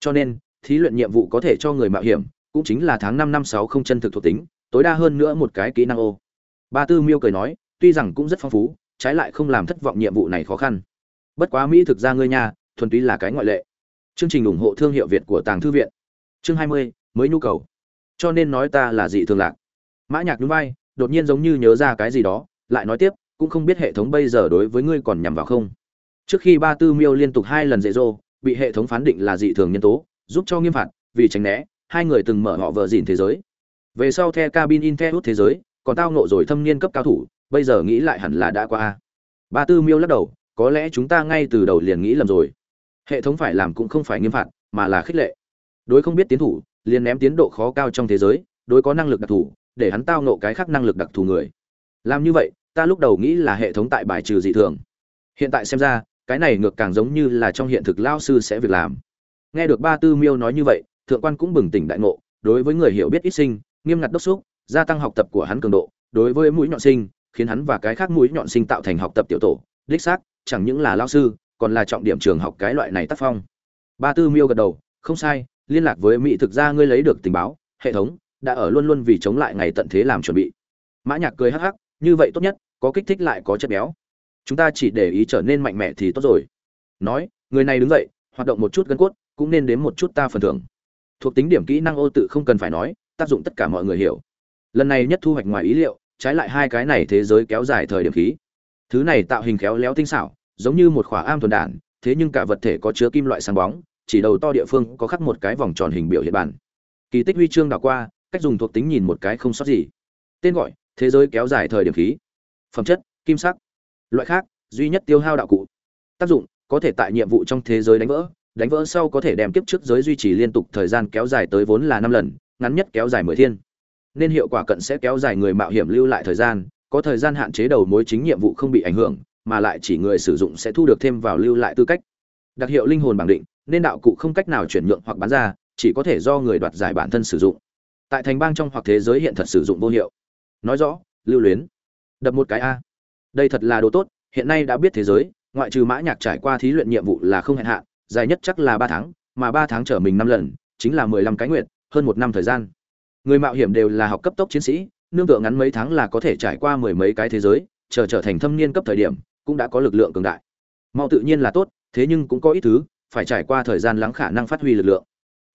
cho nên, thí luyện nhiệm vụ có thể cho người mạo hiểm, cũng chính là tháng năm năm sáu không chân thực thuộc tính, tối đa hơn nữa một cái kỹ năng ô. Ba tư miêu cười nói, tuy rằng cũng rất phong phú, trái lại không làm thất vọng nhiệm vụ này khó khăn. Bất quá mỹ thực ra ngươi nhà thuần túy là cái ngoại lệ. Chương trình ủng hộ thương hiệu việt của tàng thư viện. Chương hai mươi, mới nhu cầu. Cho nên nói ta là dị thường lạc. Mã nhạc nhún vai, đột nhiên giống như nhớ ra cái gì đó, lại nói tiếp, cũng không biết hệ thống bây giờ đối với ngươi còn nhằm vào không. Trước khi ba tư miêu liên tục hai lần dễ dô bị hệ thống phán định là dị thường nhân tố, giúp cho nghiêm phạt, vì tránh né, hai người từng mở họ vợ dìn thế giới. Về sau the cabin in the thế giới, còn tao nộ rồi thâm niên cấp cao thủ, bây giờ nghĩ lại hẳn là đã qua. Ba tư miêu lắc đầu, có lẽ chúng ta ngay từ đầu liền nghĩ lầm rồi. Hệ thống phải làm cũng không phải nghiêm phạt, mà là khích lệ. Đối không biết tiến thủ, liền ném tiến độ khó cao trong thế giới, đối có năng lực đặc thù, để hắn tao nộ cái khác năng lực đặc thù người. Làm như vậy, ta lúc đầu nghĩ là hệ thống tại bài trừ dị thường. Hiện tại xem ra cái này ngược càng giống như là trong hiện thực lao sư sẽ việc làm. Nghe được ba tư miêu nói như vậy, thượng quan cũng bừng tỉnh đại ngộ, đối với người hiểu biết ít sinh, nghiêm ngặt đốc xúc, gia tăng học tập của hắn cường độ, đối với mũi nhọn sinh, khiến hắn và cái khác mũi nhọn sinh tạo thành học tập tiểu tổ, đích xác, chẳng những là lao sư, còn là trọng điểm trường học cái loại này tác phong. Ba tư miêu gật đầu, không sai, liên lạc với mỹ thực ra ngươi lấy được tình báo, hệ thống, đã ở luôn luôn vì chống lại ngày tận thế làm chuẩn bị. Mã nhạc cười hắc hắc, như vậy tốt nhất, có kích thích lại có chất béo chúng ta chỉ để ý trở nên mạnh mẽ thì tốt rồi. Nói, người này đứng dậy, hoạt động một chút gân cốt, cũng nên đến một chút ta phần thưởng. Thuộc tính điểm kỹ năng ô tự không cần phải nói, tác dụng tất cả mọi người hiểu. Lần này nhất thu hoạch ngoài ý liệu, trái lại hai cái này thế giới kéo dài thời điểm khí. Thứ này tạo hình khéo léo tinh xảo, giống như một khỏa am thuần đản, thế nhưng cả vật thể có chứa kim loại sáng bóng, chỉ đầu to địa phương có khắc một cái vòng tròn hình biểu hiện bản. Kỳ tích huy chương đảo qua, cách dùng thuộc tính nhìn một cái không sót gì. Tên gọi, thế giới kéo dài thời điểm khí. Phẩm chất, kim sắc loại khác, duy nhất tiêu hao đạo cụ. Tác dụng, có thể tại nhiệm vụ trong thế giới đánh vỡ đánh vỡ sau có thể đem kiếp trước giới duy trì liên tục thời gian kéo dài tới vốn là năm lần, ngắn nhất kéo dài mười thiên. Nên hiệu quả cận sẽ kéo dài người mạo hiểm lưu lại thời gian, có thời gian hạn chế đầu mối chính nhiệm vụ không bị ảnh hưởng, mà lại chỉ người sử dụng sẽ thu được thêm vào lưu lại tư cách. Đặc hiệu linh hồn bằng định, nên đạo cụ không cách nào chuyển nhượng hoặc bán ra, chỉ có thể do người đoạt giải bản thân sử dụng. Tại thành bang trong hoặc thế giới hiện thật sử dụng vô hiệu. Nói rõ, lưu luyến. Đập một cái a đây thật là đồ tốt, hiện nay đã biết thế giới, ngoại trừ mã nhạc trải qua thí luyện nhiệm vụ là không hẹn hạn, dài nhất chắc là ba tháng, mà ba tháng trở mình năm lần, chính là mười lăm cái nguyện hơn một năm thời gian. Người mạo hiểm đều là học cấp tốc chiến sĩ, nương tựa ngắn mấy tháng là có thể trải qua mười mấy cái thế giới, chờ trở thành thâm niên cấp thời điểm, cũng đã có lực lượng cường đại. Mau tự nhiên là tốt, thế nhưng cũng có ít thứ, phải trải qua thời gian lắng khả năng phát huy lực lượng.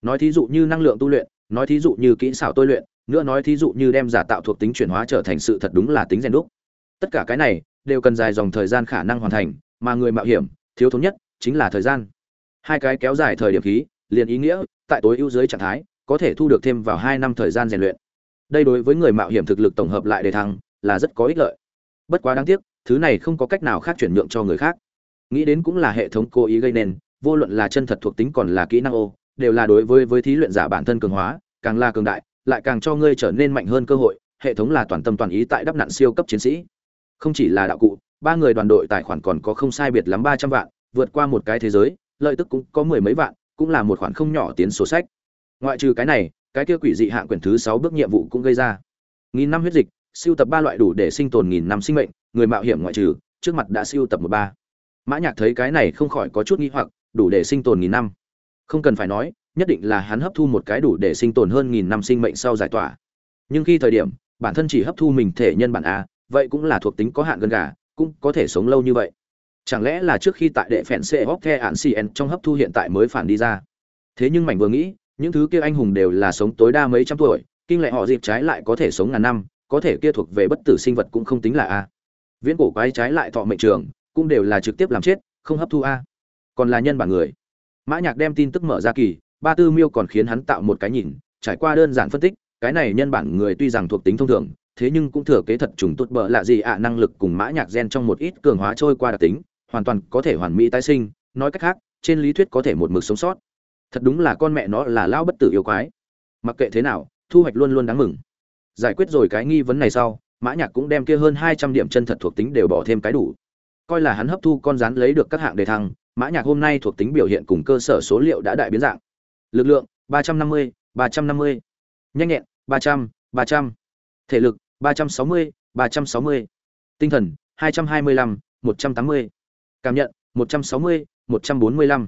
Nói thí dụ như năng lượng tu luyện, nói thí dụ như kỹ xảo tôi luyện, nữa nói thí dụ như đem giả tạo thuộc tính chuyển hóa trở thành sự thật đúng là tính rèn đúc tất cả cái này đều cần dài dòng thời gian khả năng hoàn thành, mà người mạo hiểm thiếu thốn nhất chính là thời gian. Hai cái kéo dài thời điểm khí, liền ý nghĩa, tại tối ưu dưới trạng thái, có thể thu được thêm vào hai năm thời gian rèn luyện. Đây đối với người mạo hiểm thực lực tổng hợp lại đề thăng, là rất có ích lợi. Bất quá đáng tiếc, thứ này không có cách nào khác chuyển nhượng cho người khác. Nghĩ đến cũng là hệ thống cố ý gây nên, vô luận là chân thật thuộc tính còn là kỹ năng ô, đều là đối với với thí luyện giả bản thân cường hóa, càng là cường đại, lại càng cho ngươi trở nên mạnh hơn cơ hội, hệ thống là toàn tâm toàn ý tại đắp nặn siêu cấp chiến sĩ không chỉ là đạo cụ, ba người đoàn đội tài khoản còn có không sai biệt lắm ba trăm vạn, vượt qua một cái thế giới, lợi tức cũng có mười mấy vạn, cũng là một khoản không nhỏ tiến sổ sách. Ngoại trừ cái này, cái kia quỷ dị hạng quyển thứ sáu bước nhiệm vụ cũng gây ra. Nghìn năm huyết dịch, siêu tập ba loại đủ để sinh tồn nghìn năm sinh mệnh, người mạo hiểm ngoại trừ, trước mặt đã siêu tập một ba. Mã nhạc thấy cái này không khỏi có chút nghi hoặc, đủ để sinh tồn nghìn năm. Không cần phải nói, nhất định là hắn hấp thu một cái đủ để sinh tồn hơn nghìn năm sinh mệnh sau giải tỏa. Nhưng khi thời điểm, bản thân chỉ hấp thu mình thể nhân bản a vậy cũng là thuộc tính có hạn gần gà, cũng có thể sống lâu như vậy. Chẳng lẽ là trước khi tại đệ phèn xe hóc the ạn cn trong hấp thu hiện tại mới phản đi ra? Thế nhưng mảnh vừa nghĩ, những thứ kia anh hùng đều là sống tối đa mấy trăm tuổi, kinh lệ họ dịp trái lại có thể sống ngàn năm, có thể kia thuộc về bất tử sinh vật cũng không tính là a. Viễn cổ quái trái lại thọ mệnh trường, cũng đều là trực tiếp làm chết, không hấp thu a. Còn là nhân bản người. Mã nhạc đem tin tức mở ra kỳ, ba tư miêu còn khiến hắn tạo một cái nhìn, trải qua đơn giản phân tích, cái này nhân bản người tuy rằng thuộc tính thông thường thế nhưng cũng thừa kế thật trùng tốt bợ lạ gì ạ, năng lực cùng mã nhạc gen trong một ít cường hóa trôi qua đặc tính, hoàn toàn có thể hoàn mỹ tái sinh. Nói cách khác, trên lý thuyết có thể một mực sống sót. Thật đúng là con mẹ nó là lao bất tử yêu quái. Mặc kệ thế nào, thu hoạch luôn luôn đáng mừng. Giải quyết rồi cái nghi vấn này sau, mã nhạc cũng đem kia hơn hai trăm điểm chân thật thuộc tính đều bỏ thêm cái đủ. Coi là hắn hấp thu con rắn lấy được các hạng đề thăng, mã nhạc hôm nay thuộc tính biểu hiện cùng cơ sở số liệu đã đại biến dạng. Lực lượng, ba trăm năm mươi, ba trăm năm mươi. Nhanh nhẹn, ba trăm ba trăm. Thể lực ba trăm sáu mươi, ba trăm sáu mươi. Tinh thần, hai trăm hai mươi lăm, một trăm tám mươi. Cảm nhận, một trăm sáu mươi, một trăm bốn mươi lăm.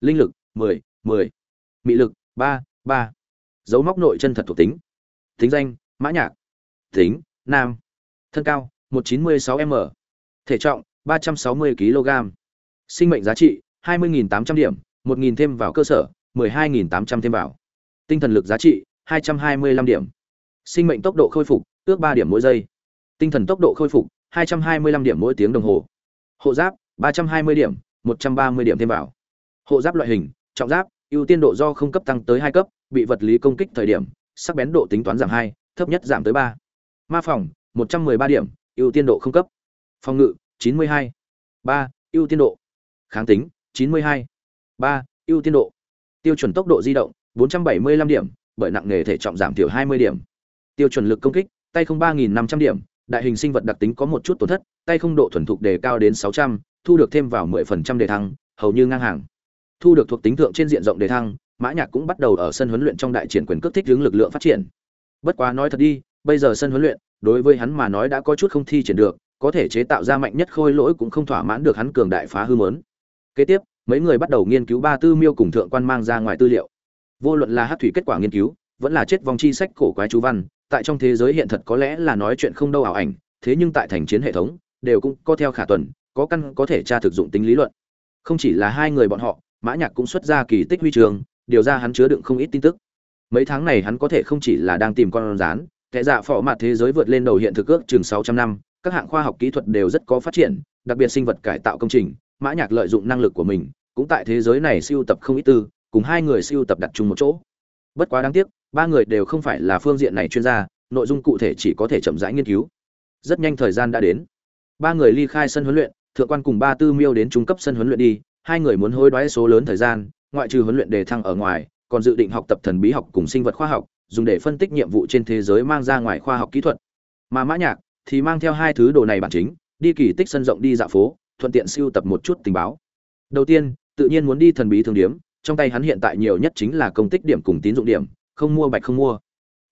Linh lực, mười mười. Mị lực, ba ba. Dấu móc nội chân thật thuộc tính. Tính danh, mã nhạc. Tính nam. Thân cao 196 m thể trọng 360 kg sinh mệnh giá trị 20.800 điểm 1.000 thêm vào cơ sở 12.800 thêm vào. Tinh thần lực giá trị 225 điểm. Sinh mệnh tốc độ khôi phục ước 3 điểm mỗi giây tinh thần tốc độ khôi phục 225 điểm mỗi tiếng đồng hồ hộ giáp 320 điểm 130 điểm thêm vào hộ giáp loại hình, trọng giáp, ưu tiên độ do không cấp tăng tới hai cấp, bị vật lý công kích thời điểm, sắc bén độ tính toán giảm hai, thấp nhất giảm tới ba ma phòng 113 điểm, ưu tiên độ không cấp phòng ngự 92. 3. ưu tiên độ kháng tính 92. 3. ưu tiên độ tiêu chuẩn tốc độ di động 475 điểm, bởi nặng nghề thể trọng giảm thiểu 20 điểm tiêu chuẩn lực công kích tay không 3.500 điểm đại hình sinh vật đặc tính có một chút tổn thất tay không độ thuần thục đề cao đến 600, thu được thêm vào 10% đề thăng hầu như ngang hàng. Thu được thuộc tính thượng trên diện rộng đề thăng mã nhạc cũng bắt đầu ở sân huấn luyện trong đại triển quyền cước thích hướng lực lượng phát triển. Bất quá nói thật đi bây giờ sân huấn luyện đối với hắn mà nói đã có chút không thi triển được có thể chế tạo ra mạnh nhất khôi lỗi cũng không thỏa mãn được hắn cường đại phá hư mớn kế tiếp mấy người bắt đầu nghiên cứu ba tư miêu cùng thượng quan mang ra ngoài tư liệu. Vô luận là hát thủy kết quả nghiên cứu vẫn là chết vong chi sách cổ quái chú văn tại trong thế giới hiện thật có lẽ là nói chuyện không đâu ảo ảnh, thế nhưng tại thành chiến hệ thống, đều cũng có theo khả tuần, có căn có thể tra thực dụng tính lý luận. Không chỉ là hai người bọn họ, mã nhạc cũng xuất ra kỳ tích huy trường, điều ra hắn chứa đựng không ít tin tức. Mấy tháng này hắn có thể không chỉ là đang tìm con rán, kẻ dạ phỏ mặt thế giới vượt lên đầu hiện thực ước chừng 600 năm, các hạng khoa học kỹ thuật đều rất có phát triển, đặc biệt sinh vật cải tạo công trình, mã nhạc lợi dụng năng lực của mình, cũng tại thế giới này siêu tập không ít tư, cùng hai người siêu tập đặt chung một chỗ. Bất quá đáng tiếc ba người đều không phải là phương diện này chuyên gia, nội dung cụ thể chỉ có thể chậm rãi nghiên cứu. Rất nhanh thời gian đã đến. Ba người ly khai sân huấn luyện, thượng quan cùng ba tư miêu đến trung cấp sân huấn luyện đi, hai người muốn hối đoái số lớn thời gian, ngoại trừ huấn luyện đề thăng ở ngoài, còn dự định học tập thần bí học cùng sinh vật khoa học, dùng để phân tích nhiệm vụ trên thế giới mang ra ngoài khoa học kỹ thuật. Mà mã nhạc thì mang theo hai thứ đồ này bản chính, đi kỳ tích sân rộng đi dạo phố, thuận tiện siêu tập một chút tình báo. Đầu tiên, tự nhiên muốn đi thần bí thương điểm trong tay hắn hiện tại nhiều nhất chính là công tích điểm cùng tín dụng điểm không mua bạch không mua.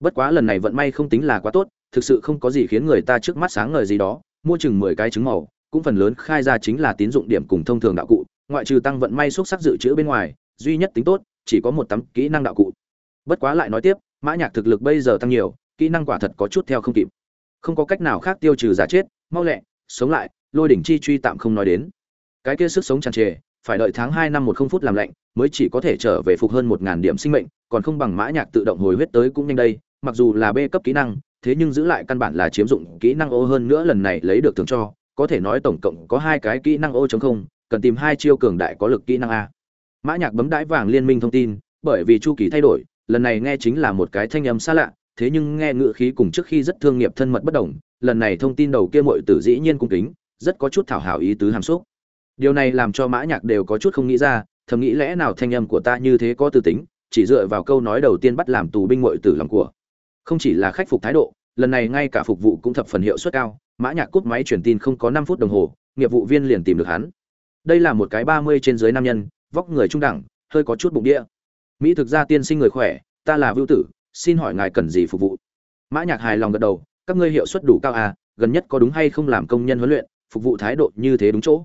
Bất quá lần này vận may không tính là quá tốt, thực sự không có gì khiến người ta trước mắt sáng ngời gì đó, mua chừng mười cái trứng màu, cũng phần lớn khai ra chính là tín dụng điểm cùng thông thường đạo cụ, ngoại trừ tăng vận may xúc sắc dự trữ bên ngoài, duy nhất tính tốt, chỉ có một tấm kỹ năng đạo cụ. Bất quá lại nói tiếp, mã nhạc thực lực bây giờ tăng nhiều, kỹ năng quả thật có chút theo không kịp. Không có cách nào khác tiêu trừ giả chết, mau lẹ, sống lại, lôi đỉnh chi truy tạm không nói đến. Cái kia sức sống tràn trề, phải đợi tháng hai năm một không phút làm lạnh, mới chỉ có thể trở về phục hơn một ngàn điểm sinh mệnh còn không bằng mã nhạc tự động hồi huyết tới cũng nhanh đây mặc dù là b cấp kỹ năng thế nhưng giữ lại căn bản là chiếm dụng kỹ năng ô hơn nữa lần này lấy được thưởng cho có thể nói tổng cộng có hai cái kỹ năng ô chống không cần tìm hai chiêu cường đại có lực kỹ năng a. Mã nhạc bấm đãi vàng liên minh thông tin bởi vì chu kỳ thay đổi lần này nghe chính là một cái thanh âm xa lạ thế nhưng nghe ngựa khí cùng trước khi rất thương nghiệp thân mật bất động, lần này thông tin đầu kia muội tử dĩ nhiên cung kính rất có chút thảo hảo ý tứ hàm xúc. Điều này làm cho mã nhạc đều có chút không nghĩ ra thầm nghĩ lẽ nào thanh âm của ta như thế có tư tính chỉ dựa vào câu nói đầu tiên bắt làm tù binh muội tử lòng của. Không chỉ là khách phục thái độ, lần này ngay cả phục vụ cũng thập phần hiệu suất cao, mã nhạc cúp máy truyền tin không có năm phút đồng hồ, nghiệp vụ viên liền tìm được hắn. Đây là một cái ba mươi trên dưới nam nhân, vóc người trung đẳng, hơi có chút bụng đĩa. Mỹ thực ra tiên sinh người khỏe, ta là vưu tử, xin hỏi ngài cần gì phục vụ? Mã nhạc hài lòng gật đầu, các ngươi hiệu suất đủ cao à gần nhất có đúng hay không làm công nhân huấn luyện, phục vụ thái độ như thế đúng chỗ?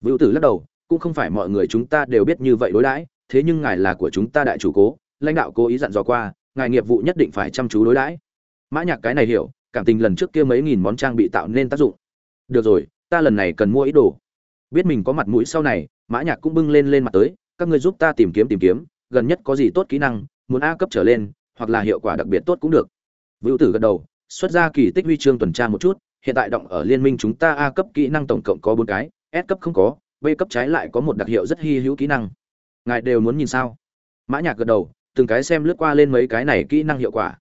Vưu tử lắc đầu, cũng không phải mọi người chúng ta đều biết như vậy đối đãi thế nhưng ngài là của chúng ta đại chủ cố, lãnh đạo cố ý dặn dò qua, ngài nghiệp vụ nhất định phải chăm chú đối đãi. Mã nhạc cái này hiểu, cảm tình lần trước kia mấy nghìn món trang bị tạo nên tác dụng. Được rồi, ta lần này cần mua ít đồ. Biết mình có mặt mũi sau này, mã nhạc cũng bưng lên lên mặt tới, các ngươi giúp ta tìm kiếm tìm kiếm, gần nhất có gì tốt kỹ năng, muốn a cấp trở lên, hoặc là hiệu quả đặc biệt tốt cũng được. Vưu tử gật đầu, xuất ra kỳ tích huy chương tuần tra một chút, hiện tại động ở liên minh chúng ta a cấp kỹ năng tổng cộng có bốn cái, s cấp không có, b cấp trái lại có một đặc hiệu rất hy hữu kỹ năng ngài đều muốn nhìn sao? Mã nhạc gật đầu, từng cái xem lướt qua lên mấy cái này kỹ năng hiệu quả.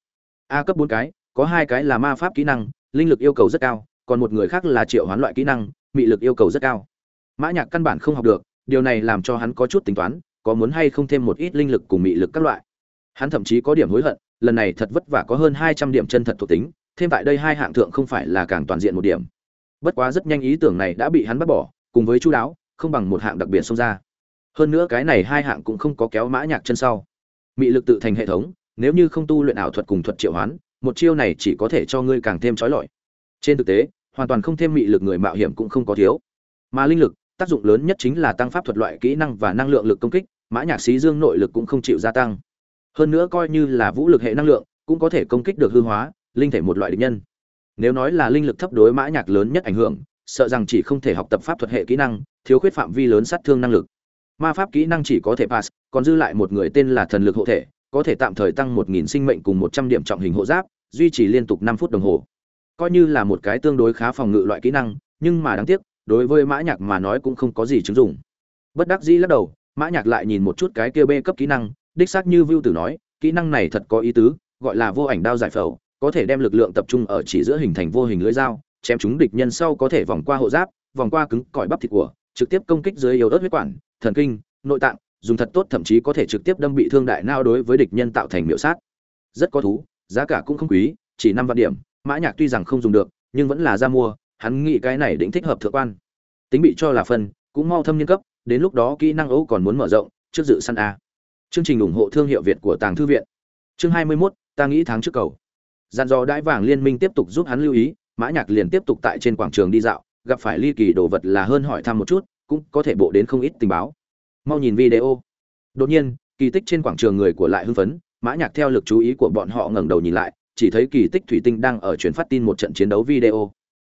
A cấp bốn cái, có hai cái là ma pháp kỹ năng, linh lực yêu cầu rất cao, còn một người khác là triệu hoán loại kỹ năng, mị lực yêu cầu rất cao. Mã nhạc căn bản không học được, điều này làm cho hắn có chút tính toán, có muốn hay không thêm một ít linh lực cùng mị lực các loại. Hắn thậm chí có điểm hối hận, lần này thật vất vả có hơn hai trăm điểm chân thật thuộc tính, thêm tại đây hai hạng thượng không phải là càng toàn diện một điểm. Bất quá rất nhanh ý tưởng này đã bị hắn bắt bỏ, cùng với chú đáo, không bằng một hạng đặc biệt xông ra hơn nữa cái này hai hạng cũng không có kéo mã nhạc chân sau. Mị lực tự thành hệ thống, nếu như không tu luyện ảo thuật cùng thuật triệu hoán, một chiêu này chỉ có thể cho ngươi càng thêm chói lọi. Trên thực tế, hoàn toàn không thêm mị lực người mạo hiểm cũng không có thiếu. Mà linh lực, tác dụng lớn nhất chính là tăng pháp thuật loại kỹ năng và năng lượng lực công kích, mã nhạc sĩ dương nội lực cũng không chịu gia tăng. Hơn nữa coi như là vũ lực hệ năng lượng, cũng có thể công kích được hư hóa, linh thể một loại địch nhân. Nếu nói là linh lực thấp đối mã nhạc lớn nhất ảnh hưởng, sợ rằng chỉ không thể học tập pháp thuật hệ kỹ năng, thiếu khuyết phạm vi lớn sát thương năng lực ma pháp kỹ năng chỉ có thể pass, còn dư lại một người tên là thần lực hộ thể, có thể tạm thời tăng một nghìn sinh mệnh cùng một trăm điểm trọng hình hộ giáp, duy trì liên tục năm phút đồng hồ. Coi như là một cái tương đối khá phòng ngự loại kỹ năng, nhưng mà đáng tiếc, đối với mã nhạc mà nói cũng không có gì chứng dụng. Bất đắc dĩ lắc đầu, mã nhạc lại nhìn một chút cái kia b cấp kỹ năng, đích xác như vưu tử nói, kỹ năng này thật có ý tứ, gọi là vô ảnh đao giải phẫu, có thể đem lực lượng tập trung ở chỉ giữa hình thành vô hình lưỡi dao, chém chúng địch nhân sau có thể vòng qua hộ giáp, vòng qua cứng cỏi bắp thịt của, trực tiếp công kích dưới yếu ớt huyết quản thần kinh nội tạng dùng thật tốt thậm chí có thể trực tiếp đâm bị thương đại não đối với địch nhân tạo thành miểu sát. Rất có thú giá cả cũng không quý chỉ năm vạn điểm mã nhạc tuy rằng không dùng được nhưng vẫn là ra mua hắn nghĩ cái này định thích hợp thượng quan. Tính bị cho là phân cũng mau thâm niên cấp đến lúc đó kỹ năng ấu còn muốn mở rộng trước dự săn a. Chương trình ủng hộ thương hiệu việt của tàng thư viện. Chương hai mươi 21, ta nghĩ tháng trước cầu. Dàn dò đãi vàng liên minh tiếp tục giúp hắn lưu ý mã nhạc liền tiếp tục tại trên quảng trường đi dạo gặp phải ly kỳ đồ vật là hơn hỏi thăm một chút cũng có thể bộ đến không ít tình báo. Mau nhìn video. Đột nhiên, kỳ tích trên quảng trường người của lại hưng phấn, mã nhạc theo lực chú ý của bọn họ ngẩng đầu nhìn lại, chỉ thấy kỳ tích thủy tinh đang ở truyền phát tin một trận chiến đấu video.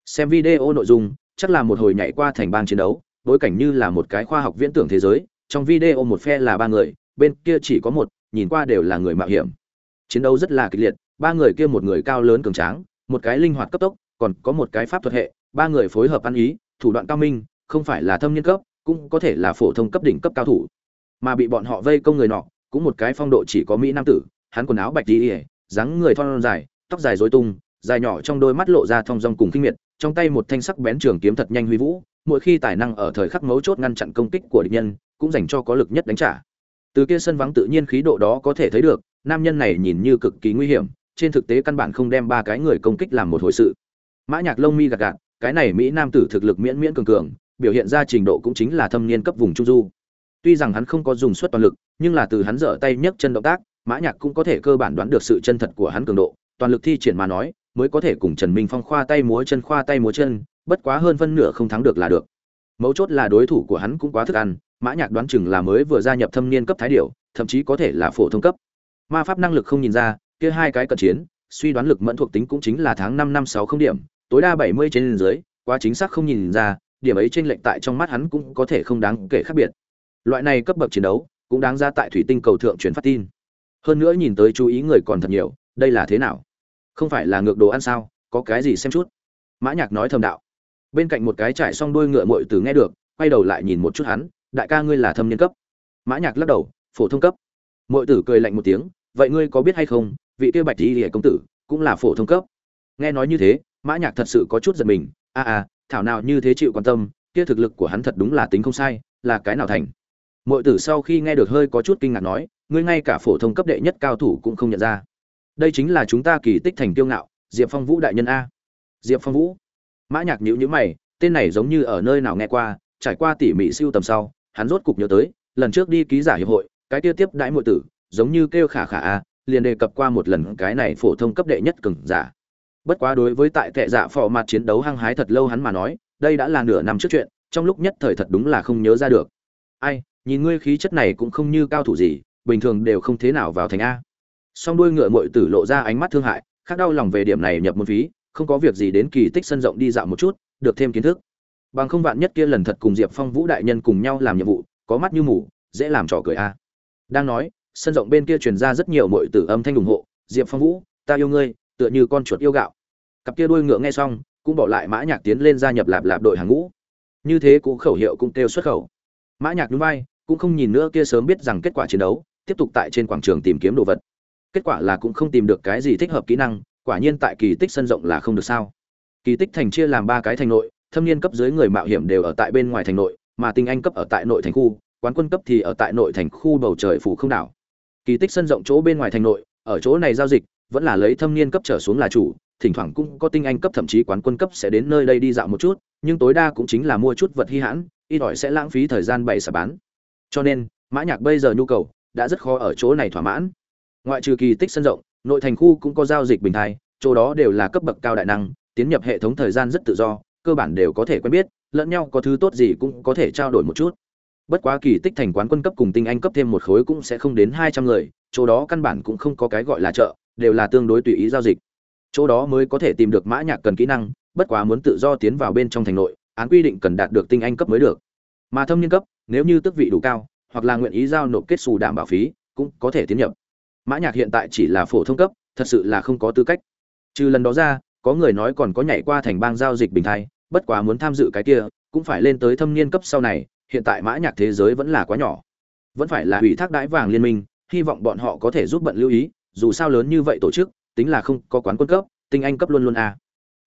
Xem video nội dung, chắc là một hồi nhảy qua thành bang chiến đấu, bối cảnh như là một cái khoa học viễn tưởng thế giới, trong video một phe là ba người, bên kia chỉ có một, nhìn qua đều là người mạo hiểm. Chiến đấu rất là kịch liệt, ba người kia một người cao lớn cường tráng, một cái linh hoạt cấp tốc, còn có một cái pháp thuật hệ, ba người phối hợp ăn ý, thủ đoạn cao minh không phải là thâm niên cấp, cũng có thể là phổ thông cấp đỉnh cấp cao thủ. Mà bị bọn họ vây công người nọ, cũng một cái phong độ chỉ có mỹ nam tử, hắn quần áo bạch đi ỉa dáng người thon dài, tóc dài rối tung, dài nhỏ trong đôi mắt lộ ra thong dong cùng kinh miệt, trong tay một thanh sắc bén trường kiếm thật nhanh huy vũ, mỗi khi tài năng ở thời khắc mấu chốt ngăn chặn công kích của địch nhân, cũng dành cho có lực nhất đánh trả. Từ kia sân vắng tự nhiên khí độ đó có thể thấy được, nam nhân này nhìn như cực kỳ nguy hiểm, trên thực tế căn bản không đem ba cái người công kích làm một hồi sự. Mã nhạc lông mi gạt gạt, cái này mỹ nam tử thực lực miễn miễn cường cường biểu hiện ra trình độ cũng chính là thâm niên cấp vùng trung du. Tuy rằng hắn không có dùng suất toàn lực, nhưng là từ hắn dở tay nhấc chân động tác, mã nhạc cũng có thể cơ bản đoán được sự chân thật của hắn cường độ. Toàn lực thi triển mà nói, mới có thể cùng trần minh phong khoa tay múa chân, khoa tay múa chân, bất quá hơn phân nửa không thắng được là được. Mấu chốt là đối thủ của hắn cũng quá thức ăn, mã nhạc đoán chừng là mới vừa gia nhập thâm niên cấp thái điểu, thậm chí có thể là phổ thông cấp. Ma pháp năng lực không nhìn ra, kia hai cái cận chiến, suy đoán lực mẫn thuộc tính cũng chính là tháng năm năm sáu không điểm, tối đa bảy mươi trên dưới, quá chính xác không nhìn ra điểm ấy trên lệnh tại trong mắt hắn cũng có thể không đáng kể khác biệt. Loại này cấp bậc chiến đấu cũng đáng ra tại thủy tinh cầu thượng truyền phát tin. Hơn nữa nhìn tới chú ý người còn thật nhiều, đây là thế nào? Không phải là ngược đồ ăn sao? Có cái gì xem chút? Mã nhạc nói thầm đạo. Bên cạnh một cái trải xong đuôi ngựa muội từ nghe được, quay đầu lại nhìn một chút hắn, đại ca ngươi là thâm niên cấp? Mã nhạc lắc đầu, phổ thông cấp. Muội tử cười lạnh một tiếng, vậy ngươi có biết hay không, vị kia bạch y lìa công tử cũng là phổ thông cấp? Nghe nói như thế, mã nhạc thật sự có chút giật mình, a a thảo nào như thế chịu quan tâm, kia thực lực của hắn thật đúng là tính không sai, là cái nào thành? Muội tử sau khi nghe được hơi có chút kinh ngạc nói, ngươi ngay cả phổ thông cấp đệ nhất cao thủ cũng không nhận ra. Đây chính là chúng ta kỳ tích thành tiêu ngạo, diệp phong vũ đại nhân a. Diệp phong vũ. Mã nhạc nhữ nhữ mày, tên này giống như ở nơi nào nghe qua, trải qua tỉ mỉ siêu tầm sau, hắn rốt cục nhớ tới, lần trước đi ký giả hiệp hội, cái tiêu tiếp đãi muội tử, giống như kêu khả khả a, liền đề cập qua một lần cái này phổ thông cấp đệ nhất cường giả bất quá đối với tại tệ dạ phò mặt chiến đấu hăng hái thật lâu hắn mà nói, đây đã là nửa năm trước chuyện, trong lúc nhất thời thật đúng là không nhớ ra được. Ai, nhìn ngươi khí chất này cũng không như cao thủ gì, bình thường đều không thế nào vào thành a. Song đuôi ngựa mội tử lộ ra ánh mắt thương hại khác đau lòng về điểm này nhập môn phí, không có việc gì đến kỳ tích sân rộng đi dạo một chút, được thêm kiến thức. Bằng không vạn nhất kia lần thật cùng diệp phong vũ đại nhân cùng nhau làm nhiệm vụ, có mắt như mù, dễ làm trò cười a. Đang nói, sân rộng bên kia truyền ra rất nhiều mọi tử âm thanh ủng hộ, diệp phong vũ, ta yêu ngươi tựa như con chuột yêu gạo. Cặp kia đuôi ngựa nghe xong, cũng bỏ lại mã nhạc tiến lên gia nhập lạp lạp đội hàng ngũ. Như thế cũng khẩu hiệu cũng kêu xuất khẩu. Mã nhạc nhún vai, cũng không nhìn nữa kia sớm biết rằng kết quả chiến đấu, tiếp tục tại trên quảng trường tìm kiếm đồ vật. Kết quả là cũng không tìm được cái gì thích hợp kỹ năng, quả nhiên tại kỳ tích sân rộng là không được sao. Kỳ tích thành chia làm ba cái thành nội, thâm niên cấp dưới người mạo hiểm đều ở tại bên ngoài thành nội, mà tinh anh cấp ở tại nội thành khu, quán quân cấp thì ở tại nội thành khu bầu trời phủ không đảo. Kỳ tích sân rộng chỗ bên ngoài thành nội, ở chỗ này giao dịch vẫn là lấy thâm niên cấp trở xuống là chủ, thỉnh thoảng cũng có tinh anh cấp, thậm chí quán quân cấp sẽ đến nơi đây đi dạo một chút, nhưng tối đa cũng chính là mua chút vật hy hãn, ít ỏi sẽ lãng phí thời gian bày xả bán. Cho nên, mã nhạc bây giờ nhu cầu đã rất khó ở chỗ này thỏa mãn. Ngoại trừ kỳ tích sân rộng, nội thành khu cũng có giao dịch bình thai, chỗ đó đều là cấp bậc cao đại năng, tiến nhập hệ thống thời gian rất tự do, cơ bản đều có thể quen biết, lẫn nhau có thứ tốt gì cũng có thể trao đổi một chút. Bất quá kỳ tích thành quán quân cấp cùng tinh anh cấp thêm một khối cũng sẽ không đến hai trăm người, chỗ đó căn bản cũng không có cái gọi là chợ đều là tương đối tùy ý giao dịch. Chỗ đó mới có thể tìm được mã nhạc cần kỹ năng, bất quá muốn tự do tiến vào bên trong thành nội, án quy định cần đạt được tinh anh cấp mới được. Mà thâm niên cấp, nếu như tước vị đủ cao, hoặc là nguyện ý giao nộp kết xù đảm bảo phí, cũng có thể tiến nhập. Mã nhạc hiện tại chỉ là phổ thông cấp, thật sự là không có tư cách. Trừ lần đó ra, có người nói còn có nhảy qua thành bang giao dịch bình thay bất quá muốn tham dự cái kia, cũng phải lên tới thâm niên cấp sau này, hiện tại mã nhạc thế giới vẫn là quá nhỏ. Vẫn phải là ủy thác đãi vàng liên minh, hy vọng bọn họ có thể giúp bận lưu ý dù sao lớn như vậy tổ chức, tính là không có quán quân cấp, tinh anh cấp luôn luôn a.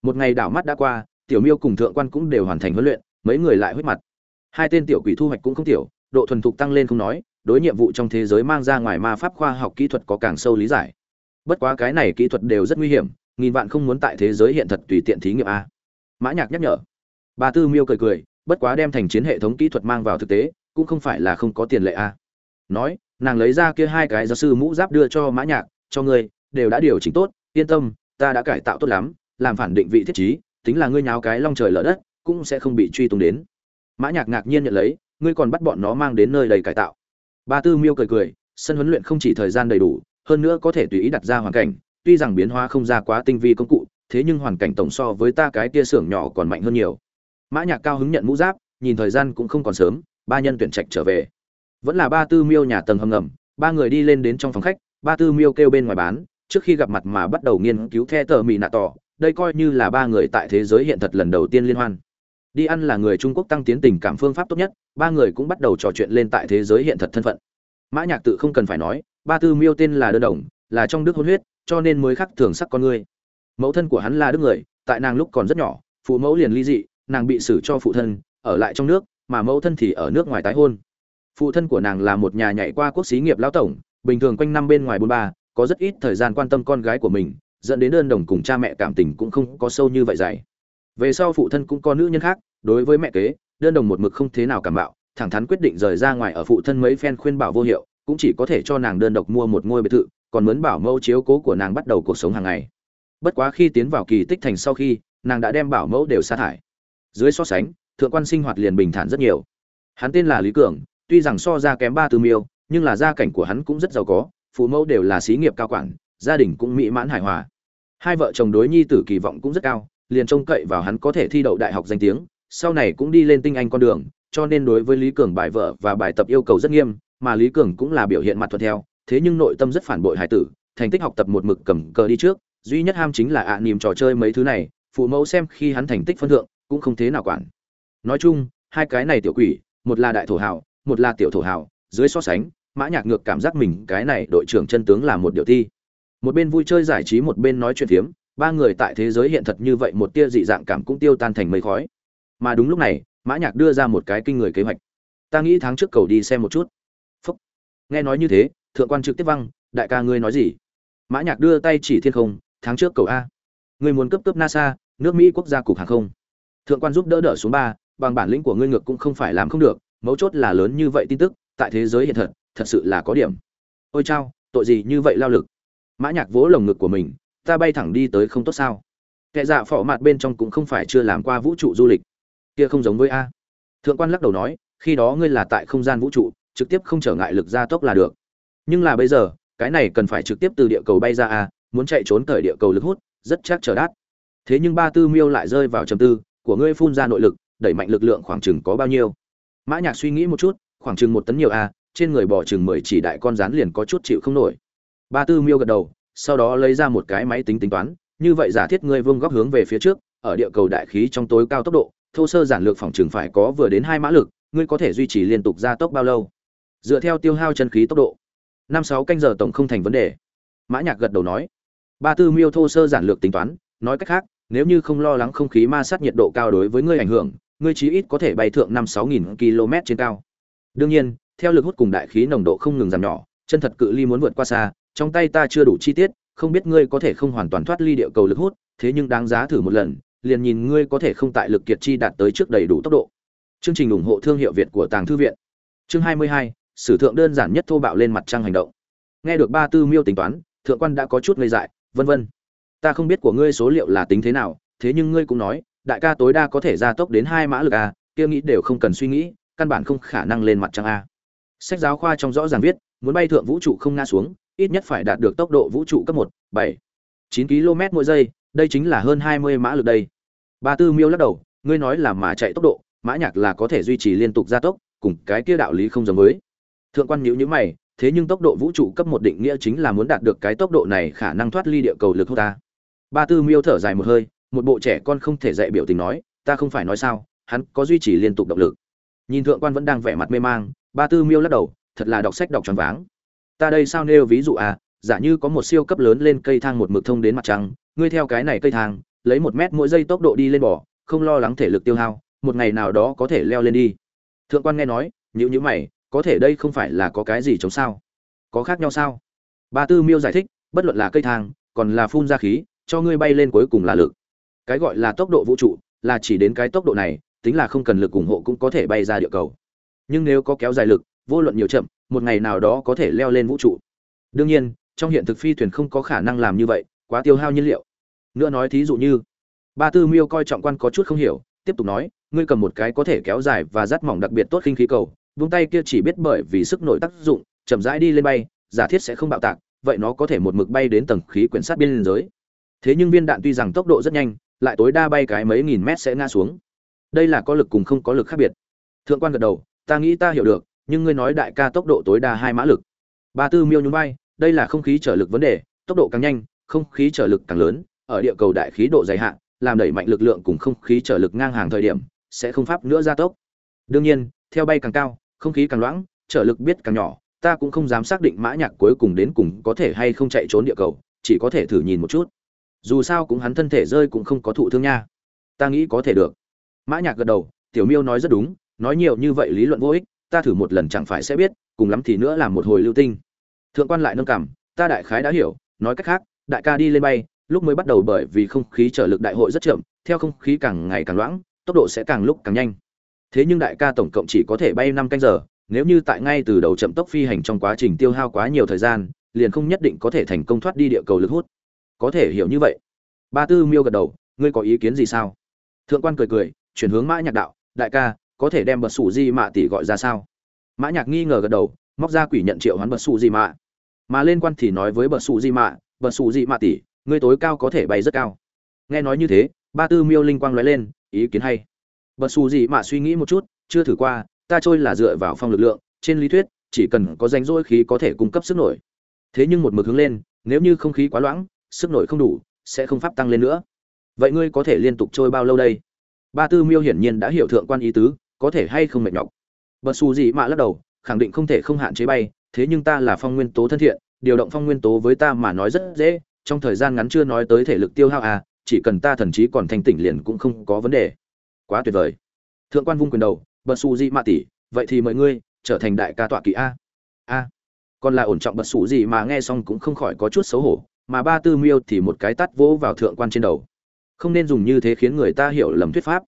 Một ngày đảo mắt đã qua, tiểu miêu cùng thượng quan cũng đều hoàn thành huấn luyện, mấy người lại huyết mặt. Hai tên tiểu quỷ thu hoạch cũng không tiểu, độ thuần thục tăng lên không nói, đối nhiệm vụ trong thế giới mang ra ngoài ma pháp khoa học kỹ thuật có càng sâu lý giải. Bất quá cái này kỹ thuật đều rất nguy hiểm, nghìn vạn không muốn tại thế giới hiện thật tùy tiện thí nghiệm a. Mã nhạc nhắc nhở. Bà tư miêu cười cười, bất quá đem thành chiến hệ thống kỹ thuật mang vào thực tế, cũng không phải là không có tiền lệ a. Nói nàng lấy ra kia hai cái giáo sư mũ giáp đưa cho mã nhạc, cho ngươi, đều đã điều chỉnh tốt, yên tâm, ta đã cải tạo tốt lắm, làm phản định vị thiết trí, tính là ngươi nháo cái long trời lở đất, cũng sẽ không bị truy tung đến. Mã nhạc ngạc nhiên nhận lấy, ngươi còn bắt bọn nó mang đến nơi đầy cải tạo. Ba tư miêu cười cười, sân huấn luyện không chỉ thời gian đầy đủ, hơn nữa có thể tùy ý đặt ra hoàn cảnh, tuy rằng biến hóa không ra quá tinh vi công cụ, thế nhưng hoàn cảnh tổng so với ta cái kia xưởng nhỏ còn mạnh hơn nhiều. Mã nhạc cao hứng nhận mũ giáp, nhìn thời gian cũng không còn sớm, ba nhân tuyển trạch trở về vẫn là ba tư miêu nhà tầng hầm ngầm, ba người đi lên đến trong phòng khách, ba tư miêu kêu bên ngoài bán, trước khi gặp mặt mà bắt đầu nghiên cứu the tờ mì nạ tỏ, đây coi như là ba người tại thế giới hiện thật lần đầu tiên liên hoan. Đi ăn là người trung quốc tăng tiến tình cảm phương pháp tốt nhất, ba người cũng bắt đầu trò chuyện lên tại thế giới hiện thật thân phận. Mã nhạc tự không cần phải nói, ba tư miêu tên là đơn đồng, là trong đức hôn huyết, cho nên mới khắc thường sắc con người. Mẫu thân của hắn là đức người, tại nàng lúc còn rất nhỏ, phụ mẫu liền ly dị, nàng bị xử cho phụ thân, ở lại trong nước, mà mẫu thân thì ở nước ngoài tái hôn phụ thân của nàng là một nhà nhảy qua quốc xí nghiệp lão tổng, bình thường quanh năm bên ngoài bôn ba, có rất ít thời gian quan tâm con gái của mình, dẫn đến đơn đồng cùng cha mẹ cảm tình cũng không có sâu như vậy dày. Về sau phụ thân cũng có nữ nhân khác, đối với mẹ kế, đơn đồng một mực không thế nào cảm bạo, thẳng thắn quyết định rời ra ngoài ở phụ thân mấy phen khuyên bảo vô hiệu, cũng chỉ có thể cho nàng đơn độc mua một ngôi biệt thự, còn muốn bảo mẫu chiếu cố của nàng bắt đầu cuộc sống hàng ngày. Bất quá khi tiến vào kỳ tích thành sau khi, nàng đã đem bảo mẫu đều sa thải. Dưới so sánh, thượng quan sinh hoạt liền bình thản rất nhiều. Hắn tên là lý cường tuy rằng so ra kém ba tư miêu, nhưng là gia cảnh của hắn cũng rất giàu có, phụ mẫu đều là xí nghiệp cao quản, gia đình cũng mỹ mãn hài hòa. Hai vợ chồng đối nhi tử kỳ vọng cũng rất cao, liền trông cậy vào hắn có thể thi đậu đại học danh tiếng, sau này cũng đi lên tinh anh con đường, cho nên đối với lý cường bài vợ và bài tập yêu cầu rất nghiêm, mà lý cường cũng là biểu hiện mặt thuận theo, thế nhưng nội tâm rất phản bội hải tử, thành tích học tập một mực cầm cờ đi trước, duy nhất ham chính là ạ niềm trò chơi mấy thứ này, phụ mẫu xem khi hắn thành tích phân thượng, cũng không thế nào quản. Nói chung, hai cái này tiểu quỷ, một là đại thổ hào một là tiểu thổ hào, dưới so sánh, mã nhạc ngược cảm giác mình cái này đội trưởng chân tướng là một điều thi. Một bên vui chơi giải trí, một bên nói chuyện phiếm, ba người tại thế giới hiện thật như vậy, một tia dị dạng cảm cũng tiêu tan thành mây khói. Mà đúng lúc này, mã nhạc đưa ra một cái kinh người kế hoạch. Ta nghĩ tháng trước cầu đi xem một chút. Phúc. nghe nói như thế, thượng quan trực tiếp văng, đại ca ngươi nói gì? Mã nhạc đưa tay chỉ thiên không, tháng trước cầu a. Ngươi muốn cấp cấp nasa, nước mỹ quốc gia cục hàng không. Thượng quan giúp đỡ đỡ xuống ba, bằng bản lĩnh của ngươi ngược cũng không phải làm không được mấu chốt là lớn như vậy tin tức, tại thế giới hiện thật thật sự là có điểm. Ôi chao, tội gì như vậy lao lực? Mã nhạc vỗ lồng ngực của mình, ta bay thẳng đi tới không tốt sao? Kệ dạ phỏ mặt bên trong cũng không phải chưa làm qua vũ trụ du lịch. Kia không giống với a. Thượng quan lắc đầu nói, khi đó ngươi là tại không gian vũ trụ, trực tiếp không trở ngại lực gia tốc là được. Nhưng là bây giờ, cái này cần phải trực tiếp từ địa cầu bay ra a, muốn chạy trốn tới địa cầu lực hút, rất chắc chờ đát. Thế nhưng ba tư miêu lại rơi vào trầm tư, của ngươi phun ra nội lực, đẩy mạnh lực lượng khoảng chừng có bao nhiêu? Mã nhạc suy nghĩ một chút, khoảng chừng một tấn nhiều a, trên người bò chừng mười chỉ đại con rắn liền có chút chịu không nổi. Ba tư miêu gật đầu, sau đó lấy ra một cái máy tính tính toán, như vậy giả thiết ngươi vương góc hướng về phía trước, ở địa cầu đại khí trong tối cao tốc độ, thô sơ giản lược phòng trường phải có vừa đến hai mã lực, ngươi có thể duy trì liên tục gia tốc bao lâu? Dựa theo tiêu hao chân khí tốc độ. Năm sáu canh giờ tổng không thành vấn đề. Mã nhạc gật đầu nói. Ba tư miêu thô sơ giản lược tính toán, nói cách khác, nếu như không lo lắng không khí ma sát nhiệt độ cao đối với ngươi ảnh hưởng ngươi chí ít có thể bay thượng năm sáu nghìn km trên cao. Đương nhiên theo lực hút cùng đại khí nồng độ không ngừng giảm nhỏ chân thật cự ly muốn vượt qua xa trong tay ta chưa đủ chi tiết không biết ngươi có thể không hoàn toàn thoát ly địa cầu lực hút thế nhưng đáng giá thử một lần liền nhìn ngươi có thể không tại lực kiệt chi đạt tới trước đầy đủ tốc độ. Chương trình ủng hộ thương hiệu việt của tàng thư viện. Chương 22, sử thượng đơn giản nhất thô bạo lên mặt trăng hành động. Nghe được ba tư miêu tính toán thượng quan đã có chút ngây dại vân vân. Ta không biết của ngươi số liệu là tính thế nào thế nhưng ngươi cũng nói đại ca tối đa có thể gia tốc đến hai mã lực à kia nghĩ đều không cần suy nghĩ, căn bản không khả năng lên mặt trăng a. Sách giáo khoa trong rõ ràng viết, muốn bay thượng vũ trụ không ngã xuống, ít nhất phải đạt được tốc độ vũ trụ cấp một, bảy, chín km mỗi giây, đây chính là hơn hai mươi mã lực đây. Ba tư miêu lắc đầu, ngươi nói là mà chạy tốc độ, mã nhạc là có thể duy trì liên tục gia tốc, cùng cái kia đạo lý không giống với. Thượng quan nhíu nhíu mày, thế nhưng tốc độ vũ trụ cấp một định nghĩa chính là muốn đạt được cái tốc độ này khả năng thoát ly địa cầu lực hút ta. Ba tư miêu thở dài một hơi một bộ trẻ con không thể dạy biểu tình nói, ta không phải nói sao, hắn có duy trì liên tục động lực. Nhìn thượng quan vẫn đang vẻ mặt mê mang, ba tư miêu lắc đầu, thật là đọc sách đọc tròn váng. Ta đây sao nêu ví dụ à giả như có một siêu cấp lớn lên cây thang một mực thông đến mặt trăng, ngươi theo cái này cây thang, lấy một mét mỗi giây tốc độ đi lên bỏ không lo lắng thể lực tiêu hao, một ngày nào đó có thể leo lên đi. Thượng quan nghe nói nhữ nhữ mày, có thể đây không phải là có cái gì chống sao? Có khác nhau sao? Ba tư miêu giải thích, bất luận là cây thang, còn là phun ra khí, cho ngươi bay lên cuối cùng là lực cái gọi là tốc độ vũ trụ là chỉ đến cái tốc độ này, tính là không cần lực ủng hộ cũng có thể bay ra địa cầu. Nhưng nếu có kéo dài lực, vô luận nhiều chậm, một ngày nào đó có thể leo lên vũ trụ. Đương nhiên, trong hiện thực phi thuyền không có khả năng làm như vậy, quá tiêu hao nhiên liệu. Nữa nói thí dụ như, ba tư miêu coi trọng quan có chút không hiểu, tiếp tục nói, ngươi cầm một cái có thể kéo dài và rát mỏng đặc biệt tốt khinh khí cầu vung tay kia chỉ biết bởi vì sức nội tác dụng, chậm rãi đi lên bay, giả thiết sẽ không bạo tạc, vậy nó có thể một mực bay đến tầng khí quyển sát biên giới. Thế nhưng viên đạn tuy rằng tốc độ rất nhanh lại tối đa bay cái mấy nghìn mét sẽ ngã xuống. Đây là có lực cùng không có lực khác biệt. Thượng quan gật đầu, ta nghĩ ta hiểu được, nhưng ngươi nói đại ca tốc độ tối đa hai mã lực. Ba tư miêu nhún bay đây là không khí trở lực vấn đề, tốc độ càng nhanh, không khí trở lực càng lớn, ở địa cầu đại khí độ dày hạn, làm đẩy mạnh lực lượng cùng không khí trở lực ngang hàng thời điểm, sẽ không pháp nữa gia tốc. Đương nhiên, theo bay càng cao, không khí càng loãng, trở lực biết càng nhỏ, ta cũng không dám xác định mã nhạc cuối cùng đến cùng có thể hay không chạy trốn địa cầu, chỉ có thể thử nhìn một chút dù sao cũng hắn thân thể rơi cũng không có thụ thương nha. Ta nghĩ có thể được. Mã nhạc gật đầu, tiểu miêu nói rất đúng, nói nhiều như vậy lý luận vô ích, ta thử một lần chẳng phải sẽ biết, cùng lắm thì nữa làm một hồi lưu tinh. Thượng quan lại nâng cảm ta đại khái đã hiểu, nói cách khác, đại ca đi lên bay, lúc mới bắt đầu bởi vì không khí trở lực đại hội rất chậm, theo không khí càng ngày càng loãng, tốc độ sẽ càng lúc càng nhanh. Thế nhưng đại ca tổng cộng chỉ có thể bay năm canh giờ, nếu như tại ngay từ đầu chậm tốc phi hành trong quá trình tiêu hao quá nhiều thời gian, liền không nhất định có thể thành công thoát đi địa cầu lực hút có thể hiểu như vậy. Ba tư miêu gật đầu, ngươi có ý kiến gì sao? Thượng quan cười cười, chuyển hướng mã nhạc đạo, đại ca, có thể đem bật sủ di mạ tỷ gọi ra sao? Mã nhạc nghi ngờ gật đầu, móc ra quỷ nhận triệu hoán bật sủ di mạ. Mà lên quan thì nói với bật sủ di mạ, bật sủ di mạ tỷ, ngươi tối cao có thể bay rất cao. Nghe nói như thế, ba tư miêu linh quang lóe lên, ý kiến hay. Bật sủ di mạ suy nghĩ một chút, chưa thử qua, ta trôi là dựa vào phong lực lượng, trên lý thuyết, chỉ cần có danh rỗi khí có thể cung cấp sức nổi. Thế nhưng một mực hướng lên, nếu như không khí quá loãng sức nổi không đủ, sẽ không pháp tăng lên nữa. Vậy ngươi có thể liên tục trôi bao lâu đây? Ba tư miêu hiển nhiên đã hiểu thượng quan ý tứ, có thể hay không mệt nhọc. Bật xù gì mà lắc đầu, khẳng định không thể không hạn chế bay, thế nhưng ta là phong nguyên tố thân thiện, điều động phong nguyên tố với ta mà nói rất dễ, trong thời gian ngắn chưa nói tới thể lực tiêu hao à chỉ cần ta thần chí còn thanh tỉnh liền cũng không có vấn đề. Quá tuyệt vời. Thượng quan vung quyền đầu bật xù gì mà tỷ, vậy thì mời ngươi trở thành đại ca tọa kỵ a. A. Còn là ổn trọng bật xù gì mà nghe xong cũng không khỏi có chút xấu hổ mà ba tư miêu thì một cái tắt vỗ vào thượng quan trên đầu. Không nên dùng như thế khiến người ta hiểu lầm thuyết pháp.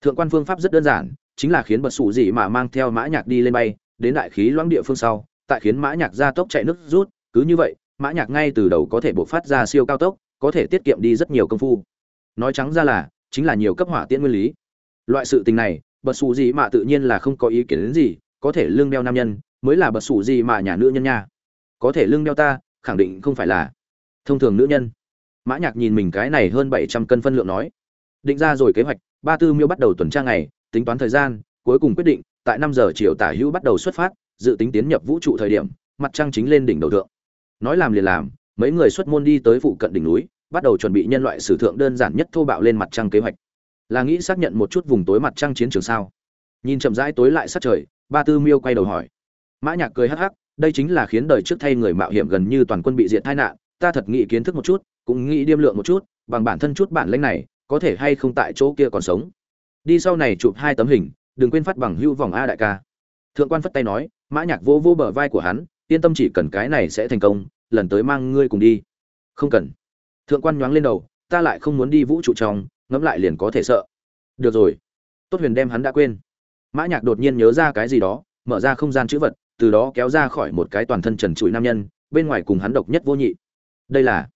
Thượng quan phương pháp rất đơn giản, chính là khiến bật sủ gì mà mang theo mã nhạc đi lên bay, đến đại khí loãng địa phương sau, tại khiến mã nhạc ra tốc chạy nước rút, cứ như vậy, mã nhạc ngay từ đầu có thể bộc phát ra siêu cao tốc, có thể tiết kiệm đi rất nhiều công phu. Nói trắng ra là, chính là nhiều cấp hỏa tiễn nguyên lý. Loại sự tình này, bật sủ gì mà tự nhiên là không có ý kiến đến gì, có thể lương đeo nam nhân, mới là bật sủ gì mà nhà nữ nhân nha. Có thể lương đeo ta, khẳng định không phải là thông thường nữ nhân. Mã nhạc nhìn mình cái này hơn bảy trăm cân phân lượng nói. Định ra rồi kế hoạch, ba tư miêu bắt đầu tuần tra ngày, tính toán thời gian, cuối cùng quyết định, tại năm giờ chiều tả hữu bắt đầu xuất phát, dự tính tiến nhập vũ trụ thời điểm, mặt trăng chính lên đỉnh đầu thượng. Nói làm liền làm, mấy người xuất môn đi tới phụ cận đỉnh núi, bắt đầu chuẩn bị nhân loại sử thượng đơn giản nhất thô bạo lên mặt trăng kế hoạch. Là nghĩ xác nhận một chút vùng tối mặt trăng chiến trường sao. Nhìn chậm rãi tối lại sát trời, ba tư miêu quay đầu hỏi. Mã nhạc cười hắc hắc, đây chính là khiến đời trước thay người mạo hiểm gần như toàn quân bị diệt tai nạn ta thật nghĩ kiến thức một chút, cũng nghĩ điêm lượng một chút, bằng bản thân chút bản lĩnh này, có thể hay không tại chỗ kia còn sống. Đi sau này chụp hai tấm hình, đừng quên phát bằng hưu vòng a đại ca. Thượng quan phất tay nói, mã nhạc vô vô bờ vai của hắn, yên tâm chỉ cần cái này sẽ thành công, lần tới mang ngươi cùng đi. Không cần. Thượng quan nhoáng lên đầu, ta lại không muốn đi vũ trụ trong, ngẫm lại liền có thể sợ. Được rồi. Tốt huyền đem hắn đã quên. Mã nhạc đột nhiên nhớ ra cái gì đó, mở ra không gian chữ vật, từ đó kéo ra khỏi một cái toàn thân trần trụi nam nhân, bên ngoài cùng hắn độc nhất vô nhị đây là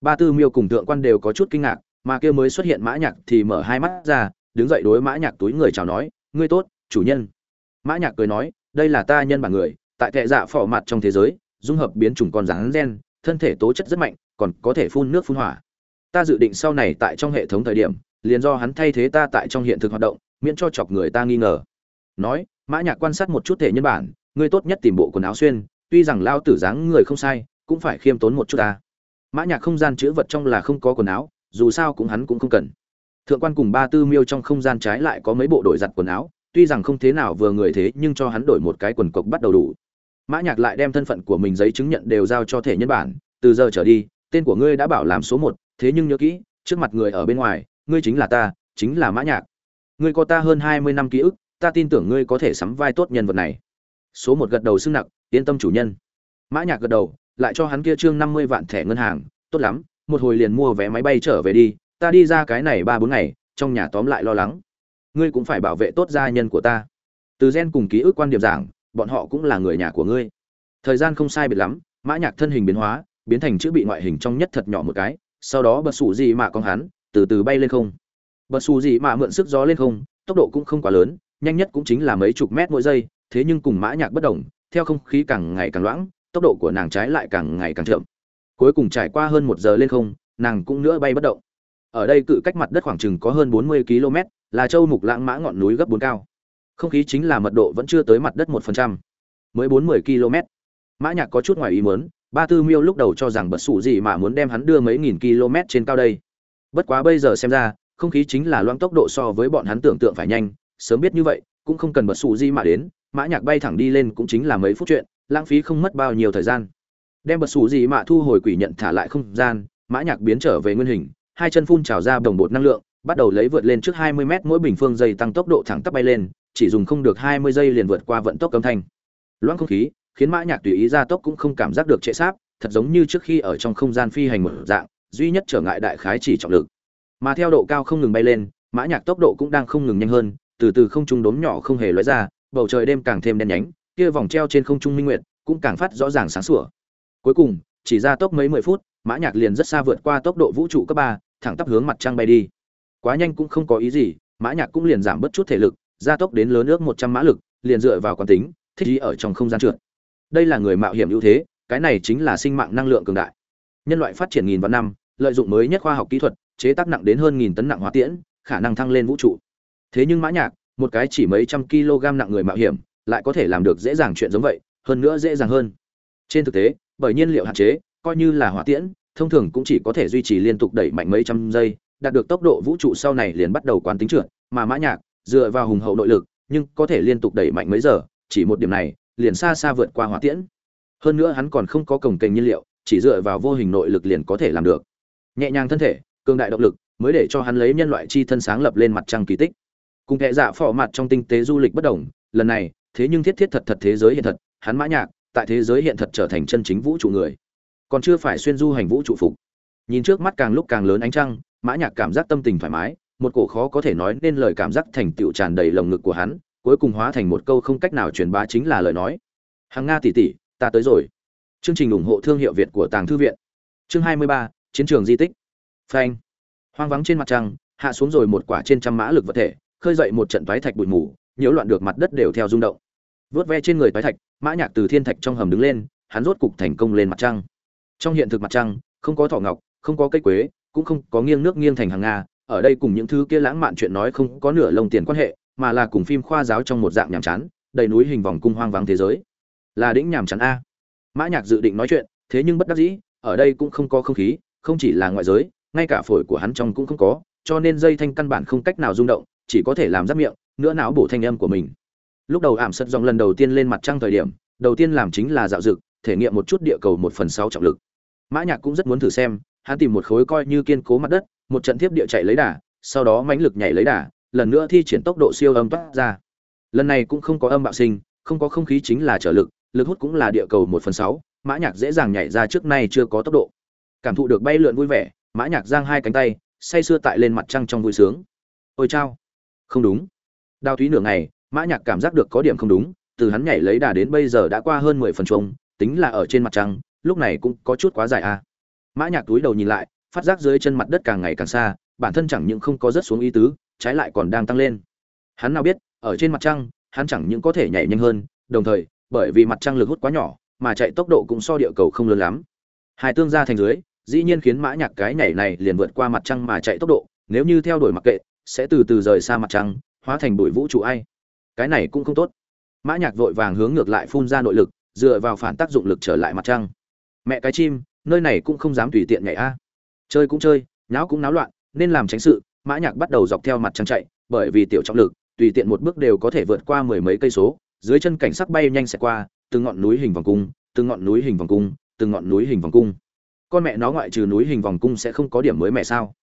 ba tư miêu cùng thượng quan đều có chút kinh ngạc, mà kia mới xuất hiện mã nhạc thì mở hai mắt ra, đứng dậy đối mã nhạc túi người chào nói, ngươi tốt, chủ nhân. Mã nhạc cười nói, đây là ta nhân bản người, tại kệ dạ phỏ mặt trong thế giới, dung hợp biến chủng con rắn gen, thân thể tố chất rất mạnh, còn có thể phun nước phun hỏa. Ta dự định sau này tại trong hệ thống thời điểm, liền do hắn thay thế ta tại trong hiện thực hoạt động, miễn cho chọc người ta nghi ngờ. Nói, mã nhạc quan sát một chút thể nhân bản, ngươi tốt nhất tìm bộ quần áo xuyên, tuy rằng lao tử dáng người không sai, cũng phải khiêm tốn một chút ta mã nhạc không gian chứa vật trong là không có quần áo, dù sao cũng hắn cũng không cần. Thượng quan cùng ba tư miêu trong không gian trái lại có mấy bộ đổi giặt quần áo, tuy rằng không thế nào vừa người thế nhưng cho hắn đổi một cái quần cộc bắt đầu đủ. Mã nhạc lại đem thân phận của mình giấy chứng nhận đều giao cho thể nhân bản, từ giờ trở đi, tên của ngươi đã bảo làm số một, thế nhưng nhớ kỹ, trước mặt người ở bên ngoài, ngươi chính là ta, chính là mã nhạc. Ngươi có ta hơn hai mươi năm ký ức, ta tin tưởng ngươi có thể sắm vai tốt nhân vật này. Số một gật đầu xưng nặng yên tâm chủ nhân. Mã nhạc gật đầu lại cho hắn kia trương năm mươi vạn thẻ ngân hàng, tốt lắm, một hồi liền mua vé máy bay trở về đi, ta đi ra cái này ba bốn ngày, trong nhà tóm lại lo lắng. Ngươi cũng phải bảo vệ tốt gia nhân của ta. Từ gen cùng ký ức quan điểm giảng, bọn họ cũng là người nhà của ngươi. Thời gian không sai biệt lắm, mã nhạc thân hình biến hóa, biến thành chữ bị ngoại hình trong nhất thật nhỏ một cái, sau đó bật sủ gì mà con hắn, từ từ bay lên không. Bật sủ gì mà mượn sức gió lên không, tốc độ cũng không quá lớn, nhanh nhất cũng chính là mấy chục mét mỗi giây, thế nhưng cùng mã nhạc bất động theo không khí càng ngày càng loãng tốc độ của nàng trái lại càng ngày càng chậm. Cuối cùng trải qua hơn một giờ lên không, nàng cũng nữa bay bất động. Ở đây cự cách mặt đất khoảng chừng có hơn bốn mươi km là châu mục lãng mã ngọn núi gấp bốn cao. Không khí chính là mật độ vẫn chưa tới mặt đất một phần trăm. Mới bốn mươi km mã nhạc có chút ngoài ý muốn, ba tư miêu lúc đầu cho rằng bật sủ gì mà muốn đem hắn đưa mấy nghìn km trên cao đây. Bất quá bây giờ xem ra, không khí chính là loang tốc độ so với bọn hắn tưởng tượng phải nhanh. Sớm biết như vậy, cũng không cần bật sủ gì mà đến, mã nhạc bay thẳng đi lên cũng chính là mấy phút chuyện lãng phí không mất bao nhiêu thời gian. Đem bật xù gì mà thu hồi quỷ nhận thả lại không gian, mã nhạc biến trở về nguyên hình, hai chân phun trào ra đồng bột năng lượng, bắt đầu lấy vượt lên trước 20 mét mỗi bình phương giây tăng tốc độ thẳng tắp bay lên, chỉ dùng không được 20 giây liền vượt qua vận tốc âm thanh. Loãng không khí, khiến mã nhạc tùy ý ra tốc cũng không cảm giác được trệ sáp, thật giống như trước khi ở trong không gian phi hành một dạng, duy nhất trở ngại đại khái chỉ trọng lực. Mà theo độ cao không ngừng bay lên, mã nhạc tốc độ cũng đang không ngừng nhanh hơn, từ từ không trung đốm nhỏ không hề lóe ra, bầu trời đêm càng thêm đen nhánh kia vòng treo trên không trung minh nguyệt, cũng càng phát rõ ràng sáng sủa. Cuối cùng, chỉ ra tốc mấy mười phút, mã nhạc liền rất xa vượt qua tốc độ vũ trụ cấp ba, thẳng tắp hướng mặt trăng bay đi. Quá nhanh cũng không có ý gì, mã nhạc cũng liền giảm bớt chút thể lực, gia tốc đến lớn ước một trăm mã lực, liền dựa vào quán tính, thích ý ở trong không gian trượt. Đây là người mạo hiểm ưu thế, cái này chính là sinh mạng năng lượng cường đại. Nhân loại phát triển nghìn vạn năm, lợi dụng mới nhất khoa học kỹ thuật, chế tác nặng đến hơn nghìn tấn nặng hóa tiễn, khả năng thăng lên vũ trụ. Thế nhưng mã nhạc, một cái chỉ mấy trăm kg nặng người mạo hiểm lại có thể làm được dễ dàng chuyện giống vậy, hơn nữa dễ dàng hơn. Trên thực tế, bởi nhiên liệu hạn chế, coi như là hỏa tiễn, thông thường cũng chỉ có thể duy trì liên tục đẩy mạnh mấy trăm giây, đạt được tốc độ vũ trụ sau này liền bắt đầu quán tính trượt, mà mã nhạc, dựa vào hùng hậu nội lực, nhưng có thể liên tục đẩy mạnh mấy giờ, chỉ một điểm này, liền xa xa vượt qua hỏa tiễn. Hơn nữa hắn còn không có cồng kềnh nhiên liệu, chỉ dựa vào vô hình nội lực liền có thể làm được. Nhẹ nhàng thân thể, cường đại động lực, mới để cho hắn lấy nhân loại chi thân sáng lập lên mặt trăng kỳ tích. Cùng hệ dạ phỏ mặt trong tinh tế du lịch bất đồng, lần này thế nhưng thiết thiết thật thật thế giới hiện thật hắn mã nhạc tại thế giới hiện thật trở thành chân chính vũ trụ người. Còn chưa phải xuyên du hành vũ trụ phục. Nhìn trước mắt càng lúc càng lớn ánh trăng mã nhạc cảm giác tâm tình thoải mái một cổ khó có thể nói nên lời cảm giác thành tựu tràn đầy lồng ngực của hắn cuối cùng hóa thành một câu không cách nào truyền bá chính là lời nói. Hàng nga tỷ tỷ ta tới rồi. Chương trình ủng hộ thương hiệu việt của tàng thư viện. Chương 23, chiến trường di tích. Phanh. Hoang vắng trên mặt trăng hạ xuống rồi một quả trên trăm mã lực vật thể khơi dậy một trận toái thạch bụi mù nhiễu loạn được mặt đất đều theo rung động vớt ve trên người thái thạch, mã nhạc từ thiên thạch trong hầm đứng lên, hắn rốt cục thành công lên mặt trăng. Trong hiện thực mặt trăng, không có thỏ ngọc, không có cây quế, cũng không có nghiêng nước nghiêng thành hàng nga, ở đây cùng những thứ kia lãng mạn chuyện nói không có nửa lông tiền quan hệ, mà là cùng phim khoa giáo trong một dạng nhàm chán, đầy núi hình vòng cung hoang vắng thế giới. Là đĩnh nhàm chán a. Mã nhạc dự định nói chuyện, thế nhưng bất đắc dĩ, ở đây cũng không có không khí, không chỉ là ngoại giới, ngay cả phổi của hắn trong cũng không có, cho nên dây thanh căn bản không cách nào rung động, chỉ có thể làm giáp miệng, nữa não bổ thanh âm của mình lúc đầu ảm sật dòng lần đầu tiên lên mặt trăng thời điểm, đầu tiên làm chính là dạo dực thể nghiệm một chút địa cầu một phần sáu trọng lực. Mã nhạc cũng rất muốn thử xem, hắn tìm một khối coi như kiên cố mặt đất, một trận tiếp địa chạy lấy đà, sau đó mãnh lực nhảy lấy đà, lần nữa thi triển tốc độ siêu âm toát ra. Lần này cũng không có âm bạo sinh, không có không khí chính là trở lực lực hút cũng là địa cầu một phần sáu, mã nhạc dễ dàng nhảy ra trước nay chưa có tốc độ. Cảm thụ được bay lượn vui vẻ, mã nhạc giang hai cánh tay, say sưa tại lên mặt trăng trong vui sướng. Ôi chao. Không đúng. Đào thúy nửa ngày mã nhạc cảm giác được có điểm không đúng, từ hắn nhảy lấy đà đến bây giờ đã qua hơn mười phần chung tính là ở trên mặt trăng, lúc này cũng có chút quá dài à. mã nhạc túi đầu nhìn lại, phát giác dưới chân mặt đất càng ngày càng xa, bản thân chẳng những không có rớt xuống ý tứ, trái lại còn đang tăng lên. Hắn nào biết, ở trên mặt trăng, hắn chẳng những có thể nhảy nhanh hơn, đồng thời, bởi vì mặt trăng lực hút quá nhỏ, mà chạy tốc độ cũng so địa cầu không lớn lắm. Hai tương ra thành dưới, dĩ nhiên khiến mã nhạc cái nhảy này liền vượt qua mặt trăng mà chạy tốc độ, nếu như theo đuổi mặc kệ, sẽ từ từ rời xa mặt trăng, hóa thành bụi vũ trụ ai cái này cũng không tốt. Mã nhạc vội vàng hướng ngược lại phun ra nội lực, dựa vào phản tác dụng lực trở lại mặt trăng. Mẹ cái chim, nơi này cũng không dám tùy tiện nhảy a. À. Chơi cũng chơi, nháo cũng náo loạn, nên làm tránh sự, mã nhạc bắt đầu dọc theo mặt trăng chạy, bởi vì tiểu trọng lực, tùy tiện một bước đều có thể vượt qua mười mấy cây số, dưới chân cảnh sắc bay nhanh sẽ qua, từng ngọn núi hình vòng cung, từng ngọn núi hình vòng cung, từng ngọn núi hình vòng cung. Con mẹ nó ngoại trừ núi hình vòng cung sẽ không có điểm mới mẹ sao?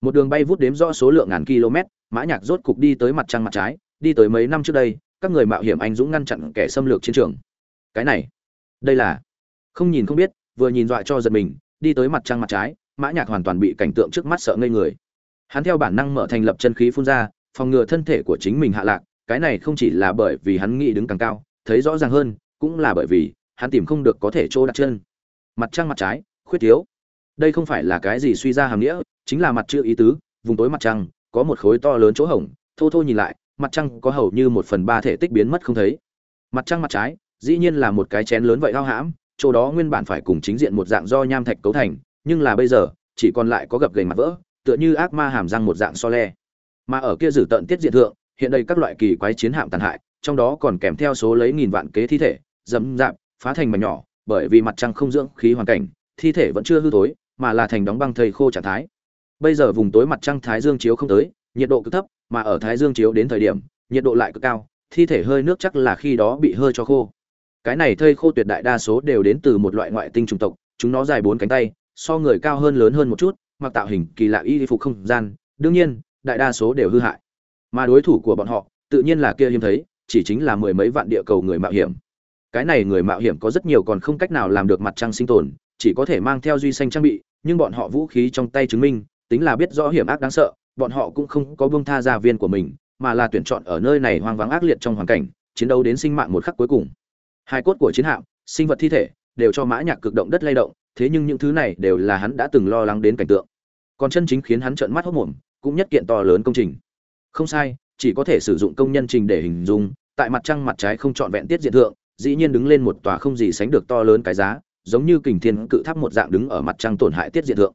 Một đường bay vút đếm rõ số lượng ngàn km, mã nhạc rốt cục đi tới mặt trăng mặt trái đi tới mấy năm trước đây, các người mạo hiểm anh dũng ngăn chặn kẻ xâm lược chiến trường. Cái này, đây là, không nhìn không biết, vừa nhìn dọa cho giật mình, đi tới mặt trăng mặt trái, mã nhạc hoàn toàn bị cảnh tượng trước mắt sợ ngây người. Hắn theo bản năng mở thành lập chân khí phun ra, phòng ngừa thân thể của chính mình hạ lạc, cái này không chỉ là bởi vì hắn nghĩ đứng càng cao, thấy rõ ràng hơn, cũng là bởi vì hắn tìm không được có thể chỗ đặt chân. Mặt trăng mặt trái, khuyết thiếu. Đây không phải là cái gì suy ra hàm nghĩa, chính là mặt chữ ý tứ, vùng tối mặt trăng, có một khối to lớn chỗ hổng, thô thô nhìn lại mặt trăng có hầu như một phần ba thể tích biến mất không thấy. Mặt trăng mặt trái, dĩ nhiên là một cái chén lớn vậy hao hãm, chỗ đó nguyên bản phải cùng chính diện một dạng do nham thạch cấu thành, nhưng là bây giờ, chỉ còn lại có gập gành mặt vỡ, tựa như ác ma hàm răng một dạng so le. Mà ở kia dử tận tiết diện thượng, hiện đây các loại kỳ quái chiến hạm tàn hại, trong đó còn kèm theo số lấy nghìn vạn kế thi thể, dẫm, dạp, phá thành mảnh nhỏ, bởi vì mặt trăng không dưỡng khí hoàn cảnh, thi thể vẫn chưa hư tối mà là thành đóng băng thầy khô trạng thái. Bây giờ vùng tối mặt trăng thái dương chiếu không tới nhiệt độ cực thấp, mà ở thái dương chiếu đến thời điểm, nhiệt độ lại cực cao, thi thể hơi nước chắc là khi đó bị hơi cho khô. Cái này thây khô tuyệt đại đa số đều đến từ một loại ngoại tinh trùng tộc, chúng nó dài bốn cánh tay, so người cao hơn lớn hơn một chút, mặc tạo hình kỳ lạ y phục không gian, đương nhiên, đại đa số đều hư hại. Mà đối thủ của bọn họ, tự nhiên là kia hiếm thấy, chỉ chính là mười mấy vạn địa cầu người mạo hiểm. Cái này người mạo hiểm có rất nhiều còn không cách nào làm được mặt trăng sinh tồn, chỉ có thể mang theo duy xanh trang bị, nhưng bọn họ vũ khí trong tay chứng minh, tính là biết rõ hiểm ác đáng sợ bọn họ cũng không có buông tha gia viên của mình, mà là tuyển chọn ở nơi này hoang vắng ác liệt trong hoàn cảnh, chiến đấu đến sinh mạng một khắc cuối cùng. Hai cốt của chiến hạm, sinh vật thi thể, đều cho mã nhạc cực động đất lay động, thế nhưng những thứ này đều là hắn đã từng lo lắng đến cảnh tượng. Còn chân chính khiến hắn trợn mắt hốt mồm cũng nhất kiện to lớn công trình. Không sai, chỉ có thể sử dụng công nhân trình để hình dung, tại mặt trăng mặt trái không trọn vẹn tiết diện thượng, dĩ nhiên đứng lên một tòa không gì sánh được to lớn cái giá, giống như kình thiên cự tháp một dạng đứng ở mặt trăng tổn hại tiết diện thượng.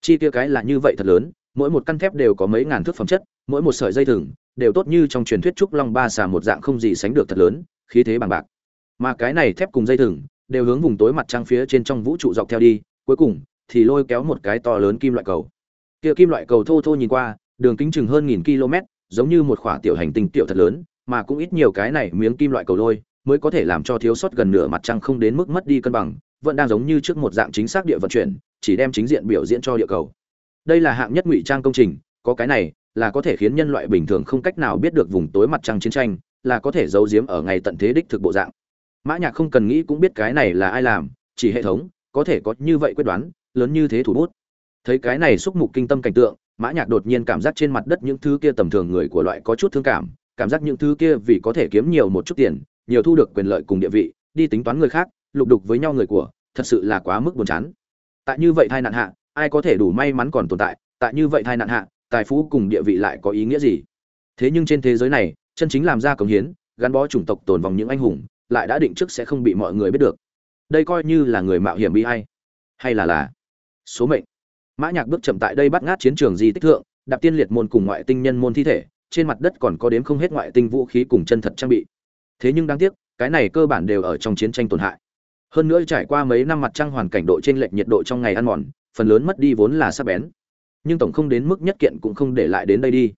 Chi kia cái là như vậy thật lớn mỗi một căn thép đều có mấy ngàn thước phẩm chất, mỗi một sợi dây thừng đều tốt như trong truyền thuyết trúc long ba xà một dạng không gì sánh được thật lớn, khí thế bằng bạc. Mà cái này thép cùng dây thừng đều hướng vùng tối mặt trăng phía trên trong vũ trụ dọc theo đi, cuối cùng thì lôi kéo một cái to lớn kim loại cầu. Kia kim loại cầu thô thô nhìn qua, đường kính chừng hơn nghìn km giống như một quả tiểu hành tinh tiểu thật lớn, mà cũng ít nhiều cái này miếng kim loại cầu lôi mới có thể làm cho thiếu sót gần nửa mặt trăng không đến mức mất đi cân bằng, vẫn đang giống như trước một dạng chính xác địa vận chuyển, chỉ đem chính diện biểu diễn cho địa cầu đây là hạng nhất ngụy trang công trình, có cái này, là có thể khiến nhân loại bình thường không cách nào biết được vùng tối mặt trăng chiến tranh, là có thể giấu giếm ở ngày tận thế đích thực bộ dạng. Mã nhạc không cần nghĩ cũng biết cái này là ai làm, chỉ hệ thống, có thể có như vậy quyết đoán, lớn như thế thủ bút. Thấy cái này xúc mục kinh tâm cảnh tượng, mã nhạc đột nhiên cảm giác trên mặt đất những thứ kia tầm thường người của loại có chút thương cảm cảm giác những thứ kia vì có thể kiếm nhiều một chút tiền, nhiều thu được quyền lợi cùng địa vị, đi tính toán người khác, lục đục với nhau người của, thật sự là quá mức buồn chán. Tại như vậy tai nạn hạ ai có thể đủ may mắn còn tồn tại tại như vậy tai nạn hạ, tài phú cùng địa vị lại có ý nghĩa gì? Thế nhưng trên thế giới này, chân chính làm ra công hiến, gắn bó chủng tộc tồn vòng những anh hùng, lại đã định trước sẽ không bị mọi người biết được. Đây coi như là người mạo hiểm bi hay hay là là số mệnh? Mã nhạc bước chậm tại đây bắt ngát chiến trường di tích thượng, đạp tiên liệt môn cùng ngoại tinh nhân môn thi thể, trên mặt đất còn có đếm không hết ngoại tinh vũ khí cùng chân thật trang bị. Thế nhưng đáng tiếc, cái này cơ bản đều ở trong chiến tranh tổn hại. Hơn nữa trải qua mấy năm mặt trăng hoàn cảnh độ trên lệch nhiệt độ trong ngày ăn mòn phần lớn mất đi vốn là sắc bén. Nhưng tổng không đến mức nhất kiện cũng không để lại đến đây đi.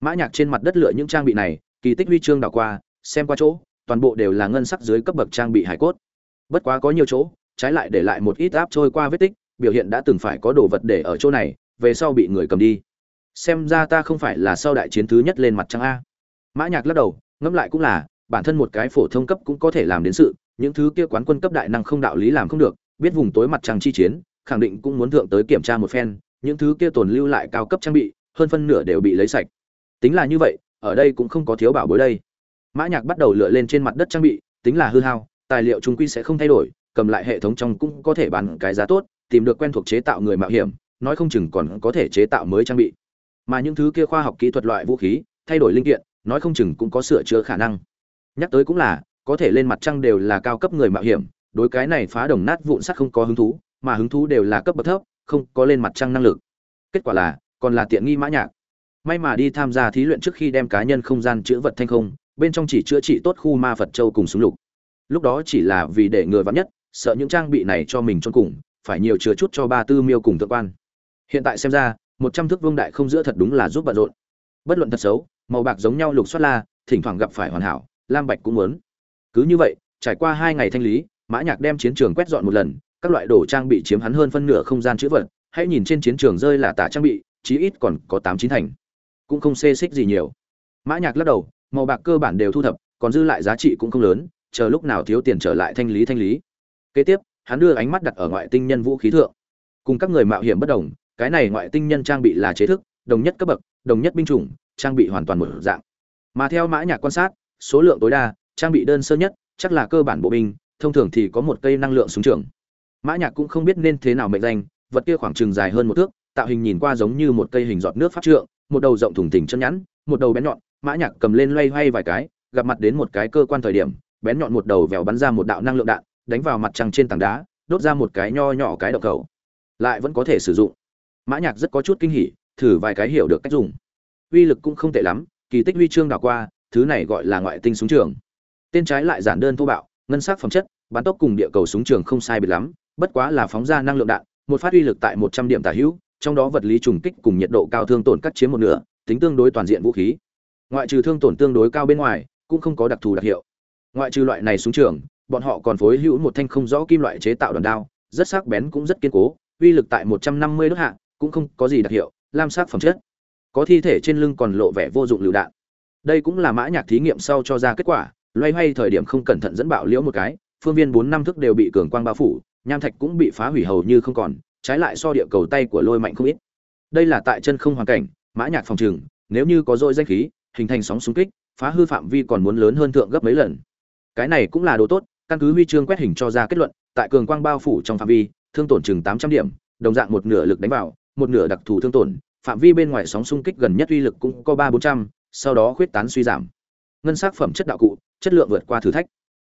Mã nhạc trên mặt đất lựa những trang bị này, kỳ tích huy chương đảo qua, xem qua chỗ, toàn bộ đều là ngân sắc dưới cấp bậc trang bị hải cốt. Bất quá có nhiều chỗ, trái lại để lại một ít áp trôi qua vết tích, biểu hiện đã từng phải có đồ vật để ở chỗ này, về sau bị người cầm đi. Xem ra ta không phải là sau đại chiến thứ nhất lên mặt trăng a. Mã nhạc lắc đầu, ngẫm lại cũng là, bản thân một cái phổ thông cấp cũng có thể làm đến sự, những thứ kia quán quân cấp đại năng không đạo lý làm không được, biết vùng tối mặt trăng chi chiến khẳng định cũng muốn thượng tới kiểm tra một phen, những thứ kia tồn lưu lại cao cấp trang bị, hơn phân nửa đều bị lấy sạch. Tính là như vậy, ở đây cũng không có thiếu bảo bối đây. Mã nhạc bắt đầu lựa lên trên mặt đất trang bị, tính là hư hao, tài liệu trung quy sẽ không thay đổi, cầm lại hệ thống trong cũng có thể bán cái giá tốt, tìm được quen thuộc chế tạo người mạo hiểm, nói không chừng còn có thể chế tạo mới trang bị. Mà những thứ kia khoa học kỹ thuật loại vũ khí, thay đổi linh kiện, nói không chừng cũng có sửa chữa khả năng. Nhắc tới cũng là, có thể lên mặt trăng đều là cao cấp người mạo hiểm, đối cái này phá đồng nát vụn sắt không có hứng thú mà hứng thú đều là cấp bậc thấp, không có lên mặt trăng năng lực. Kết quả là, còn là tiện nghi mã nhạc. May mà đi tham gia thí luyện trước khi đem cá nhân không gian chữa vật thanh không, bên trong chỉ chữa trị tốt khu ma phật châu cùng súng lục. Lúc đó chỉ là vì để người vắn nhất, sợ những trang bị này cho mình chôn cùng, phải nhiều chứa chút cho ba tư miêu cùng thượng quan. Hiện tại xem ra, một trăm thước vương đại không giữa thật đúng là giúp bận rộn. Bất luận thật xấu, màu bạc giống nhau lục xoát la, thỉnh thoảng gặp phải hoàn hảo, lam bạch cũng muốn. Cứ như vậy, trải qua hai ngày thanh lý, mã nhạc đem chiến trường quét dọn một lần các loại đồ trang bị chiếm hắn hơn phân nửa không gian chữ vật, hãy nhìn trên chiến trường rơi là tả trang bị, chí ít còn có tám chín thành. Cũng không xê xích gì nhiều. Mã nhạc lắc đầu, màu bạc cơ bản đều thu thập, còn dư lại giá trị cũng không lớn, chờ lúc nào thiếu tiền trở lại thanh lý thanh lý. Kế tiếp, hắn đưa ánh mắt đặt ở ngoại tinh nhân vũ khí thượng. Cùng các người mạo hiểm bất đồng, cái này ngoại tinh nhân trang bị là chế thức, đồng nhất cấp bậc, đồng nhất binh chủng, trang bị hoàn toàn một dạng. Mà theo mã nhạc quan sát, số lượng tối đa, trang bị đơn sơ nhất, chắc là cơ bản bộ binh, thông thường thì có một cây năng lượng súng trường mã nhạc cũng không biết nên thế nào mệnh danh, vật kia khoảng chừng dài hơn một thước, tạo hình nhìn qua giống như một cây hình giọt nước pháp trượng, một đầu rộng thủng thình chân nhẵn, một đầu bén nhọn, mã nhạc cầm lên loay hoay vài cái, gặp mặt đến một cái cơ quan thời điểm, bén nhọn một đầu vèo bắn ra một đạo năng lượng đạn, đánh vào mặt trăng trên tảng đá, đốt ra một cái nho nhỏ cái động cầu. Lại vẫn có thể sử dụng. Mã nhạc rất có chút kinh hỉ, thử vài cái hiểu được cách dùng. Uy lực cũng không tệ lắm, kỳ tích huy chương đảo qua, thứ này gọi là ngoại tinh súng trường. Tên trái lại giản đơn thô bạo, ngân sắc phẩm chất, bắn tốc cùng địa cầu súng trường không sai biệt lắm bất quá là phóng ra năng lượng đạn, một phát uy lực tại một trăm điểm tả hữu, trong đó vật lý trùng kích cùng nhiệt độ cao thương tổn cắt chiếm một nửa, tính tương đối toàn diện vũ khí. Ngoại trừ thương tổn tương đối cao bên ngoài, cũng không có đặc thù đặc hiệu. Ngoại trừ loại này súng trường, bọn họ còn phối hữu một thanh không rõ kim loại chế tạo đòn đao, rất sắc bén cũng rất kiên cố, uy lực tại một trăm năm mươi đốt hạ, cũng không có gì đặc hiệu, lam sắc phẩm chất. Có thi thể trên lưng còn lộ vẻ vô dụng lưu đạn. Đây cũng là mã nhạc thí nghiệm sau cho ra kết quả, loay hoay thời điểm không cẩn thận dẫn bạo liễu một cái, phương viên bốn năm thức đều bị cường quang bao phủ nham thạch cũng bị phá hủy hầu như không còn, trái lại so địa cầu tay của lôi mạnh không ít. Đây là tại chân không hoàn cảnh, mã nhạc phòng trường, nếu như có dội danh khí, hình thành sóng xung kích, phá hư phạm vi còn muốn lớn hơn thượng gấp mấy lần. Cái này cũng là đồ tốt, căn cứ huy chương quét hình cho ra kết luận, tại cường quang bao phủ trong phạm vi, thương tổn chừng tám trăm điểm, đồng dạng một nửa lực đánh vào, một nửa đặc thù thương tổn, phạm vi bên ngoài sóng xung kích gần nhất uy lực cũng có ba bốn trăm, sau đó khuyết tán suy giảm. Ngân sắc phẩm chất đạo cụ, chất lượng vượt qua thử thách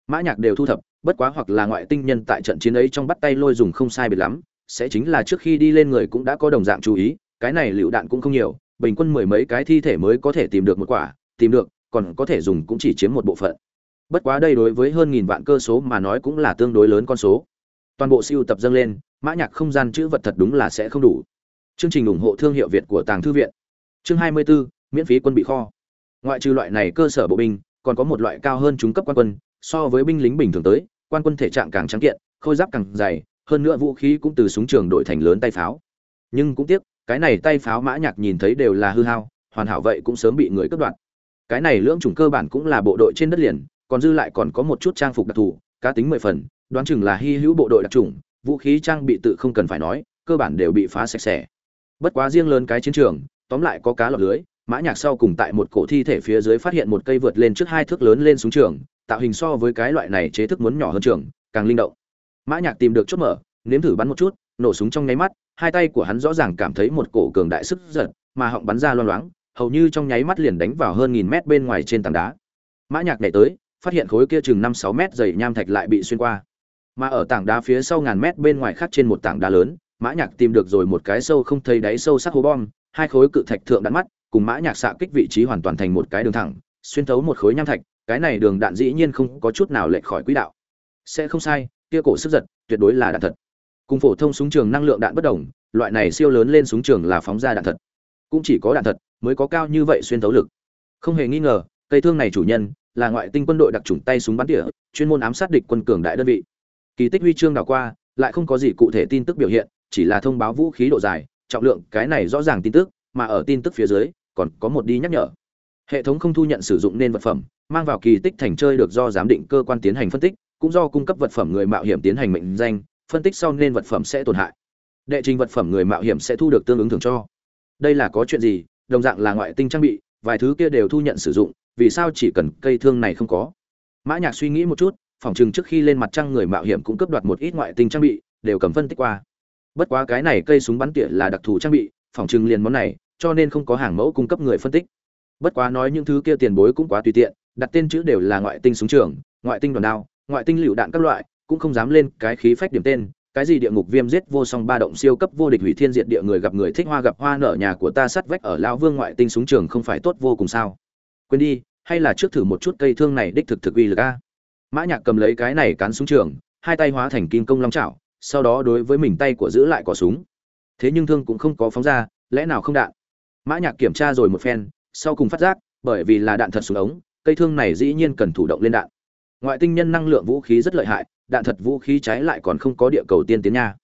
mã nhạc đều thu thập bất quá hoặc là ngoại tinh nhân tại trận chiến ấy trong bắt tay lôi dùng không sai biệt lắm sẽ chính là trước khi đi lên người cũng đã có đồng dạng chú ý cái này lựu đạn cũng không nhiều bình quân mười mấy cái thi thể mới có thể tìm được một quả tìm được còn có thể dùng cũng chỉ chiếm một bộ phận. Bất quá đây đối với hơn nghìn vạn cơ số mà nói cũng là tương đối lớn con số. Toàn bộ siêu tập dâng lên mã nhạc không gian chữ vật thật đúng là sẽ không đủ. Chương trình ủng hộ thương hiệu việt của tàng thư viện. Chương 24, miễn phí quân bị kho. Ngoại trừ loại này cơ sở bộ binh còn có một loại cao hơn trung cấp quan quân so với binh lính bình thường tới, quan quân thể trạng càng trắng kiện, khôi giáp càng dày, hơn nữa vũ khí cũng từ súng trường đổi thành lớn tay pháo. Nhưng cũng tiếc, cái này tay pháo mã nhạc nhìn thấy đều là hư hao, hoàn hảo vậy cũng sớm bị người cướp đoạt. Cái này lưỡng chủng cơ bản cũng là bộ đội trên đất liền, còn dư lại còn có một chút trang phục đặc thù, cá tính mười phần, đoán chừng là hy hữu bộ đội đặc trùng vũ khí trang bị tự không cần phải nói, cơ bản đều bị phá sạch sẽ. Bất quá riêng lớn cái chiến trường, tóm lại có cá lọt lưới, mã nhạc sau cùng tại một cổ thi thể phía dưới phát hiện một cây vượt lên trước hai thước lớn lên xuống trường tạo hình so với cái loại này chế thức muốn nhỏ hơn trường, càng linh động. Mã nhạc tìm được chốt mở, nếm thử bắn một chút, nổ súng trong nháy mắt, hai tay của hắn rõ ràng cảm thấy một cổ cường đại sức giật, mà họng bắn ra loang loáng, hầu như trong nháy mắt liền đánh vào hơn nghìn mét bên ngoài trên tảng đá. Mã nhạc nhảy tới, phát hiện khối kia chừng năm sáu mét dày nham thạch lại bị xuyên qua. Mà ở tảng đá phía sau ngàn mét bên ngoài khác trên một tảng đá lớn, mã nhạc tìm được rồi một cái sâu không thấy đáy sâu sắc hố bom, hai khối cự thạch thượng đạn mắt, cùng mã nhạc xạ kích vị trí hoàn toàn thành một cái đường thẳng, xuyên thấu một khối nham thạch cái này đường đạn dĩ nhiên không có chút nào lệch khỏi quỹ đạo. Sẽ không sai, kia cổ sức giật, tuyệt đối là đạn thật. Cùng phổ thông súng trường năng lượng đạn bất đồng, loại này siêu lớn lên súng trường là phóng ra đạn thật. Cũng chỉ có đạn thật mới có cao như vậy xuyên thấu lực. Không hề nghi ngờ, cây thương này chủ nhân là ngoại tinh quân đội đặc trùng tay súng bắn tỉa, chuyên môn ám sát địch quân cường đại đơn vị. Kỳ tích huy chương đảo qua, lại không có gì cụ thể tin tức biểu hiện, chỉ là thông báo vũ khí độ dài, trọng lượng cái này rõ ràng tin tức, mà ở tin tức phía dưới, còn có một đi nhắc nhở hệ thống không thu nhận sử dụng nên vật phẩm, mang vào kỳ tích thành chơi được do giám định cơ quan tiến hành phân tích, cũng do cung cấp vật phẩm người mạo hiểm tiến hành mệnh danh, phân tích sau nên vật phẩm sẽ tổn hại. Đệ trình vật phẩm người mạo hiểm sẽ thu được tương ứng thưởng cho. Đây là có chuyện gì? Đồng dạng là ngoại tinh trang bị, vài thứ kia đều thu nhận sử dụng, vì sao chỉ cần cây thương này không có? Mã nhạc suy nghĩ một chút, phòng chừng trước khi lên mặt trăng người mạo hiểm cũng cướp đoạt một ít ngoại tinh trang bị, đều cầm phân tích qua. Bất quá cái này cây súng bắn tỉa là đặc thù trang bị, phòng chừng liền món này, cho nên không có hàng mẫu cung cấp người phân tích bất quá nói những thứ kia tiền bối cũng quá tùy tiện, đặt tên chữ đều là ngoại tinh súng trường, ngoại tinh đòn đao, ngoại tinh lựu đạn các loại, cũng không dám lên cái khí phách điểm tên. Cái gì địa ngục viêm giết vô song ba động siêu cấp vô địch hủy thiên diệt địa người gặp người thích hoa gặp hoa nở nhà của ta sắt vách ở lão vương ngoại tinh súng trường không phải tốt vô cùng sao? Quên đi, hay là trước thử một chút cây thương này đích thực thực uy lực a? Mã nhạc cầm lấy cái này cán súng trường, hai tay hóa thành kim công long chảo, sau đó đối với mình tay của giữ lại cò súng. Thế nhưng thương cũng không có phóng ra, lẽ nào không đạn? Mã nhạc kiểm tra rồi một phen sau cùng phát giác, bởi vì là đạn thật súng ống, cây thương này dĩ nhiên cần thủ động lên đạn. Ngoại tinh nhân năng lượng vũ khí rất lợi hại, đạn thật vũ khí trái lại còn không có địa cầu tiên tiến nha.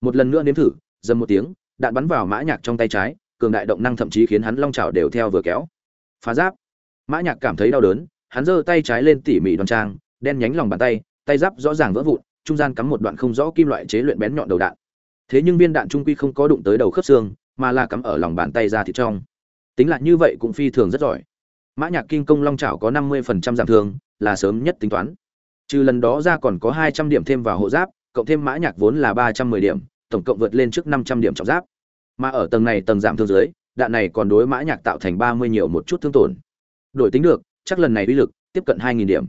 Một lần nữa nếm thử, dầm một tiếng, đạn bắn vào mã nhạc trong tay trái, cường đại động năng thậm chí khiến hắn long chảo đều theo vừa kéo. Phá giáp. Mã nhạc cảm thấy đau đớn, hắn giơ tay trái lên tỉ mỉ đoan trang, đen nhánh lòng bàn tay tay giáp rõ ràng vỡ vụn, trung gian cắm một đoạn không rõ kim loại chế luyện bén nhọn đầu đạn. Thế nhưng viên đạn trung quy không có đụng tới đầu khớp xương, mà là cắm ở lòng bàn tay ra thịt trong tính lại như vậy cũng phi thường rất giỏi. Mã nhạc kinh công long chảo có năm mươi phần trăm giảm thương là sớm nhất tính toán. Trừ lần đó ra còn có hai trăm điểm thêm vào hộ giáp, cộng thêm mã nhạc vốn là ba trăm mười điểm, tổng cộng vượt lên trước năm trăm điểm trọng giáp. Mà ở tầng này tầng giảm thương dưới, đạn này còn đối mã nhạc tạo thành ba mươi nhiều một chút thương tổn. Đổi tính được, chắc lần này uy lực tiếp cận hai nghìn điểm.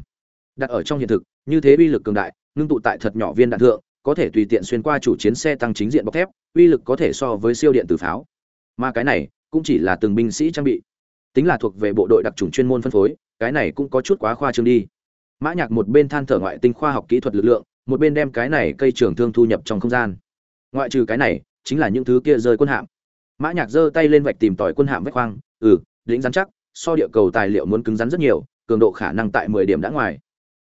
Đặt ở trong hiện thực, như thế uy lực cường đại, ngưng tụ tại thật nhỏ viên đạn thượng, có thể tùy tiện xuyên qua chủ chiến xe tăng chính diện bọc thép, uy lực có thể so với siêu điện tử pháo. Mà cái này cũng chỉ là từng binh sĩ trang bị. Tính là thuộc về bộ đội đặc trùng chuyên môn phân phối, cái này cũng có chút quá khoa trương đi. Mã nhạc một bên than thở ngoại tinh khoa học kỹ thuật lực lượng, một bên đem cái này cây trường thương thu nhập trong không gian. Ngoại trừ cái này, chính là những thứ kia rơi quân hạm. Mã nhạc giơ tay lên vạch tìm tỏi quân hạm vách khoang ừ lĩnh rắn chắc, so địa cầu tài liệu muốn cứng rắn rất nhiều, cường độ khả năng tại 10 điểm đã ngoài.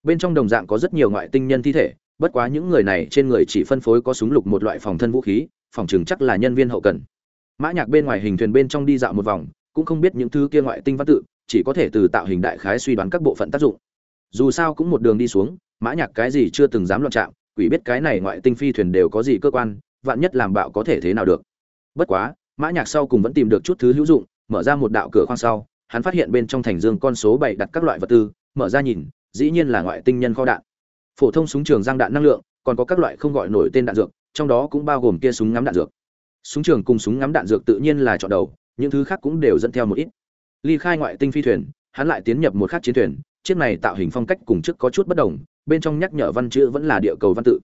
Bên trong đồng dạng có rất nhiều ngoại tinh nhân thi thể, bất quá những người này trên người chỉ phân phối có súng lục một loại phòng thân vũ khí, phòng trường chắc là nhân viên hậu cần mã nhạc bên ngoài hình thuyền bên trong đi dạo một vòng, cũng không biết những thứ kia ngoại tinh văn tự, chỉ có thể từ tạo hình đại khái suy đoán các bộ phận tác dụng. Dù sao cũng một đường đi xuống, mã nhạc cái gì chưa từng dám loạn chạm, quỷ biết cái này ngoại tinh phi thuyền đều có gì cơ quan, vạn nhất làm bạo có thể thế nào được. Bất quá, mã nhạc sau cùng vẫn tìm được chút thứ hữu dụng, mở ra một đạo cửa khoang sau, hắn phát hiện bên trong thành dương con số bảy đặt các loại vật tư, mở ra nhìn, dĩ nhiên là ngoại tinh nhân kho đạn. Phổ thông súng trường giang đạn năng lượng, còn có các loại không gọi nổi tên đạn dược, trong đó cũng bao gồm kia súng ngắm đạn dược súng trường cùng súng ngắm đạn dược tự nhiên là chọn đầu, những thứ khác cũng đều dẫn theo một ít. Ly khai ngoại tinh phi thuyền, hắn lại tiến nhập một khác chiến thuyền, chiếc này tạo hình phong cách cùng trước có chút bất đồng, bên trong nhắc nhở văn chữ vẫn là địa cầu văn tự.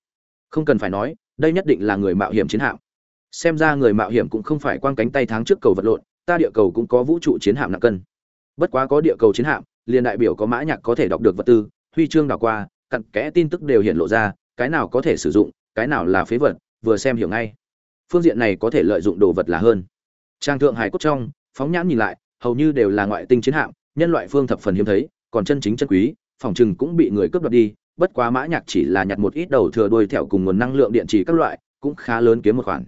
Không cần phải nói, đây nhất định là người mạo hiểm chiến hạm. Xem ra người mạo hiểm cũng không phải quang cánh tay tháng trước cầu vật lộn, ta địa cầu cũng có vũ trụ chiến hạm nặng cân. Bất quá có địa cầu chiến hạm, liền đại biểu có mã nhạc có thể đọc được vật tư, huy chương đảo qua, cặn kẽ tin tức đều hiện lộ ra, cái nào có thể sử dụng, cái nào là phế vật, vừa xem hiểu ngay phương diện này có thể lợi dụng đồ vật là hơn. Trang thượng hải cốt trong, phóng nhãn nhìn lại, hầu như đều là ngoại tinh chiến hạm, nhân loại phương thập phần hiếm thấy, còn chân chính chân quý, phòng trừng cũng bị người cướp đoạt đi, bất quá mã nhạc chỉ là nhặt một ít đầu thừa đuôi thẹo cùng nguồn năng lượng điện trì các loại, cũng khá lớn kiếm một khoản.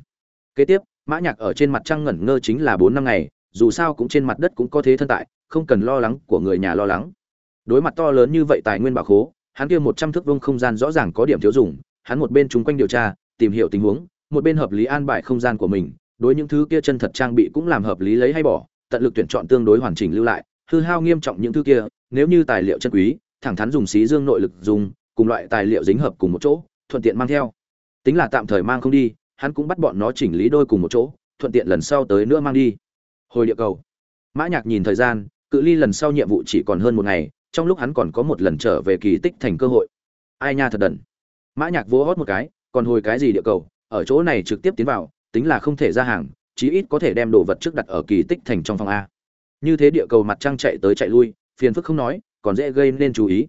Kế tiếp, mã nhạc ở trên mặt trăng ngẩn ngơ chính là bốn năm ngày, dù sao cũng trên mặt đất cũng có thế thân tại, không cần lo lắng của người nhà lo lắng. Đối mặt to lớn như vậy tài nguyên bảo khố, hắn kia một trăm thước vuông không gian rõ ràng có điểm thiếu dùng, hắn một bên chúng quanh điều tra, tìm hiểu tình huống một bên hợp lý an bài không gian của mình, đối những thứ kia chân thật trang bị cũng làm hợp lý lấy hay bỏ, tận lực tuyển chọn tương đối hoàn chỉnh lưu lại, hư hao nghiêm trọng những thứ kia, nếu như tài liệu chân quý, thẳng thắn dùng xí dương nội lực dùng, cùng loại tài liệu dính hợp cùng một chỗ, thuận tiện mang theo. Tính là tạm thời mang không đi, hắn cũng bắt bọn nó chỉnh lý đôi cùng một chỗ, thuận tiện lần sau tới nữa mang đi. Hồi địa cầu. Mã nhạc nhìn thời gian, cự ly lần sau nhiệm vụ chỉ còn hơn một ngày, trong lúc hắn còn có một lần trở về kỳ tích thành cơ hội. Ai nha thật đần. Mã nhạc vỗ hót một cái, còn hồi cái gì địa cầu? Ở chỗ này trực tiếp tiến vào, tính là không thể ra hàng, chí ít có thể đem đồ vật trước đặt ở kỳ tích thành trong phòng a. Như thế địa cầu mặt trăng chạy tới chạy lui, phiền phức không nói, còn dễ gây nên chú ý.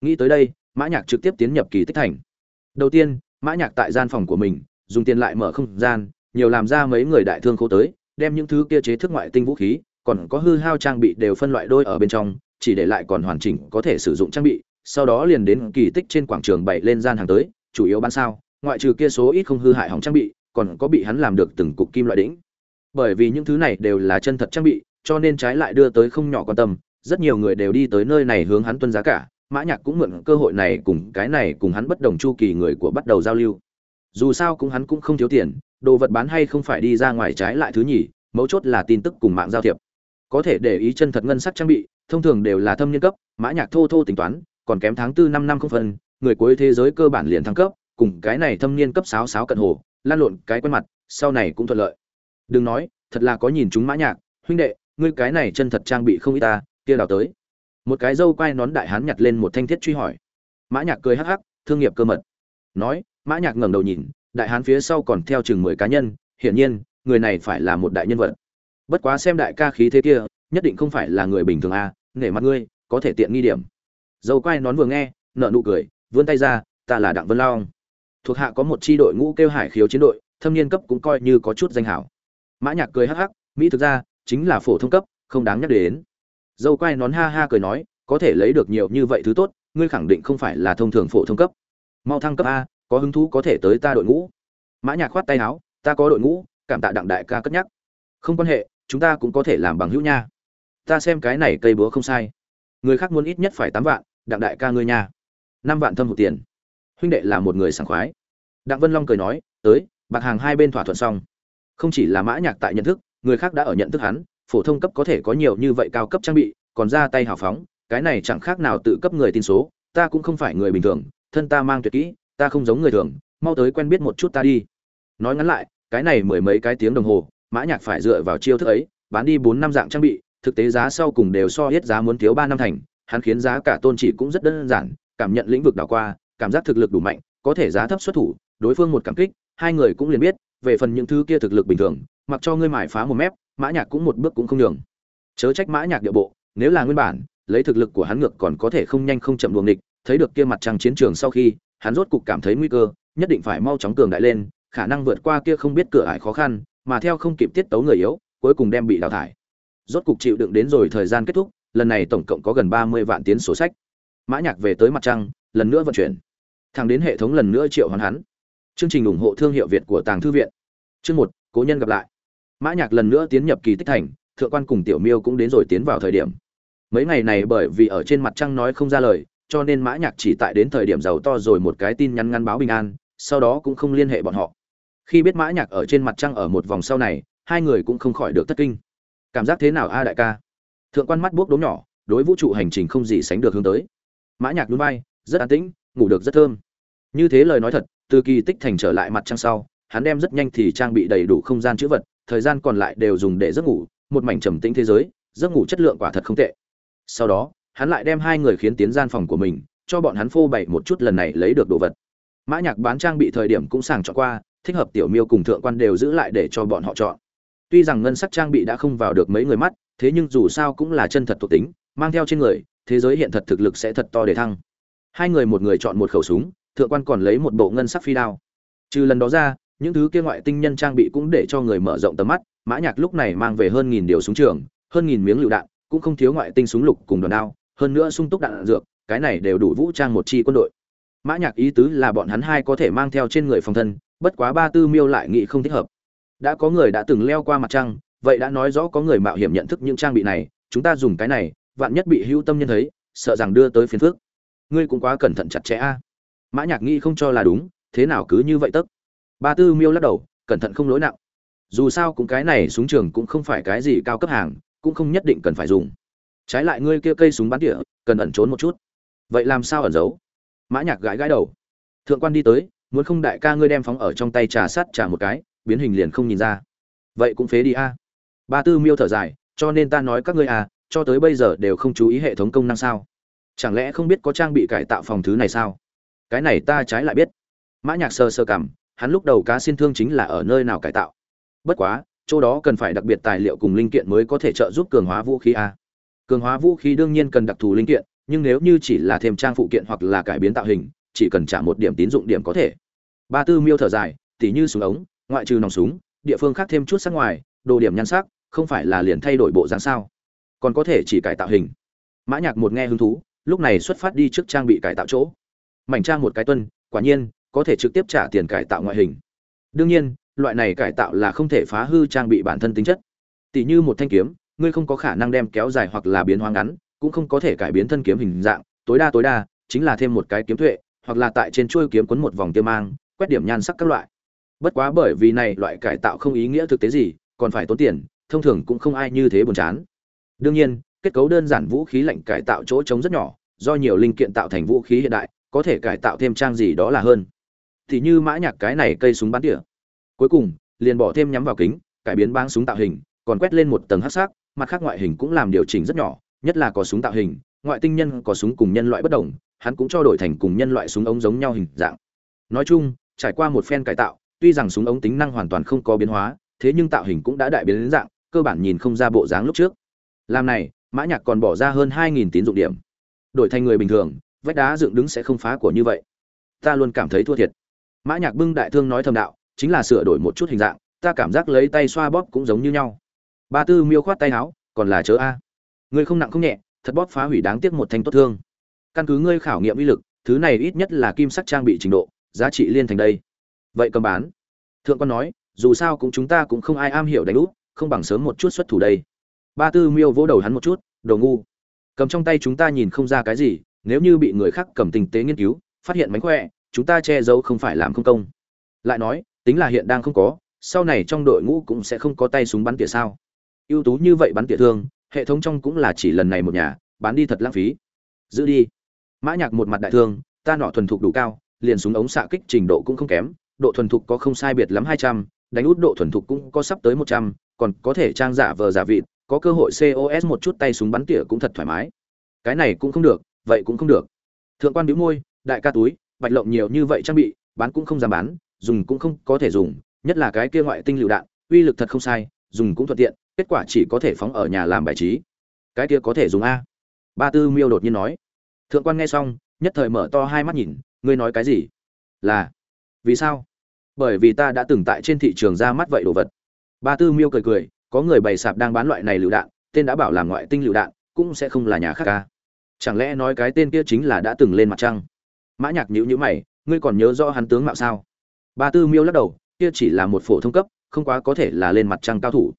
Nghĩ tới đây, mã nhạc trực tiếp tiến nhập kỳ tích thành. Đầu tiên, mã nhạc tại gian phòng của mình, dùng tiền lại mở không gian, nhiều làm ra mấy người đại thương khô tới, đem những thứ kia chế thức ngoại tinh vũ khí, còn có hư hao trang bị đều phân loại đôi ở bên trong, chỉ để lại còn hoàn chỉnh có thể sử dụng trang bị, sau đó liền đến kỳ tích trên quảng trường bày lên gian hàng tới, chủ yếu bán sao ngoại trừ kia số ít không hư hại hỏng trang bị, còn có bị hắn làm được từng cục kim loại đỉnh bởi vì những thứ này đều là chân thật trang bị, cho nên trái lại đưa tới không nhỏ quan tâm, rất nhiều người đều đi tới nơi này hướng hắn tuân giá cả, mã nhạc cũng mượn cơ hội này cùng cái này cùng hắn bất đồng chu kỳ người của bắt đầu giao lưu dù sao cũng hắn cũng không thiếu tiền, đồ vật bán hay không phải đi ra ngoài trái lại thứ nhỉ? mấu chốt là tin tức cùng mạng giao thiệp có thể để ý chân thật ngân sắc trang bị, thông thường đều là thâm niên cấp, mã nhạc thô thô tính toán, còn kém tháng tư năm năm không phân, người cuối thế giới cơ bản liền thăng cấp cùng cái này thâm niên cấp sáo sáo cận hồ lan lộn cái quen mặt sau này cũng thuận lợi. Đừng nói thật là có nhìn chúng mã nhạc huynh đệ ngươi cái này chân thật trang bị không ít ta kia đào tới. Một cái dâu quai nón đại hán nhặt lên một thanh thiết truy hỏi. Mã nhạc cười hắc hắc thương nghiệp cơ mật. Nói mã nhạc ngẩng đầu nhìn đại hán phía sau còn theo chừng mười cá nhân hiển nhiên người này phải là một đại nhân vật. Bất quá xem đại ca khí thế kia nhất định không phải là người bình thường a à, nể mặt ngươi có thể tiện nghi điểm. Dâu quai nón vừa nghe nợ nụ cười vươn tay ra ta là đặng vân long thuộc hạ có một chi đội ngũ kêu hải khiếu chiến đội, thâm niên cấp cũng coi như có chút danh hảo. Mã nhạc cười hắc hắc, mỹ thực ra, chính là phổ thông cấp, không đáng nhắc đến. Dâu quai nón ha ha cười nói, có thể lấy được nhiều như vậy thứ tốt, ngươi khẳng định không phải là thông thường phổ thông cấp. Mau thăng cấp a, có hứng thú có thể tới ta đội ngũ. Mã nhạc khoát tay áo, ta có đội ngũ, cảm tạ đặng đại ca cất nhắc. Không quan hệ, chúng ta cũng có thể làm bằng hữu nha. Ta xem cái này cây búa không sai. Người khác muốn ít nhất phải tám vạn, đặng đại ca ngươi nha. Năm vạn thâm hụt tiền huynh đệ là một người sảng khoái. Đặng vân long cười nói, tới, bạc hàng hai bên thỏa thuận xong. Không chỉ là mã nhạc tại nhận thức, người khác đã ở nhận thức hắn, phổ thông cấp có thể có nhiều như vậy cao cấp trang bị, còn ra tay hào phóng, cái này chẳng khác nào tự cấp người tin số, ta cũng không phải người bình thường, thân ta mang tuyệt kỹ, ta không giống người thường, mau tới quen biết một chút ta đi. Nói ngắn lại, cái này mười mấy cái tiếng đồng hồ, mã nhạc phải dựa vào chiêu thức ấy, bán đi bốn năm dạng trang bị, thực tế giá sau cùng đều so hết giá muốn thiếu ba năm thành, hắn khiến giá cả tôn chỉ cũng rất đơn giản, cảm nhận lĩnh vực đảo qua cảm giác thực lực đủ mạnh, có thể giá thấp xuất thủ, đối phương một cảm kích, hai người cũng liền biết, về phần những thứ kia thực lực bình thường, mặc cho ngươi mải phá một mép, mã nhạc cũng một bước cũng không nhường. Chớ trách mã nhạc địa bộ, nếu là nguyên bản, lấy thực lực của hắn ngược còn có thể không nhanh không chậm luồng địch thấy được kia mặt trăng chiến trường sau khi, hắn rốt cục cảm thấy nguy cơ, nhất định phải mau chóng cường đại lên, khả năng vượt qua kia không biết cửa ải khó khăn, mà theo không kịp tiết tấu người yếu, cuối cùng đem bị đào thải. Rốt cục chịu đựng đến rồi thời gian kết thúc, lần này tổng cộng có gần ba mươi vạn tiến sổ sách. Mã nhạc về tới mặt trăng, lần nữa vận chuyển thẳng đến hệ thống lần nữa triệu hoán hắn. Chương trình ủng hộ thương hiệu việt của tàng thư viện. Chương một, cố nhân gặp lại. Mã nhạc lần nữa tiến nhập kỳ tích thành, thượng quan cùng tiểu miêu cũng đến rồi tiến vào thời điểm. Mấy ngày này bởi vì ở trên mặt trăng nói không ra lời, cho nên mã nhạc chỉ tại đến thời điểm giàu to rồi một cái tin nhắn ngắn báo bình an, sau đó cũng không liên hệ bọn họ. Khi biết mã nhạc ở trên mặt trăng ở một vòng sau này, hai người cũng không khỏi được thất kinh. Cảm giác thế nào a đại ca? Thượng quan mắt buốc đốm nhỏ, đối vũ trụ hành trình không gì sánh được hướng tới. Mã nhạc nhún vai, rất an tĩnh ngủ được rất thơm. Như thế lời nói thật, từ kỳ tích thành trở lại mặt trăng sau, hắn đem rất nhanh thì trang bị đầy đủ không gian chữ vật, thời gian còn lại đều dùng để giấc ngủ, một mảnh trầm tĩnh thế giới, giấc ngủ chất lượng quả thật không tệ. Sau đó, hắn lại đem hai người khiến tiến gian phòng của mình, cho bọn hắn phô bày một chút lần này lấy được đồ vật. Mã nhạc bán trang bị thời điểm cũng sàng chọn qua, thích hợp tiểu miêu cùng thượng quan đều giữ lại để cho bọn họ chọn. Tuy rằng ngân sắc trang bị đã không vào được mấy người mắt, thế nhưng dù sao cũng là chân thật thuộc tính, mang theo trên người, thế giới hiện thật thực lực sẽ thật to để thăng hai người một người chọn một khẩu súng, thượng quan còn lấy một bộ ngân sắc phi đao. Trừ lần đó ra, những thứ kia ngoại tinh nhân trang bị cũng để cho người mở rộng tầm mắt, mã nhạc lúc này mang về hơn nghìn điều súng trường, hơn nghìn miếng lựu đạn, cũng không thiếu ngoại tinh súng lục cùng đòn đao, hơn nữa sung túc đạn dược, cái này đều đủ vũ trang một chi quân đội. Mã nhạc ý tứ là bọn hắn hai có thể mang theo trên người phòng thân, bất quá ba tư miêu lại nghĩ không thích hợp. Đã có người đã từng leo qua mặt trăng, vậy đã nói rõ có người mạo hiểm nhận thức những trang bị này, chúng ta dùng cái này, vạn nhất bị hưu tâm nhân thấy, sợ rằng đưa tới phiền phước ngươi cũng quá cẩn thận chặt chẽ a. Mã nhạc nghĩ không cho là đúng, thế nào cứ như vậy tức? Ba tư miêu lắc đầu, cẩn thận không lỗi nặng. Dù sao cũng cái này súng trường cũng không phải cái gì cao cấp hàng, cũng không nhất định cần phải dùng. Trái lại ngươi kia cây súng bắn tỉa, cần ẩn trốn một chút. Vậy làm sao ẩn giấu? Mã nhạc gãi gãi đầu. Thượng quan đi tới, muốn không đại ca ngươi đem phóng ở trong tay trà sắt trà một cái, biến hình liền không nhìn ra. Vậy cũng phế đi a. Ba tư miêu thở dài, cho nên ta nói các ngươi à cho tới bây giờ đều không chú ý hệ thống công năng sao? Chẳng lẽ không biết có trang bị cải tạo phòng thứ này sao? Cái này ta trái lại biết. Mã nhạc sơ sơ cảm hắn lúc đầu cá xin thương chính là ở nơi nào cải tạo. Bất quá, chỗ đó cần phải đặc biệt tài liệu cùng linh kiện mới có thể trợ giúp cường hóa vũ khí a. Cường hóa vũ khí đương nhiên cần đặc thù linh kiện, nhưng nếu như chỉ là thêm trang phụ kiện hoặc là cải biến tạo hình, chỉ cần trả một điểm tín dụng điểm có thể. Ba tư miêu thở dài, tỉ như súng ống, ngoại trừ nòng súng, địa phương khác thêm chút sắc ngoài, đồ điểm nhan sắc, không phải là liền thay đổi bộ dáng sao? Còn có thể chỉ cải tạo hình. Mã nhạc một nghe hứng thú lúc này xuất phát đi trước trang bị cải tạo chỗ. Mảnh trang một cái tuân quả nhiên, có thể trực tiếp trả tiền cải tạo ngoại hình. Đương nhiên, loại này cải tạo là không thể phá hư trang bị bản thân tính chất. Tỷ như một thanh kiếm, ngươi không có khả năng đem kéo dài hoặc là biến hoang ngắn, cũng không có thể cải biến thân kiếm hình dạng, tối đa tối đa, chính là thêm một cái kiếm tuệ, hoặc là tại trên chuôi kiếm quấn một vòng tiêu mang, quét điểm nhan sắc các loại. Bất quá bởi vì này loại cải tạo không ý nghĩa thực tế gì, còn phải tốn tiền, thông thường cũng không ai như thế buồn chán. Đương nhiên kết cấu đơn giản vũ khí lạnh cải tạo chỗ trống rất nhỏ, do nhiều linh kiện tạo thành vũ khí hiện đại, có thể cải tạo thêm trang gì đó là hơn. Thì như mã nhạc cái này cây súng bắn tỉa. Cuối cùng, liền bỏ thêm nhắm vào kính, cải biến báng súng tạo hình, còn quét lên một tầng hắc sắc, mặt khác ngoại hình cũng làm điều chỉnh rất nhỏ, nhất là có súng tạo hình, ngoại tinh nhân có súng cùng nhân loại bất đồng, hắn cũng cho đổi thành cùng nhân loại súng ống giống nhau hình dạng. Nói chung, trải qua một phen cải tạo, tuy rằng súng ống tính năng hoàn toàn không có biến hóa, thế nhưng tạo hình cũng đã đại biến đến dạng, cơ bản nhìn không ra bộ dáng lúc trước. Làm này mã nhạc còn bỏ ra hơn hai nghìn tín dụng điểm. Đổi thành người bình thường, vách đá dựng đứng sẽ không phá của như vậy. Ta luôn cảm thấy thua thiệt. Mã nhạc bưng đại thương nói thầm đạo, chính là sửa đổi một chút hình dạng, ta cảm giác lấy tay xoa bóp cũng giống như nhau. Ba tư miêu khoát tay áo, còn là chớ a. Ngươi không nặng không nhẹ, thật bóp phá hủy đáng tiếc một thanh tốt thương. Căn cứ ngươi khảo nghiệm uy lực, thứ này ít nhất là kim sắc trang bị trình độ, giá trị liên thành đây. Vậy cầm bán. Thượng quan nói, dù sao cũng chúng ta cũng không ai am hiểu đánh úp, không bằng sớm một chút xuất thủ đây ba tư miêu vỗ đầu hắn một chút, đồ ngu, cầm trong tay chúng ta nhìn không ra cái gì, nếu như bị người khác cầm tình tế nghiên cứu, phát hiện mánh khỏe, chúng ta che giấu không phải làm không công. Lại nói, tính là hiện đang không có, sau này trong đội ngũ cũng sẽ không có tay súng bắn tỉa sao. Ưu tú như vậy bắn tỉa thương, hệ thống trong cũng là chỉ lần này một nhà, bán đi thật lãng phí. Giữ đi. Mã nhạc một mặt đại thương, ta nọ thuần thục đủ cao, liền súng ống xạ kích trình độ cũng không kém, độ thuần thục có không sai biệt lắm hai trăm, đánh út độ thuần thục cũng có sắp tới một trăm, còn có thể trang giả vờ giả vịt có cơ hội cos một chút tay súng bắn tỉa cũng thật thoải mái. Cái này cũng không được, vậy cũng không được. Thượng quan đĩu môi, đại ca túi, bạch lộng nhiều như vậy trang bị, bán cũng không dám bán, dùng cũng không có thể dùng, nhất là cái kia ngoại tinh lựu đạn, uy lực thật không sai, dùng cũng thuận tiện, kết quả chỉ có thể phóng ở nhà làm bài trí. Cái kia có thể dùng a. Ba tư miêu đột nhiên nói. Thượng quan nghe xong, nhất thời mở to hai mắt nhìn, ngươi nói cái gì? Là, vì sao? Bởi vì ta đã từng tại trên thị trường ra mắt vậy đồ vật. Ba tư miêu cười cười có người bày sạp đang bán loại này lựu đạn, tên đã bảo là ngoại tinh lựu đạn, cũng sẽ không là nhà khác ca. Chẳng lẽ nói cái tên kia chính là đã từng lên mặt trăng? Mã nhạc nhíu nhíu mày, ngươi còn nhớ rõ hắn tướng mạo sao? Ba tư miêu lắc đầu, kia chỉ là một phổ thông cấp, không quá có thể là lên mặt trăng cao thủ.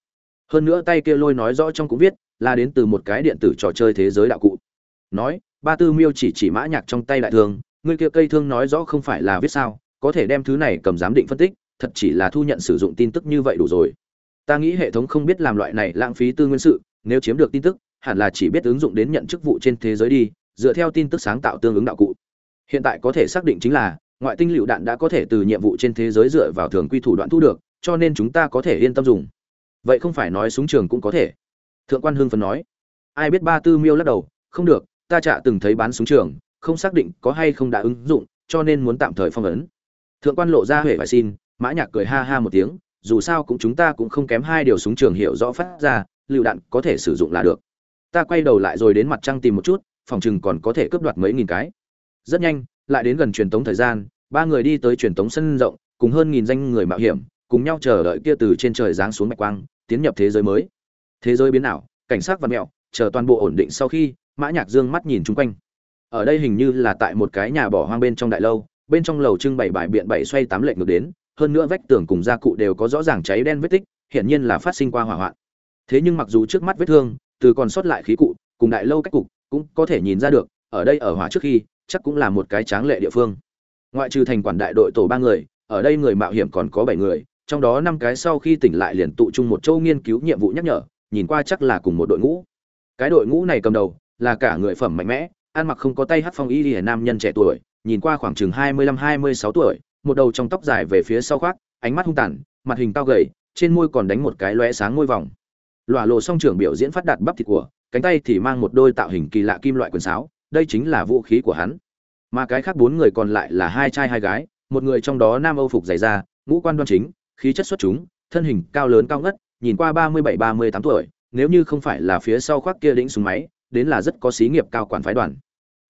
Hơn nữa tay kia lôi nói rõ trong cũng viết, là đến từ một cái điện tử trò chơi thế giới đạo cụ. Nói, ba tư miêu chỉ chỉ mã nhạc trong tay đại thương, ngươi kia cây thương nói rõ không phải là viết sao, có thể đem thứ này cầm giám định phân tích, thật chỉ là thu nhận sử dụng tin tức như vậy đủ rồi ta nghĩ hệ thống không biết làm loại này lãng phí tư nguyên sự, nếu chiếm được tin tức, hẳn là chỉ biết ứng dụng đến nhận chức vụ trên thế giới đi, dựa theo tin tức sáng tạo tương ứng đạo cụ. Hiện tại có thể xác định chính là, ngoại tinh lựu đạn đã có thể từ nhiệm vụ trên thế giới dựa vào thường quy thủ đoạn thu được, cho nên chúng ta có thể yên tâm dùng. Vậy không phải nói súng trường cũng có thể. Thượng quan hưng phấn nói. Ai biết ba tư miêu lắc đầu, không được, ta chả từng thấy bán súng trường, không xác định có hay không đã ứng dụng, cho nên muốn tạm thời phong ấn. Thượng quan lộ ra huệ phải xin, mã nhạc cười ha ha một tiếng dù sao cũng chúng ta cũng không kém hai điều súng trường hiểu rõ phát ra, lựu đạn có thể sử dụng là được. Ta quay đầu lại rồi đến mặt trăng tìm một chút, phòng chừng còn có thể cướp đoạt mấy nghìn cái. Rất nhanh, lại đến gần truyền tống thời gian, ba người đi tới truyền tống sân rộng, cùng hơn nghìn danh người mạo hiểm, cùng nhau chờ đợi kia từ trên trời giáng xuống mạch quang, tiến nhập thế giới mới. Thế giới biến ảo, cảnh sát văn mẹo, chờ toàn bộ ổn định sau khi, mã nhạc dương mắt nhìn chung quanh. Ở đây hình như là tại một cái nhà bỏ hoang bên trong đại lâu, bên trong lầu trưng bày bài biện bảy xoay tám lệnh ngược đến hơn nữa vách tường cùng gia cụ đều có rõ ràng cháy đen vết tích, hiển nhiên là phát sinh qua hỏa hoạn. Thế nhưng mặc dù trước mắt vết thương, từ còn sót lại khí cụ, cùng đại lâu cách cục, cũng có thể nhìn ra được, ở đây ở hỏa trước khi, chắc cũng là một cái tráng lệ địa phương. Ngoại trừ thành quản đại đội tổ ba người, ở đây người mạo hiểm còn có bảy người, trong đó năm cái sau khi tỉnh lại liền tụ chung một châu nghiên cứu nhiệm vụ nhắc nhở, nhìn qua chắc là cùng một đội ngũ. Cái đội ngũ này cầm đầu, là cả người phẩm mạnh mẽ, ăn mặc không có tay hát phong y lìa nam nhân trẻ tuổi, nhìn qua khoảng chừng hai mươi lăm, hai mươi sáu tuổi một đầu trong tóc dài về phía sau khoác, ánh mắt hung tàn, mặt hình cao gầy, trên môi còn đánh một cái lóe sáng môi vòng. Lọa lộ song trưởng biểu diễn phát đạt bắp thịt của, cánh tay thì mang một đôi tạo hình kỳ lạ kim loại quần sáo, đây chính là vũ khí của hắn. Mà cái khác bốn người còn lại là hai trai hai gái, một người trong đó nam âu phục dày da, ngũ quan đoan chính, khí chất xuất chúng, thân hình cao lớn cao ngất, nhìn qua ba mươi bảy, ba mươi tám tuổi, nếu như không phải là phía sau khoác kia đĩnh súng máy, đến là rất có xí nghiệp cao quản phái đoàn.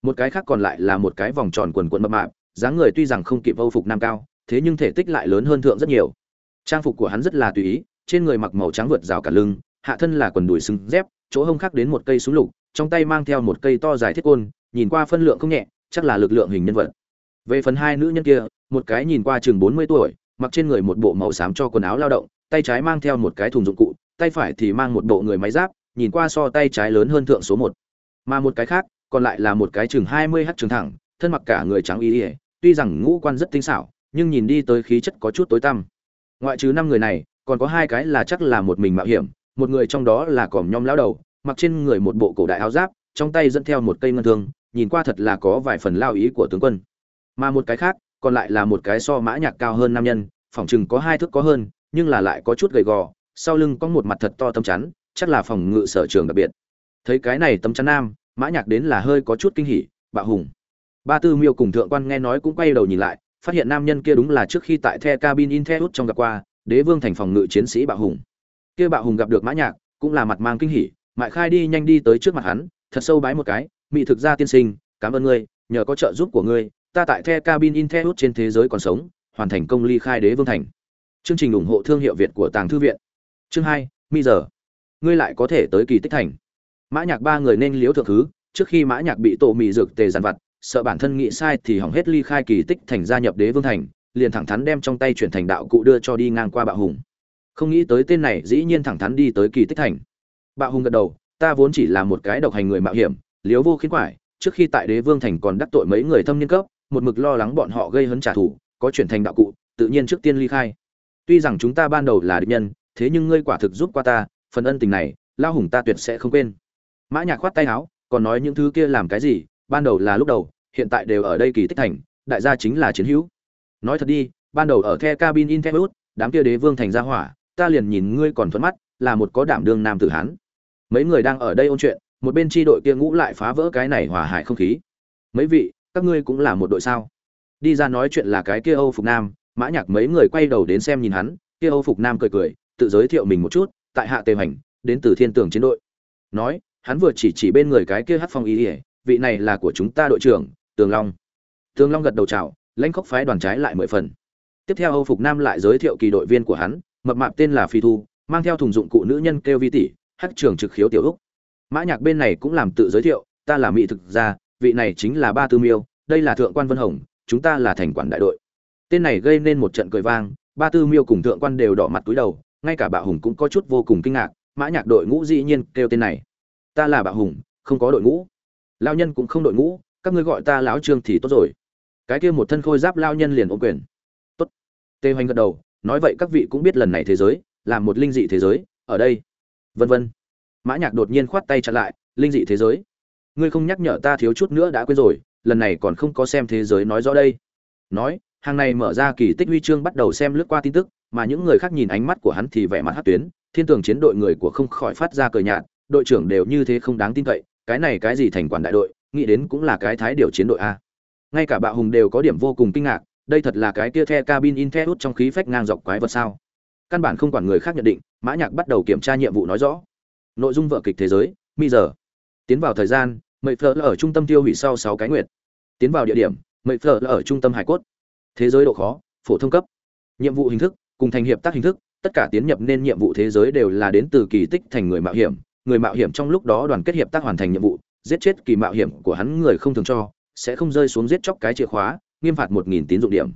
Một cái khác còn lại là một cái vòng tròn quần quần mập mạp dáng người tuy rằng không kịp âu phục nam cao, thế nhưng thể tích lại lớn hơn thượng rất nhiều. Trang phục của hắn rất là tùy ý, trên người mặc màu trắng vượt rào cả lưng, hạ thân là quần đùi xứng dép, chỗ hông khác đến một cây súng lục, trong tay mang theo một cây to dài thiết côn, nhìn qua phân lượng không nhẹ, chắc là lực lượng hình nhân vật. Về phần hai nữ nhân kia, một cái nhìn qua chừng bốn mươi tuổi, mặc trên người một bộ màu xám cho quần áo lao động, tay trái mang theo một cái thùng dụng cụ, tay phải thì mang một bộ người máy giáp, nhìn qua so tay trái lớn hơn thượng số một. Mà một cái khác, còn lại là một cái chừng hai mươi h trường thẳng, thân mặc cả người trắng y ỉa tuy rằng ngũ quan rất tinh xảo, nhưng nhìn đi tới khí chất có chút tối tăm. Ngoại trừ năm người này, còn có hai cái là chắc là một mình mạo hiểm, một người trong đó là còm nhom lão đầu, mặc trên người một bộ cổ đại áo giáp, trong tay dẫn theo một cây ngân thương, nhìn qua thật là có vài phần lao ý của tướng quân. Mà một cái khác, còn lại là một cái so mã nhạc cao hơn nam nhân, phòng chừng có hai thước có hơn, nhưng là lại có chút gầy gò, sau lưng có một mặt thật to tấm chắn, chắc là phòng ngự sở trường đặc biệt. Thấy cái này tấm chắn nam, mã nhạc đến là hơi có chút kinh hỉ, bạo hùng ba tư miêu cùng thượng quan nghe nói cũng quay đầu nhìn lại, phát hiện nam nhân kia đúng là trước khi tại the cabin in the trong gặp qua, đế vương thành phòng ngự chiến sĩ bạo hùng. Kia bạo hùng gặp được mã nhạc, cũng là mặt mang kinh hỉ, mại khai đi nhanh đi tới trước mặt hắn, thật sâu bái một cái mỹ thực gia tiên sinh, cảm ơn ngươi, nhờ có trợ giúp của ngươi, ta tại the cabin in the trên thế giới còn sống, hoàn thành công ly khai đế vương thành. Chương trình ủng hộ thương hiệu việt của tàng thư viện. Chương hai, mi giờ. Ngươi lại có thể tới kỳ tích thành. Mã nhạc ba người nên liếu thượng thứ, trước khi mã nhạc bị tổ mì dược tề giàn vặt sợ bản thân nghĩ sai thì hỏng hết ly khai kỳ tích thành gia nhập đế vương thành, liền thẳng thắn đem trong tay chuyển thành đạo cụ đưa cho đi ngang qua bạo hùng. Không nghĩ tới tên này dĩ nhiên thẳng thắn đi tới kỳ tích thành. Bạo hùng gật đầu, ta vốn chỉ là một cái độc hành người mạo hiểm, liếu vô khiến quải, trước khi tại đế vương thành còn đắc tội mấy người thâm niên cấp, một mực lo lắng bọn họ gây hấn trả thù, có chuyển thành đạo cụ, tự nhiên trước tiên ly khai. Tuy rằng chúng ta ban đầu là địch nhân, thế nhưng ngươi quả thực giúp qua ta, phần ân tình này lao hùng ta tuyệt sẽ không quên. Mã nhạc khoát tay áo, còn nói những thứ kia làm cái gì? Ban đầu là lúc đầu hiện tại đều ở đây kỳ tích thành, đại gia chính là chiến hữu. Nói thật đi, ban đầu ở the cabin in thebut đám kia đế vương thành gia hỏa, ta liền nhìn ngươi còn thuận mắt, là một có đảm đương nam tử hán. Mấy người đang ở đây ôn chuyện, một bên tri đội kia ngũ lại phá vỡ cái này hòa hại không khí. Mấy vị, các ngươi cũng là một đội sao? Đi ra nói chuyện là cái kia âu phục nam, mã nhạc mấy người quay đầu đến xem nhìn hắn, kia âu phục nam cười cười, tự giới thiệu mình một chút, tại hạ tề hành đến từ thiên tường chiến đội. Nói, hắn vừa chỉ chỉ bên người cái kia hát phong ý ỉa vị này là của chúng ta đội trưởng tường long. Tường long gật đầu chào, lãnh khốc phái đoàn trái lại mười phần. Tiếp theo âu phục nam lại giới thiệu kỳ đội viên của hắn, mập mạp tên là phi thu, mang theo thùng dụng cụ nữ nhân kêu vi tỷ, hát trường trực khiếu tiểu úc. Mã nhạc bên này cũng làm tự giới thiệu, ta là mỹ thực gia, vị này chính là ba tư miêu, đây là thượng quan vân hồng, chúng ta là thành quản đại đội. Tên này gây nên một trận cười vang, ba tư miêu cùng thượng quan đều đỏ mặt túi đầu, ngay cả bạo hùng cũng có chút vô cùng kinh ngạc, mã nhạc đội ngũ dĩ nhiên kêu tên này. Ta là bạo hùng, không có đội ngũ. Lao nhân cũng không đội ngũ các ngươi gọi ta lão trương thì tốt rồi. Cái kia một thân khôi giáp lao nhân liền ôm quyền. Tốt. Tê hoành gật đầu, nói vậy các vị cũng biết lần này thế giới là một linh dị thế giới, ở đây. Vân vân. Mã nhạc đột nhiên khoát tay chặn lại, linh dị thế giới. Ngươi không nhắc nhở ta thiếu chút nữa đã quên rồi, lần này còn không có xem thế giới nói rõ đây. Nói, hàng này mở ra kỳ tích huy chương bắt đầu xem lướt qua tin tức, mà những người khác nhìn ánh mắt của hắn thì vẻ mặt hát tuyến, thiên tường chiến đội người của không khỏi phát ra cờ nhạt, đội trưởng đều như thế không đáng tin cậy, cái này cái gì thành quản đại đội nghĩ đến cũng là cái thái điều chiến đội a. Ngay cả bạo hùng đều có điểm vô cùng kinh ngạc, đây thật là cái kia the cabin in the trong khí phách ngang dọc quái vật sao? Căn bản không quản người khác nhận định, mã nhạc bắt đầu kiểm tra nhiệm vụ nói rõ. Nội dung vở kịch thế giới mi giờ. Tiến vào thời gian, mệnh phở ở trung tâm tiêu hủy sau sáu cái nguyệt. Tiến vào địa điểm, mệnh phở ở trung tâm hải cốt. Thế giới độ khó, phổ thông cấp. Nhiệm vụ hình thức, cùng thành hiệp tác hình thức, tất cả tiến nhập nên nhiệm vụ thế giới đều là đến từ kỳ tích thành người mạo hiểm. Người mạo hiểm trong lúc đó đoàn kết hiệp tác hoàn thành nhiệm vụ giết chết kỳ mạo hiểm của hắn người không thường cho, sẽ không rơi xuống giết chóc cái chìa khóa, nghiêm phạt một nghìn tín dụng điểm.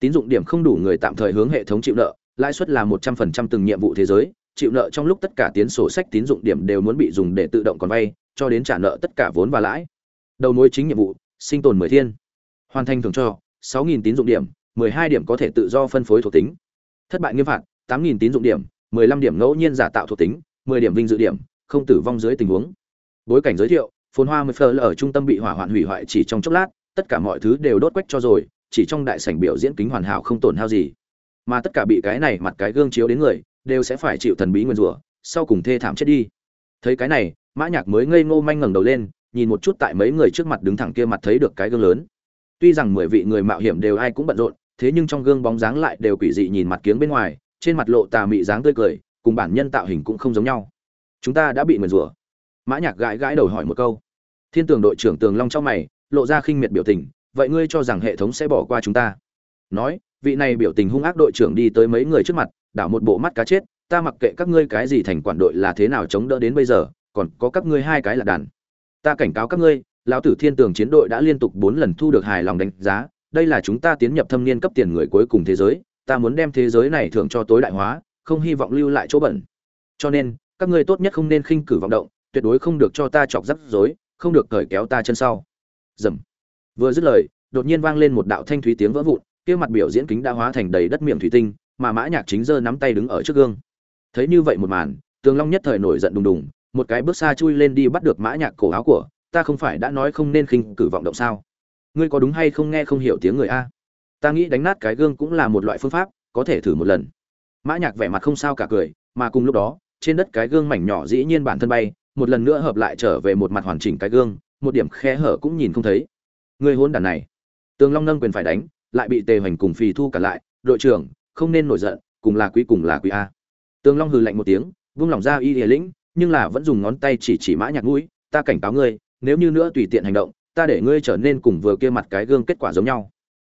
Tín dụng điểm không đủ người tạm thời hướng hệ thống chịu nợ, lãi suất là một trăm phần trăm từng nhiệm vụ thế giới, chịu nợ trong lúc tất cả tiến sổ sách tín dụng điểm đều muốn bị dùng để tự động còn vay, cho đến trả nợ tất cả vốn và lãi. Đầu mối chính nhiệm vụ, sinh tồn mười thiên. Hoàn thành thường cho, sáu nghìn tín dụng điểm, mười hai điểm có thể tự do phân phối thuộc tính. Thất bại nghiêm phạt, tám nghìn tín dụng điểm, mười lăm điểm ngẫu nhiên giả tạo thuộc tính, mười điểm vinh dự điểm, không tử vong dưới tình huống. Bối cảnh giới thiệu phồn hoa mười phơ ở trung tâm bị hỏa hoạn hủy hoại chỉ trong chốc lát, tất cả mọi thứ đều đốt quách cho rồi, chỉ trong đại sảnh biểu diễn kính hoàn hảo không tổn hao gì. Mà tất cả bị cái này mặt cái gương chiếu đến người, đều sẽ phải chịu thần bí nguyên rủa, sau cùng thê thảm chết đi. Thấy cái này, mã nhạc mới ngây ngô manh ngẩng đầu lên, nhìn một chút tại mấy người trước mặt đứng thẳng kia mặt thấy được cái gương lớn. Tuy rằng mười vị người mạo hiểm đều ai cũng bận rộn, thế nhưng trong gương bóng dáng lại đều quỷ dị nhìn mặt kiếng bên ngoài, trên mặt lộ tà mị dáng tươi cười, cùng bản nhân tạo hình cũng không giống nhau. Chúng ta đã bị nguyền rủa. Mã nhạc gãi gãi đầu hỏi một câu thiên tường đội trưởng tường long trong mày, lộ ra khinh miệt biểu tình, vậy ngươi cho rằng hệ thống sẽ bỏ qua chúng ta? Nói, vị này biểu tình hung ác đội trưởng đi tới mấy người trước mặt, đảo một bộ mắt cá chết, ta mặc kệ các ngươi cái gì thành quản đội là thế nào chống đỡ đến bây giờ, còn có các ngươi hai cái là đàn. Ta cảnh cáo các ngươi, lão tử thiên tường chiến đội đã liên tục bốn lần thu được hài lòng đánh giá, đây là chúng ta tiến nhập thâm niên cấp tiền người cuối cùng thế giới, ta muốn đem thế giới này thưởng cho tối đại hóa, không hy vọng lưu lại chỗ bẩn. Cho nên, các ngươi tốt nhất không nên khinh cử vọng động, tuyệt đối không được cho ta chọc rắc rối không được cởi kéo ta chân sau. Dầm. Vừa dứt lời, đột nhiên vang lên một đạo thanh thúy tiếng vỡ vụn, kia mặt biểu diễn kính đã hóa thành đầy đất miệng thủy tinh, mà mã nhạc chính giơ nắm tay đứng ở trước gương. Thấy như vậy một màn, tường long nhất thời nổi giận đùng đùng, một cái bước xa chui lên đi bắt được mã nhạc cổ áo của, ta không phải đã nói không nên khinh cử vọng động sao? Ngươi có đúng hay không nghe không hiểu tiếng người a? Ta nghĩ đánh nát cái gương cũng là một loại phương pháp, có thể thử một lần. Mã nhạc vẻ mặt không sao cả cười, mà cùng lúc đó, trên đất cái gương mảnh nhỏ dĩ nhiên bản thân bay một lần nữa hợp lại trở về một mặt hoàn chỉnh cái gương, một điểm khe hở cũng nhìn không thấy. Người hôn đàn này. Tường long nâng quyền phải đánh, lại bị tề hoành cùng phì thu cả lại. Đội trưởng, không nên nổi giận, cùng là quý cùng là quý a. Tường long hừ lạnh một tiếng, vung lòng ra y hề lĩnh, nhưng là vẫn dùng ngón tay chỉ chỉ mã nhạc mũi, ta cảnh cáo ngươi, nếu như nữa tùy tiện hành động, ta để ngươi trở nên cùng vừa kia mặt cái gương kết quả giống nhau.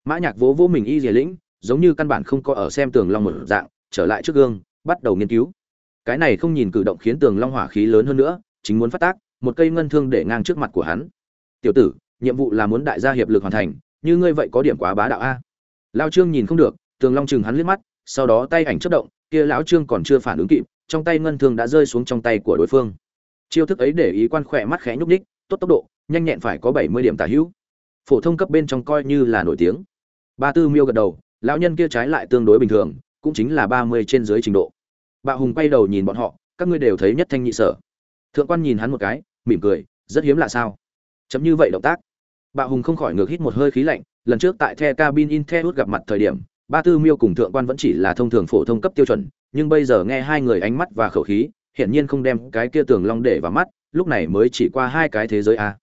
Mã nhạc vỗ vỗ mình y hề lĩnh, giống như căn bản không có ở xem tường long một dạng, trở lại trước gương, bắt đầu nghiên cứu. Cái này không nhìn cử động khiến tường long hỏa khí lớn hơn nữa chính muốn phát tác, một cây ngân thương để ngang trước mặt của hắn. Tiểu tử, nhiệm vụ là muốn đại gia hiệp lực hoàn thành, như ngươi vậy có điểm quá bá đạo a. Lao trương nhìn không được, tường long chừng hắn liếc mắt, sau đó tay ảnh chớp động, kia lão trương còn chưa phản ứng kịp, trong tay ngân thương đã rơi xuống trong tay của đối phương. Chiêu thức ấy để ý quan khỏe mắt khẽ nhúc nhích, tốt tốc độ, nhanh nhẹn phải có bảy mươi điểm tả hữu. Phổ thông cấp bên trong coi như là nổi tiếng. Ba tư miêu gật đầu, lão nhân kia trái lại tương đối bình thường, cũng chính là ba mươi trên dưới trình độ. Bạo hùng quay đầu nhìn bọn họ, các ngươi đều thấy nhất thanh nhị sở thượng quan nhìn hắn một cái, mỉm cười, rất hiếm lạ sao? Chấm như vậy động tác. Bạo hùng không khỏi ngược hít một hơi khí lạnh, lần trước tại the cabin in the hút gặp mặt thời điểm, ba tư miêu cùng thượng quan vẫn chỉ là thông thường phổ thông cấp tiêu chuẩn, nhưng bây giờ nghe hai người ánh mắt và khẩu khí, hiển nhiên không đem cái kia tường long để vào mắt, lúc này mới chỉ qua hai cái thế giới a.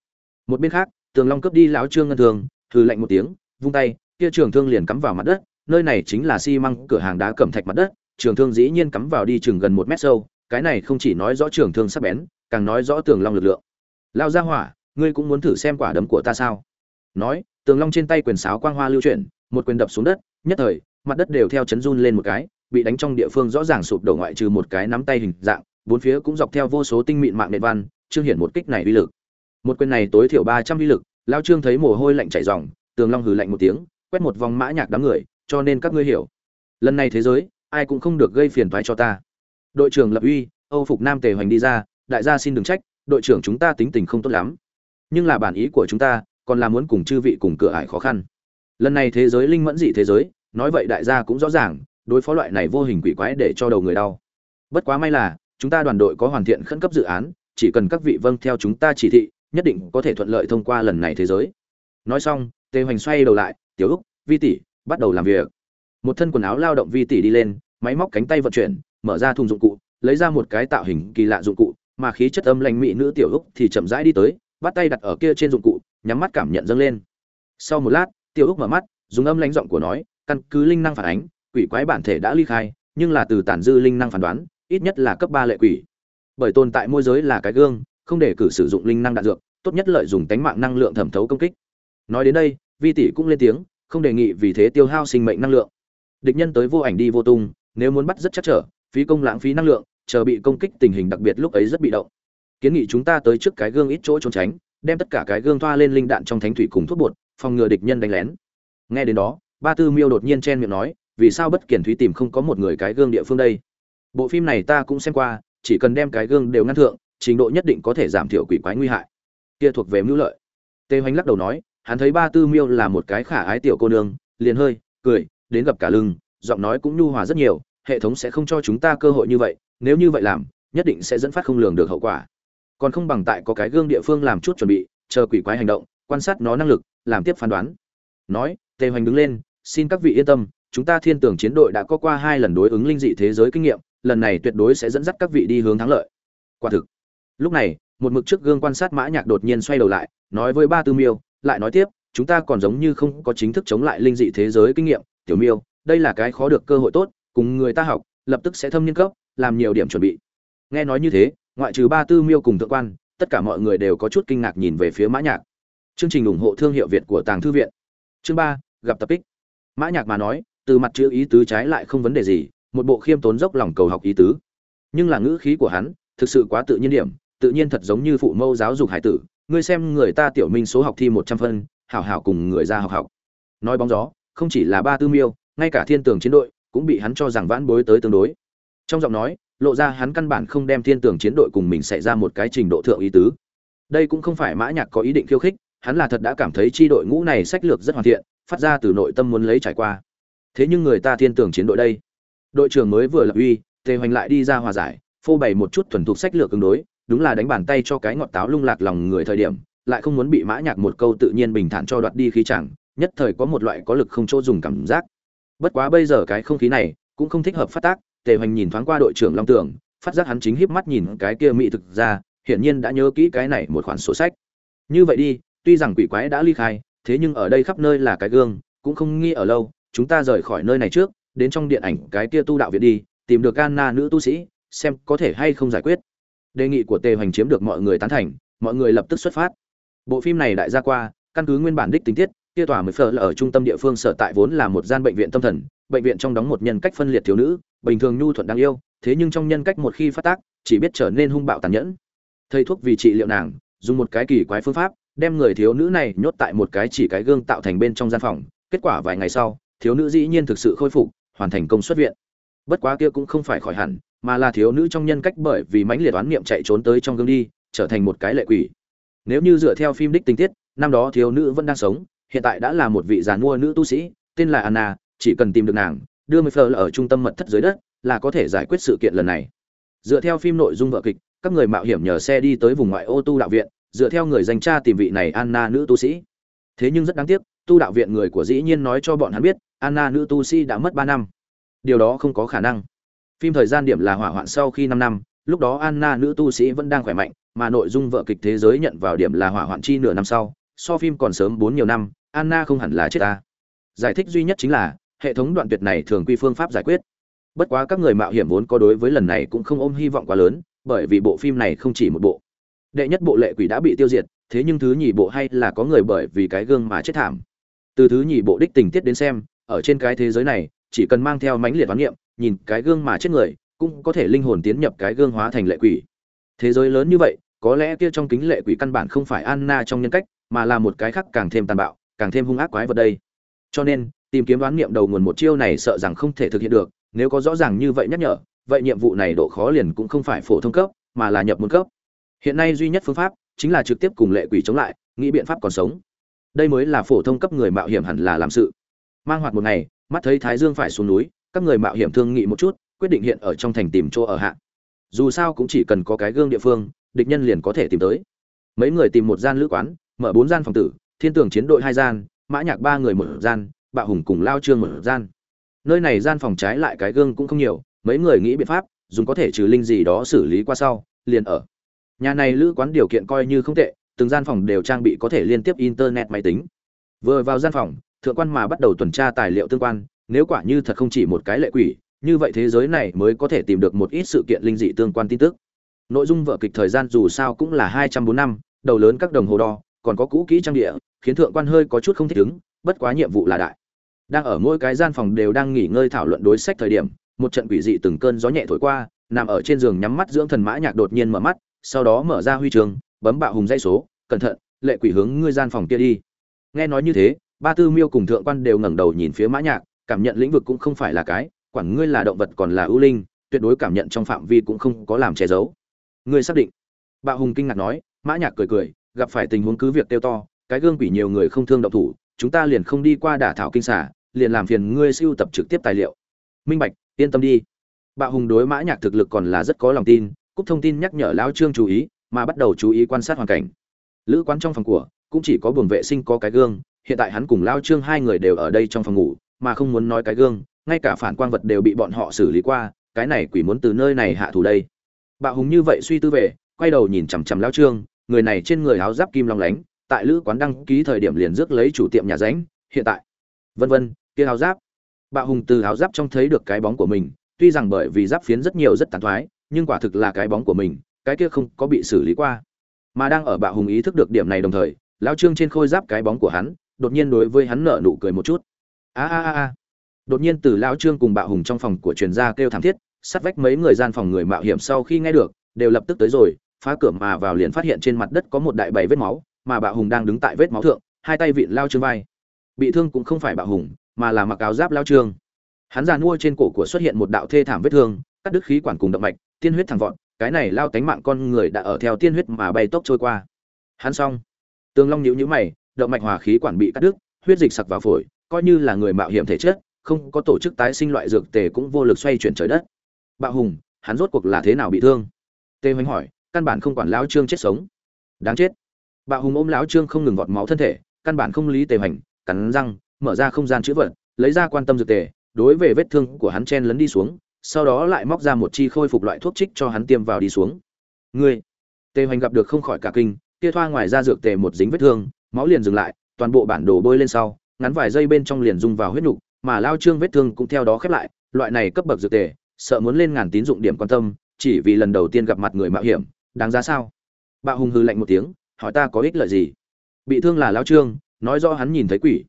Một bên khác, tường long cướp đi lão trương ngân thường, hừ lạnh một tiếng, vung tay, kia trường thương liền cắm vào mặt đất, nơi này chính là xi măng cửa hàng đá cẩm thạch mặt đất, trường thương dĩ nhiên cắm vào đi chừng gần một mét sâu cái này không chỉ nói rõ trường thương sắc bén, càng nói rõ tường long lực lượng. Lao ra hỏa, ngươi cũng muốn thử xem quả đấm của ta sao? Nói, tường long trên tay quyền sáo quang hoa lưu chuyển, một quyền đập xuống đất, nhất thời, mặt đất đều theo chấn run lên một cái, bị đánh trong địa phương rõ ràng sụp đổ ngoại trừ một cái nắm tay hình dạng, bốn phía cũng dọc theo vô số tinh mịn mạng nệ văn trương hiển một kích này uy lực. Một quyền này tối thiểu ba trăm uy lực, lao trương thấy mồ hôi lạnh chảy ròng, tường long hừ lạnh một tiếng, quét một vòng mã nhạc đám người, cho nên các ngươi hiểu. Lần này thế giới, ai cũng không được gây phiền toái cho ta đội trưởng lập uy, âu phục nam tề hoành đi ra, đại gia xin đừng trách, đội trưởng chúng ta tính tình không tốt lắm. Nhưng là bản ý của chúng ta, còn là muốn cùng chư vị cùng cửa ải khó khăn. Lần này thế giới linh mẫn dị thế giới, nói vậy đại gia cũng rõ ràng, đối phó loại này vô hình quỷ quái để cho đầu người đau. Bất quá may là, chúng ta đoàn đội có hoàn thiện khẩn cấp dự án, chỉ cần các vị vâng theo chúng ta chỉ thị, nhất định có thể thuận lợi thông qua lần này thế giới. Nói xong, tề hoành xoay đầu lại, tiểu úc, vi tỷ, bắt đầu làm việc. Một thân quần áo lao động vi tỷ đi lên, máy móc cánh tay vận chuyển mở ra thùng dụng cụ, lấy ra một cái tạo hình kỳ lạ dụng cụ, mà khí chất âm lành mỹ nữ tiểu úc thì chậm rãi đi tới, bắt tay đặt ở kia trên dụng cụ, nhắm mắt cảm nhận dâng lên. Sau một lát, tiểu úc mở mắt, dùng âm lãnh giọng của nói, căn cứ linh năng phản ánh, quỷ quái bản thể đã ly khai, nhưng là từ tản dư linh năng phán đoán, ít nhất là cấp ba lệ quỷ. Bởi tồn tại môi giới là cái gương, không để cử sử dụng linh năng đạn dược, tốt nhất lợi dùng tánh mạng năng lượng thẩm thấu công kích. Nói đến đây, vi tỷ cũng lên tiếng, không đề nghị vì thế tiêu hao sinh mệnh năng lượng. Địch nhân tới vô ảnh đi vô tung, nếu muốn bắt rất chắc trở phí công lãng phí năng lượng, chờ bị công kích tình hình đặc biệt lúc ấy rất bị động. Kiến nghị chúng ta tới trước cái gương ít chỗ trốn tránh, đem tất cả cái gương thoa lên linh đạn trong thánh thủy cùng thuốc bột, phòng ngừa địch nhân đánh lén. Nghe đến đó, ba tư miêu đột nhiên chen miệng nói, vì sao bất kiển thúy tìm không có một người cái gương địa phương đây? Bộ phim này ta cũng xem qua, chỉ cần đem cái gương đều ngăn thượng, trình độ nhất định có thể giảm thiểu quỷ quái nguy hại. Kia thuộc về mưu lợi. Tê hoành lắc đầu nói, hắn thấy ba tư miêu là một cái khả ái tiểu cô nương, liền hơi, cười, đến gặp cả lưng, giọng nói cũng nhu hòa rất nhiều hệ thống sẽ không cho chúng ta cơ hội như vậy, nếu như vậy làm, nhất định sẽ dẫn phát không lường được hậu quả. Còn không bằng tại có cái gương địa phương làm chút chuẩn bị, chờ quỷ quái hành động, quan sát nó năng lực, làm tiếp phán đoán. Nói, tề hoành đứng lên, xin các vị yên tâm, chúng ta thiên tường chiến đội đã có qua hai lần đối ứng linh dị thế giới kinh nghiệm, lần này tuyệt đối sẽ dẫn dắt các vị đi hướng thắng lợi. Quả thực. Lúc này, một mực trước gương quan sát mã nhạc đột nhiên xoay đầu lại, nói với ba tư miêu, lại nói tiếp, chúng ta còn giống như không có chính thức chống lại linh dị thế giới kinh nghiệm, tiểu miêu, đây là cái khó được cơ hội tốt cùng người ta học, lập tức sẽ thâm niên cấp, làm nhiều điểm chuẩn bị. Nghe nói như thế, ngoại trừ ba tư miêu cùng thượng quan, tất cả mọi người đều có chút kinh ngạc nhìn về phía mã nhạc. Chương trình ủng hộ thương hiệu việt của tàng thư viện. Chương ba, gặp tập kích. Mã nhạc mà nói, từ mặt chữ ý tứ trái lại không vấn đề gì, một bộ khiêm tốn dốc lòng cầu học ý tứ. Nhưng là ngữ khí của hắn, thực sự quá tự nhiên điểm, tự nhiên thật giống như phụ mẫu giáo dục hải tử, ngươi xem người ta tiểu minh số học thi một trăm phân, hảo hảo cùng người ra học học. Nói bóng gió, không chỉ là ba tư miêu, ngay cả thiên tường chiến đội cũng bị hắn cho rằng vãn bối tới tương đối. Trong giọng nói, lộ ra hắn căn bản không đem thiên tường chiến đội cùng mình xảy ra một cái trình độ thượng ý tứ. Đây cũng không phải mã nhạc có ý định khiêu khích, hắn là thật đã cảm thấy chi đội ngũ này sách lược rất hoàn thiện, phát ra từ nội tâm muốn lấy trải qua. Thế nhưng người ta thiên tường chiến đội đây, đội trưởng mới vừa lập uy, tề hoành lại đi ra hòa giải, phô bày một chút thuần thục sách lược cứng đối, đúng là đánh bàn tay cho cái ngọt táo lung lạc lòng người thời điểm, lại không muốn bị mã nhạc một câu tự nhiên bình thản cho đoạt đi khí chẳng, nhất thời có một loại có lực không chỗ dùng cảm giác bất quá bây giờ cái không khí này cũng không thích hợp phát tác, tề hoành nhìn thoáng qua đội trưởng long tưởng phát giác hắn chính híp mắt nhìn cái kia mỹ thực ra, hiển nhiên đã nhớ kỹ cái này một khoản sổ sách. Như vậy đi, tuy rằng quỷ quái đã ly khai, thế nhưng ở đây khắp nơi là cái gương, cũng không nghi ở lâu, chúng ta rời khỏi nơi này trước, đến trong điện ảnh cái kia tu đạo viện đi, tìm được Anna nữ tu sĩ, xem có thể hay không giải quyết. Đề nghị của tề hoành chiếm được mọi người tán thành, mọi người lập tức xuất phát. Bộ phim này đại gia qua, căn cứ nguyên bản đích tình tiết kia tòa mới phở là ở trung tâm địa phương sở tại vốn là một gian bệnh viện tâm thần, bệnh viện trong đóng một nhân cách phân liệt thiếu nữ, bình thường nhu thuận đáng yêu, thế nhưng trong nhân cách một khi phát tác, chỉ biết trở nên hung bạo tàn nhẫn. Thầy thuốc vì trị liệu nàng, dùng một cái kỳ quái phương pháp, đem người thiếu nữ này nhốt tại một cái chỉ cái gương tạo thành bên trong gian phòng. Kết quả vài ngày sau, thiếu nữ dĩ nhiên thực sự khôi phục, hoàn thành công xuất viện. Bất quá kia cũng không phải khỏi hẳn, mà là thiếu nữ trong nhân cách bởi vì mãnh liệt oán niệm chạy trốn tới trong gương đi, trở thành một cái lệ quỷ. Nếu như dựa theo phim đích tình tiết, năm đó thiếu nữ vẫn đang sống hiện tại đã là một vị giàn mua nữ tu sĩ, tên là anna, chỉ cần tìm được nàng, đưa mười phờ ở trung tâm mật thất dưới đất, là có thể giải quyết sự kiện lần này. Dựa theo phim nội dung vợ kịch, các người mạo hiểm nhờ xe đi tới vùng ngoại ô tu đạo viện, dựa theo người danh cha tìm vị này anna nữ tu sĩ. Thế nhưng rất đáng tiếc, tu đạo viện người của dĩ nhiên nói cho bọn hắn biết, anna nữ tu sĩ đã mất ba năm. Điều đó không có khả năng. Phim thời gian điểm là hỏa hoạn sau khi năm năm, lúc đó anna nữ tu sĩ vẫn đang khỏe mạnh, mà nội dung vợ kịch thế giới nhận vào điểm là hỏa hoạn chi nửa năm sau, so phim còn sớm bốn nhiều năm anna không hẳn là chết ta. Giải thích duy nhất chính là, hệ thống đoạn tuyệt này thường quy phương pháp giải quyết. Bất quá các người mạo hiểm vốn có đối với lần này cũng không ôm hy vọng quá lớn, bởi vì bộ phim này không chỉ một bộ. Đệ nhất bộ lệ quỷ đã bị tiêu diệt, thế nhưng thứ nhì bộ hay là có người bởi vì cái gương mà chết thảm. Từ thứ nhì bộ đích tình tiết đến xem, ở trên cái thế giới này, chỉ cần mang theo mãnh liệt toán niệm, nhìn cái gương mà chết người, cũng có thể linh hồn tiến nhập cái gương hóa thành lệ quỷ. Thế giới lớn như vậy, có lẽ kia trong kính lệ quỷ căn bản không phải anna trong nhân cách, mà là một cái khác càng thêm tàn bạo càng thêm hung ác quái vật đây. Cho nên, tìm kiếm đoán niệm đầu nguồn một chiêu này sợ rằng không thể thực hiện được, nếu có rõ ràng như vậy nhắc nhở, vậy nhiệm vụ này độ khó liền cũng không phải phổ thông cấp, mà là nhập môn cấp. Hiện nay duy nhất phương pháp chính là trực tiếp cùng lệ quỷ chống lại, nghĩ biện pháp còn sống. Đây mới là phổ thông cấp người mạo hiểm hẳn là làm sự. Mang hoạt một ngày, mắt thấy thái dương phải xuống núi, các người mạo hiểm thương nghị một chút, quyết định hiện ở trong thành tìm chỗ ở hạ. Dù sao cũng chỉ cần có cái gương địa phương, địch nhân liền có thể tìm tới. Mấy người tìm một gian lữ quán, mở bốn gian phòng tử thiên tường chiến đội hai gian, mã nhạc ba người một gian bạo hùng cùng lao trương một gian. Nơi này gian phòng trái lại cái gương cũng không nhiều, mấy người nghĩ biện pháp, dùng có thể trừ linh gì đó xử lý qua sau, liền ở. Nhà này lữ quán điều kiện coi như không tệ, từng gian phòng đều trang bị có thể liên tiếp internet máy tính. Vừa vào gian phòng, thượng quan mà bắt đầu tuần tra tài liệu tương quan, nếu quả như thật không chỉ một cái lệ quỷ, như vậy thế giới này mới có thể tìm được một ít sự kiện linh dị tương quan tin tức. Nội dung vở kịch thời gian dù sao cũng là hai trăm bốn năm, đầu lớn các đồng hồ đo, còn có cũ kỹ trang địa khiến thượng quan hơi có chút không thích ứng, bất quá nhiệm vụ là đại. Đang ở mỗi cái gian phòng đều đang nghỉ ngơi thảo luận đối sách thời điểm, một trận quỷ dị từng cơn gió nhẹ thổi qua, nằm ở trên giường nhắm mắt dưỡng thần mã nhạc đột nhiên mở mắt, sau đó mở ra huy trường, bấm bạo hùng dây số, cẩn thận, lệ quỷ hướng ngươi gian phòng kia đi. Nghe nói như thế, ba tư miêu cùng thượng quan đều ngẩng đầu nhìn phía mã nhạc, cảm nhận lĩnh vực cũng không phải là cái, quản ngươi là động vật còn là ưu linh, tuyệt đối cảm nhận trong phạm vi cũng không có làm che giấu. Ngươi xác định. Bạo hùng kinh ngạc nói, mã nhạc cười cười, gặp phải tình huống cứ việc tiêu to cái gương quỷ nhiều người không thương động thủ, chúng ta liền không đi qua đả thảo kinh xả liền làm phiền ngươi siêu tập trực tiếp tài liệu. Minh bạch, yên tâm đi. Bạo hùng đối mã nhạc thực lực còn là rất có lòng tin cúp thông tin nhắc nhở lão trương chú ý, mà bắt đầu chú ý quan sát hoàn cảnh. Lữ quán trong phòng của, cũng chỉ có buồng vệ sinh có cái gương, hiện tại hắn cùng lão trương hai người đều ở đây trong phòng ngủ, mà không muốn nói cái gương, ngay cả phản quang vật đều bị bọn họ xử lý qua, cái này quỷ muốn từ nơi này hạ thủ đây. Bạo hùng như vậy suy tư về, quay đầu nhìn chằm chằm lão trương, người này trên người áo giáp kim long lánh tại lữ quán đăng ký thời điểm liền rước lấy chủ tiệm nhà ránh, hiện tại. Vân vân, kia áo giáp. Bạo hùng từ áo giáp trong thấy được cái bóng của mình, tuy rằng bởi vì giáp phiến rất nhiều rất tàn thoái, nhưng quả thực là cái bóng của mình, cái kia không có bị xử lý qua. Mà đang ở bạo hùng ý thức được điểm này đồng thời, lão trương trên khôi giáp cái bóng của hắn, đột nhiên đối với hắn nở nụ cười một chút. A a a đột nhiên từ lão trương cùng bạo hùng trong phòng của truyền gia kêu thảm thiết, sát vách mấy người gian phòng người mạo hiểm sau khi nghe được, đều lập tức tới rồi, phá cửa mà vào liền phát hiện trên mặt đất có một đại bầy vết máu mà bạo hùng đang đứng tại vết máu thượng, hai tay vịn lao trương vai. Bị thương cũng không phải bạo hùng, mà là mặc áo giáp lao trương. Hắn giàn mua trên cổ của xuất hiện một đạo thê thảm vết thương, cắt đứt khí quản cùng động mạch, tiên huyết thẳng vọt, cái này lao tánh mạng con người đã ở theo tiên huyết mà bay tốc trôi qua. Hắn xong. Tương long nhíu nhíu mày, động mạch hòa khí quản bị cắt đứt, huyết dịch sặc vào phổi, coi như là người mạo hiểm thể chất, không có tổ chức tái sinh loại dược tề cũng vô lực xoay chuyển trời đất. Bạo hùng, hắn rốt cuộc là thế nào bị thương? Tê hoành hỏi, căn bản không quản lao trương chết sống. Đáng chết bạo hùng ôm lão trương không ngừng vọt máu thân thể, căn bản không lý tề hoành, cắn răng, mở ra không gian chữ vật, lấy ra quan tâm dược tề, đối về vết thương của hắn chen lấn đi xuống, sau đó lại móc ra một chi khôi phục loại thuốc trích cho hắn tiêm vào đi xuống. Ngươi! Tề hoành gặp được không khỏi cả kinh, kia thoa ngoài ra dược tề một dính vết thương, máu liền dừng lại, toàn bộ bản đồ bôi lên sau, ngắn vài giây bên trong liền dung vào huyết nhục, mà lao trương vết thương cũng theo đó khép lại, loại này cấp bậc dược tề, sợ muốn lên ngàn tín dụng điểm quan tâm, chỉ vì lần đầu tiên gặp mặt người mạo hiểm, đáng giá sao? Bạo hùng hư lạnh một tiếng hỏi ta có ích lợi gì? Bị thương là lao trương, nói do hắn nhìn thấy quỷ.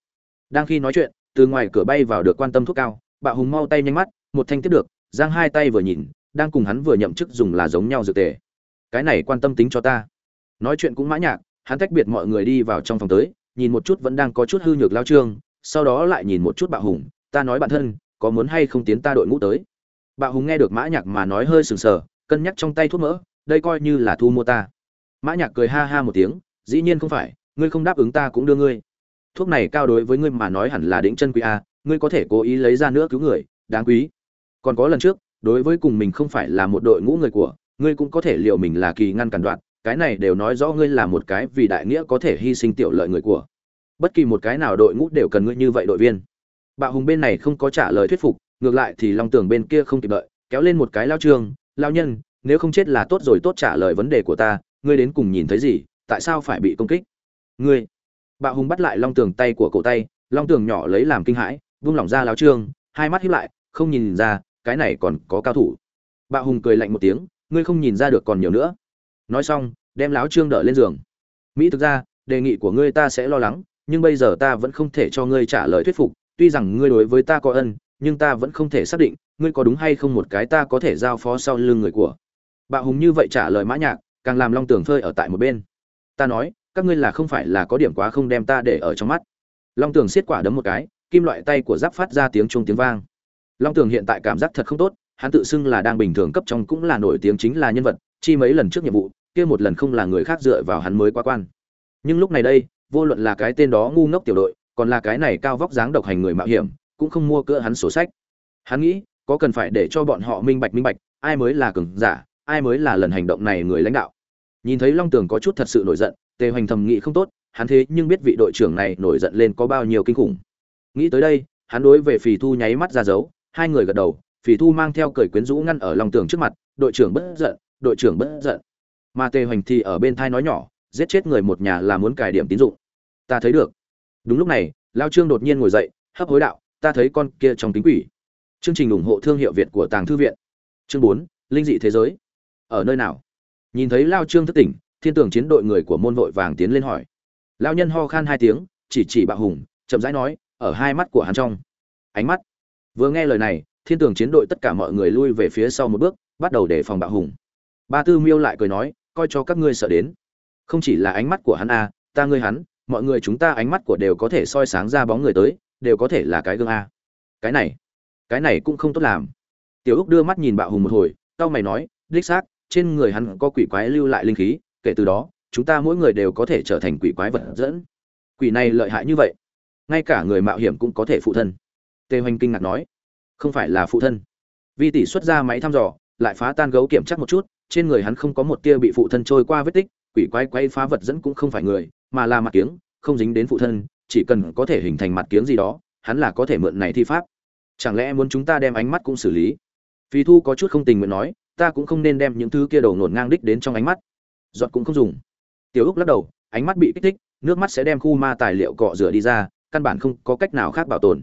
Đang khi nói chuyện, từ ngoài cửa bay vào được quan tâm thuốc cao bạo hùng mau tay nhanh mắt, một thanh tiếp được, giang hai tay vừa nhìn, đang cùng hắn vừa nhậm chức dùng là giống nhau dược tề. Cái này quan tâm tính cho ta. Nói chuyện cũng mã nhạc, hắn tách biệt mọi người đi vào trong phòng tới, nhìn một chút vẫn đang có chút hư nhược lao trương, sau đó lại nhìn một chút bạo hùng, ta nói bạn thân, có muốn hay không tiến ta đội ngũ tới? Bạo hùng nghe được mã nhạc mà nói hơi sừng sờ, cân nhắc trong tay thuốc mỡ, đây coi như là thu mua ta mã nhạc cười ha ha một tiếng, dĩ nhiên không phải, ngươi không đáp ứng ta cũng đưa ngươi. Thuốc này cao đối với ngươi mà nói hẳn là đỉnh chân quý a, ngươi có thể cố ý lấy ra nữa cứu người, đáng quý. Còn có lần trước, đối với cùng mình không phải là một đội ngũ người của, ngươi cũng có thể liệu mình là kỳ ngăn cản đoạn, cái này đều nói rõ ngươi là một cái vì đại nghĩa có thể hy sinh tiểu lợi người của. Bất kỳ một cái nào đội ngũ đều cần ngươi như vậy đội viên. Bạo hùng bên này không có trả lời thuyết phục, ngược lại thì long tường bên kia không kịp đợi, kéo lên một cái lao trương lao nhân, nếu không chết là tốt rồi, tốt trả lời vấn đề của ta ngươi đến cùng nhìn thấy gì, tại sao phải bị công kích? Ngươi. Bạo hùng bắt lại long tường tay của cổ tay, long tường nhỏ lấy làm kinh hãi, vung lỏng ra láo trương, hai mắt hiếp lại, không nhìn ra, cái này còn có cao thủ. Bạo hùng cười lạnh một tiếng, ngươi không nhìn ra được còn nhiều nữa. Nói xong, đem láo trương đỡ lên giường. Mỹ thực ra, đề nghị của ngươi ta sẽ lo lắng, nhưng bây giờ ta vẫn không thể cho ngươi trả lời thuyết phục. Tuy rằng ngươi đối với ta có ân, nhưng ta vẫn không thể xác định, ngươi có đúng hay không một cái ta có thể giao phó sau lưng người của. Bạo hùng như vậy trả lời mã nhạc càng làm long tường phơi ở tại một bên. Ta nói, các ngươi là không phải là có điểm quá không đem ta để ở trong mắt. Long tường siết quả đấm một cái, kim loại tay của giáp phát ra tiếng chung tiếng vang. Long tường hiện tại cảm giác thật không tốt, hắn tự xưng là đang bình thường cấp trong cũng là nổi tiếng chính là nhân vật, chi mấy lần trước nhiệm vụ, kia một lần không là người khác dựa vào hắn mới quá quan. Nhưng lúc này đây, vô luận là cái tên đó ngu ngốc tiểu đội, còn là cái này cao vóc dáng độc hành người mạo hiểm, cũng không mua cỡ hắn sổ sách. Hắn nghĩ, có cần phải để cho bọn họ minh bạch minh bạch, ai mới là cường giả, ai mới là lần hành động này người lãnh đạo nhìn thấy long tường có chút thật sự nổi giận, tề hoành thầm nghĩ không tốt, hắn thế nhưng biết vị đội trưởng này nổi giận lên có bao nhiêu kinh khủng. Nghĩ tới đây, hắn đối về phì thu nháy mắt ra dấu, hai người gật đầu, phì thu mang theo cởi quyến rũ ngăn ở long tường trước mặt, đội trưởng bất giận, đội trưởng bất giận. Mà tề hoành thì ở bên thai nói nhỏ, giết chết người một nhà là muốn cải điểm tín dụng. Ta thấy được. Đúng lúc này, lao trương đột nhiên ngồi dậy, hấp hối đạo, ta thấy con kia trong kính quỷ. Chương trình ủng hộ thương hiệu việt của tàng thư viện. Chương bốn, linh dị thế giới. Ở nơi nào? Nhìn thấy lao trương thất tỉnh, thiên tưởng chiến đội người của môn vội vàng tiến lên hỏi. Lao nhân ho khan hai tiếng, chỉ chỉ bạo hùng, chậm rãi nói, ở hai mắt của hắn trong. Ánh mắt. Vừa nghe lời này, thiên tưởng chiến đội tất cả mọi người lui về phía sau một bước, bắt đầu đề phòng bạo hùng. Ba tư miêu lại cười nói, coi cho các ngươi sợ đến. Không chỉ là ánh mắt của hắn a ta ngươi hắn, mọi người chúng ta ánh mắt của đều có thể soi sáng ra bóng người tới, đều có thể là cái gương a. Cái này cái này cũng không tốt làm. Tiểu úc đưa mắt nhìn bạo hùng một hồi tao mày nói, đích xác trên người hắn có quỷ quái lưu lại linh khí, kể từ đó, chúng ta mỗi người đều có thể trở thành quỷ quái vật dẫn. Quỷ này lợi hại như vậy, ngay cả người mạo hiểm cũng có thể phụ thân. Tề hoành kinh ngạc nói, không phải là phụ thân. Vi tỷ xuất ra máy thăm dò, lại phá tan gấu kiểm chắc một chút, trên người hắn không có một tia bị phụ thân trôi qua vết tích, quỷ quái quay phá vật dẫn cũng không phải người, mà là mặt kiếng, không dính đến phụ thân, chỉ cần có thể hình thành mặt kiếng gì đó, hắn là có thể mượn này thi pháp. Chẳng lẽ muốn chúng ta đem ánh mắt cũng xử lý? Phi thu có chút không tình nguyện nói ta cũng không nên đem những thứ kia đầu nổn ngang đích đến trong ánh mắt. Giọt cũng không dùng. Tiểu úc lắc đầu, ánh mắt bị kích thích, nước mắt sẽ đem khu ma tài liệu cọ rửa đi ra, căn bản không có cách nào khác bảo tồn.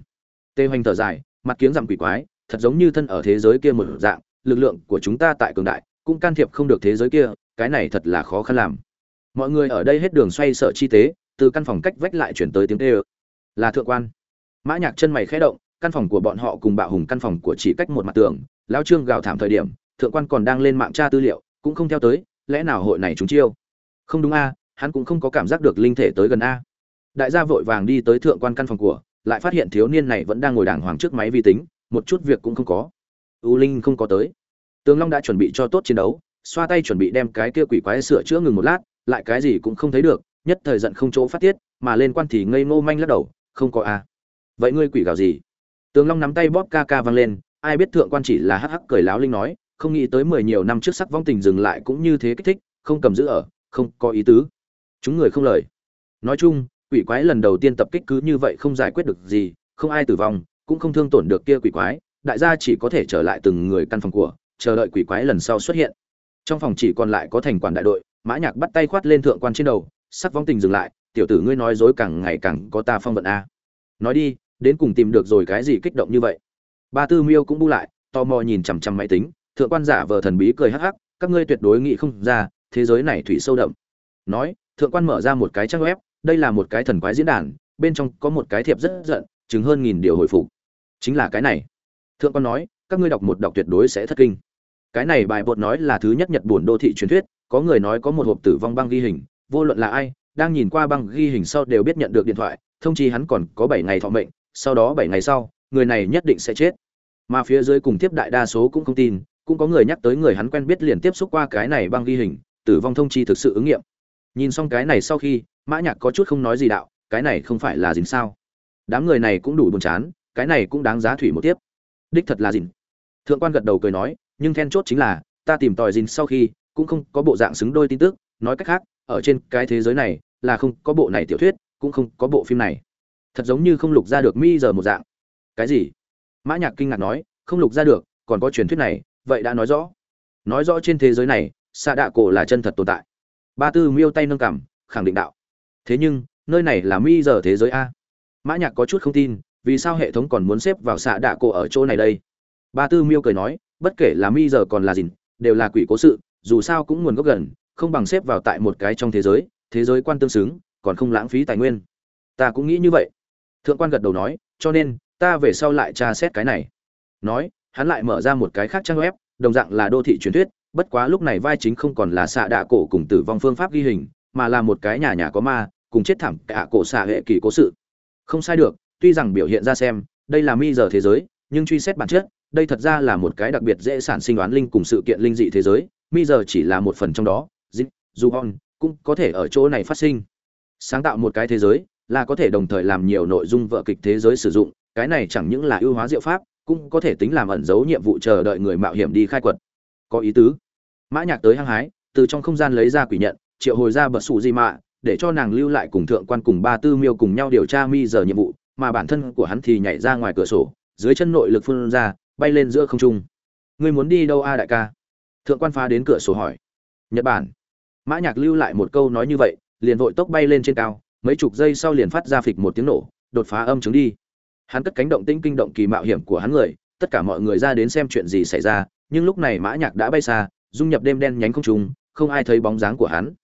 Tê hoành thở dài, mặt kiếng giảm quỷ quái, thật giống như thân ở thế giới kia một dạng, lực lượng của chúng ta tại cường đại, cũng can thiệp không được thế giới kia, cái này thật là khó khăn làm. Mọi người ở đây hết đường xoay sở chi tế, từ căn phòng cách vách lại chuyển tới tiếng tê ơ. Là thượng quan. Mã nhạc chân mày khẽ động, căn phòng của bọn họ cùng bạo hùng căn phòng của chỉ cách một mặt tường lão trương gào thảm thời điểm thượng quan còn đang lên mạng tra tư liệu, cũng không theo tới, lẽ nào hội này chúng chiêu? Không đúng a, hắn cũng không có cảm giác được linh thể tới gần a. Đại gia vội vàng đi tới thượng quan căn phòng của, lại phát hiện thiếu niên này vẫn đang ngồi đàng hoàng trước máy vi tính, một chút việc cũng không có. U linh không có tới. Tướng long đã chuẩn bị cho tốt chiến đấu, xoa tay chuẩn bị đem cái kia quỷ quái sửa chữa ngừng một lát, lại cái gì cũng không thấy được, nhất thời giận không chỗ phát tiết, mà lên quan thì ngây ngô manh lắc đầu, không có a. Vậy ngươi quỷ gào gì? Tướng long nắm tay bóp ca ca văng lên, ai biết thượng quan chỉ là hắc hắc cười láo linh nói không nghĩ tới mười nhiều năm trước sắc vong tình dừng lại cũng như thế kích thích, không cầm giữ ở, không có ý tứ. Chúng người không lời. Nói chung, quỷ quái lần đầu tiên tập kích cứ như vậy không giải quyết được gì, không ai tử vong, cũng không thương tổn được kia quỷ quái, đại gia chỉ có thể trở lại từng người căn phòng của, chờ đợi quỷ quái lần sau xuất hiện. Trong phòng chỉ còn lại có thành quản đại đội, mã nhạc bắt tay khoát lên thượng quan trên đầu, sắc vong tình dừng lại, tiểu tử ngươi nói dối càng ngày càng có ta phong vận a. Nói đi, đến cùng tìm được rồi cái gì kích động như vậy? Ba tư miêu cũng bu lại, tò mò nhìn chằm chằm máy tính thượng quan giả vờ thần bí cười hắc hắc, các ngươi tuyệt đối nghĩ không ra, thế giới này thủy sâu đậm. Nói, thượng quan mở ra một cái trang web, đây là một cái thần quái diễn đàn, bên trong có một cái thiệp rất giận chứng hơn nghìn điều hồi phục. Chính là cái này. Thượng quan nói, các ngươi đọc một đọc tuyệt đối sẽ thất kinh. Cái này bài bột nói là thứ nhất nhật buồn đô thị truyền thuyết, có người nói có một hộp tử vong băng ghi hình, vô luận là ai, đang nhìn qua băng ghi hình sau đều biết nhận được điện thoại, thông chi hắn còn có bảy ngày thọ mệnh, sau đó bảy ngày sau, người này nhất định sẽ chết. Mà phía dưới cùng tiếp đại đa số cũng không tin cũng có người nhắc tới người hắn quen biết liền tiếp xúc qua cái này băng ghi hình, tử vong thông chi thực sự ứng nghiệm. Nhìn xong cái này sau khi, mã nhạc có chút không nói gì đạo, cái này không phải là dính sao? Đám người này cũng đủ buồn chán, cái này cũng đáng giá thủy một tiếp. Đích thật là dính thượng quan gật đầu cười nói, nhưng then chốt chính là, ta tìm tòi dính sau khi, cũng không có bộ dạng xứng đôi tin tức, nói cách khác, ở trên cái thế giới này, là không có bộ này tiểu thuyết, cũng không có bộ phim này. Thật giống như không lục ra được mi giờ một dạng. Cái gì? Mã nhạc kinh ngạc nói, không lục ra được, còn có truyền thuyết này vậy đã nói rõ. Nói rõ trên thế giới này xạ đạ cổ là chân thật tồn tại. Ba tư miêu tay nâng cảm, khẳng định đạo. Thế nhưng nơi này là mi giờ thế giới a. Mã nhạc có chút không tin vì sao hệ thống còn muốn xếp vào xạ đạ cổ ở chỗ này đây? Ba tư miêu cười nói bất kể là mi giờ còn là gì đều là quỷ cố sự dù sao cũng nguồn gốc gần không bằng xếp vào tại một cái trong thế giới thế giới quan tương xứng còn không lãng phí tài nguyên. Ta cũng nghĩ như vậy. Thượng quan gật đầu nói cho nên ta về sau lại tra xét cái này. Nói hắn lại mở ra một cái khác trang web, đồng dạng là đô thị truyền thuyết, bất quá lúc này vai chính không còn là xạ đạ cổ cùng tử vong phương pháp ghi hình, mà là một cái nhà nhà có ma, cùng chết thảm cả cổ xạ hệ kỳ cố sự. Không sai được, tuy rằng biểu hiện ra xem, đây là mi giờ thế giới, nhưng truy xét bản chất, đây thật ra là một cái đặc biệt dễ sản sinh đoán linh cùng sự kiện linh dị thế giới, mi giờ chỉ là một phần trong đó dịp dù on cũng có thể ở chỗ này phát sinh. Sáng tạo một cái thế giới, là có thể đồng thời làm nhiều nội dung vợ kịch thế giới sử dụng, cái này chẳng những là ưu hóa diệu pháp cũng có thể tính làm ẩn giấu nhiệm vụ chờ đợi người mạo hiểm đi khai quật. Có ý tứ. Mã nhạc tới hăng hái, từ trong không gian lấy ra quỷ nhận, triệu hồi ra bật sụ di mạ, để cho nàng lưu lại cùng thượng quan cùng ba tư miêu cùng nhau điều tra mi giờ nhiệm vụ, mà bản thân của hắn thì nhảy ra ngoài cửa sổ, dưới chân nội lực phun ra, bay lên giữa không trung. Ngươi muốn đi đâu a đại ca? Thượng quan phá đến cửa sổ hỏi. Nhật bản. Mã nhạc lưu lại một câu nói như vậy, liền vội tốc bay lên trên cao, mấy chục giây sau liền phát ra phịch một tiếng nổ, đột phá âm chứng đi hắn cất cánh động tĩnh kinh động kỳ mạo hiểm của hắn người, tất cả mọi người ra đến xem chuyện gì xảy ra, nhưng lúc này mã nhạc đã bay xa, dung nhập đêm đen nhánh không trung, không ai thấy bóng dáng của hắn.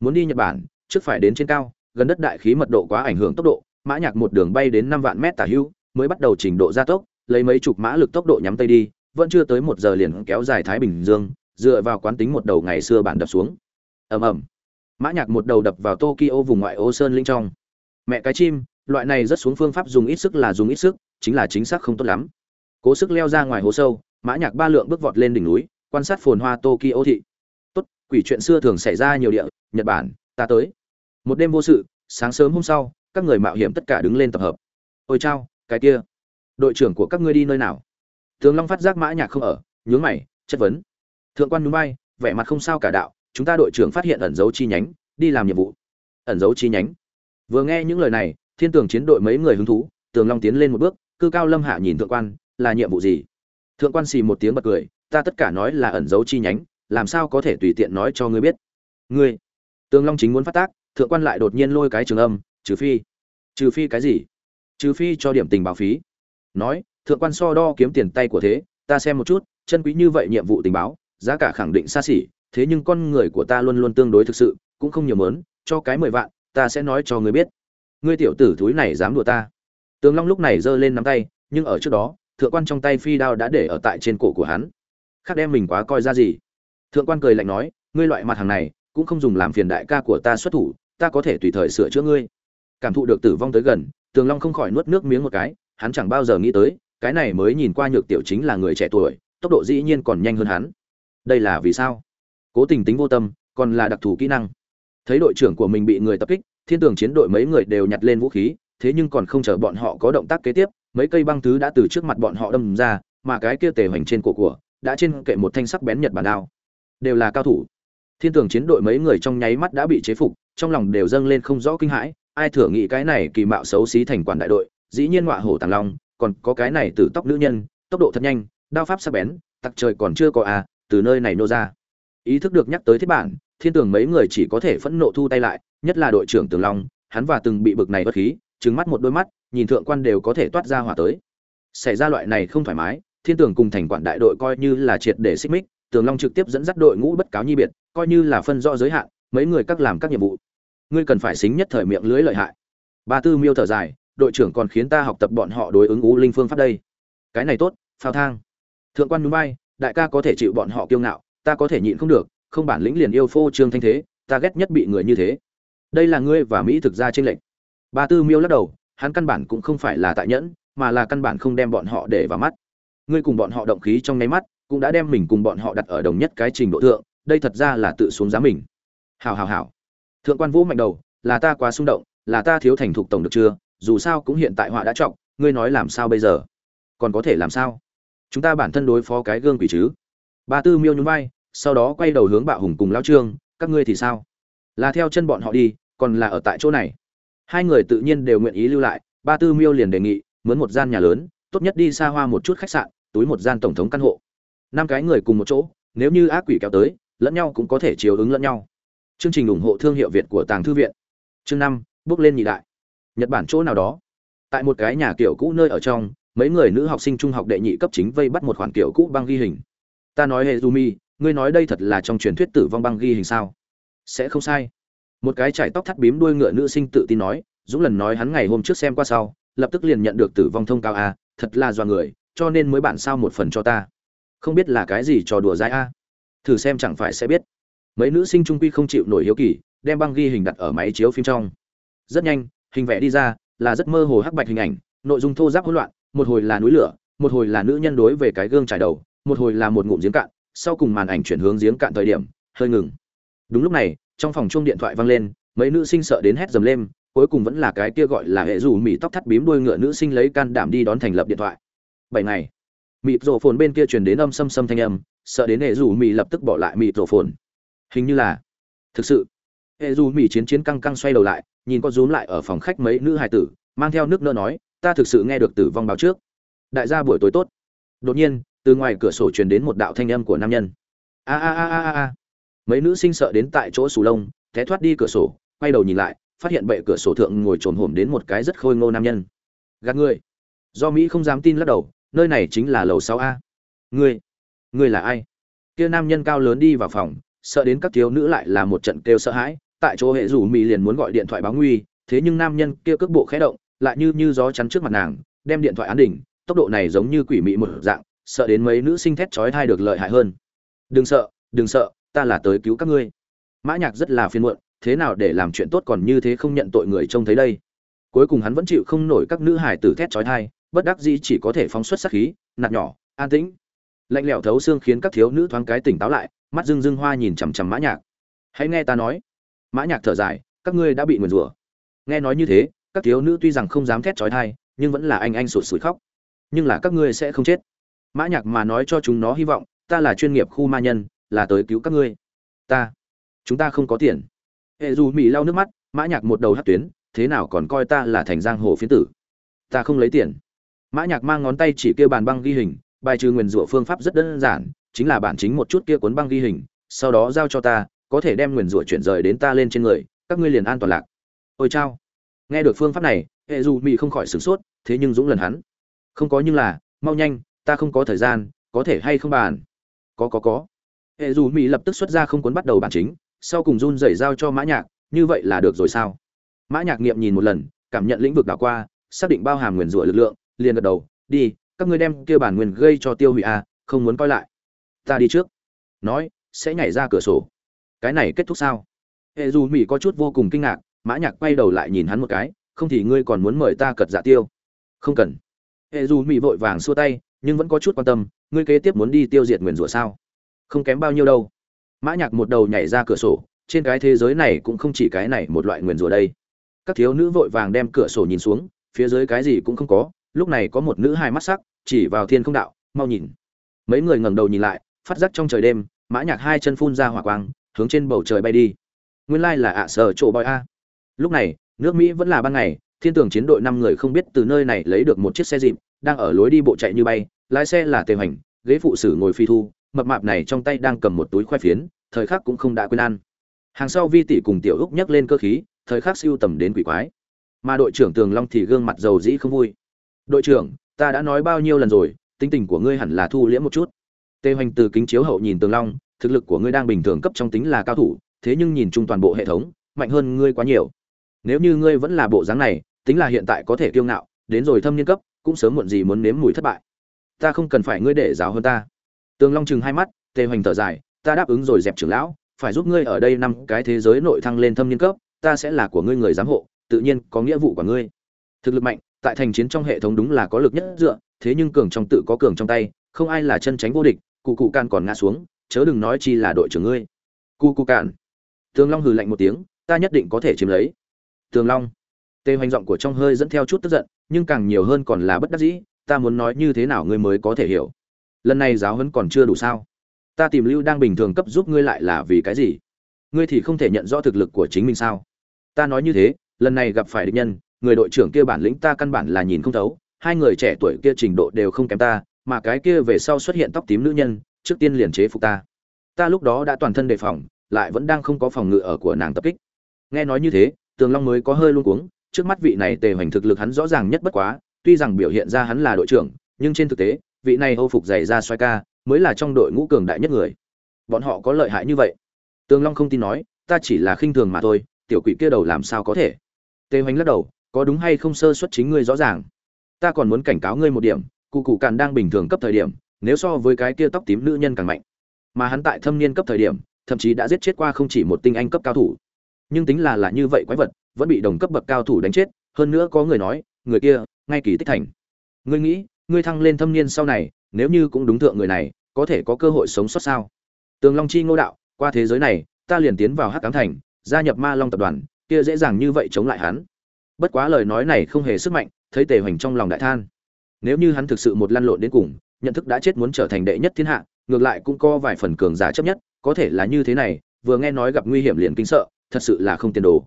Muốn đi nhật bản, trước phải đến trên cao, gần đất đại khí mật độ quá ảnh hưởng tốc độ, mã nhạc một đường bay đến năm vạn mét tả hưu, mới bắt đầu trình độ gia tốc, lấy mấy chục mã lực tốc độ nhắm tây đi, vẫn chưa tới một giờ liền kéo dài thái bình dương, dựa vào quán tính một đầu ngày xưa bản đập xuống. Ầm ầm. Mã nhạc một đầu đập vào tokyo vùng ngoại ô sơn linh trong. Mẹ cái chim loại này rất xuống phương pháp dùng ít sức là dùng ít sức, chính là chính xác không tốt lắm. Cố sức leo ra ngoài hố sâu, mã nhạc ba lượng bước vọt lên đỉnh núi, quan sát phồn hoa tokyo thị. Tốt, quỷ chuyện xưa thường xảy ra nhiều địa, nhật bản, ta tới. Một đêm vô sự, sáng sớm hôm sau, các người mạo hiểm tất cả đứng lên tập hợp. Ôi chao, cái kia. Đội trưởng của các ngươi đi nơi nào? Tướng long phát giác mã nhạc không ở, nhướng mày, chất vấn. Thượng quan núi bay, vẻ mặt không sao cả đạo, chúng ta đội trưởng phát hiện ẩn dấu chi nhánh, đi làm nhiệm vụ. Ẩn dấu chi nhánh. Vừa nghe những lời này thiên tường chiến đội mấy người hứng thú, tường long tiến lên một bước, cư cao lâm hạ nhìn thượng quan, là nhiệm vụ gì? Thượng quan xì một tiếng bật cười, ta tất cả nói là ẩn giấu chi nhánh, làm sao có thể tùy tiện nói cho ngươi biết? Ngươi, tường long chính muốn phát tác, thượng quan lại đột nhiên lôi cái trường âm, trừ phi trừ phi cái gì? Trừ phi cho điểm tình báo phí. Nói, thượng quan so đo kiếm tiền tay của thế, ta xem một chút, chân quý như vậy nhiệm vụ tình báo, giá cả khẳng định xa xỉ, thế nhưng con người của ta luôn luôn tương đối thực sự, cũng không nhiều mớn, cho cái mười vạn, ta sẽ nói cho người biết ngươi tiểu tử thúi này dám đùa ta. Tường long lúc này giơ lên nắm tay, nhưng ở trước đó, thượng quan trong tay phi đao đã để ở tại trên cổ của hắn. Khác đem mình quá coi ra gì? Thượng quan cười lạnh nói, ngươi loại mặt hàng này, cũng không dùng làm phiền đại ca của ta xuất thủ, ta có thể tùy thời sửa chữa ngươi. Cảm thụ được tử vong tới gần, tường long không khỏi nuốt nước miếng một cái, hắn chẳng bao giờ nghĩ tới, cái này mới nhìn qua nhược tiểu chính là người trẻ tuổi, tốc độ dĩ nhiên còn nhanh hơn hắn. Đây là vì sao? Cố tình tính vô tâm, còn là đặc thù kỹ năng. Thấy đội trưởng của mình bị người tập kích thiên tường chiến đội mấy người đều nhặt lên vũ khí, thế nhưng còn không chờ bọn họ có động tác kế tiếp, mấy cây băng thứ đã từ trước mặt bọn họ đâm ra, mà cái kia tề hoành trên cổ của, đã trên kệ một thanh sắc bén nhật bản đao. Đều là cao thủ. Thiên tường chiến đội mấy người trong nháy mắt đã bị chế phục, trong lòng đều dâng lên không rõ kinh hãi, ai thừa nghĩ cái này kỳ mạo xấu xí thành quản đại đội, dĩ nhiên ngọa hổ tàng long, còn có cái này từ tóc nữ nhân, tốc độ thật nhanh, đao pháp sắc bén, tặc trời còn chưa có à từ nơi này nô ra. Ý thức được nhắc tới thiết bản, thiên tường mấy người chỉ có thể phẫn nộ thu tay lại nhất là đội trưởng tường long, hắn và từng bị bực này bất khí, trừng mắt một đôi mắt, nhìn thượng quan đều có thể toát ra hỏa tới. Xảy ra loại này không thoải mái, thiên tường cùng thành quản đại đội coi như là triệt để xích mích, tường long trực tiếp dẫn dắt đội ngũ bất cáo nhi biệt, coi như là phân rõ giới hạn, mấy người các làm các nhiệm vụ. Ngươi cần phải xính nhất thời miệng lưới lợi hại. Ba tư miêu thở dài, đội trưởng còn khiến ta học tập bọn họ đối ứng ngũ linh phương pháp đây. Cái này tốt, phao thang. Thượng quan núi bay đại ca có thể chịu bọn họ kiêu ngạo, ta có thể nhịn không được, không bản lĩnh liền yêu phô trương thanh thế, ta ghét nhất bị người như thế đây là ngươi và mỹ thực ra trên lệnh ba tư miêu lắc đầu, hắn căn bản cũng không phải là tại nhẫn, mà là căn bản không đem bọn họ để vào mắt. Ngươi cùng bọn họ động khí trong nháy mắt, cũng đã đem mình cùng bọn họ đặt ở đồng nhất cái trình độ thượng, đây thật ra là tự xuống giá mình. Hào hào hào thượng quan vũ mạnh đầu, là ta quá xung động, là ta thiếu thành thục tổng được chưa, dù sao cũng hiện tại họa đã trọng, ngươi nói làm sao bây giờ? Còn có thể làm sao? Chúng ta bản thân đối phó cái gương quỷ chứ? Ba tư miêu nhún vai, sau đó quay đầu hướng bạo hùng cùng lao trương, các ngươi thì sao? Là theo chân bọn họ đi còn là ở tại chỗ này. Hai người tự nhiên đều nguyện ý lưu lại ba tư miêu liền đề nghị mướn một gian nhà lớn tốt nhất đi xa hoa một chút khách sạn túi một gian tổng thống căn hộ. Năm cái người cùng một chỗ nếu như ác quỷ kéo tới lẫn nhau cũng có thể chiếu ứng lẫn nhau. Chương trình ủng hộ thương hiệu việt của tàng thư viện. Chương năm bước lên nhị đại. Nhật bản chỗ nào đó. Tại một cái nhà kiểu cũ nơi ở trong mấy người nữ học sinh trung học đệ nhị cấp chính vây bắt một khoản kiểu cũ băng ghi hình. Ta nói hệ Jumi, ngươi nói đây thật là trong truyền thuyết tử vong băng ghi hình sao? Sẽ không sai một cái chải tóc thắt bím đuôi ngựa nữ sinh tự tin nói, dũng lần nói hắn ngày hôm trước xem qua sau, lập tức liền nhận được tử vong thông cao a à, thật là do người, cho nên mới bản sao một phần cho ta. Không biết là cái gì trò đùa dai a. Thử xem chẳng phải sẽ biết. Mấy nữ sinh trung quy không chịu nổi hiếu kỳ, đem băng ghi hình đặt ở máy chiếu phim trong. Rất nhanh, hình vẽ đi ra, là rất mơ hồ hắc bạch hình ảnh, nội dung thô giáp hỗn loạn, một hồi là núi lửa, một hồi là nữ nhân đối về cái gương trải đầu, một hồi là một ngụm giếng cạn, sau cùng màn ảnh chuyển hướng giếng cạn thời điểm, hơi ngừng. Đúng lúc này trong phòng chuông điện thoại vang lên, mấy nữ sinh sợ đến hét dầm lên, cuối cùng vẫn là cái kia gọi là hệ rủ mỹ tóc thắt bím đuôi ngựa nữ sinh lấy can đảm đi đón thành lập điện thoại. Bảy ngày mịt rổ phồn bên kia truyền đến âm xâm xâm thanh âm, sợ đến hệ rủ mỹ lập tức bỏ lại mịt rổ phồn hình như là, thực sự, hệ rủ mỹ chiến chiến căng căng xoay đầu lại, nhìn con rúm lại ở phòng khách mấy nữ hài tử, mang theo nước nỡ nói, ta thực sự nghe được tử vong báo trước. Đại gia buổi tối tốt. Đột nhiên, từ ngoài cửa sổ truyền đến một đạo thanh âm của nam nhân. A a a a a mấy nữ sinh sợ đến tại chỗ sù lông, té thoát đi cửa sổ, quay đầu nhìn lại, phát hiện bệ cửa sổ thượng ngồi trồn hổm đến một cái rất khôi ngô nam nhân. Gạt ngươi do mỹ không dám tin lắc đầu, nơi này chính là lầu sáu a. Ngươi ngươi là ai? Kia nam nhân cao lớn đi vào phòng, sợ đến các thiếu nữ lại là một trận kêu sợ hãi, tại chỗ hệ rủ mỹ liền muốn gọi điện thoại báo nguy, thế nhưng nam nhân kia cước bộ khẽ động, lại như như gió chắn trước mặt nàng, đem điện thoại án đỉnh, tốc độ này giống như quỷ mị một dạng, sợ đến mấy nữ sinh thét chói thai được lợi hại hơn. Đừng sợ đừng sợ ta là tới cứu các ngươi. Mã nhạc rất là phiền muộn, thế nào để làm chuyện tốt còn như thế không nhận tội người trông thấy đây? Cuối cùng hắn vẫn chịu không nổi các nữ hải tử thét chói tai, bất đắc dĩ chỉ có thể phóng xuất sát khí, nạt nhỏ, an tĩnh. Lạnh lẽo thấu xương khiến các thiếu nữ thoáng cái tỉnh táo lại, mắt rưng rưng hoa nhìn chằm chằm mã nhạc. Hãy nghe ta nói. Mã nhạc thở dài, các ngươi đã bị nguyền rủa. Nghe nói như thế, các thiếu nữ tuy rằng không dám thét chói tai, nhưng vẫn là anh anh sụt sùi khóc. Nhưng là các ngươi sẽ không chết. Mã nhạc mà nói cho chúng nó hy vọng, ta là chuyên nghiệp khu ma nhân là tới cứu các ngươi. Ta, chúng ta không có tiền. Hệ dù mỹ lau nước mắt, mã nhạc một đầu hất tuyến, thế nào còn coi ta là thành giang hồ phiến tử? Ta không lấy tiền. Mã nhạc mang ngón tay chỉ kia bàn băng ghi hình, bài trừ nguyền rủa phương pháp rất đơn giản, chính là bản chính một chút kia cuốn băng ghi hình, sau đó giao cho ta, có thể đem nguyền rủa chuyển rời đến ta lên trên người, các ngươi liền an toàn lạc. Ôi chao. Nghe được phương pháp này, hệ dù mỹ không khỏi sửng sốt, thế nhưng dũng lần hắn. Không có nhưng là, mau nhanh, ta không có thời gian, có thể hay không bàn? Có có có hệ dù mỹ lập tức xuất ra không cuốn bắt đầu bản chính sau cùng run rẩy giao cho mã nhạc như vậy là được rồi sao? Mã nhạc nghiệm nhìn một lần cảm nhận lĩnh vực đảo qua xác định bao hàm nguyền rủa lực lượng liền gật đầu đi các ngươi đem kia bản nguyên gây cho tiêu hủy a à, không muốn coi lại. Ta đi trước. Nói sẽ nhảy ra cửa sổ. Cái này kết thúc sao? Hệ dù mỹ có chút vô cùng kinh ngạc mã nhạc quay đầu lại nhìn hắn một cái không thì ngươi còn muốn mời ta cật dạ tiêu? Không cần. Hệ dù mỹ vội vàng xua tay nhưng vẫn có chút quan tâm ngươi kế tiếp muốn đi tiêu diệt nguyền rủa sao? Không kém bao nhiêu đâu. Mã nhạc một đầu nhảy ra cửa sổ, trên cái thế giới này cũng không chỉ cái này một loại nguyền rủa đây. Các thiếu nữ vội vàng đem cửa sổ nhìn xuống, phía dưới cái gì cũng không có, lúc này có một nữ hai mắt sắc, chỉ vào thiên không đạo, mau nhìn. Mấy người ngẩng đầu nhìn lại, phát giác trong trời đêm, mã nhạc hai chân phun ra hỏa quang, hướng trên bầu trời bay đi. Nguyên lai là ạ sở chỗ bòi a. Lúc này, nước mỹ vẫn là ban ngày, thiên tường chiến đội năm người không biết từ nơi này lấy được một chiếc xe dịp, đang ở lối đi bộ chạy như bay, lái xe là tề hoành, ghế phụ sử ngồi phi thu mập mạp này trong tay đang cầm một túi khoai phiến, thời khắc cũng không đã quên ăn. Hàng sau vi tỷ cùng tiểu úc nhấc lên cơ khí, thời khắc siêu tầm đến quỷ quái. Mà đội trưởng tường long thì gương mặt dầu dĩ không vui. Đội trưởng, ta đã nói bao nhiêu lần rồi, tính tình của ngươi hẳn là thu liễm một chút. Tề hoành từ kính chiếu hậu nhìn tường long, thực lực của ngươi đang bình thường cấp trong tính là cao thủ, thế nhưng nhìn chung toàn bộ hệ thống, mạnh hơn ngươi quá nhiều. Nếu như ngươi vẫn là bộ dáng này, tính là hiện tại có thể kiêu ngạo, đến rồi thâm niên cấp, cũng sớm muộn gì muốn nếm mùi thất bại. Ta không cần phải ngươi để giáo hơn ta tường long chừng hai mắt, tề hoành thở dài, ta đáp ứng rồi dẹp trưởng lão, phải giúp ngươi ở đây năm cái thế giới nội thăng lên thâm niên cấp, ta sẽ là của ngươi người giám hộ, tự nhiên có nghĩa vụ của ngươi. Thực lực mạnh, tại thành chiến trong hệ thống đúng là có lực nhất dựa, thế nhưng cường trong tự có cường trong tay, không ai là chân tránh vô địch, cụ cụ can còn ngã xuống, chớ đừng nói chi là đội trưởng ngươi. Cụ cụ can tường long hừ lạnh một tiếng, ta nhất định có thể chiếm lấy. Tường long. Tê hoành giọng của trong hơi dẫn theo chút tức giận, nhưng càng nhiều hơn còn là bất đắc dĩ, ta muốn nói như thế nào ngươi mới có thể hiểu? Lần này giáo huấn còn chưa đủ sao? Ta tìm lưu đang bình thường cấp giúp ngươi lại là vì cái gì? Ngươi thì không thể nhận rõ thực lực của chính mình sao? Ta nói như thế, lần này gặp phải địch nhân, người đội trưởng kia bản lĩnh ta căn bản là nhìn không thấu, hai người trẻ tuổi kia trình độ đều không kém ta, mà cái kia về sau xuất hiện tóc tím nữ nhân, trước tiên liền chế phục ta. Ta lúc đó đã toàn thân đề phòng, lại vẫn đang không có phòng ngự ở của nàng tập kích. Nghe nói như thế, tường long mới có hơi luôn cuống, trước mắt vị này tề hoành thực lực hắn rõ ràng nhất bất quá, tuy rằng biểu hiện ra hắn là đội trưởng, nhưng trên thực tế vị này âu phục dày ra xoay ca, mới là trong đội ngũ cường đại nhất người. Bọn họ có lợi hại như vậy. Tường long không tin nói, ta chỉ là khinh thường mà thôi, tiểu quỷ kia đầu làm sao có thể? Tề hoành lắc đầu, có đúng hay không sơ xuất chính ngươi rõ ràng. Ta còn muốn cảnh cáo ngươi một điểm, cụ cụ càn đang bình thường cấp thời điểm, nếu so với cái kia tóc tím nữ nhân càng mạnh. Mà hắn tại thâm niên cấp thời điểm, thậm chí đã giết chết qua không chỉ một tinh anh cấp cao thủ. Nhưng tính là là như vậy quái vật, vẫn bị đồng cấp bậc cao thủ đánh chết, hơn nữa có người nói, người kia, ngay kỳ tích thành. Ngươi nghĩ ngươi thăng lên thâm niên sau này, nếu như cũng đúng thượng người này, có thể có cơ hội sống sót sao? Tường long chi ngô đạo, qua thế giới này, ta liền tiến vào hắc cám thành, gia nhập ma long tập đoàn, kia dễ dàng như vậy chống lại hắn. Bất quá lời nói này không hề sức mạnh, thấy tề hoành trong lòng đại than. Nếu như hắn thực sự một lăn lộn đến cùng, nhận thức đã chết muốn trở thành đệ nhất thiên hạ, ngược lại cũng có vài phần cường giả chấp nhất, có thể là như thế này, vừa nghe nói gặp nguy hiểm liền kinh sợ, thật sự là không tiền đồ.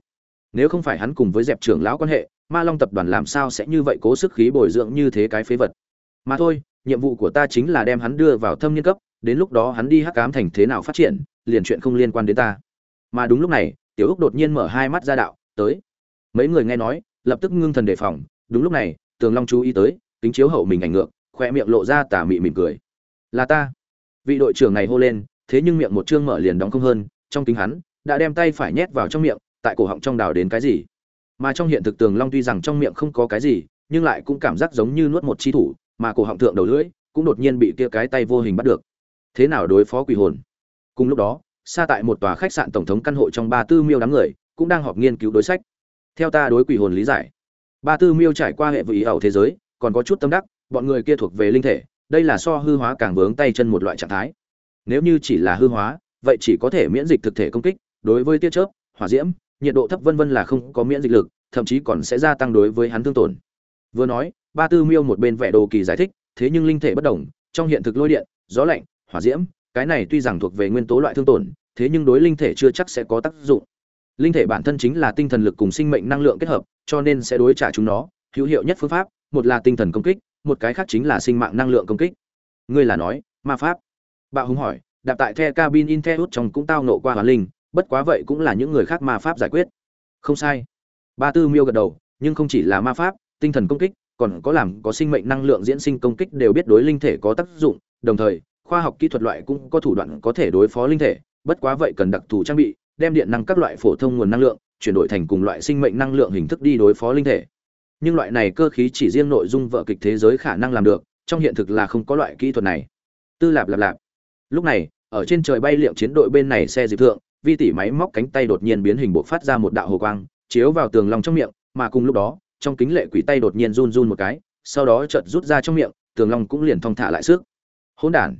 Nếu không phải hắn cùng với dẹp trưởng lão quan hệ, ma long tập đoàn làm sao sẽ như vậy cố sức khí bồi dưỡng như thế cái phế vật? Mà thôi, nhiệm vụ của ta chính là đem hắn đưa vào thâm niên cấp, đến lúc đó hắn đi hắc cám thành thế nào phát triển, liền chuyện không liên quan đến ta. Mà đúng lúc này, tiểu úc đột nhiên mở hai mắt ra đạo, tới. Mấy người nghe nói, lập tức ngưng thần đề phòng. Đúng lúc này, tường long chú ý tới, kính chiếu hậu mình ảnh ngược khoe miệng lộ ra tà mị mỉm cười. Là ta. Vị đội trưởng này hô lên, thế nhưng miệng một chương mở liền đóng không hơn, trong kính hắn đã đem tay phải nhét vào trong miệng, tại cổ họng trong đào đến cái gì? Mà trong hiện thực tường long tuy rằng trong miệng không có cái gì, nhưng lại cũng cảm giác giống như nuốt một chi thủ mà cổ họng thượng đầu lưỡi cũng đột nhiên bị kia cái tay vô hình bắt được. Thế nào đối phó quỷ hồn? Cùng lúc đó, xa tại một tòa khách sạn tổng thống căn hộ trong ba tư miêu đám người cũng đang họp nghiên cứu đối sách. Theo ta đối quỷ hồn lý giải, ba tư miêu trải qua hệ vị ẩu thế giới, còn có chút tâm đắc, bọn người kia thuộc về linh thể, đây là so hư hóa càng vướng tay chân một loại trạng thái. Nếu như chỉ là hư hóa, vậy chỉ có thể miễn dịch thực thể công kích, đối với tia chớp, hỏa diễm, nhiệt độ thấp vân vân là không có miễn dịch lực, thậm chí còn sẽ gia tăng đối với hắn thương tổn vừa nói, ba tư miêu một bên vẽ đồ kỳ giải thích, thế nhưng linh thể bất đồng, trong hiện thực lôi điện, gió lạnh, hỏa diễm, cái này tuy rằng thuộc về nguyên tố loại thương tổn, thế nhưng đối linh thể chưa chắc sẽ có tác dụng. Linh thể bản thân chính là tinh thần lực cùng sinh mệnh năng lượng kết hợp, cho nên sẽ đối trả chúng nó, hữu hiệu nhất phương pháp, một là tinh thần công kích, một cái khác chính là sinh mạng năng lượng công kích. Ngươi là nói, ma pháp? Bạo hùng hỏi, đạp tại the cabin in the trong cũng tao nộ qua hoàn linh, bất quá vậy cũng là những người khác ma pháp giải quyết. Không sai. Ba tư miêu gật đầu, nhưng không chỉ là ma pháp tinh thần công kích, còn có làm có sinh mệnh năng lượng diễn sinh công kích đều biết đối linh thể có tác dụng, đồng thời, khoa học kỹ thuật loại cũng có thủ đoạn có thể đối phó linh thể, bất quá vậy cần đặc thù trang bị, đem điện năng các loại phổ thông nguồn năng lượng, chuyển đổi thành cùng loại sinh mệnh năng lượng hình thức đi đối phó linh thể. Nhưng loại này cơ khí chỉ riêng nội dung vợ kịch thế giới khả năng làm được, trong hiện thực là không có loại kỹ thuật này. Tư lạp lạp lạp. Lúc này, ở trên trời bay liệm chiến đội bên này xe dịp thượng, vi tỷ máy móc cánh tay đột nhiên biến hình bộ phát ra một đạo hồ quang, chiếu vào tường lòng trong miệng, mà cùng lúc đó trong kính lệ quỷ tay đột nhiên run run một cái, sau đó chợt rút ra trong miệng, tường long cũng liền thong thả lại sức. Hỗn đản.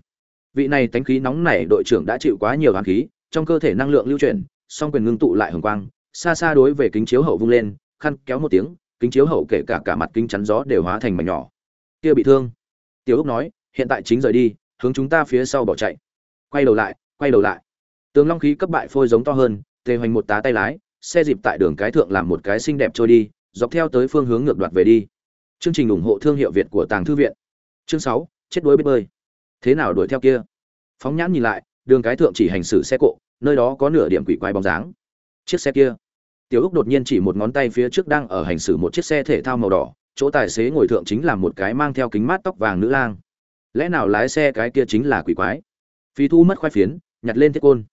Vị này tánh khí nóng nảy đội trưởng đã chịu quá nhiều hoàng khí, trong cơ thể năng lượng lưu chuyển, song quyền ngưng tụ lại hồng quang, xa xa đối về kính chiếu hậu vung lên, khăn kéo một tiếng, kính chiếu hậu kể cả cả mặt kính chắn gió đều hóa thành mảnh nhỏ. Kia bị thương. Tiểu úc nói, hiện tại chính rời đi, hướng chúng ta phía sau bỏ chạy. Quay đầu lại, quay đầu lại. Tường long khí cấp bại phôi giống to hơn, tề hoành một tá tay lái, xe dịp tại đường cái thượng làm một cái xinh đẹp trôi đi dọc theo tới phương hướng ngược đoạt về đi. Chương trình ủng hộ thương hiệu việt của tàng thư viện. Chương sáu, chết đuối biết bơi. Thế nào đuổi theo kia? Phóng nhãn nhìn lại, đường cái thượng chỉ hành xử xe cộ, nơi đó có nửa điểm quỷ quái bóng dáng. Chiếc xe kia. Tiểu úc đột nhiên chỉ một ngón tay phía trước đang ở hành xử một chiếc xe thể thao màu đỏ, chỗ tài xế ngồi thượng chính là một cái mang theo kính mát tóc vàng nữ lang. Lẽ nào lái xe cái kia chính là quỷ quái? Phi thu mất khoai phiến, nhặt lên thiết côn.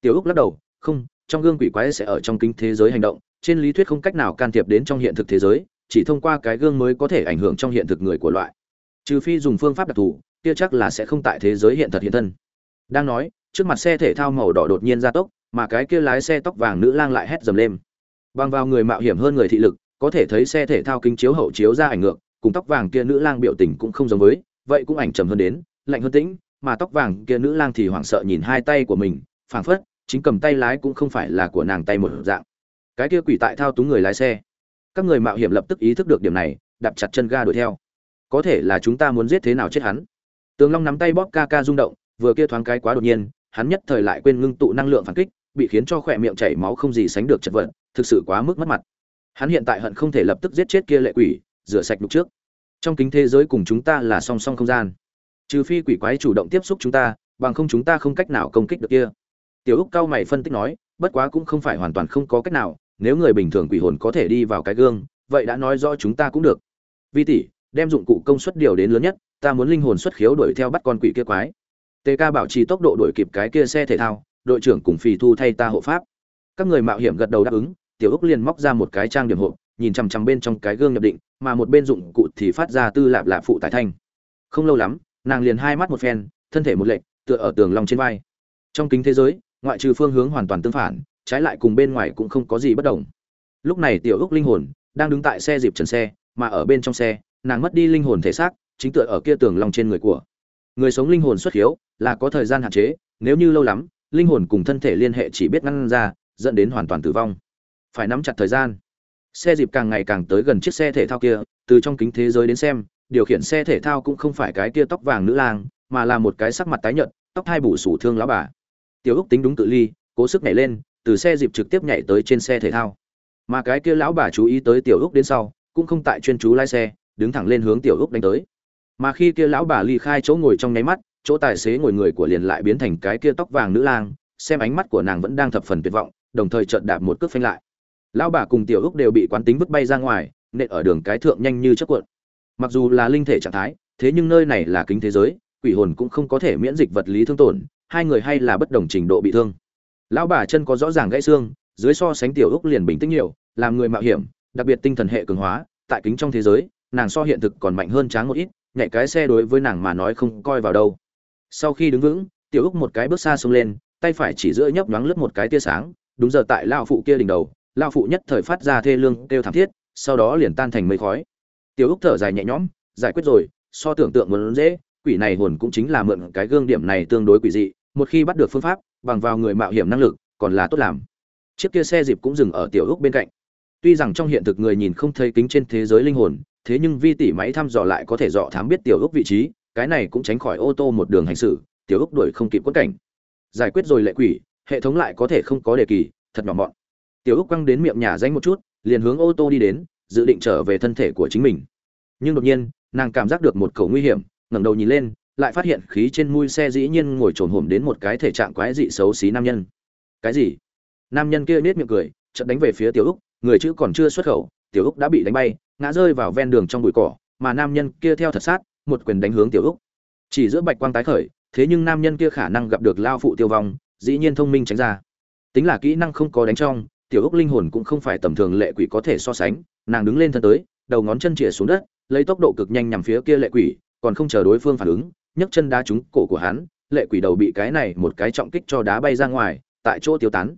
Tiểu úc lắc đầu, không, trong gương quỷ quái sẽ ở trong kính thế giới hành động trên lý thuyết không cách nào can thiệp đến trong hiện thực thế giới, chỉ thông qua cái gương mới có thể ảnh hưởng trong hiện thực người của loại. Trừ phi dùng phương pháp đặc thù, kia chắc là sẽ không tại thế giới hiện thật hiện thân. Đang nói, trước mặt xe thể thao màu đỏ đột nhiên ra tốc, mà cái kia lái xe tóc vàng nữ lang lại hét dầm lên. Bằng vào người mạo hiểm hơn người thị lực, có thể thấy xe thể thao kính chiếu hậu chiếu ra ảnh ngược, cùng tóc vàng kia nữ lang biểu tình cũng không giống với, vậy cũng ảnh trầm hơn đến, lạnh hơn tĩnh, mà tóc vàng kia nữ lang thì hoảng sợ nhìn hai tay của mình, phảng phất, chính cầm tay lái cũng không phải là của nàng tay một dạng cái kia quỷ tại thao túng người lái xe. Các người mạo hiểm lập tức ý thức được điểm này, đạp chặt chân ga đuổi theo. Có thể là chúng ta muốn giết thế nào chết hắn. Tường long nắm tay bóp ca ca rung động, vừa kia thoáng cái quá đột nhiên, hắn nhất thời lại quên ngưng tụ năng lượng phản kích, bị khiến cho khỏe miệng chảy máu không gì sánh được chật vật, thực sự quá mức mất mặt. Hắn hiện tại hận không thể lập tức giết chết kia lệ quỷ, rửa sạch lúc trước. Trong kính thế giới cùng chúng ta là song song không gian. Trừ phi quỷ quái chủ động tiếp xúc chúng ta, bằng không chúng ta không cách nào công kích được kia. Tiểu úc cao mày phân tích nói, bất quá cũng không phải hoàn toàn không có cách nào nếu người bình thường quỷ hồn có thể đi vào cái gương, vậy đã nói rõ chúng ta cũng được. Vi tỷ, đem dụng cụ công suất điều đến lớn nhất, ta muốn linh hồn xuất khiếu đuổi theo bắt con quỷ kia quái. Tk bảo trì tốc độ đuổi kịp cái kia xe thể thao, đội trưởng cùng phì thu thay ta hộ pháp. Các người mạo hiểm gật đầu đáp ứng, tiểu úc liền móc ra một cái trang điểm hộp, nhìn chằm chằm bên trong cái gương nhập định, mà một bên dụng cụ thì phát ra tư lạp lạp phụ tải thanh. Không lâu lắm, nàng liền hai mắt một phen, thân thể một lệch, tựa ở tường lòng trên vai. Trong kính thế giới, ngoại trừ phương hướng hoàn toàn tương phản trái lại cùng bên ngoài cũng không có gì bất đồng. Lúc này tiểu úc linh hồn đang đứng tại xe dịp trần xe, mà ở bên trong xe, nàng mất đi linh hồn thể xác, chính tựa ở kia tường lòng trên người của. Người sống linh hồn xuất hiếu là có thời gian hạn chế, nếu như lâu lắm, linh hồn cùng thân thể liên hệ chỉ biết ngăn ra, dẫn đến hoàn toàn tử vong. Phải nắm chặt thời gian. Xe dịp càng ngày càng tới gần chiếc xe thể thao kia, từ trong kính thế giới đến xem, điều khiển xe thể thao cũng không phải cái kia tóc vàng nữ lang, mà là một cái sắc mặt tái nhợt, tóc hai bù sủ thương lão bà. Tiểu úc tính đúng tự ly, cố sức nhảy lên từ xe dịp trực tiếp nhảy tới trên xe thể thao. Mà cái kia lão bà chú ý tới tiểu úc đến sau, cũng không tại chuyên chú lái xe, đứng thẳng lên hướng tiểu úc đánh tới. Mà khi kia lão bà ly khai chỗ ngồi trong nháy mắt, chỗ tài xế ngồi người của liền lại biến thành cái kia tóc vàng nữ lang, xem ánh mắt của nàng vẫn đang thập phần tuyệt vọng, đồng thời trợn đạp một cước phanh lại. Lão bà cùng tiểu úc đều bị quán tính vứt bay ra ngoài, nện ở đường cái thượng nhanh như chất cuộn. Mặc dù là linh thể trạng thái, thế nhưng nơi này là kính thế giới, quỷ hồn cũng không có thể miễn dịch vật lý thương tổn, hai người hay là bất đồng trình độ bị thương lão bà chân có rõ ràng gãy xương, dưới so sánh tiểu úc liền bình tĩnh nhiều, làm người mạo hiểm, đặc biệt tinh thần hệ cường hóa, tại kính trong thế giới, nàng so hiện thực còn mạnh hơn tráng một ít, nhảy cái xe đối với nàng mà nói không coi vào đâu. Sau khi đứng vững, tiểu úc một cái bước xa xông lên, tay phải chỉ giữa nhấp nhoáng lướt một cái tia sáng, đúng giờ tại lao phụ kia đỉnh đầu lao phụ nhất thời phát ra thê lương kêu thảm thiết, sau đó liền tan thành mây khói. Tiểu úc thở dài nhẹ nhõm, giải quyết rồi, so tưởng tượng muốn dễ, quỷ này hồn cũng chính là mượn cái gương điểm này tương đối quỷ dị, một khi bắt được phương pháp bằng vào người mạo hiểm năng lực, còn là tốt làm. Chiếc kia xe dịp cũng dừng ở tiểu úc bên cạnh. Tuy rằng trong hiện thực người nhìn không thấy kính trên thế giới linh hồn, thế nhưng vi tỷ máy thăm dò lại có thể dò thám biết tiểu úc vị trí, cái này cũng tránh khỏi ô tô một đường hành xử, tiểu úc đuổi không kịp quất cảnh. Giải quyết rồi lệ quỷ, hệ thống lại có thể không có đề kỳ, thật nhỏ mọn. Tiểu úc quăng đến miệng nhà danh một chút, liền hướng ô tô đi đến, dự định trở về thân thể của chính mình. Nhưng đột nhiên, nàng cảm giác được một cầu nguy hiểm, ngẩng đầu nhìn lên lại phát hiện khí trên mui xe dĩ nhiên ngồi trồn hổm đến một cái thể trạng quái dị xấu xí nam nhân. Cái gì? Nam nhân kia nết miệng cười, chợt đánh về phía tiểu úc, người chữ còn chưa xuất khẩu, tiểu úc đã bị đánh bay, ngã rơi vào ven đường trong bụi cỏ, mà nam nhân kia theo thật sát, một quyền đánh hướng tiểu úc. Chỉ giữa bạch quang tái khởi, thế nhưng nam nhân kia khả năng gặp được lao phụ tiêu vong, dĩ nhiên thông minh tránh ra. Tính là kỹ năng không có đánh trong, tiểu úc linh hồn cũng không phải tầm thường lệ quỷ có thể so sánh, nàng đứng lên thân tới, đầu ngón chân chĩa xuống đất, lấy tốc độ cực nhanh nhằm phía kia lệ quỷ, còn không chờ đối phương phản ứng nhấc chân đá trúng cổ của hắn, lệ quỷ đầu bị cái này một cái trọng kích cho đá bay ra ngoài, tại chỗ tiêu tán.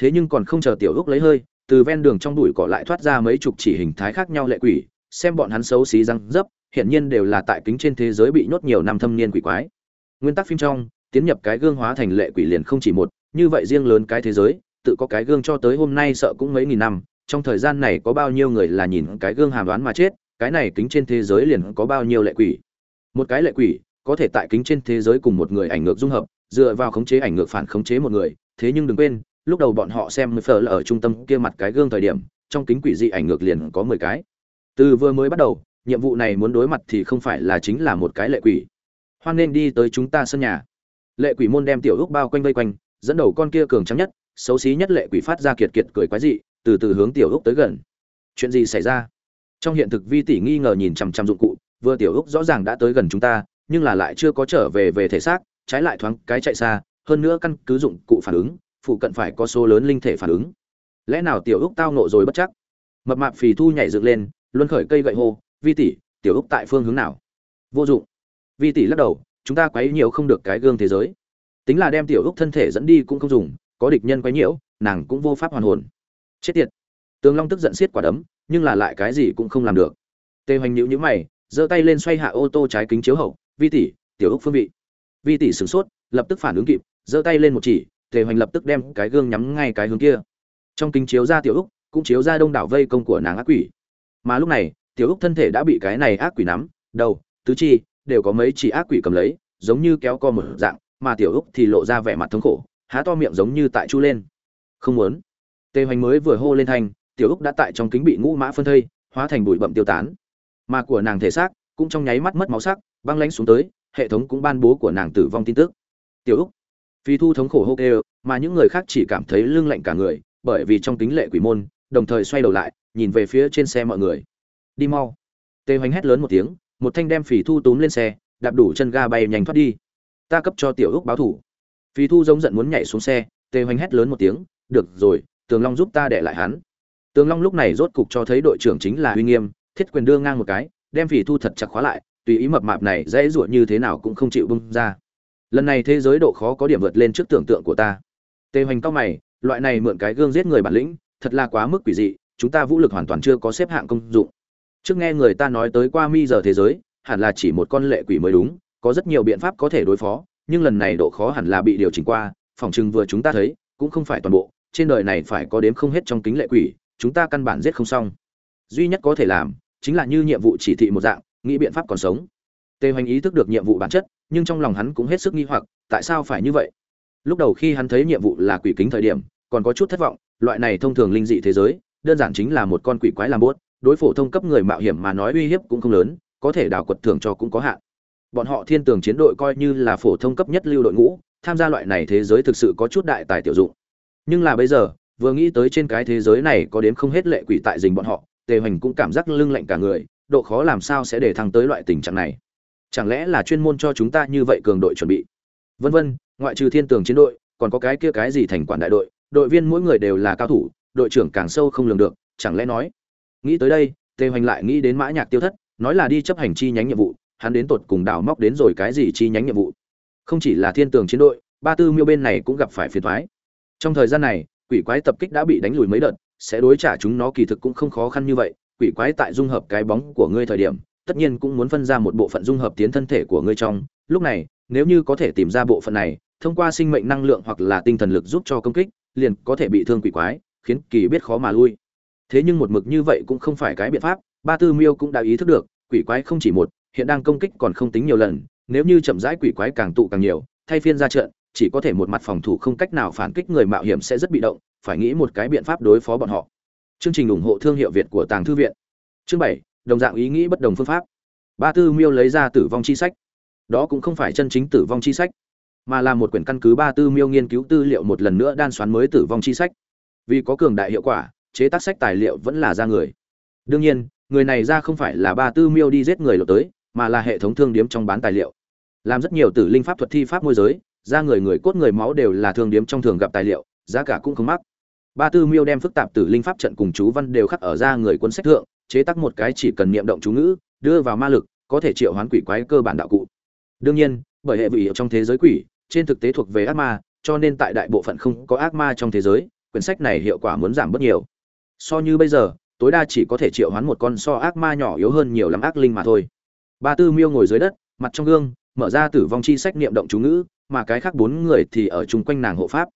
Thế nhưng còn không chờ tiểu úc lấy hơi, từ ven đường trong bụi cỏ lại thoát ra mấy chục chỉ hình thái khác nhau lệ quỷ, xem bọn hắn xấu xí răng dấp, hiển nhiên đều là tại kính trên thế giới bị nhốt nhiều năm thâm niên quỷ quái. Nguyên tắc phim trong, tiến nhập cái gương hóa thành lệ quỷ liền không chỉ một, như vậy riêng lớn cái thế giới, tự có cái gương cho tới hôm nay sợ cũng mấy nghìn năm, trong thời gian này có bao nhiêu người là nhìn cái gương hàm đoán mà chết, cái này kính trên thế giới liền có bao nhiêu lệ quỷ. Một cái lệ quỷ có thể tại kính trên thế giới cùng một người ảnh ngược dung hợp, dựa vào khống chế ảnh ngược phản khống chế một người, thế nhưng đừng quên, lúc đầu bọn họ xem phở là ở trung tâm kia mặt cái gương thời điểm, trong kính quỷ dị ảnh ngược liền có mười cái. Từ vừa mới bắt đầu, nhiệm vụ này muốn đối mặt thì không phải là chính là một cái lệ quỷ. Hoan nên đi tới chúng ta sân nhà. Lệ quỷ môn đem tiểu ước bao quanh vây quanh, dẫn đầu con kia cường trắng nhất, xấu xí nhất lệ quỷ phát ra kiệt kiệt cười quái dị, từ từ hướng tiểu ước tới gần. Chuyện gì xảy ra? Trong hiện thực vi tỷ nghi ngờ nhìn chằm chằm dụng cụ, vừa tiểu ước rõ ràng đã tới gần chúng ta nhưng là lại chưa có trở về về thể xác, trái lại thoáng cái chạy xa, hơn nữa căn cứ dụng cụ phản ứng, phụ cận phải có số lớn linh thể phản ứng. Lẽ nào tiểu úc tao nộ rồi bất chắc? Mập mạp phì thu nhảy dựng lên, luân khởi cây gậy hô, vi tỷ, tiểu úc tại phương hướng nào? Vô dụng. Vi tỷ lắc đầu, chúng ta quấy nhiều không được cái gương thế giới. Tính là đem tiểu úc thân thể dẫn đi cũng không dùng, có địch nhân quấy nhiễu, nàng cũng vô pháp hoàn hồn. Chết tiệt. Tường long tức giận xiết quả đấm, nhưng là lại cái gì cũng không làm được. Tề hoành nhữ nhữ mày, giơ tay lên xoay hạ ô tô trái kính chiếu hậu vi tỷ, tiểu úc phương vị. Vi tỷ sửng sốt, lập tức phản ứng kịp, giơ tay lên một chỉ, tề hoành lập tức đem cái gương nhắm ngay cái hướng kia. Trong kính chiếu ra tiểu úc cũng chiếu ra đông đảo vây công của nàng ác quỷ. Mà lúc này, tiểu úc thân thể đã bị cái này ác quỷ nắm, đầu, tứ chi, đều có mấy chỉ ác quỷ cầm lấy, giống như kéo co một dạng, mà tiểu úc thì lộ ra vẻ mặt thống khổ, há to miệng giống như tại chu lên. Không muốn. Tề hoành mới vừa hô lên thanh, tiểu úc đã tại trong kính bị ngũ mã phân thây, hóa thành bụi bậm tiêu tán. Mà của nàng thể xác, cũng trong nháy mắt mất máu sắc băng lãnh xuống tới, hệ thống cũng ban bố của nàng tử vong tin tức. Tiểu úc, phi thu thống khổ hô kêu, mà những người khác chỉ cảm thấy lưng lạnh cả người, bởi vì trong kính lệ quỷ môn, đồng thời xoay đầu lại, nhìn về phía trên xe mọi người. Đi mau. Tề hoành hét lớn một tiếng, một thanh đem phỉ thu túm lên xe, đạp đủ chân ga bay nhanh thoát đi. Ta cấp cho tiểu úc báo thủ. Phỉ thu giống giận muốn nhảy xuống xe tề hoành hét lớn một tiếng, được rồi, tường long giúp ta để lại hắn. Tường long lúc này rốt cục cho thấy đội trưởng chính là uy nghiêm, thiết quyền đưa ngang một cái, đem phỉ thu thật chặt khóa lại tùy ý mập mạp này dễ ruột như thế nào cũng không chịu bung ra. Lần này thế giới độ khó có điểm vượt lên trước tưởng tượng của ta. Tề hoành cao mày, loại này mượn cái gương giết người bản lĩnh, thật là quá mức quỷ dị, chúng ta vũ lực hoàn toàn chưa có xếp hạng công dụng. Trước nghe người ta nói tới qua mi giờ thế giới, hẳn là chỉ một con lệ quỷ mới đúng, có rất nhiều biện pháp có thể đối phó, nhưng lần này độ khó hẳn là bị điều chỉnh qua, phòng chừng vừa chúng ta thấy, cũng không phải toàn bộ, trên đời này phải có đếm không hết trong kính lệ quỷ, chúng ta căn bản giết không xong. Duy nhất có thể làm, chính là như nhiệm vụ chỉ thị một dạng nghĩ biện pháp còn sống. Tề hoành ý thức được nhiệm vụ bản chất, nhưng trong lòng hắn cũng hết sức nghi hoặc, tại sao phải như vậy? Lúc đầu khi hắn thấy nhiệm vụ là quỷ kính thời điểm, còn có chút thất vọng, loại này thông thường linh dị thế giới, đơn giản chính là một con quỷ quái làm bốt đối phổ thông cấp người mạo hiểm mà nói uy hiếp cũng không lớn, có thể đào quật thưởng cho cũng có hạn. Bọn họ thiên tường chiến đội coi như là phổ thông cấp nhất lưu đội ngũ, tham gia loại này thế giới thực sự có chút đại tài tiểu dụng. Nhưng là bây giờ, vừa nghĩ tới trên cái thế giới này có đến không hết lệ quỷ tại dình bọn họ, tề hoành cũng cảm giác lưng lạnh cả người độ khó làm sao sẽ để thăng tới loại tình trạng này? Chẳng lẽ là chuyên môn cho chúng ta như vậy cường đội chuẩn bị? Vân vân, ngoại trừ thiên tường chiến đội, còn có cái kia cái gì thành quản đại đội? Đội viên mỗi người đều là cao thủ, đội trưởng càng sâu không lường được, chẳng lẽ nói? Nghĩ tới đây, tề hoành lại nghĩ đến mã nhạc tiêu thất, nói là đi chấp hành chi nhánh nhiệm vụ, hắn đến tột cùng đào móc đến rồi cái gì chi nhánh nhiệm vụ? Không chỉ là thiên tường chiến đội, ba tư miêu bên này cũng gặp phải phiền toái. Trong thời gian này, quỷ quái tập kích đã bị đánh lùi mấy đợt, sẽ đối trả chúng nó kỳ thực cũng không khó khăn như vậy quỷ quái tại dung hợp cái bóng của ngươi thời điểm, tất nhiên cũng muốn phân ra một bộ phận dung hợp tiến thân thể của ngươi trong. Lúc này, nếu như có thể tìm ra bộ phận này, thông qua sinh mệnh năng lượng hoặc là tinh thần lực giúp cho công kích, liền có thể bị thương quỷ quái, khiến kỳ biết khó mà lui. Thế nhưng một mực như vậy cũng không phải cái biện pháp, ba tư miêu cũng đã ý thức được, quỷ quái không chỉ một, hiện đang công kích còn không tính nhiều lần, nếu như chậm rãi quỷ quái càng tụ càng nhiều, thay phiên ra trận, chỉ có thể một mặt phòng thủ không cách nào phản kích người mạo hiểm sẽ rất bị động, phải nghĩ một cái biện pháp đối phó bọn họ chương trình ủng hộ thương hiệu việt của tàng thư viện. Chương bảy, đồng dạng ý nghĩ bất đồng phương pháp. Ba tư miêu lấy ra tử vong chi sách. Đó cũng không phải chân chính tử vong chi sách, mà là một quyển căn cứ ba tư miêu nghiên cứu tư liệu một lần nữa đan xoắn mới tử vong chi sách. Vì có cường đại hiệu quả, chế tác sách tài liệu vẫn là ra người. Đương nhiên, người này ra không phải là ba tư miêu đi giết người lộ tới, mà là hệ thống thương điếm trong bán tài liệu. Làm rất nhiều tử linh pháp thuật thi pháp môi giới, ra người người cốt người máu đều là thương điếm trong thường gặp tài liệu, giá cả cũng không mắc ba tư miêu đem phức tạp tử linh pháp trận cùng chú văn đều khắc ở ra người quân sách thượng, chế tác một cái chỉ cần niệm động chú ngữ, đưa vào ma lực, có thể triệu hoán quỷ quái cơ bản đạo cụ. Đương nhiên, bởi hệ vị trong thế giới quỷ, trên thực tế thuộc về ác ma, cho nên tại đại bộ phận không có ác ma trong thế giới, quyển sách này hiệu quả muốn giảm bớt nhiều. So như bây giờ, tối đa chỉ có thể triệu hoán một con so ác ma nhỏ yếu hơn nhiều lắm ác linh mà thôi. Ba tư miêu ngồi dưới đất, mặt trong gương, mở ra tử vong chi sách niệm động chú ngữ, mà cái khác bốn người thì ở chung quanh nàng hộ pháp.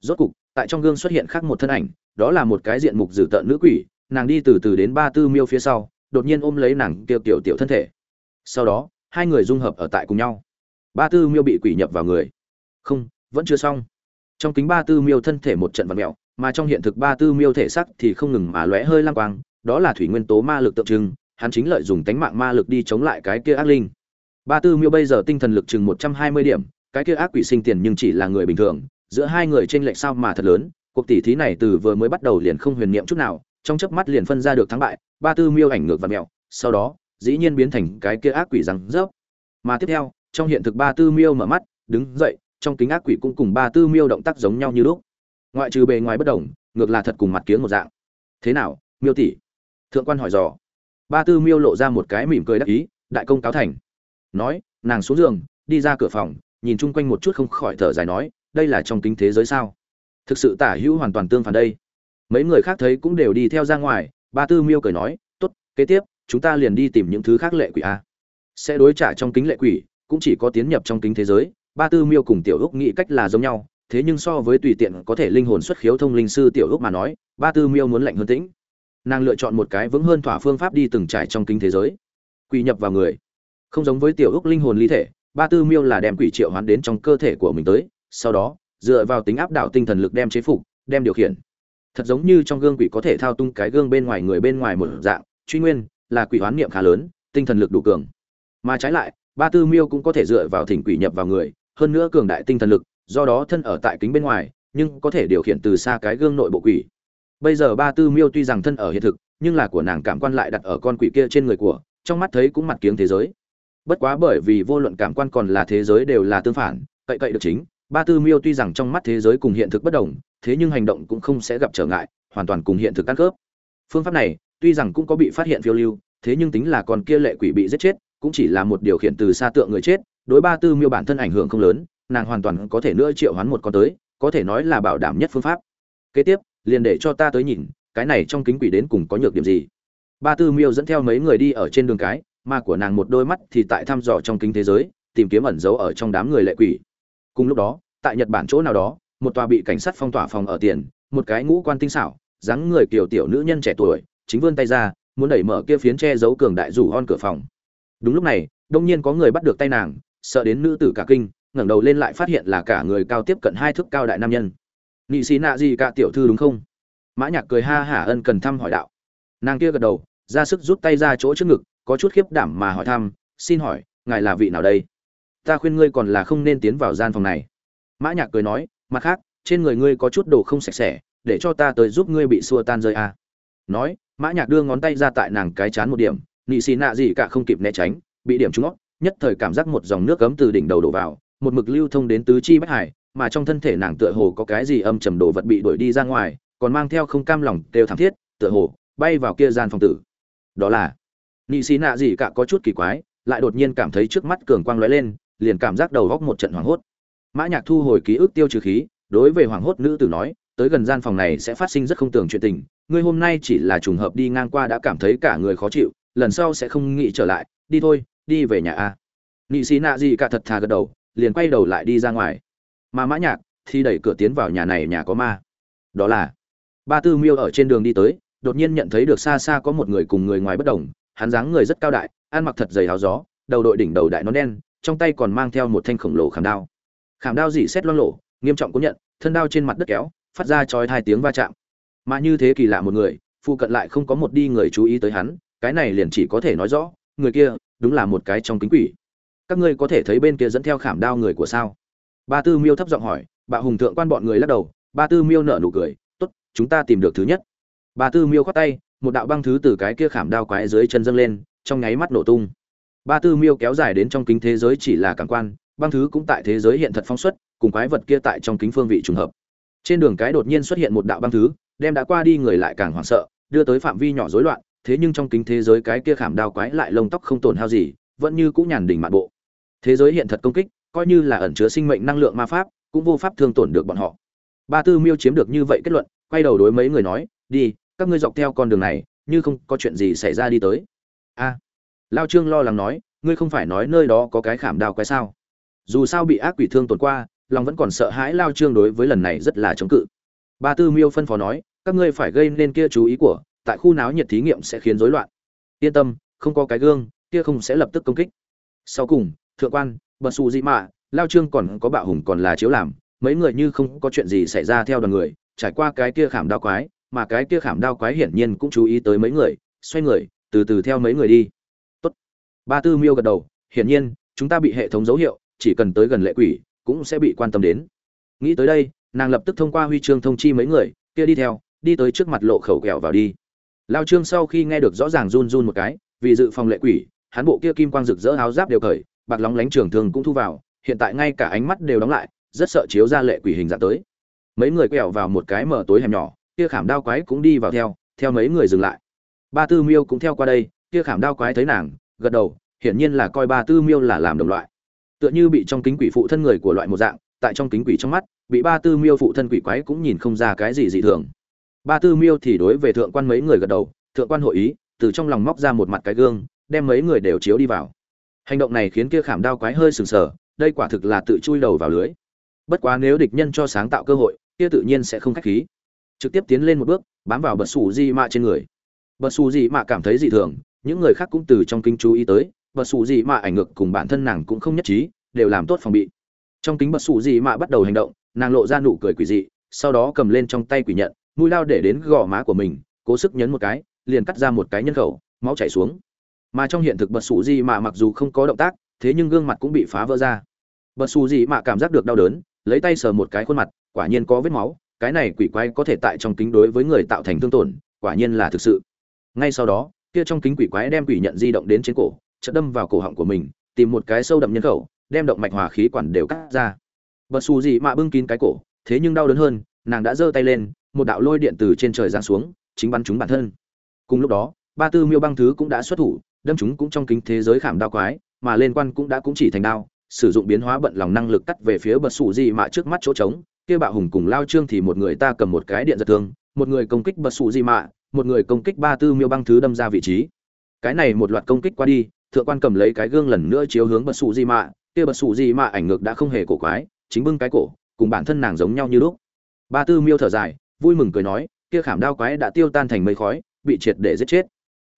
Rốt cục tại trong gương xuất hiện khác một thân ảnh, đó là một cái diện mục dữ tợn nữ quỷ, nàng đi từ từ đến ba tư miêu phía sau, đột nhiên ôm lấy nàng tiêu tiểu tiểu thân thể. Sau đó, hai người dung hợp ở tại cùng nhau. Ba tư miêu bị quỷ nhập vào người. Không, vẫn chưa xong. Trong kính ba tư miêu thân thể một trận vật mẹo mà trong hiện thực ba tư miêu thể sắc thì không ngừng mà lóe hơi lang quang, đó là thủy nguyên tố ma lực tượng trưng, hắn chính lợi dùng tánh mạng ma lực đi chống lại cái kia ác linh. Ba tư miêu bây giờ tinh thần lực chừng một trăm hai mươi điểm, cái kia ác quỷ sinh tiền nhưng chỉ là người bình thường giữa hai người trên lệch sao mà thật lớn cuộc tỷ thí này từ vừa mới bắt đầu liền không huyền niệm chút nào trong chớp mắt liền phân ra được thắng bại ba tư miêu ảnh ngược và mèo, sau đó dĩ nhiên biến thành cái kia ác quỷ răng rớp. Mà tiếp theo trong hiện thực ba tư miêu mở mắt đứng dậy trong kính ác quỷ cũng cùng ba tư miêu động tác giống nhau như lúc. Ngoại trừ bề ngoài bất đồng ngược là thật cùng mặt kiếng một dạng. Thế nào miêu tỷ? Thượng quan hỏi dò. Ba tư miêu lộ ra một cái mỉm cười đắc ý đại công cáo thành. Nói nàng xuống giường đi ra cửa phòng nhìn chung quanh một chút không khỏi thở dài nói đây là trong kính thế giới sao? Thực sự tả hữu hoàn toàn tương phản đây. Mấy người khác thấy cũng đều đi theo ra ngoài, ba tư miêu cười nói, tốt, kế tiếp, chúng ta liền đi tìm những thứ khác lệ quỷ a. Sẽ đối trả trong kính lệ quỷ, cũng chỉ có tiến nhập trong kính thế giới, ba tư miêu cùng tiểu úc nghĩ cách là giống nhau, thế nhưng so với tùy tiện có thể linh hồn xuất khiếu thông linh sư tiểu úc mà nói, ba tư miêu muốn lạnh hơn tĩnh. Nàng lựa chọn một cái vững hơn thỏa phương pháp đi từng trải trong kính thế giới. Quỷ nhập vào người. Không giống với tiểu úc linh hồn ly thể, ba tư miêu là đem quỷ triệu hoán đến trong cơ thể của mình tới sau đó, dựa vào tính áp đảo tinh thần lực đem chế phục, đem điều khiển. Thật giống như trong gương quỷ có thể thao tung cái gương bên ngoài người bên ngoài một dạng, truy nguyên là quỷ hoán niệm khá lớn, tinh thần lực đủ cường. Mà trái lại, ba tư miêu cũng có thể dựa vào thỉnh quỷ nhập vào người, hơn nữa cường đại tinh thần lực, do đó thân ở tại kính bên ngoài, nhưng có thể điều khiển từ xa cái gương nội bộ quỷ. Bây giờ ba tư miêu tuy rằng thân ở hiện thực, nhưng là của nàng cảm quan lại đặt ở con quỷ kia trên người của, trong mắt thấy cũng mặt kiếng thế giới. Bất quá bởi vì vô luận cảm quan còn là thế giới đều là tương phản, cậy cậy được chính ba tư miêu tuy rằng trong mắt thế giới cùng hiện thực bất đồng, thế nhưng hành động cũng không sẽ gặp trở ngại, hoàn toàn cùng hiện thực ăn khớp. Phương pháp này, tuy rằng cũng có bị phát hiện phiêu lưu, thế nhưng tính là con kia lệ quỷ bị giết chết, cũng chỉ là một điều khiển từ xa tượng người chết, đối ba tư miêu bản thân ảnh hưởng không lớn, nàng hoàn toàn có thể nữa triệu hoán một con tới, có thể nói là bảo đảm nhất phương pháp. Kế tiếp, liền để cho ta tới nhìn, cái này trong kính quỷ đến cùng có nhược điểm gì. Ba tư miêu dẫn theo mấy người đi ở trên đường cái, mà của nàng một đôi mắt thì tại thăm dò trong kính thế giới, tìm kiếm ẩn dấu ở trong đám người lệ quỷ cùng lúc đó, tại nhật bản chỗ nào đó, một tòa bị cảnh sát phong tỏa phòng ở tiền, một cái ngũ quan tinh xảo, dáng người kiểu tiểu nữ nhân trẻ tuổi, chính vươn tay ra, muốn đẩy mở kia phiến che giấu cường đại rủ hon cửa phòng. Đúng lúc này, đông nhiên có người bắt được tay nàng, sợ đến nữ tử cả kinh, ngẩng đầu lên lại phát hiện là cả người cao tiếp cận hai thước cao đại nam nhân. Nị xì nạ gì cả tiểu thư đúng không? Mã nhạc cười ha hả ân cần thăm hỏi đạo. Nàng kia gật đầu, ra sức rút tay ra chỗ trước ngực, có chút khiếp đảm mà hỏi thăm, xin hỏi, ngài là vị nào đây? Ta khuyên ngươi còn là không nên tiến vào gian phòng này mã nhạc cười nói, mặt khác, trên người ngươi có chút đồ không sạch sẽ, để cho ta tới giúp ngươi bị xua tan rơi à. nói, mã nhạc đưa ngón tay ra tại nàng cái chán một điểm, nị xì nạ gì cả không kịp né tránh, bị điểm trúng nhất thời cảm giác một dòng nước cấm từ đỉnh đầu đổ vào, một mực lưu thông đến tứ chi bách hải, mà trong thân thể nàng tựa hồ có cái gì âm trầm đồ vật bị đuổi đi ra ngoài, còn mang theo không cam lòng đều thảm thiết, tựa hồ, bay vào kia gian phòng tử đó là, nị xì nạ gì cả có chút kỳ quái, lại đột nhiên cảm thấy trước mắt cường quang lóe lên liền cảm giác đầu góc một trận hoảng hốt. Mã nhạc thu hồi ký ức tiêu trừ khí, đối với hoảng hốt nữ tử nói, tới gần gian phòng này sẽ phát sinh rất không tưởng chuyện tình, ngươi hôm nay chỉ là trùng hợp đi ngang qua đã cảm thấy cả người khó chịu, lần sau sẽ không nghĩ trở lại, đi thôi, đi về nhà a. Nị xì nạ gì cả thật thà gật đầu, liền quay đầu lại đi ra ngoài. Mà mã nhạc thì đẩy cửa tiến vào nhà này nhà có ma. Đó là, ba tư miêu ở trên đường đi tới, đột nhiên nhận thấy được xa xa có một người cùng người ngoài bất đồng, hắn dáng người rất cao đại, ăn mặc thật dày áo gió, đầu đội đỉnh đầu đại nón đen trong tay còn mang theo một thanh khổng lồ khảm đao. Khảm đao dỉ xét loang lộ nghiêm trọng cố nhận, thân đao trên mặt đất kéo, phát ra chói hai tiếng va chạm. Mà như thế kỳ lạ một người, phụ cận lại không có một đi người chú ý tới hắn, cái này liền chỉ có thể nói rõ, người kia đúng là một cái trong kính quỷ. Các ngươi có thể thấy bên kia dẫn theo khảm đao người của sao? Ba tư miêu thấp giọng hỏi bạo hùng thượng quan bọn người lắc đầu, ba tư miêu nở nụ cười, tốt, chúng ta tìm được thứ nhất. Ba tư miêu khoát tay, một đạo băng thứ từ cái kia khảm đao quái dưới chân dâng lên, trong nháy mắt nổ tung ba tư miêu kéo dài đến trong kính thế giới chỉ là cảm quan, băng thứ cũng tại thế giới hiện thật phóng xuất, cùng quái vật kia tại trong kính phương vị trùng hợp. Trên đường cái đột nhiên xuất hiện một đạo băng thứ, đem đã qua đi người lại càng hoảng sợ, đưa tới phạm vi nhỏ rối loạn, thế nhưng trong kính thế giới cái kia khảm đao quái lại lông tóc không tổn hao gì, vẫn như cũng nhàn đỉnh mạn bộ. Thế giới hiện thật công kích, coi như là ẩn chứa sinh mệnh năng lượng ma pháp, cũng vô pháp thương tổn được bọn họ. Ba tư miêu chiếm được như vậy kết luận, quay đầu đối mấy người nói, đi, các ngươi dọc theo con đường này, như không có chuyện gì xảy ra đi tới. A lao trương lo lắng nói, ngươi không phải nói nơi đó có cái khảm đao quái sao? Dù sao bị ác quỷ thương tổn qua, lòng vẫn còn sợ hãi lao trương đối với lần này rất là chống cự. Ba tư miêu phân phó nói, các ngươi phải gây nên kia chú ý của, tại khu náo nhiệt thí nghiệm sẽ khiến rối loạn. Yên tâm, không có cái gương, kia không sẽ lập tức công kích. Sau cùng, thượng quan, bật xù dị mạ, lao trương còn có bạo hùng còn là chiếu làm, mấy người như không có chuyện gì xảy ra theo đoàn người, trải qua cái kia khảm đao quái, mà cái kia khảm đao quái hiển nhiên cũng chú ý tới mấy người, xoay người, từ từ theo mấy người đi ba tư miêu gật đầu, hiển nhiên, chúng ta bị hệ thống dấu hiệu, chỉ cần tới gần lệ quỷ, cũng sẽ bị quan tâm đến. Nghĩ tới đây, nàng lập tức thông qua huy chương thông chi mấy người, kia đi theo, đi tới trước mặt lộ khẩu kẹo vào đi. Lao trương sau khi nghe được rõ ràng run run một cái, vì dự phòng lệ quỷ, hắn bộ kia kim quang rực rỡ áo giáp đều cởi, bạc lóng lánh trường thường cũng thu vào, hiện tại ngay cả ánh mắt đều đóng lại, rất sợ chiếu ra lệ quỷ hình dạng tới. Mấy người quẹo vào một cái mở tối hẻm nhỏ, kia khảm đao quái cũng đi vào theo theo mấy người dừng lại. Ba tư miêu cũng theo qua đây, kia khảm đao quái thấy nàng gật đầu, hiển nhiên là coi ba tư miêu là làm đồng loại. Tựa như bị trong kính quỷ phụ thân người của loại một dạng, tại trong kính quỷ trong mắt, bị ba tư miêu phụ thân quỷ quái cũng nhìn không ra cái gì dị thường. Ba tư miêu thì đối về thượng quan mấy người gật đầu, thượng quan hội ý, từ trong lòng móc ra một mặt cái gương, đem mấy người đều chiếu đi vào. Hành động này khiến kia khảm đao quái hơi sừng sờ, đây quả thực là tự chui đầu vào lưới. Bất quá nếu địch nhân cho sáng tạo cơ hội, kia tự nhiên sẽ không khách khí. Trực tiếp tiến lên một bước, bám vào bật xù di mạ trên người. Bật xù di mạ cảm thấy dị thường những người khác cũng từ trong kinh chú ý tới, bật xù gì mà ảnh ngược cùng bản thân nàng cũng không nhất trí, đều làm tốt phòng bị. Trong kính bật xù gì mà bắt đầu hành động, nàng lộ ra nụ cười quỷ dị, sau đó cầm lên trong tay quỷ nhận, mũi lao để đến gò má của mình, cố sức nhấn một cái, liền cắt ra một cái nhân khẩu, máu chảy xuống. Mà trong hiện thực bật xù gì mà mặc dù không có động tác, thế nhưng gương mặt cũng bị phá vỡ ra. Bật xù gì mà cảm giác được đau đớn, lấy tay sờ một cái khuôn mặt, quả nhiên có vết máu, cái này quỷ quái có thể tại trong kính đối với người tạo thành thương tổn, quả nhiên là thực sự. Ngay sau đó kia trong kính quỷ quái đem quỷ nhận di động đến trên cổ, chợt đâm vào cổ họng của mình, tìm một cái sâu đậm nhân khẩu, đem động mạch hòa khí quản đều cắt ra. Bật xù gì mà bưng kín cái cổ, thế nhưng đau đớn hơn, nàng đã giơ tay lên, một đạo lôi điện từ trên trời giáng xuống, chính bắn chúng bản thân. Cùng lúc đó, ba tư miêu băng thứ cũng đã xuất thủ, đâm chúng cũng trong kính thế giới khảm đao quái, mà liên quan cũng đã cũng chỉ thành đao, sử dụng biến hóa bận lòng năng lực cắt về phía bật xù gì mà trước mắt chỗ trống. Kia bạo hùng cùng lao trương thì một người ta cầm một cái điện giật thương, một người công kích bật xù gì mà một người công kích ba tư miêu băng thứ đâm ra vị trí. Cái này một loạt công kích qua đi, thượng quan cầm lấy cái gương lần nữa chiếu hướng bật sụ gì mà, kia bật sụ gì mà ảnh ngược đã không hề cổ quái, chính bưng cái cổ, cùng bản thân nàng giống nhau như lúc. Ba tư miêu thở dài, vui mừng cười nói, kia khảm đao quái đã tiêu tan thành mây khói, bị triệt để giết chết.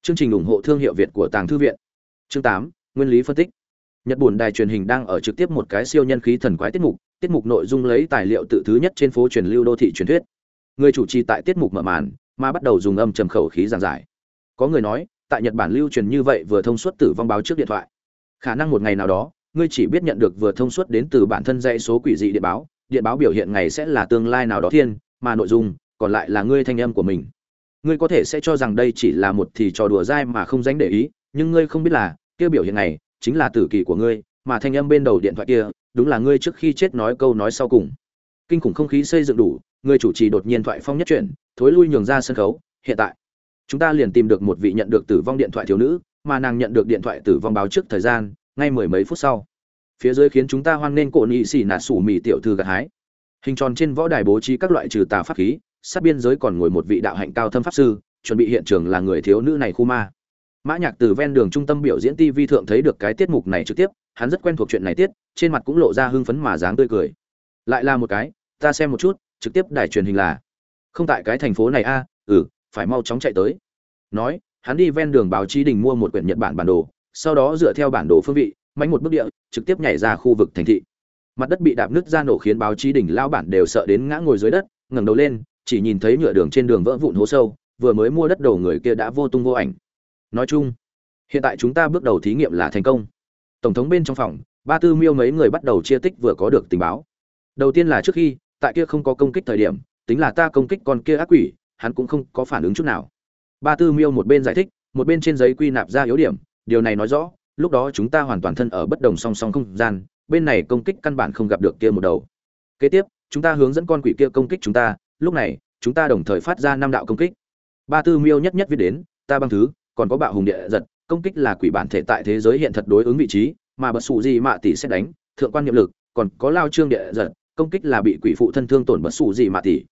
Chương trình ủng hộ thương hiệu việt của tàng thư viện. Chương tám, nguyên lý phân tích. Nhật bản đài truyền hình đang ở trực tiếp một cái siêu nhân khí thần quái tiết mục tiết mục nội dung lấy tài liệu tự thứ nhất trên phố truyền lưu đô thị truyền thuyết. Người chủ trì tại tiết mục mở màn mà bắt đầu dùng âm trầm khẩu khí giảng giải. Có người nói, tại nhật bản lưu truyền như vậy vừa thông suốt tử vong báo trước điện thoại. Khả năng một ngày nào đó, ngươi chỉ biết nhận được vừa thông suốt đến từ bản thân dãy số quỷ dị điện báo điện báo biểu hiện ngày sẽ là tương lai nào đó thiên, mà nội dung còn lại là ngươi thanh âm của mình. Ngươi có thể sẽ cho rằng đây chỉ là một thì trò đùa dai mà không dánh để ý, nhưng ngươi không biết là kia biểu hiện này chính là tử kỳ của ngươi, mà thanh âm bên đầu điện thoại kia, đúng là ngươi trước khi chết nói câu nói sau cùng. Kinh khủng không khí xây dựng đủ người chủ trì đột nhiên thoại phong nhất chuyển thối lui nhường ra sân khấu, hiện tại. Chúng ta liền tìm được một vị nhận được tử vong điện thoại thiếu nữ, mà nàng nhận được điện thoại tử vong báo trước thời gian, ngay mười mấy phút sau. Phía dưới khiến chúng ta hoan nghênh cổ nhị xỉ nạt sủ mì tiểu thư gặt hái. Hình tròn trên võ đài bố trí các loại trừ tà pháp khí, sát biên giới còn ngồi một vị đạo hạnh cao thâm pháp sư, chuẩn bị hiện trường là người thiếu nữ này khu ma mã nhạc từ ven đường trung tâm biểu diễn tv thượng thấy được cái tiết mục này trực tiếp, hắn rất quen thuộc chuyện này tiết, trên mặt cũng lộ ra hưng phấn mà dáng tươi cười. Lại là một cái, ta xem một chút, trực tiếp đài truyền hình là không tại cái thành phố này a ừ phải mau chóng chạy tới. Nói, hắn đi ven đường báo chí đình mua một quyển nhật bản bản đồ, sau đó dựa theo bản đồ phương vị mánh một bước địa, trực tiếp nhảy ra khu vực thành thị. Mặt đất bị đạp nứt ra nổ khiến báo chí đỉnh lao bản đều sợ đến ngã ngồi dưới đất, ngẩng đầu lên, chỉ nhìn thấy nhựa đường trên đường vỡ vụn hố sâu, vừa mới mua đất đầu người kia đã vô tung vô ảnh. Nói chung, hiện tại chúng ta bước đầu thí nghiệm là thành công. Tổng thống bên trong phòng, ba tư miêu mấy người bắt đầu chia tích vừa có được tình báo. Đầu tiên là trước khi, tại kia không có công kích thời điểm tính là ta công kích con kia ác quỷ, hắn cũng không có phản ứng chút nào. Ba tư miêu một bên giải thích, một bên trên giấy quy nạp ra yếu điểm, điều này nói rõ, lúc đó chúng ta hoàn toàn thân ở bất đồng song song không gian, bên này công kích căn bản không gặp được kia một đầu. Kế tiếp, chúng ta hướng dẫn con quỷ kia công kích chúng ta, lúc này, chúng ta đồng thời phát ra năm đạo công kích. Ba tư miêu nhất nhất viết đến, ta băng thứ, còn có bạo hùng địa giật, công kích là quỷ bản thể tại thế giới hiện thật đối ứng vị trí, mà bật sụ gì mạ tỷ sẽ đánh, thượng quan nhiệm lực, còn có lao trương địa giật, công kích là bị quỷ phụ thân thương tổn bật sụ gì mạ tỷ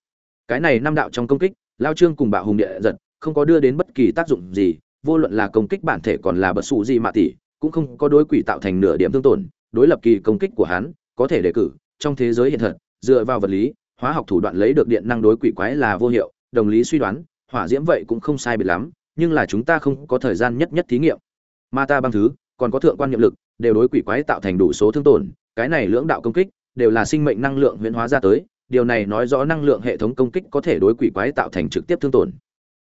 cái này năm đạo trong công kích, lao trương cùng bạo hùng địa giật, không có đưa đến bất kỳ tác dụng gì, vô luận là công kích bản thể còn là bật sụ gì mà tỷ cũng không có đối quỷ tạo thành nửa điểm thương tổn, đối lập kỳ công kích của hắn, có thể đề cử, trong thế giới hiện thật, dựa vào vật lý, hóa học thủ đoạn lấy được điện năng đối quỷ quái là vô hiệu, đồng lý suy đoán, hỏa diễm vậy cũng không sai biệt lắm, nhưng là chúng ta không có thời gian nhất nhất thí nghiệm. Ma ta băng thứ, còn có thượng quan nhiệm lực, đều đối quỷ quái tạo thành đủ số thương tổn, cái này lưỡng đạo công kích, đều là sinh mệnh năng lượng huyễn hóa ra tới điều này nói rõ năng lượng hệ thống công kích có thể đối quỷ quái tạo thành trực tiếp thương tổn.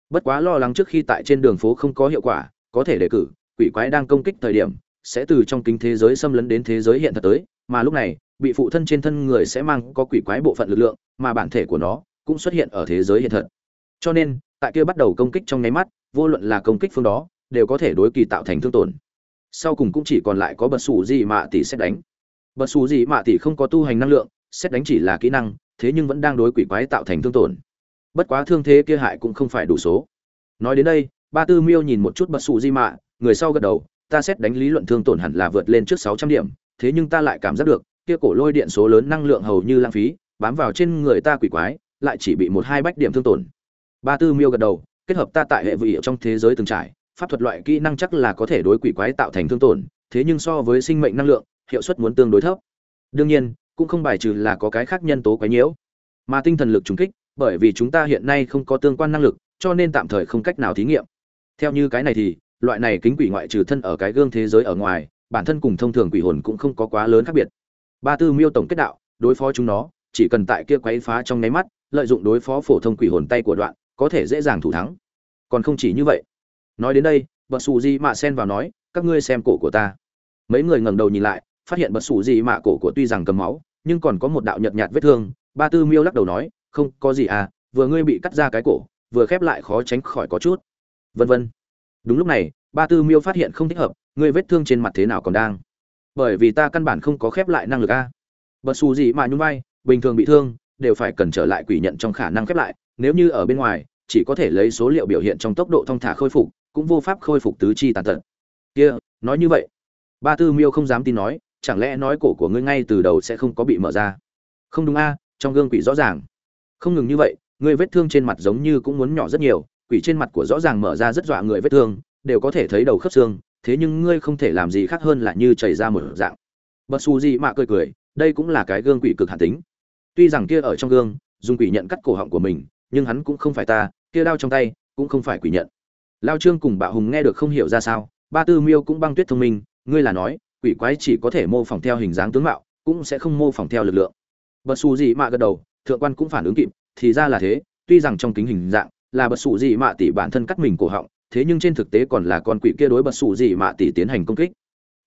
Bất quá lo lắng trước khi tại trên đường phố không có hiệu quả, có thể đề cử, quỷ quái đang công kích thời điểm, sẽ từ trong kính thế giới xâm lấn đến thế giới hiện thật tới, mà lúc này, bị phụ thân trên thân người sẽ mang có quỷ quái bộ phận lực lượng, mà bản thể của nó cũng xuất hiện ở thế giới hiện thật. Cho nên, tại kia bắt đầu công kích trong nháy mắt, vô luận là công kích phương đó, đều có thể đối kỳ tạo thành thương tổn. Sau cùng cũng chỉ còn lại có bật xù gì mạ tỷ xét đánh. Bật xù gì mạ tỷ không có tu hành năng lượng, xét đánh chỉ là kỹ năng thế nhưng vẫn đang đối quỷ quái tạo thành thương tổn. Bất quá thương thế kia hại cũng không phải đủ số. Nói đến đây, ba tư miêu nhìn một chút bật sụ di mạ, người sau gật đầu, ta xét đánh lý luận thương tổn hẳn là vượt lên trước sáu trăm điểm, thế nhưng ta lại cảm giác được, kia cổ lôi điện số lớn năng lượng hầu như lãng phí, bám vào trên người ta quỷ quái, lại chỉ bị một hai bách điểm thương tổn. Ba tư miêu gật đầu, kết hợp ta tại hệ vị trong thế giới từng trải, pháp thuật loại kỹ năng chắc là có thể đối quỷ quái tạo thành thương tổn, thế nhưng so với sinh mệnh năng lượng, hiệu suất muốn tương đối thấp. Đương nhiên cũng không bài trừ là có cái khác nhân tố quái nhiễu, mà tinh thần lực trùng kích, bởi vì chúng ta hiện nay không có tương quan năng lực, cho nên tạm thời không cách nào thí nghiệm. Theo như cái này thì, loại này kính quỷ ngoại trừ thân ở cái gương thế giới ở ngoài, bản thân cùng thông thường quỷ hồn cũng không có quá lớn khác biệt. Ba tư miêu tổng kết đạo, đối phó chúng nó, chỉ cần tại kia quấy phá trong nháy mắt, lợi dụng đối phó phổ thông quỷ hồn tay của đoạn, có thể dễ dàng thủ thắng. Còn không chỉ như vậy. Nói đến đây, bật xù di mạ sen vào nói, các ngươi xem cổ của ta. Mấy người ngẩng đầu nhìn lại phát hiện bật sủ gì mạ cổ của tuy rằng cầm máu, nhưng còn có một đạo nhợt nhạt vết thương. Ba tư miêu lắc đầu nói, không, có gì à vừa ngươi bị cắt ra cái cổ, vừa khép lại khó tránh khỏi có chút. Vân vân. Đúng lúc này, ba tư miêu phát hiện không thích hợp, ngươi vết thương trên mặt thế nào còn đang? Bởi vì ta căn bản không có khép lại năng lực a. Bật xù gì mà nhún vai, bình thường bị thương, đều phải cần trở lại quỷ nhận trong khả năng khép lại, nếu như ở bên ngoài, chỉ có thể lấy số liệu biểu hiện trong tốc độ thông thả khôi phục, cũng vô pháp khôi phục tứ chi tàn tật. Kia, nói như vậy. Ba tư miêu không dám tin nói chẳng lẽ nói cổ của ngươi ngay từ đầu sẽ không có bị mở ra? Không đúng a, trong gương quỷ rõ ràng. Không ngừng như vậy, ngươi vết thương trên mặt giống như cũng muốn nhỏ rất nhiều, quỷ trên mặt của rõ ràng mở ra rất dọa người vết thương, đều có thể thấy đầu khớp xương, thế nhưng ngươi không thể làm gì khác hơn là như chảy ra một dạng. Bật xù gì mà cười cười, đây cũng là cái gương quỷ cực hạn tính. Tuy rằng kia ở trong gương, dùng quỷ nhận cắt cổ họng của mình, nhưng hắn cũng không phải ta, kia đao trong tay cũng không phải quỷ nhận. Lao trương cùng bạo hùng nghe được không hiểu ra sao, ba tư miêu cũng băng tuyết thông minh, ngươi là nói quỷ quái chỉ có thể mô phỏng theo hình dáng tướng mạo, cũng sẽ không mô phỏng theo lực lượng. Bật xù gì mà gật đầu, thượng quan cũng phản ứng kịp, thì ra là thế, tuy rằng trong kính hình dạng là bật xù gì mạ tỷ bản thân cắt mình cổ họng, thế nhưng trên thực tế còn là con quỷ kia đối bật xù gì mạ tỷ tiến hành công kích.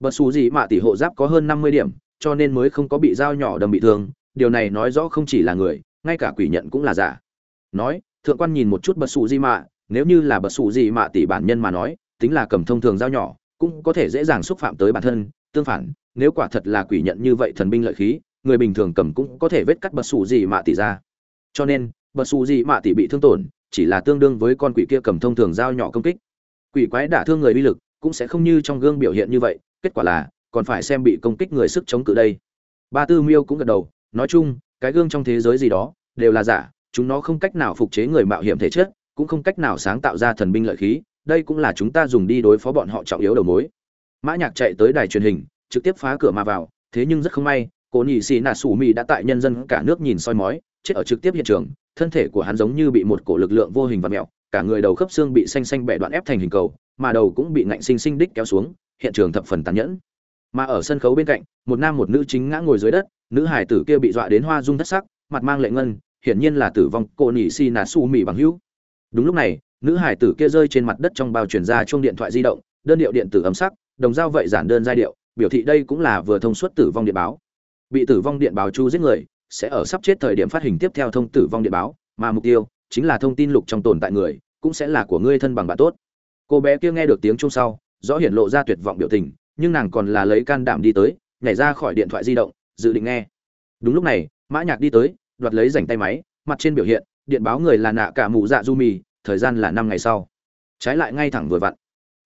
Bật xù gì mạ tỷ hộ giáp có hơn năm mươi điểm, cho nên mới không có bị dao nhỏ đâm bị thương, điều này nói rõ không chỉ là người, ngay cả quỷ nhận cũng là giả. Nói, thượng quan nhìn một chút bật xù gì mạ, nếu như là bật xù gì mạ tỷ bản nhân mà nói, tính là cầm thông thường dao nhỏ, cũng có thể dễ dàng xúc phạm tới bản thân tương phản, nếu quả thật là quỷ nhận như vậy thần binh lợi khí, người bình thường cầm cũng có thể vết cắt bật xù gì mạ tỷ ra. Cho nên, bật xù gì mạ tỷ bị thương tổn, chỉ là tương đương với con quỷ kia cầm thông thường dao nhỏ công kích. Quỷ quái đả thương người uy lực cũng sẽ không như trong gương biểu hiện như vậy, kết quả là, còn phải xem bị công kích người sức chống cự đây. Ba tư miêu cũng gật đầu, nói chung, cái gương trong thế giới gì đó, đều là giả, chúng nó không cách nào phục chế người mạo hiểm thể chất, cũng không cách nào sáng tạo ra thần binh lợi khí, đây cũng là chúng ta dùng đi đối phó bọn họ trọng yếu đầu mối mã nhạc chạy tới đài truyền hình, trực tiếp phá cửa mà vào, thế nhưng rất không may, cô nhị xì nà sủ mì đã tại nhân dân cả nước nhìn soi mói, chết ở trực tiếp hiện trường, thân thể của hắn giống như bị một cổ lực lượng vô hình vặn mèo, cả người đầu khớp xương bị xanh xanh bẻ đoạn ép thành hình cầu, mà đầu cũng bị ngạnh sinh sinh đích kéo xuống, hiện trường thập phần tàn nhẫn. Mà ở sân khấu bên cạnh, một nam một nữ chính ngã ngồi dưới đất, nữ hải tử kia bị dọa đến hoa dung thất sắc, mặt mang lệ ngân, hiển nhiên là tử vong cô nhị xì nà su mì bằng hữu. Đúng lúc này, nữ hải tử kia rơi trên mặt đất trong bao chuyển ra chuông điện thoại di động, đơn điệu điện tử ấm sắc đồng dao vậy giản đơn giai điệu, biểu thị đây cũng là vừa thông suốt tử vong điện báo. Bị tử vong điện báo chu giết người, sẽ ở sắp chết thời điểm phát hình tiếp theo thông tử vong điện báo, mà mục tiêu chính là thông tin lục trong tồn tại người, cũng sẽ là của ngươi thân bằng bạn tốt. Cô bé kia nghe được tiếng chung sau, rõ hiển lộ ra tuyệt vọng biểu tình, nhưng nàng còn là lấy can đảm đi tới, nhảy ra khỏi điện thoại di động, dự định nghe. Đúng lúc này, mã nhạc đi tới, đoạt lấy rảnh tay máy, mặt trên biểu hiện, điện báo người là nạ cả mù dạ du mì, thời gian là năm ngày sau. Trái lại ngay thẳng vừa vặn.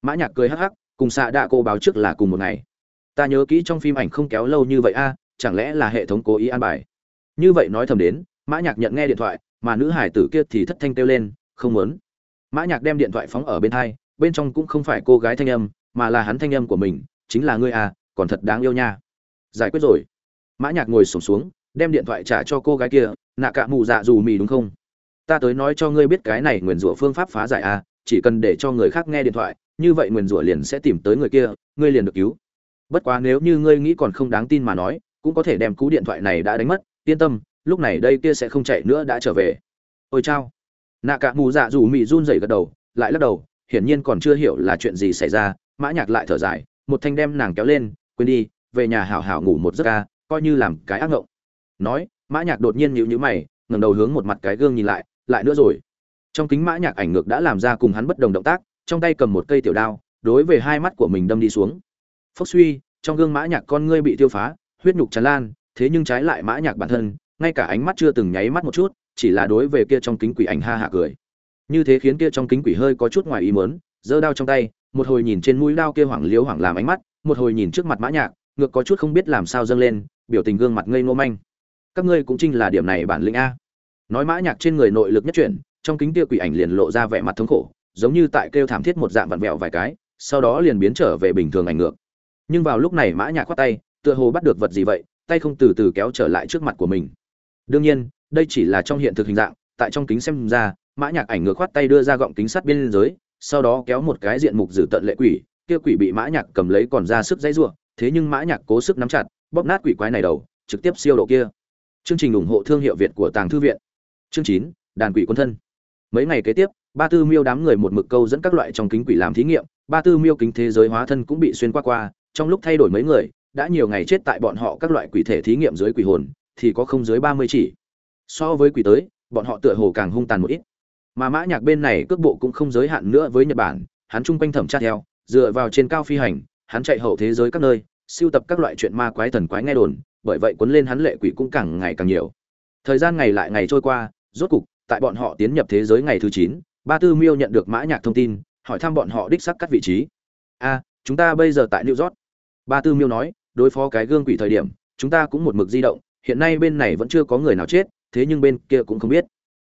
Mã nhạc cười hắc hắc cùng xạ đạ cô báo trước là cùng một ngày. Ta nhớ kỹ trong phim ảnh không kéo lâu như vậy a chẳng lẽ là hệ thống cố ý an bài? Như vậy nói thầm đến mã nhạc nhận nghe điện thoại mà nữ hải tử kia thì thất thanh kêu lên không muốn. Mã nhạc đem điện thoại phóng ở bên hai bên trong cũng không phải cô gái thanh âm mà là hắn thanh âm của mình chính là ngươi à còn thật đáng yêu nha. Giải quyết rồi. Mã nhạc ngồi sụp xuống, xuống đem điện thoại trả cho cô gái kia nạ cạ mù dạ dù mì đúng không? Ta tới nói cho ngươi biết cái này nguyền rủa phương pháp phá giải à chỉ cần để cho người khác nghe điện thoại như vậy nguyền rủa liền sẽ tìm tới người kia, ngươi liền được cứu. Bất quá nếu như ngươi nghĩ còn không đáng tin mà nói, cũng có thể đem cú điện thoại này đã đánh mất, yên tâm, lúc này đây kia sẽ không chạy nữa đã trở về. Ôi chao. Nạ cả mù dạ dù mị run rẩy gật đầu, lại lắc đầu, hiển nhiên còn chưa hiểu là chuyện gì xảy ra, mã nhạc lại thở dài, một thanh đem nàng kéo lên, quên đi, về nhà hảo hảo ngủ một giấc ca, coi như làm cái ác ngộng. Nói, mã nhạc đột nhiên nhíu nhíu mày, ngẩng đầu hướng một mặt cái gương nhìn lại lại nữa rồi. Trong kính mã nhạc ảnh ngược đã làm ra cùng hắn bất đồng động tác trong tay cầm một cây tiểu đao, đối về hai mắt của mình đâm đi xuống. Phốc suy, trong gương mã nhạc con ngươi bị tiêu phá, huyết nhục tràn lan, thế nhưng trái lại mã nhạc bản thân, ngay cả ánh mắt chưa từng nháy mắt một chút, chỉ là đối về kia trong kính quỷ ảnh ha hạ cười. Như thế khiến kia trong kính quỷ hơi có chút ngoài ý muốn, giơ đao trong tay, một hồi nhìn trên mũi đao kia hoảng liếu hoảng làm ánh mắt, một hồi nhìn trước mặt mã nhạc, ngược có chút không biết làm sao dâng lên, biểu tình gương mặt ngây ngô manh. Các ngươi cũng chính là điểm này bản lĩnh a. Nói mã nhạc trên người nội lực nhất chuyển, trong kính kia quỷ ảnh liền lộ ra vẻ mặt thống khổ giống như tại kêu thảm thiết một dạng vặn vẹo vài cái, sau đó liền biến trở về bình thường ảnh ngược. Nhưng vào lúc này mã nhạc quát tay, tựa hồ bắt được vật gì vậy, tay không từ từ kéo trở lại trước mặt của mình. Đương nhiên, đây chỉ là trong hiện thực hình dạng, tại trong kính xem ra, mã nhạc ảnh ngược khoát tay đưa ra gọng kính sắt biên giới sau đó kéo một cái diện mục dự tận lệ quỷ, kia quỷ bị mã nhạc cầm lấy còn ra sức dãy rủa thế nhưng mã nhạc cố sức nắm chặt, bóp nát quỷ quái này đầu, trực tiếp siêu độ kia. Chương trình ủng hộ thương hiệu việt của tàng thư viện. Chương chín, đàn quỷ quân thân. Mấy ngày kế tiếp ba tư miêu đám người một mực câu dẫn các loại trong kính quỷ làm thí nghiệm, ba tư miêu kính thế giới hóa thân cũng bị xuyên qua qua, trong lúc thay đổi mấy người, đã nhiều ngày chết tại bọn họ các loại quỷ thể thí nghiệm dưới quỷ hồn, thì có không dưới ba mươi chỉ. So với quỷ tới, bọn họ tựa hồ càng hung tàn một ít. Mà mã nhạc bên này cước bộ cũng không giới hạn nữa với nhật bản, hắn trung quanh thẩm tra theo, dựa vào trên cao phi hành, hắn chạy hậu thế giới các nơi, siêu tập các loại chuyện ma quái thần quái nghe đồn, bởi vậy cuốn lên hắn lệ quỷ cũng càng ngày càng nhiều. Thời gian ngày lại ngày trôi qua, rốt cục, tại bọn họ tiến nhập thế giới ngày thứ chín ba tư miêu nhận được mã nhạc thông tin, hỏi thăm bọn họ đích xác cắt vị trí. A, chúng ta bây giờ tại new york. Ba tư miêu nói, đối phó cái gương quỷ thời điểm, chúng ta cũng một mực di động, hiện nay bên này vẫn chưa có người nào chết, thế nhưng bên kia cũng không biết.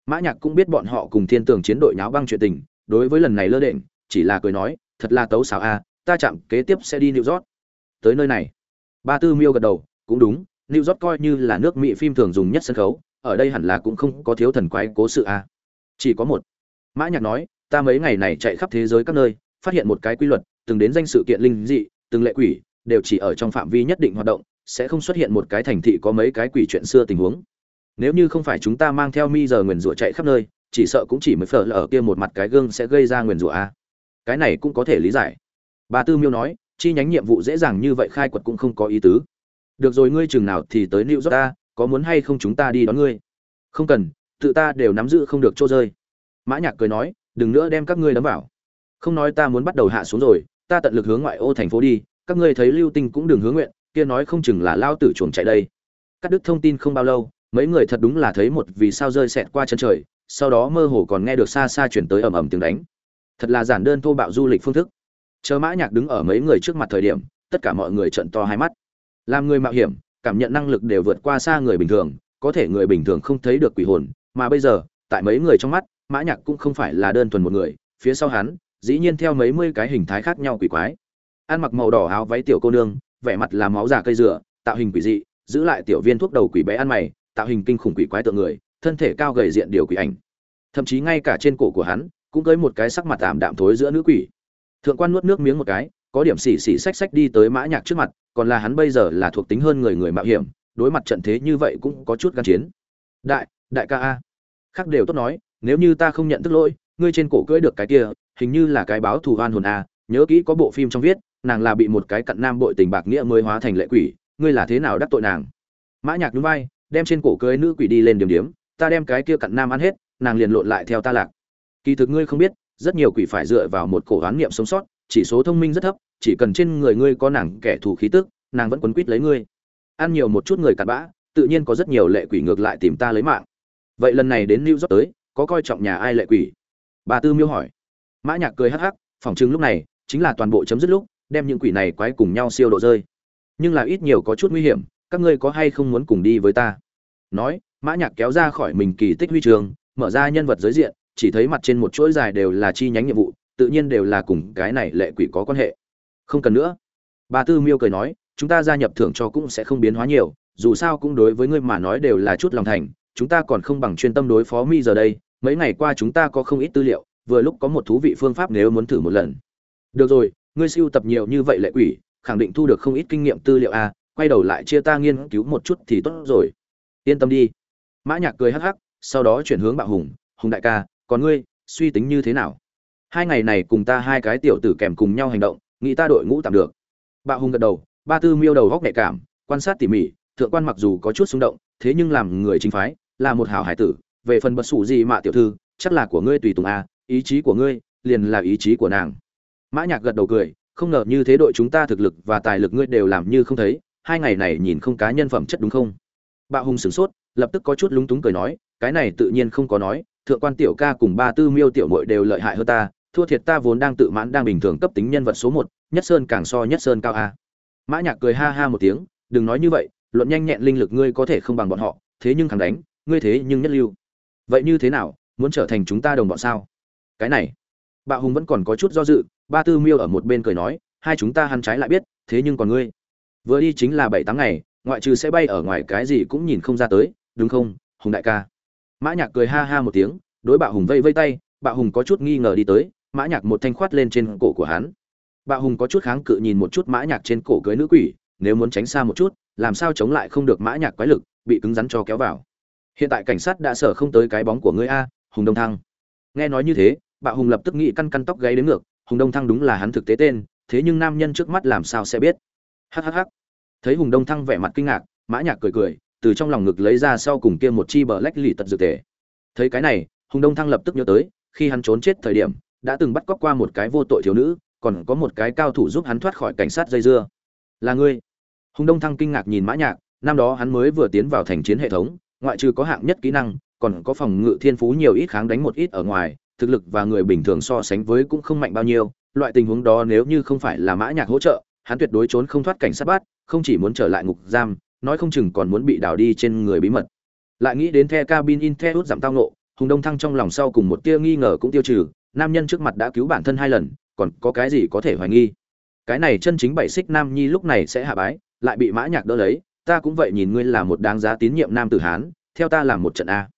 Mã nhạc cũng biết bọn họ cùng thiên tường chiến đội nháo băng chuyện tình, đối với lần này lơ đễnh, chỉ là cười nói, thật là tấu xảo a, ta chạm kế tiếp sẽ đi new york. Tới nơi này, ba tư miêu gật đầu, cũng đúng, new york coi như là nước mỹ phim thường dùng nhất sân khấu, ở đây hẳn là cũng không có thiếu thần quái cố sự a. Chỉ có một mã nhạc nói, ta mấy ngày này chạy khắp thế giới các nơi, phát hiện một cái quy luật, từng đến danh sự kiện linh dị, từng lệ quỷ, đều chỉ ở trong phạm vi nhất định hoạt động, sẽ không xuất hiện một cái thành thị có mấy cái quỷ chuyện xưa tình huống. Nếu như không phải chúng ta mang theo mi giờ nguyền rủa chạy khắp nơi, chỉ sợ cũng chỉ mới phở là ở kia một mặt cái gương sẽ gây ra nguyền rủa a. Cái này cũng có thể lý giải. Bà tư miêu nói, chi nhánh nhiệm vụ dễ dàng như vậy khai quật cũng không có ý tứ. Được rồi, ngươi chừng nào thì tới new york ta, có muốn hay không chúng ta đi đón ngươi? Không cần, tự ta đều nắm giữ không được chỗ rơi mã nhạc cười nói, đừng nữa đem các ngươi đấm vào. Không nói ta muốn bắt đầu hạ xuống rồi, ta tận lực hướng ngoại ô thành phố đi, các ngươi thấy lưu tinh cũng đừng hướng nguyện, kia nói không chừng là lao tử chuồng chạy đây. Cắt đứt thông tin không bao lâu, mấy người thật đúng là thấy một vì sao rơi xẹt qua chân trời, sau đó mơ hồ còn nghe được xa xa chuyển tới ầm ầm tiếng đánh. Thật là giản đơn thô bạo du lịch phương thức. Chờ mã nhạc đứng ở mấy người trước mặt thời điểm, tất cả mọi người trợn to hai mắt. Làm người mạo hiểm, cảm nhận năng lực đều vượt qua xa người bình thường, có thể người bình thường không thấy được quỷ hồn, mà bây giờ, tại mấy người trong mắt mã nhạc cũng không phải là đơn thuần một người, phía sau hắn, dĩ nhiên theo mấy mươi cái hình thái khác nhau quỷ quái. Ăn mặc màu đỏ áo váy tiểu cô nương, vẻ mặt là máu giả cây dừa, tạo hình quỷ dị, giữ lại tiểu viên thuốc đầu quỷ bé ăn mày, tạo hình kinh khủng quỷ quái tượng người, thân thể cao gầy diện điều quỷ ảnh. Thậm chí ngay cả trên cổ của hắn, cũng cưới một cái sắc mặt tạm đạm thối giữa nữ quỷ. Thượng quan nuốt nước miếng một cái, có điểm xỉ xỉ xách xách đi tới mã nhạc trước mặt, còn là hắn bây giờ là thuộc tính hơn người người mạo hiểm, đối mặt trận thế như vậy cũng có chút gan chiến. Đại đại ca a. Khác đều tốt nói nếu như ta không nhận thức lỗi, ngươi trên cổ cưỡi được cái kia, hình như là cái báo thù oan hồn a nhớ kỹ có bộ phim trong viết, nàng là bị một cái cặn nam bội tình bạc nghĩa mới hóa thành lệ quỷ, ngươi là thế nào đắc tội nàng? Mã nhạc nhún vai, đem trên cổ cưới nữ quỷ đi lên điểm điểm ta đem cái kia cặn nam ăn hết, nàng liền lộn lại theo ta lạc. Kỳ thực ngươi không biết, rất nhiều quỷ phải dựa vào một cổ hoán niệm sống sót, chỉ số thông minh rất thấp, chỉ cần trên người ngươi có nàng kẻ thù khí tức, nàng vẫn quấn quýt lấy ngươi. Ăn nhiều một chút người cặn bã, tự nhiên có rất nhiều lệ quỷ ngược lại tìm ta lấy mạng. Vậy lần này đến new york tới có coi trọng nhà ai lệ quỷ? Bà tư miêu hỏi. Mã nhạc cười hắc hắc phỏng chừng lúc này chính là toàn bộ chấm dứt lúc, đem những quỷ này quái cùng nhau siêu độ rơi. Nhưng là ít nhiều có chút nguy hiểm, các ngươi có hay không muốn cùng đi với ta? Nói, mã nhạc kéo ra khỏi mình kỳ tích huy trường, mở ra nhân vật giới diện, chỉ thấy mặt trên một chuỗi dài đều là chi nhánh nhiệm vụ, tự nhiên đều là cùng cái này lệ quỷ có quan hệ. Không cần nữa. Bà tư miêu cười nói, chúng ta gia nhập thưởng cho cũng sẽ không biến hóa nhiều, dù sao cũng đối với ngươi mà nói đều là chút lòng thành, chúng ta còn không bằng chuyên tâm đối phó mi giờ đây mấy ngày qua chúng ta có không ít tư liệu, vừa lúc có một thú vị phương pháp nếu muốn thử một lần. Được rồi, ngươi siêu tập nhiều như vậy lệ quỷ, khẳng định thu được không ít kinh nghiệm tư liệu a quay đầu lại chia ta nghiên cứu một chút thì tốt rồi. Yên tâm đi. Mã nhạc cười hắc hắc, sau đó chuyển hướng bạo hùng hùng đại ca, còn ngươi, suy tính như thế nào? Hai ngày này cùng ta hai cái tiểu tử kèm cùng nhau hành động, nghĩ ta đội ngũ tạm được. Bạo hùng gật đầu, ba tư miêu đầu góc nhạy cảm, quan sát tỉ mỉ, thượng quan mặc dù có chút xung động, thế nhưng làm người chính phái, là một hảo hải tử về phần bất sủ gì mà tiểu thư, chắc là của ngươi tùy tùng a ý chí của ngươi liền là ý chí của nàng. Mã nhạc gật đầu cười, không ngờ như thế đội chúng ta thực lực và tài lực ngươi đều làm như không thấy, hai ngày này nhìn không cá nhân phẩm chất đúng không? Bạo hùng sửng sốt, lập tức có chút lúng túng cười nói, cái này tự nhiên không có nói, thượng quan tiểu ca cùng ba tư miêu tiểu muội đều lợi hại hơn ta, thua thiệt ta vốn đang tự mãn đang bình thường cấp tính nhân vật số một, nhất sơn càng so nhất sơn cao a. Mã nhạc cười ha ha một tiếng, đừng nói như vậy, luận nhanh nhẹn linh lực ngươi có thể không bằng bọn họ, thế nhưng thằng đánh, ngươi thế nhưng nhất lưu vậy như thế nào, muốn trở thành chúng ta đồng bọn sao? Cái này bạo hùng vẫn còn có chút do dự, ba tư miêu ở một bên cười nói, hai chúng ta hắn trái lại biết, thế nhưng còn ngươi. Vừa đi chính là bảy tháng ngày, ngoại trừ sẽ bay ở ngoài cái gì cũng nhìn không ra tới, đúng không, hùng đại ca? Mã nhạc cười ha ha một tiếng, đối bạo hùng vây vây tay bạo hùng có chút nghi ngờ đi tới, mã nhạc một thanh khoát lên trên cổ của hắn. Bạo hùng có chút kháng cự nhìn một chút mã nhạc trên cổ cưới nữ quỷ, nếu muốn tránh xa một chút, làm sao chống lại không được mã nhạc quái lực, bị cứng rắn cho kéo vào hiện tại cảnh sát đã sở không tới cái bóng của ngươi a, hùng đông thăng. Nghe nói như thế, bạo hùng lập tức nghĩ căn căn tóc gáy đến ngược, hùng đông thăng đúng là hắn thực tế tên, thế nhưng nam nhân trước mắt làm sao sẽ biết? Hhh thấy hùng đông thăng vẻ mặt kinh ngạc, mã nhạc cười cười, từ trong lòng ngực lấy ra sau cùng kia một chi bờ lách lì tật dược tề. Thấy cái này, hùng đông thăng lập tức nhớ tới, khi hắn trốn chết thời điểm, đã từng bắt cóc qua một cái vô tội thiếu nữ, còn có một cái cao thủ giúp hắn thoát khỏi cảnh sát dây dưa. Là ngươi. Hùng đông thăng kinh ngạc nhìn mã nhạc, năm đó hắn mới vừa tiến vào thành chiến hệ thống ngoại trừ có hạng nhất kỹ năng, còn có phòng ngự thiên phú nhiều ít kháng đánh một ít ở ngoài, thực lực và người bình thường so sánh với cũng không mạnh bao nhiêu, loại tình huống đó nếu như không phải là mã nhạc hỗ trợ, hắn tuyệt đối trốn không thoát cảnh sát bắt không chỉ muốn trở lại ngục giam, nói không chừng còn muốn bị đào đi trên người bí mật. Lại nghĩ đến the cabin in the hút giảm tao nộ hùng đông thăng trong lòng sau cùng một tia nghi ngờ cũng tiêu trừ, nam nhân trước mặt đã cứu bản thân hai lần, còn có cái gì có thể hoài nghi? Cái này chân chính bảy xích nam nhi lúc này sẽ hạ bái, lại bị mã nhạc đỡ lấy ta cũng vậy nhìn ngươi là một đáng giá tín nhiệm nam tử hán, theo ta làm một trận a.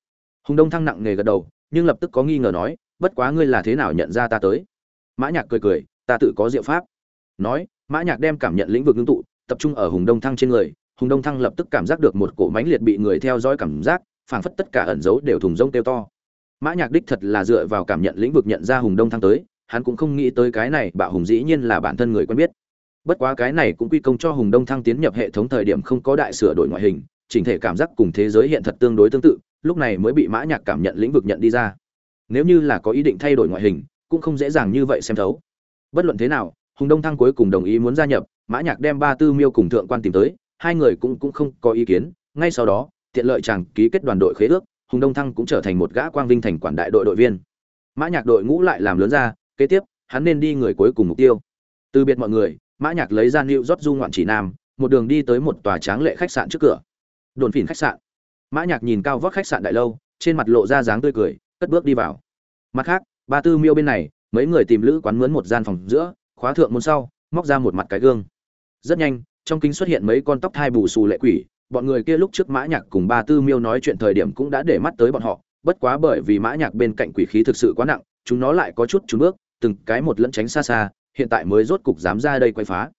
Hùng đông thăng nặng nề gật đầu, nhưng lập tức có nghi ngờ nói, bất quá ngươi là thế nào nhận ra ta tới? Mã nhạc cười cười, ta tự có diệu pháp. Nói, mã nhạc đem cảm nhận lĩnh vực ngưng tụ, tập trung ở hùng đông thăng trên người, hùng đông thăng lập tức cảm giác được một cổ mãnh liệt bị người theo dõi cảm giác, phảng phất tất cả ẩn dấu đều thùng rông tiêu to. Mã nhạc đích thật là dựa vào cảm nhận lĩnh vực nhận ra hùng đông thăng tới, hắn cũng không nghĩ tới cái này, bạo hùng dĩ nhiên là bản thân người quen biết bất quá cái này cũng quy công cho hùng đông thăng tiến nhập hệ thống thời điểm không có đại sửa đổi ngoại hình, chỉnh thể cảm giác cùng thế giới hiện thật tương đối tương tự, lúc này mới bị mã nhạc cảm nhận lĩnh vực nhận đi ra. Nếu như là có ý định thay đổi ngoại hình, cũng không dễ dàng như vậy xem thấu. Bất luận thế nào, hùng đông thăng cuối cùng đồng ý muốn gia nhập, mã nhạc đem ba tư miêu cùng thượng quan tìm tới, hai người cũng cũng không có ý kiến. Ngay sau đó, tiện lợi chàng ký kết đoàn đội khế ước, hùng đông thăng cũng trở thành một gã quang vinh thành quản đại đội đội viên. Mã nhạc đội ngũ lại làm lớn ra, kế tiếp, hắn nên đi người cuối cùng mục tiêu. Từ biệt mọi người mã nhạc lấy ra nịu rót du ngoạn chỉ nam, một đường đi tới một tòa tráng lệ khách sạn trước cửa. Đồn phỉn khách sạn. Mã nhạc nhìn cao vóc khách sạn đại lâu, trên mặt lộ ra dáng tươi cười, cất bước đi vào. Mặt khác, ba tư miêu bên này, mấy người tìm lữ quán mướn một gian phòng giữa, khóa thượng môn sau, móc ra một mặt cái gương. Rất nhanh, trong kính xuất hiện mấy con tóc thai bù xù lệ quỷ, bọn người kia lúc trước mã nhạc cùng ba tư miêu nói chuyện thời điểm cũng đã để mắt tới bọn họ, bất quá bởi vì mã nhạc bên cạnh quỷ khí thực sự quá nặng, chúng nó lại có chút trốn bước, từng cái một lẫn tránh xa xa hiện tại mới rốt cục dám ra đây quay phá.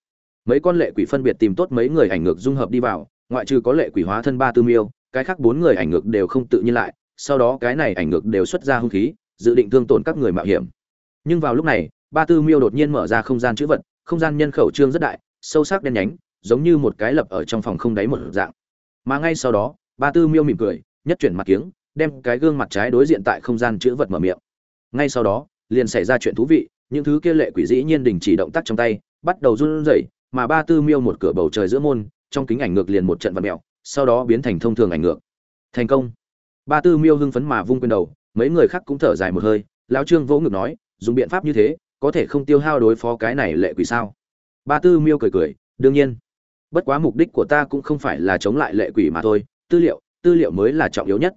Mấy con lệ quỷ phân biệt tìm tốt mấy người ảnh ngược dung hợp đi vào, ngoại trừ có lệ quỷ hóa thân ba tư miêu, cái khác bốn người ảnh ngược đều không tự nhiên lại, sau đó cái này ảnh ngược đều xuất ra hung khí, dự định thương tổn các người mạo hiểm. Nhưng vào lúc này, ba tư miêu đột nhiên mở ra không gian chữ vật, không gian nhân khẩu trương rất đại, sâu sắc đen nhánh, giống như một cái lập ở trong phòng không đáy một dạng. Mà ngay sau đó, ba tư miêu mỉm cười, nhất chuyển mặt kiếng, đem cái gương mặt trái đối diện tại không gian chữ vật mở miệng. Ngay sau đó, liền xảy ra chuyện thú vị những thứ kia lệ quỷ dĩ nhiên đình chỉ động tác trong tay, bắt đầu run rẩy, mà ba tư miêu một cửa bầu trời giữa môn, trong kính ảnh ngược liền một trận vật mèo, sau đó biến thành thông thường ảnh ngược. Thành công. Ba tư miêu hưng phấn mà vung quyền đầu, mấy người khác cũng thở dài một hơi, lão trương vỗ ngực nói, dùng biện pháp như thế, có thể không tiêu hao đối phó cái này lệ quỷ sao? Ba tư miêu cười cười, đương nhiên. Bất quá mục đích của ta cũng không phải là chống lại lệ quỷ mà thôi, tư liệu tư liệu mới là trọng yếu nhất.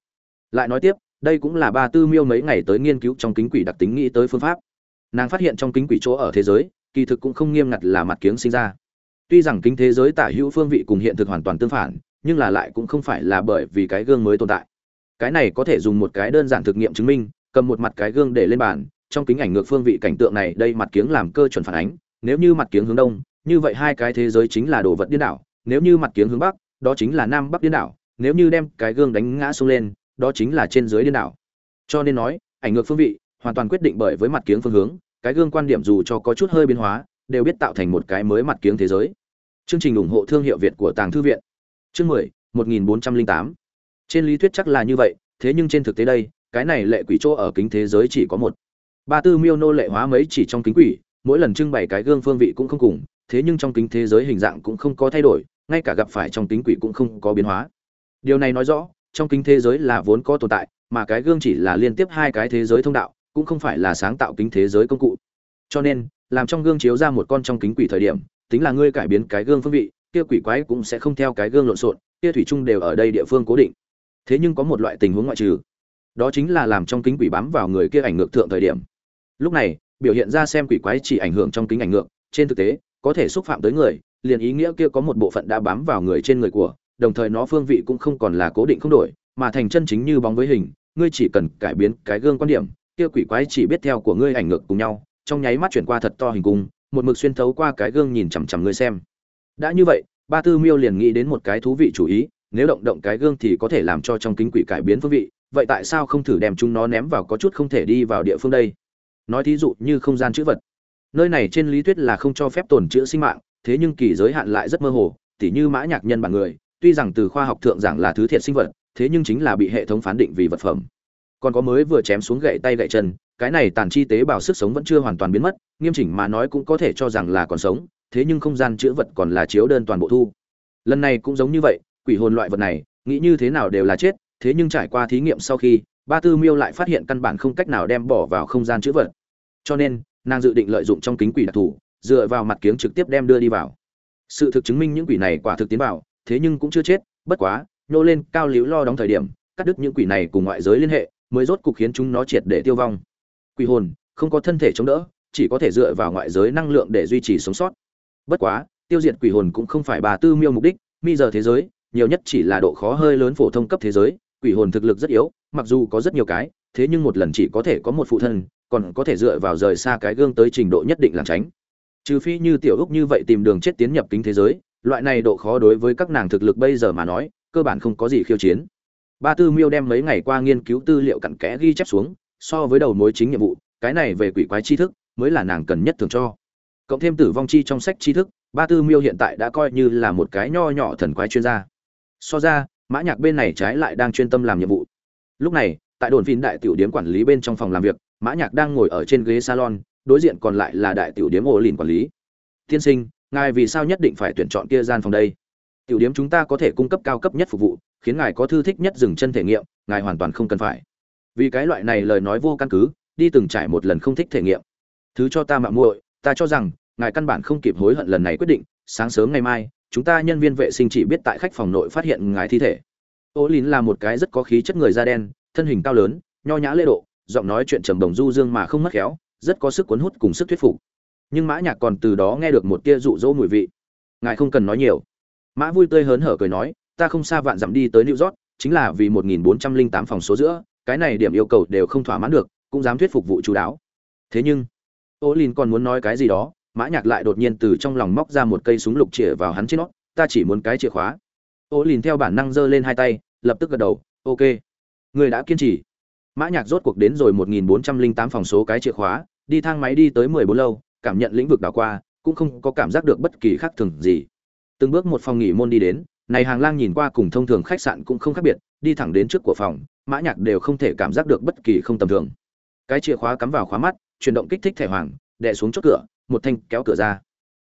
Lại nói tiếp, đây cũng là ba tư miêu mấy ngày tới nghiên cứu trong kính quỷ đặc tính nghĩ tới phương pháp nàng phát hiện trong kính quỷ chỗ ở thế giới, kỳ thực cũng không nghiêm ngặt là mặt kiếng sinh ra. Tuy rằng kính thế giới tả hữu phương vị cùng hiện thực hoàn toàn tương phản, nhưng là lại cũng không phải là bởi vì cái gương mới tồn tại. Cái này có thể dùng một cái đơn giản thực nghiệm chứng minh, cầm một mặt cái gương để lên bàn, trong kính ảnh ngược phương vị cảnh tượng này đây mặt kiếng làm cơ chuẩn phản ánh, nếu như mặt kiếng hướng đông, như vậy hai cái thế giới chính là đồ vật điên đảo, nếu như mặt kiếng hướng bắc, đó chính là nam bắc điên đảo, nếu như đem cái gương đánh ngã xuống lên, đó chính là trên dưới điên đảo. Cho nên nói, ảnh ngược phương vị hoàn toàn quyết định bởi với mặt kiếng phương hướng cái gương quan điểm dù cho có chút hơi biến hóa đều biết tạo thành một cái mới mặt kiếng thế giới chương trình ủng hộ thương hiệu việt của tàng thư viện Chương 10, 1408. Trên lý thuyết chắc là như vậy, thế nhưng trên thực tế đây, cái này lệ quỷ chỗ ở kính thế giới chỉ có một. Ba tư miêu nô lệ hóa mấy chỉ trong kính quỷ, mỗi lần trưng bày cái gương phương vị cũng không cùng, thế nhưng trong kính thế giới hình dạng cũng không có thay đổi, ngay cả gặp phải trong kính quỷ cũng không có biến hóa. Điều này nói rõ, trong kính thế giới là vốn có tồn tại, mà cái gương chỉ là liên tiếp hai cái thế giới thông đạo, cũng không phải là sáng tạo kính thế giới công cụ. Cho nên, làm trong gương chiếu ra một con trong kính quỷ thời điểm, tính là ngươi cải biến cái gương phương vị, kia quỷ quái cũng sẽ không theo cái gương lộn xộn, kia thủy chung đều ở đây địa phương cố định. Thế nhưng có một loại tình huống ngoại trừ, đó chính là làm trong kính quỷ bám vào người kia ảnh ngược thượng thời điểm. Lúc này, biểu hiện ra xem quỷ quái chỉ ảnh hưởng trong kính ảnh ngược, trên thực tế, có thể xúc phạm tới người, liền ý nghĩa kia có một bộ phận đã bám vào người trên người của, đồng thời nó phương vị cũng không còn là cố định không đổi, mà thành chân chính như bóng với hình, ngươi chỉ cần cải biến cái gương quan điểm, kia quỷ quái chỉ biết theo của ngươi ảnh ngược cùng nhau, trong nháy mắt chuyển qua thật to hình cung, một mực xuyên thấu qua cái gương nhìn chằm chằm ngươi xem. Đã như vậy, Ba Tư Miêu liền nghĩ đến một cái thú vị chủ ý, nếu động động cái gương thì có thể làm cho trong kính quỷ cải biến phương vị, vậy tại sao không thử đem chúng nó ném vào có chút không thể đi vào địa phương đây? Nói thí dụ như không gian chữ vật. Nơi này trên lý thuyết là không cho phép tồn chữ sinh mạng, thế nhưng kỳ giới hạn lại rất mơ hồ, tỉ như mã nhạc nhân bản người, tuy rằng từ khoa học thượng giảng là thứ thiệt sinh vật, thế nhưng chính là bị hệ thống phán định vì vật phẩm. Còn có mới vừa chém xuống gậy tay gậy chân, cái này tàn chi tế bào sức sống vẫn chưa hoàn toàn biến mất, nghiêm chỉnh mà nói cũng có thể cho rằng là còn sống, thế nhưng không gian chữa vật còn là chiếu đơn toàn bộ thu. Lần này cũng giống như vậy, quỷ hồn loại vật này, nghĩ như thế nào đều là chết, thế nhưng trải qua thí nghiệm sau khi, Ba Tư Miêu lại phát hiện căn bản không cách nào đem bỏ vào không gian chữa vật. Cho nên, nàng dự định lợi dụng trong kính quỷ đặc thù, dựa vào mặt kiếng trực tiếp đem đưa đi vào. Sự thực chứng minh những quỷ này quả thực tiến vào, thế nhưng cũng chưa chết, bất quá, nô lên cao liễu lo đóng thời điểm, cắt đứt những quỷ này cùng ngoại giới liên hệ, mới rốt cục khiến chúng nó triệt để tiêu vong. Quỷ hồn không có thân thể chống đỡ, chỉ có thể dựa vào ngoại giới năng lượng để duy trì sống sót. Bất quá, tiêu diệt quỷ hồn cũng không phải bà tư miêu mục đích, mi giờ thế giới, nhiều nhất chỉ là độ khó hơi lớn phổ thông cấp thế giới, quỷ hồn thực lực rất yếu, mặc dù có rất nhiều cái, thế nhưng một lần chỉ có thể có một phụ thân, còn có thể dựa vào rời xa cái gương tới trình độ nhất định làm tránh. Trừ phi như tiểu Úc như vậy tìm đường chết tiến nhập kính thế giới, loại này độ khó đối với các nàng thực lực bây giờ mà nói, cơ bản không có gì khiêu chiến. Ba Tư Miêu đem mấy ngày qua nghiên cứu tư liệu cặn kẽ ghi chép xuống, so với đầu mối chính nhiệm vụ, cái này về quỷ quái tri thức mới là nàng cần nhất thường cho. Cộng thêm tử vong chi trong sách tri thức, Ba Tư Miêu hiện tại đã coi như là một cái nho nhỏ thần quái chuyên gia. So ra, Mã Nhạc bên này trái lại đang chuyên tâm làm nhiệm vụ. Lúc này, tại đồn phim đại tiểu điếm quản lý bên trong phòng làm việc, Mã Nhạc đang ngồi ở trên ghế salon, đối diện còn lại là đại tiểu điếm ổ lìn quản lý. Tiên sinh, ngài vì sao nhất định phải tuyển chọn kia gian phòng đây? Tiểu điểm chúng ta có thể cung cấp cao cấp nhất phục vụ, khiến ngài có thư thích nhất dừng chân thể nghiệm, ngài hoàn toàn không cần phải. Vì cái loại này lời nói vô căn cứ, đi từng trải một lần không thích thể nghiệm. Thứ cho ta mạo muội, ta cho rằng ngài căn bản không kịp hối hận lần này quyết định, sáng sớm ngày mai, chúng ta nhân viên vệ sinh chỉ biết tại khách phòng nội phát hiện ngài thi thể. Ô Lín là một cái rất có khí chất người da đen, thân hình cao lớn, nho nhã lễ độ, giọng nói chuyện trầm đồng du dương mà không mất khéo, rất có sức cuốn hút cùng sức thuyết phục. Nhưng Mã Nhạc còn từ đó nghe được một tia dụ dỗ mùi vị. Ngài không cần nói nhiều. Mã vui tươi hớn hở cười nói, ta không xa vạn dặm đi tới New York, chính là vì 1408 phòng số giữa, cái này điểm yêu cầu đều không thỏa mãn được, cũng dám thuyết phục vụ chú đáo. Thế nhưng, Ô Lin còn muốn nói cái gì đó, Mã Nhạc lại đột nhiên từ trong lòng móc ra một cây súng lục chĩa vào hắn trên nó, ta chỉ muốn cái chìa khóa. Ô Lin theo bản năng giơ lên hai tay, lập tức gật đầu, ok. Người đã kiên trì. Mã Nhạc rốt cuộc đến rồi 1408 phòng số cái chìa khóa, đi thang máy đi tới 14 lâu, cảm nhận lĩnh vực đảo qua, cũng không có cảm giác được bất kỳ khác thường gì. Từng bước một phòng nghỉ môn đi đến, này hàng lang nhìn qua cùng thông thường khách sạn cũng không khác biệt, đi thẳng đến trước của phòng, Mã Nhạc đều không thể cảm giác được bất kỳ không tầm thường. Cái chìa khóa cắm vào khóa mắt, chuyển động kích thích thẻ hoàng, đè xuống chốt cửa, một thanh kéo cửa ra.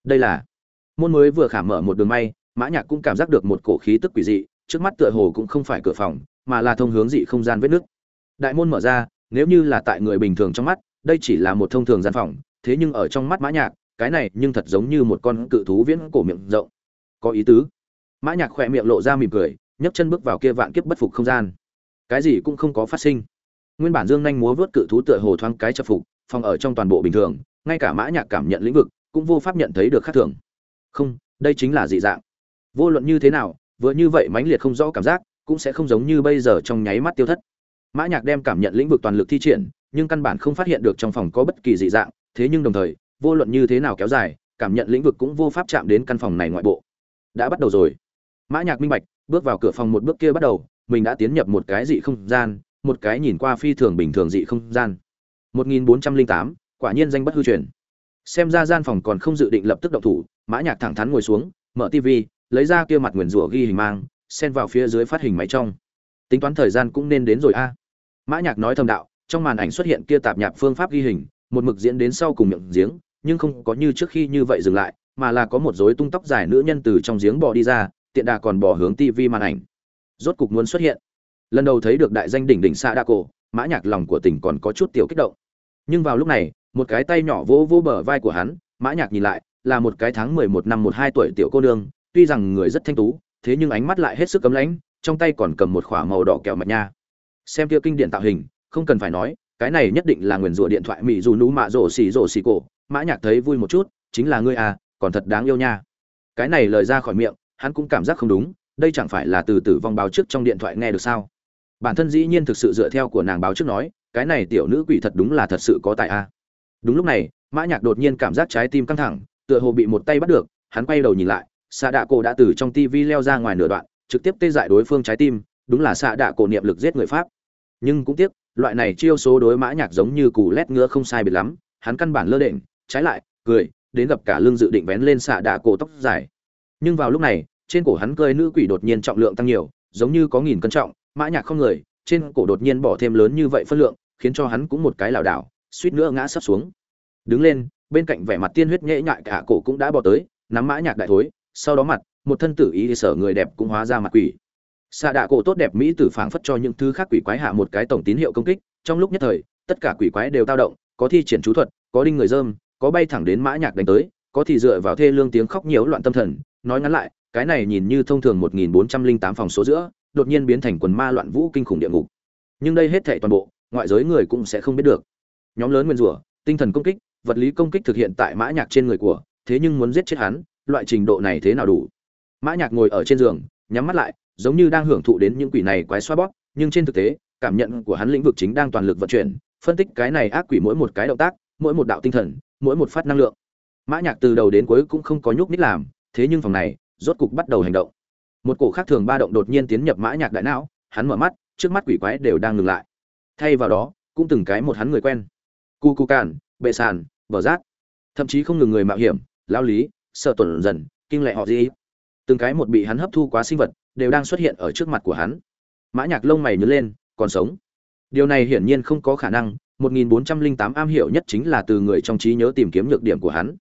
Đây là môn mới vừa khả mở một đường may, Mã Nhạc cũng cảm giác được một cổ khí tức quỷ dị, trước mắt tựa hồ cũng không phải cửa phòng, mà là thông hướng dị không gian vết nước. Đại môn mở ra, nếu như là tại người bình thường trong mắt, đây chỉ là một thông thường gian phòng, thế nhưng ở trong mắt Mã Nhạc, cái này nhưng thật giống như một con cự thú viễn cổ miệng rộng. Có ý tứ. Mã Nhạc khoe miệng lộ ra mỉm cười, nhấc chân bước vào kia vạn kiếp bất phục không gian. Cái gì cũng không có phát sinh. Nguyên bản Dương nhanh múa vớt cự thú tựa hồ thoáng cái chập phục, phòng ở trong toàn bộ bình thường, ngay cả Mã Nhạc cảm nhận lĩnh vực, cũng vô pháp nhận thấy được khác thường. Không, đây chính là dị dạng. Vô luận như thế nào, vừa như vậy mãnh liệt không rõ cảm giác, cũng sẽ không giống như bây giờ trong nháy mắt tiêu thất. Mã Nhạc đem cảm nhận lĩnh vực toàn lực thi triển, nhưng căn bản không phát hiện được trong phòng có bất kỳ dị dạng, thế nhưng đồng thời, vô luận như thế nào kéo dài, cảm nhận lĩnh vực cũng vô pháp chạm đến căn phòng này ngoại bộ. Đã bắt đầu rồi. Mã Nhạc minh bạch, bước vào cửa phòng một bước kia bắt đầu, mình đã tiến nhập một cái dị không gian, một cái nhìn qua phi thường bình thường dị không gian. 1408, quả nhiên danh bất hư truyền. Xem ra gian phòng còn không dự định lập tức động thủ, Mã Nhạc thẳng thắn ngồi xuống, mở tivi, lấy ra kia mặt nguyên rủa ghi hình mang, xen vào phía dưới phát hình máy trong tính toán thời gian cũng nên đến rồi a mã nhạc nói thầm đạo trong màn ảnh xuất hiện kia tạp nhạp phương pháp ghi hình một mực diễn đến sau cùng miệng giếng nhưng không có như trước khi như vậy dừng lại mà là có một rối tung tóc dài nữ nhân từ trong giếng bò đi ra, tiện đà còn bò hướng tivi màn ảnh. Rốt cục muốn xuất hiện. Lần đầu thấy được đại danh đỉnh đỉnh xa đa cổ mã nhạc lòng của tỉnh còn có chút tiểu kích động. Nhưng vào lúc này, một cái tay nhỏ vỗ vỗ bờ vai của hắn, mã nhạc nhìn lại, là một cái tháng mười một năm một hai tuổi tiểu cô nương, tuy rằng người rất thanh tú, thế nhưng ánh mắt lại hết sức cấm lãnh, trong tay còn cầm một khỏa màu đỏ kẹo mạch nha. Xem kia kinh điển tạo hình, không cần phải nói, cái này nhất định là nguyền rủa điện thoại mỹ dù nú mạ rổ xì rổ xì cổ. Mã nhạc thấy vui một chút, chính là ngươi à còn thật đáng yêu nha. Cái này lời ra khỏi miệng, hắn cũng cảm giác không đúng, đây chẳng phải là từ tử vong báo trước trong điện thoại nghe được sao? Bản thân dĩ nhiên thực sự dựa theo của nàng báo trước nói, cái này tiểu nữ quỷ thật đúng là thật sự có tài a. Đúng lúc này, mã nhạc đột nhiên cảm giác trái tim căng thẳng, tựa hồ bị một tay bắt được, hắn quay đầu nhìn lại xạ đạ cổ đã từ trong tivi leo ra ngoài nửa đoạn, trực tiếp tê dại đối phương trái tim, đúng là xạ đạ cổ niệm lực giết người pháp. Nhưng cũng tiếc, loại này chiêu số đối mã nhạc giống như cù lét ngựa không sai biệt lắm, hắn căn bản lơ đễnh, trái lại, cười đến gặp cả lưng dự định vén lên xạ đạ cổ tóc dài. Nhưng vào lúc này, trên cổ hắn cơi nữ quỷ đột nhiên trọng lượng tăng nhiều, giống như có nghìn cân trọng, mã nhạc không người, trên cổ đột nhiên bỏ thêm lớn như vậy phân lượng, khiến cho hắn cũng một cái lảo đảo, suýt nữa ngã sấp xuống. Đứng lên, bên cạnh vẻ mặt tiên huyết nhễ nhại cả cổ cũng đã bỏ tới, nắm mã nhạc đại thối, sau đó mặt, một thân tử ý sở người đẹp cũng hóa ra mặt quỷ. Xạ đạ cổ tốt đẹp mỹ tử phảng phất cho những thứ khác quỷ quái hạ một cái tổng tín hiệu công kích, trong lúc nhất thời, tất cả quỷ quái đều tao động, có thi triển chú thuật, có đinh người dơm có bay thẳng đến mã nhạc đánh tới, có thì dựa vào thê lương tiếng khóc nhiễu loạn tâm thần, nói ngắn lại, cái này nhìn như thông thường 1408 phòng số giữa, đột nhiên biến thành quần ma loạn vũ kinh khủng địa ngục. Nhưng đây hết thảy toàn bộ, ngoại giới người cũng sẽ không biết được. Nhóm lớn nguyên rủa, tinh thần công kích, vật lý công kích thực hiện tại mã nhạc trên người của, thế nhưng muốn giết chết hắn, loại trình độ này thế nào đủ? Mã nhạc ngồi ở trên giường, nhắm mắt lại, giống như đang hưởng thụ đến những quỷ này quái xoa bóp, nhưng trên thực tế, cảm nhận của hắn lĩnh vực chính đang toàn lực vận chuyển, phân tích cái này ác quỷ mỗi một cái động tác, mỗi một đạo tinh thần mỗi một phát năng lượng. Mã nhạc từ đầu đến cuối cũng không có nhúc nhích làm, thế nhưng phòng này, rốt cục bắt đầu hành động. Một cổ khác thường ba động đột nhiên tiến nhập mã nhạc đại não, hắn mở mắt, trước mắt quỷ quái đều đang ngừng lại. Thay vào đó, cũng từng cái một hắn người quen. Cu cu cản bệ sàn, bờ rác. Thậm chí không ngừng người mạo hiểm, lao lý, sợ tuần dần, kinh lệ họ gì. Từng cái một bị hắn hấp thu quá sinh vật, đều đang xuất hiện ở trước mặt của hắn. Mã nhạc lông mày nhướng lên, còn sống. Điều này hiển nhiên không có khả năng 1408 am hiểu nhất chính là từ người trong trí nhớ tìm kiếm nhược điểm của hắn.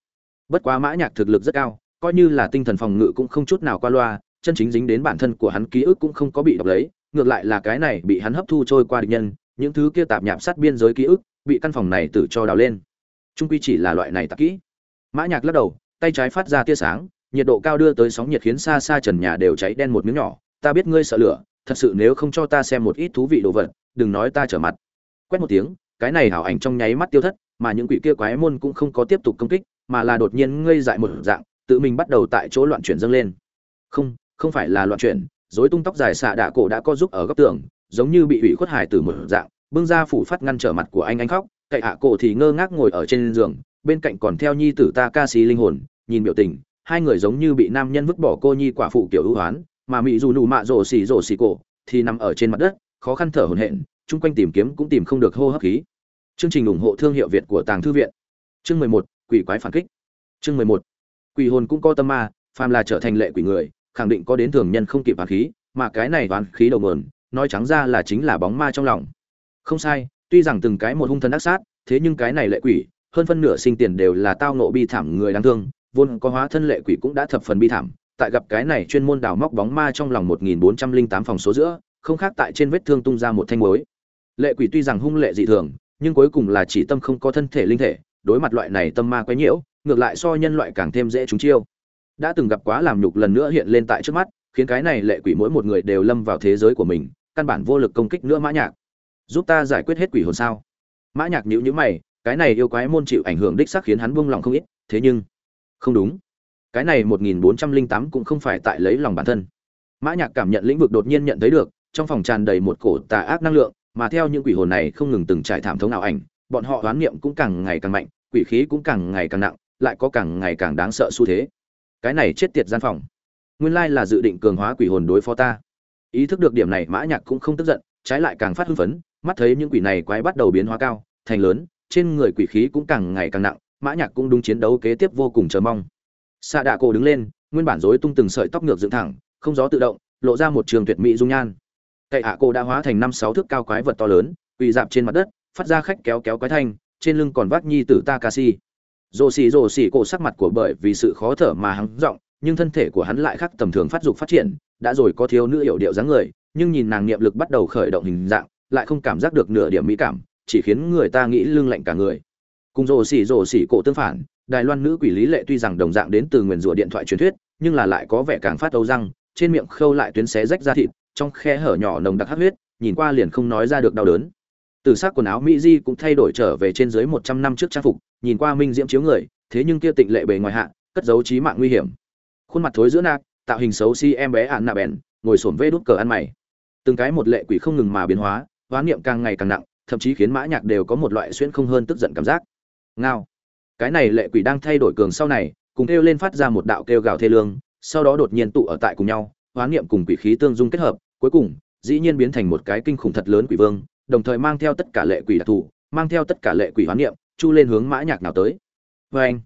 Bất quá mã nhạc thực lực rất cao, coi như là tinh thần phòng ngự cũng không chút nào qua loa, chân chính dính đến bản thân của hắn ký ức cũng không có bị đọc lấy, ngược lại là cái này bị hắn hấp thu trôi qua địch nhân, những thứ kia tạp nhạp sát biên giới ký ức, bị căn phòng này tự cho đào lên. Trung quy chỉ là loại này tạp kỹ. Mã nhạc lắc đầu, tay trái phát ra tia sáng, nhiệt độ cao đưa tới sóng nhiệt khiến xa xa trần nhà đều cháy đen một miếng nhỏ. Ta biết ngươi sợ lửa, thật sự nếu không cho ta xem một ít thú vị đồ vật, đừng nói ta trở mặt. Quét một tiếng cái này hảo ảnh trong nháy mắt tiêu thất, mà những quỷ kia quái môn cũng không có tiếp tục công kích, mà là đột nhiên ngây dại một dạng, tự mình bắt đầu tại chỗ loạn chuyển dâng lên. Không không phải là loạn chuyển, rối tung tóc dài xạ đạ cổ đã có giúp ở góc tường, giống như bị ủy khuất hải từ một dạng, bưng ra phủ phát ngăn trở mặt của anh anh khóc, cậy hạ cổ thì ngơ ngác ngồi ở trên giường, bên cạnh còn theo nhi tử ta ca sĩ linh hồn, nhìn biểu tình, hai người giống như bị nam nhân vứt bỏ cô nhi quả phụ kiểu ưu hoán, mà mỹ dù nụ mạ rổ xì rổ xì cổ thì nằm ở trên mặt đất, khó khăn thở hổn hển chung quanh tìm kiếm cũng tìm không được hô hấp khí. Chương trình ủng hộ thương hiệu việt của tàng thư viện. Chương mười một, quỷ quái phản kích. Chương mười một, quỷ hồn cũng có tâm ma, phàm là trở thành lệ quỷ người, khẳng định có đến thường nhân không kịp phản khí, mà cái này toán khí đầu nguồn, nói trắng ra là chính là bóng ma trong lòng. Không sai, tuy rằng từng cái một hung thần ác sát, thế nhưng cái này lệ quỷ, hơn phân nửa sinh tiền đều là tao ngộ bi thảm người đáng thương, vốn có hóa thân lệ quỷ cũng đã thập phần bi thảm, tại gặp cái này chuyên môn đào móc bóng ma trong lòng 1408 phòng số giữa, không khác tại trên vết thương tung ra một thanh mối lệ quỷ tuy rằng hung lệ dị thường, nhưng cuối cùng là chỉ tâm không có thân thể linh thể, đối mặt loại này tâm ma quấy nhiễu, ngược lại so nhân loại càng thêm dễ trúng chiêu. Đã từng gặp quá làm nhục lần nữa hiện lên tại trước mắt, khiến cái này lệ quỷ mỗi một người đều lâm vào thế giới của mình, căn bản vô lực công kích nữa mã nhạc. Giúp ta giải quyết hết quỷ hồn sao? Mã nhạc nhíu nhíu mày, cái này yêu quái môn chịu ảnh hưởng đích xác khiến hắn buông lòng không ít, thế nhưng, không đúng. Cái này 1408 cũng không phải tại lấy lòng bản thân. Mã nhạc cảm nhận lĩnh vực đột nhiên nhận thấy được, trong phòng tràn đầy một cổ tà ác năng lượng mà theo những quỷ hồn này không ngừng từng trải thảm thống ảo ảnh, bọn họ đoán niệm cũng càng ngày càng mạnh, quỷ khí cũng càng ngày càng nặng, lại có càng ngày càng đáng sợ xu thế. Cái này chết tiệt gian phòng. Nguyên lai là dự định cường hóa quỷ hồn đối phó ta. Ý thức được điểm này, mã nhạc cũng không tức giận, trái lại càng phát hưng phấn, mắt thấy những quỷ này quái bắt đầu biến hóa cao, thành lớn, trên người quỷ khí cũng càng ngày càng nặng, mã nhạc cũng đúng chiến đấu kế tiếp vô cùng chờ mong. Sa đạ cổ đứng lên, nguyên bản rối tung từng sợi tóc ngược dựng thẳng, không gió tự động, lộ ra một trường tuyệt mỹ dung nhan cậy ạ, cô đã hóa thành năm sáu thước cao quái vật to lớn, quỳ dạp trên mặt đất, phát ra khách kéo kéo quái thanh, trên lưng còn vác nhi tử takashi. Rồ xì rồ xì cổ sắc mặt của bởi vì sự khó thở mà hắn giọng, nhưng thân thể của hắn lại khác tầm thường phát dục phát triển, đã rồi có thiếu nữ hiểu điệu dáng người, nhưng nhìn nàng niệm lực bắt đầu khởi động hình dạng, lại không cảm giác được nửa điểm mỹ cảm, chỉ khiến người ta nghĩ lưng lạnh cả người. Cùng rồ xì rồ xì, cổ tương phản, đài loan nữ quỷ lý lệ tuy rằng đồng dạng đến từ nguyền rủa điện thoại truyền thuyết, nhưng là lại có vẻ càng phát âu răng, trên miệng khâu lại tuyến xé rách ra thịt trong khe hở nhỏ nồng đặc hắc huyết, nhìn qua liền không nói ra được đau đớn. Từ sắc quần áo mỹ di cũng thay đổi trở về trên dưới một trăm năm trước trang phục, nhìn qua minh diễm chiếu người, thế nhưng kia tịnh lệ bề ngoài hạ, cất giấu trí mạng nguy hiểm. Khuôn mặt thối giữa nạc, tạo hình xấu si em bé ạn nạ bèn, ngồi xổm vê đút cờ ăn mày. Từng cái một lệ quỷ không ngừng mà biến hóa hóa niệm càng ngày càng nặng, thậm chí khiến mã nhạc đều có một loại xuyên không hơn tức giận cảm giác. Ngao. Cái này lệ quỷ đang thay đổi cường sau này, cùng kêu lên phát ra một đạo kêu gào thê lương, sau đó đột nhiên tụ ở tại cùng nhau, hóa niệm cùng quỷ khí tương dung kết hợp cuối cùng, dĩ nhiên biến thành một cái kinh khủng thật lớn quỷ vương, đồng thời mang theo tất cả lệ quỷ đặc thù, mang theo tất cả lệ quỷ hóa niệm, chu lên hướng mã nhạc nào tới. Vê anh,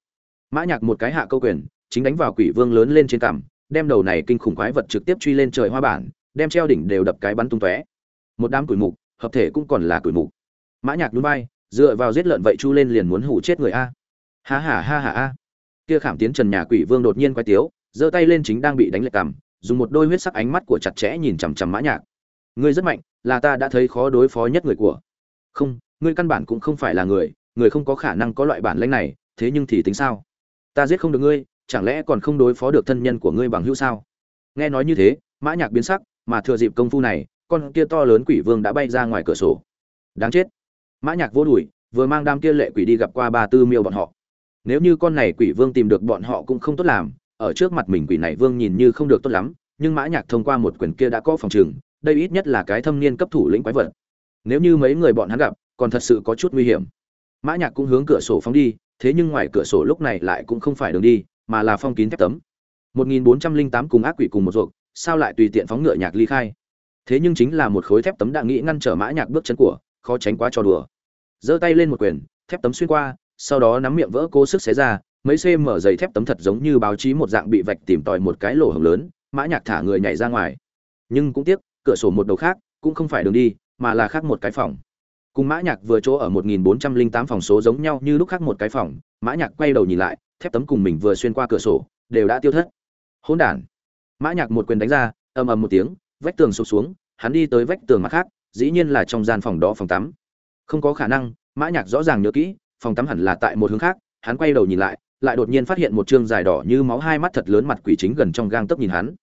mã nhạc một cái hạ câu quyền, chính đánh vào quỷ vương lớn lên trên cằm, đem đầu này kinh khủng quái vật trực tiếp truy lên trời hoa bản, đem treo đỉnh đều đập cái bắn tung tóe. Một đám quỷ mục, hợp thể cũng còn là quỷ mục. Mã nhạc núi bay dựa vào giết lợn vậy chu lên liền muốn hủ chết người a. Ha ha ha ha a. Kia khảm tiến trần nhà quỷ vương đột nhiên quay tiếu, giơ tay lên chính đang bị đánh lệch cằm dùng một đôi huyết sắc ánh mắt của chặt chẽ nhìn chằm chằm mã nhạc. Ngươi rất mạnh, là ta đã thấy khó đối phó nhất người của. Không, ngươi căn bản cũng không phải là người người không có khả năng có loại bản lĩnh này, thế nhưng thì tính sao? Ta giết không được ngươi, chẳng lẽ còn không đối phó được thân nhân của ngươi bằng hữu sao? Nghe nói như thế, mã nhạc biến sắc, mà thừa dịp công phu này, con kia to lớn quỷ vương đã bay ra ngoài cửa sổ. Đáng chết. Mã nhạc vô đuổi vừa mang đám kia lệ quỷ đi gặp qua ba tư miêu bọn họ. Nếu như con này quỷ vương tìm được bọn họ cũng không tốt làm ở trước mặt mình quỷ này vương nhìn như không được tốt lắm, nhưng mã nhạc thông qua một quyền kia đã có phòng trường, đây ít nhất là cái thâm niên cấp thủ lĩnh quái vật. Nếu như mấy người bọn hắn gặp, còn thật sự có chút nguy hiểm. Mã nhạc cũng hướng cửa sổ phóng đi, thế nhưng ngoài cửa sổ lúc này lại cũng không phải đường đi, mà là phong kín thép tấm. 1408 cùng ác quỷ cùng một ruột, sao lại tùy tiện phóng ngựa nhạc ly khai? Thế nhưng chính là một khối thép tấm đã nghĩ ngăn trở mã nhạc bước chân của, khó tránh quá cho đùa. Giơ tay lên một quyền, thép tấm xuyên qua, sau đó nắm miệng vỡ cố sức xé ra mấy cm dày thép tấm thật giống như báo chí một dạng bị vạch tìm tòi một cái lỗ hổng lớn, mã nhạc thả người nhảy ra ngoài. Nhưng cũng tiếc, cửa sổ một đầu khác, cũng không phải đường đi, mà là khác một cái phòng. Cùng mã nhạc vừa chỗ ở 1408 phòng số giống nhau như lúc khác một cái phòng, mã nhạc quay đầu nhìn lại, thép tấm cùng mình vừa xuyên qua cửa sổ, đều đã tiêu thất. Hỗn đản. Mã nhạc một quyền đánh ra, ầm ầm một tiếng, vách tường sụp xuống, hắn đi tới vách tường mặt khác, dĩ nhiên là trong gian phòng đó phòng tắm. Không có khả năng, mã nhạc rõ ràng nhớ kỹ, phòng tắm hẳn là tại một hướng khác, hắn quay đầu nhìn lại lại đột nhiên phát hiện một trương dài đỏ như máu hai mắt thật lớn mặt quỷ chính gần trong gang tấc nhìn hắn.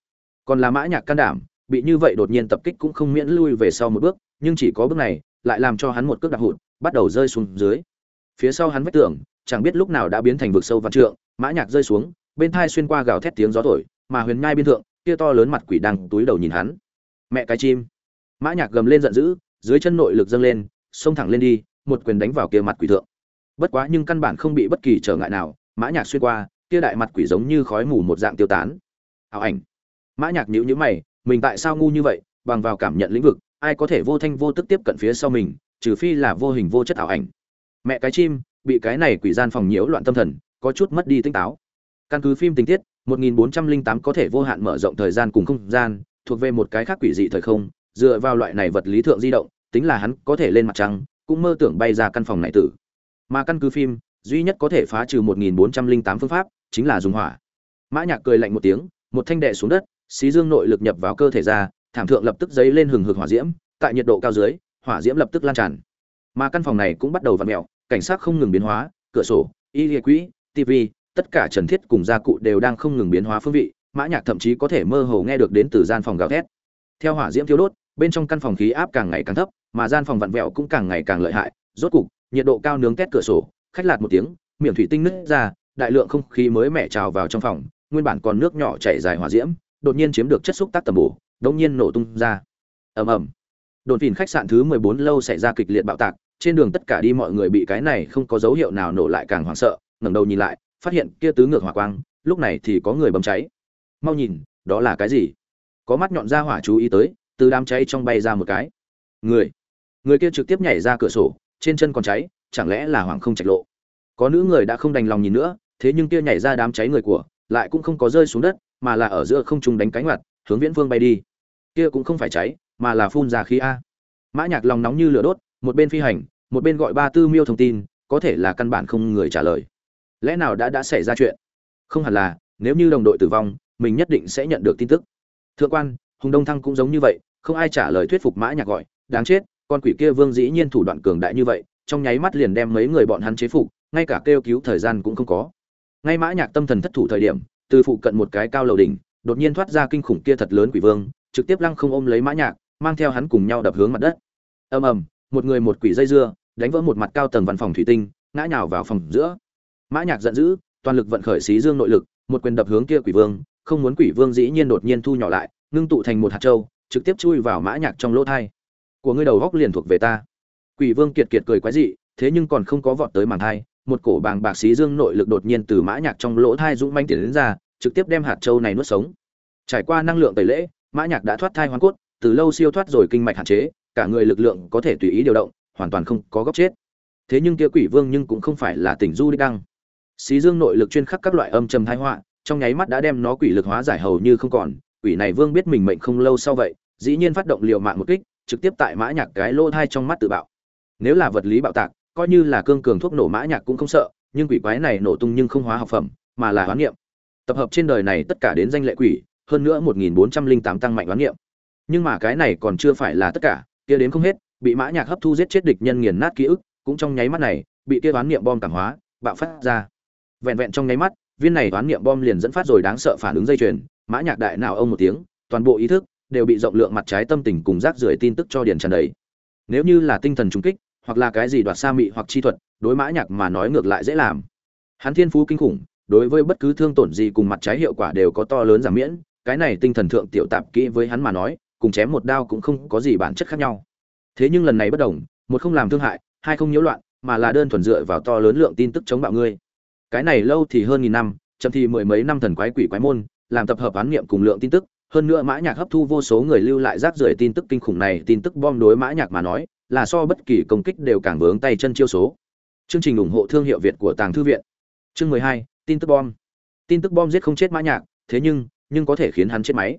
Còn là mã nhạc can đảm, bị như vậy đột nhiên tập kích cũng không miễn lui về sau một bước, nhưng chỉ có bước này, lại làm cho hắn một cước đạp hụt, bắt đầu rơi xuống dưới. Phía sau hắn vách tường, chẳng biết lúc nào đã biến thành vực sâu vạn trượng, mã nhạc rơi xuống, bên tai xuyên qua gào thét tiếng gió thổi, mà huyền nhai biên thượng, kia to lớn mặt quỷ đang túi đầu nhìn hắn. Mẹ cái chim! Mã nhạc gầm lên giận dữ, dưới chân nội lực dâng lên, xông thẳng lên đi, một quyền đánh vào kia mặt quỷ thượng. Bất quá nhưng căn bản không bị bất kỳ trở ngại nào mã nhạc xuyên qua, kia đại mặt quỷ giống như khói mù một dạng tiêu tán. Ảo ảnh. Mã nhạc nhíu nhíu mày, mình tại sao ngu như vậy, bằng vào cảm nhận lĩnh vực, ai có thể vô thanh vô tức tiếp cận phía sau mình, trừ phi là vô hình vô chất ảo ảnh. Mẹ cái chim, bị cái này quỷ gian phòng nhiễu loạn tâm thần, có chút mất đi tinh táo. Căn cứ phim tình tiết 1408 có thể vô hạn mở rộng thời gian cùng không gian, thuộc về một cái khác quỷ dị thời không, dựa vào loại này vật lý thượng di động, tính là hắn có thể lên mặt trăng, cũng mơ tưởng bay ra căn phòng này tử. Mà căn cứ phim duy nhất có thể phá trừ 1408 phương pháp chính là dùng hỏa. Mã nhạc cười lạnh một tiếng, một thanh đệ xuống đất, xí dương nội lực nhập vào cơ thể ra, thảm thượng lập tức dấy lên hừng hực hỏa diễm, tại nhiệt độ cao dưới, hỏa diễm lập tức lan tràn. Mà căn phòng này cũng bắt đầu vặn mèo, cảnh sát không ngừng biến hóa, cửa sổ, y liệt quỹ tv tất cả trần thiết cùng gia cụ đều đang không ngừng biến hóa phương vị, mã nhạc thậm chí có thể mơ hồ nghe được đến từ gian phòng gào thét. Theo hỏa diễm thiêu đốt, bên trong căn phòng khí áp càng ngày càng thấp, mà gian phòng vặn vẹo cũng càng ngày càng lợi hại, rốt cục, nhiệt độ cao nướng tét cửa sổ khách lạt một tiếng, miệng thủy tinh nứt ra, đại lượng không khí mới mẻ trào vào trong phòng, nguyên bản còn nước nhỏ chảy dài hòa diễm, đột nhiên chiếm được chất xúc tác tầm bổ, đống nhiên nổ tung ra. Ầm ầm. Đồn phìn khách sạn thứ 14 lâu xảy ra kịch liệt bạo tạc, trên đường tất cả đi mọi người bị cái này không có dấu hiệu nào nổ lại càng hoảng sợ, ngẩng đầu nhìn lại, phát hiện kia tứ ngược hỏa quang, lúc này thì có người bấm cháy. Mau nhìn, đó là cái gì? Có mắt nhọn ra hỏa chú ý tới, từ đám cháy trong bay ra một cái. Người. Người kia trực tiếp nhảy ra cửa sổ, trên chân còn cháy chẳng lẽ là hoàng không trạch lộ? Có nữ người đã không đành lòng nhìn nữa, thế nhưng kia nhảy ra đám cháy người của, lại cũng không có rơi xuống đất, mà là ở giữa không trung đánh cánh mặt hướng viễn vương bay đi. Kia cũng không phải cháy, mà là phun ra khí a. Mã nhạc lòng nóng như lửa đốt, một bên phi hành, một bên gọi ba tư miêu thông tin, có thể là căn bản không người trả lời. Lẽ nào đã đã xảy ra chuyện? Không hẳn là, nếu như đồng đội tử vong, mình nhất định sẽ nhận được tin tức. Thượng quan, hùng đông thăng cũng giống như vậy, không ai trả lời thuyết phục mã nhạc gọi, đáng chết, con quỷ kia vương dĩ nhiên thủ đoạn cường đại như vậy trong nháy mắt liền đem mấy người bọn hắn chế phục, ngay cả kêu cứu thời gian cũng không có. Ngay mã nhạc tâm thần thất thủ thời điểm, từ phụ cận một cái cao lầu đỉnh, đột nhiên thoát ra kinh khủng kia thật lớn quỷ vương, trực tiếp lăng không ôm lấy mã nhạc, mang theo hắn cùng nhau đập hướng mặt đất. Ầm ầm, một người một quỷ dây dưa, đánh vỡ một mặt cao tầng văn phòng thủy tinh, ngã nhào vào phòng giữa. Mã nhạc giận dữ, toàn lực vận khởi xí dương nội lực, một quyền đập hướng kia quỷ vương, không muốn quỷ vương dĩ nhiên đột nhiên thu nhỏ lại, ngưng tụ thành một hạt châu, trực tiếp chui vào mã nhạc trong lỗ thay. của ngươi đầu góc liền thuộc về ta quỷ vương kiệt kiệt cười quái dị, thế nhưng còn không có vọt tới màng thai một cổ bàng bạc xí dương nội lực đột nhiên từ mã nhạc trong lỗ thai dũng manh tiến đến ra, trực tiếp đem hạt châu này nuốt sống. Trải qua năng lượng tẩy lễ, mã nhạc đã thoát thai hoàn cốt, từ lâu siêu thoát rồi kinh mạch hạn chế, cả người lực lượng có thể tùy ý điều động, hoàn toàn không có góc chết. Thế nhưng kia quỷ vương nhưng cũng không phải là tỉnh du đi đăng. Xí dương nội lực chuyên khắc các loại âm trầm thái họa, trong nháy mắt đã đem nó quỷ lực hóa giải hầu như không còn, quỷ này vương biết mình mệnh không lâu sau vậy, dĩ nhiên phát động liều mạng một kích, trực tiếp tại mã nhạc cái lỗ thai trong mắt tự bạo nếu là vật lý bạo tạc, coi như là cương cường thuốc nổ mã nhạc cũng không sợ, nhưng quỷ quái này nổ tung nhưng không hóa học phẩm, mà là hoán niệm. Tập hợp trên đời này tất cả đến danh lệ quỷ, hơn nữa 1408 tăng mạnh hoán niệm. Nhưng mà cái này còn chưa phải là tất cả, kia đến không hết, bị mã nhạc hấp thu giết chết địch nhân nghiền nát ký ức, cũng trong nháy mắt này, bị kia hoán niệm bom cảm hóa, bạo phát ra. Vẹn vẹn trong nháy mắt, viên này hoán niệm bom liền dẫn phát rồi đáng sợ phản ứng dây chuyền, mã nhạc đại nào ông một tiếng, toàn bộ ý thức đều bị rộng lượng mặt trái tâm tình cùng rác rưởi tin tức cho điền tràn đầy. Nếu như là tinh thần trùng kích hoặc là cái gì đoạt xa mị hoặc chi thuật, đối mã nhạc mà nói ngược lại dễ làm. Hắn thiên phú kinh khủng, đối với bất cứ thương tổn gì cùng mặt trái hiệu quả đều có to lớn giảm miễn, cái này tinh thần thượng tiểu tạp kỹ với hắn mà nói, cùng chém một đao cũng không có gì bản chất khác nhau. Thế nhưng lần này bất đồng, một không làm thương hại, hai không nhiễu loạn, mà là đơn thuần dựa vào to lớn lượng tin tức chống bạo ngươi. Cái này lâu thì hơn nghìn năm, chậm thì mười mấy năm thần quái quỷ quái môn, làm tập hợp án niệm cùng lượng tin tức, hơn nữa mã nhạc hấp thu vô số người lưu lại rác rưởi tin tức kinh khủng này, tin tức bom đối mã nhạc mà nói là so bất kỳ công kích đều càng vướng tay chân chiêu số. Chương trình ủng hộ thương hiệu việt của tàng thư viện. Chương mười hai, tin tức bom. Tin tức bom giết không chết mã nhạc, thế nhưng nhưng có thể khiến hắn chết máy.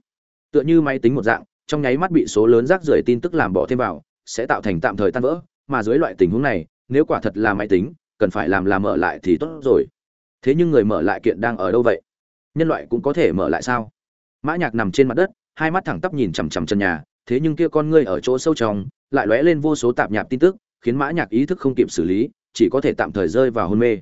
Tựa như máy tính một dạng, trong nháy mắt bị số lớn rác rưởi tin tức làm bỏ thêm vào, sẽ tạo thành tạm thời tan vỡ, mà dưới loại tình huống này, nếu quả thật là máy tính, cần phải làm làm mở lại thì tốt rồi. Thế nhưng người mở lại kiện đang ở đâu vậy? Nhân loại cũng có thể mở lại sao? Mã nhạc nằm trên mặt đất, hai mắt thẳng tắp nhìn chằm chằm chân nhà, thế nhưng kia con ngươi ở chỗ sâu trong lại lóe lên vô số tạp nhạp tin tức, khiến mã nhạc ý thức không kịp xử lý, chỉ có thể tạm thời rơi vào hôn mê.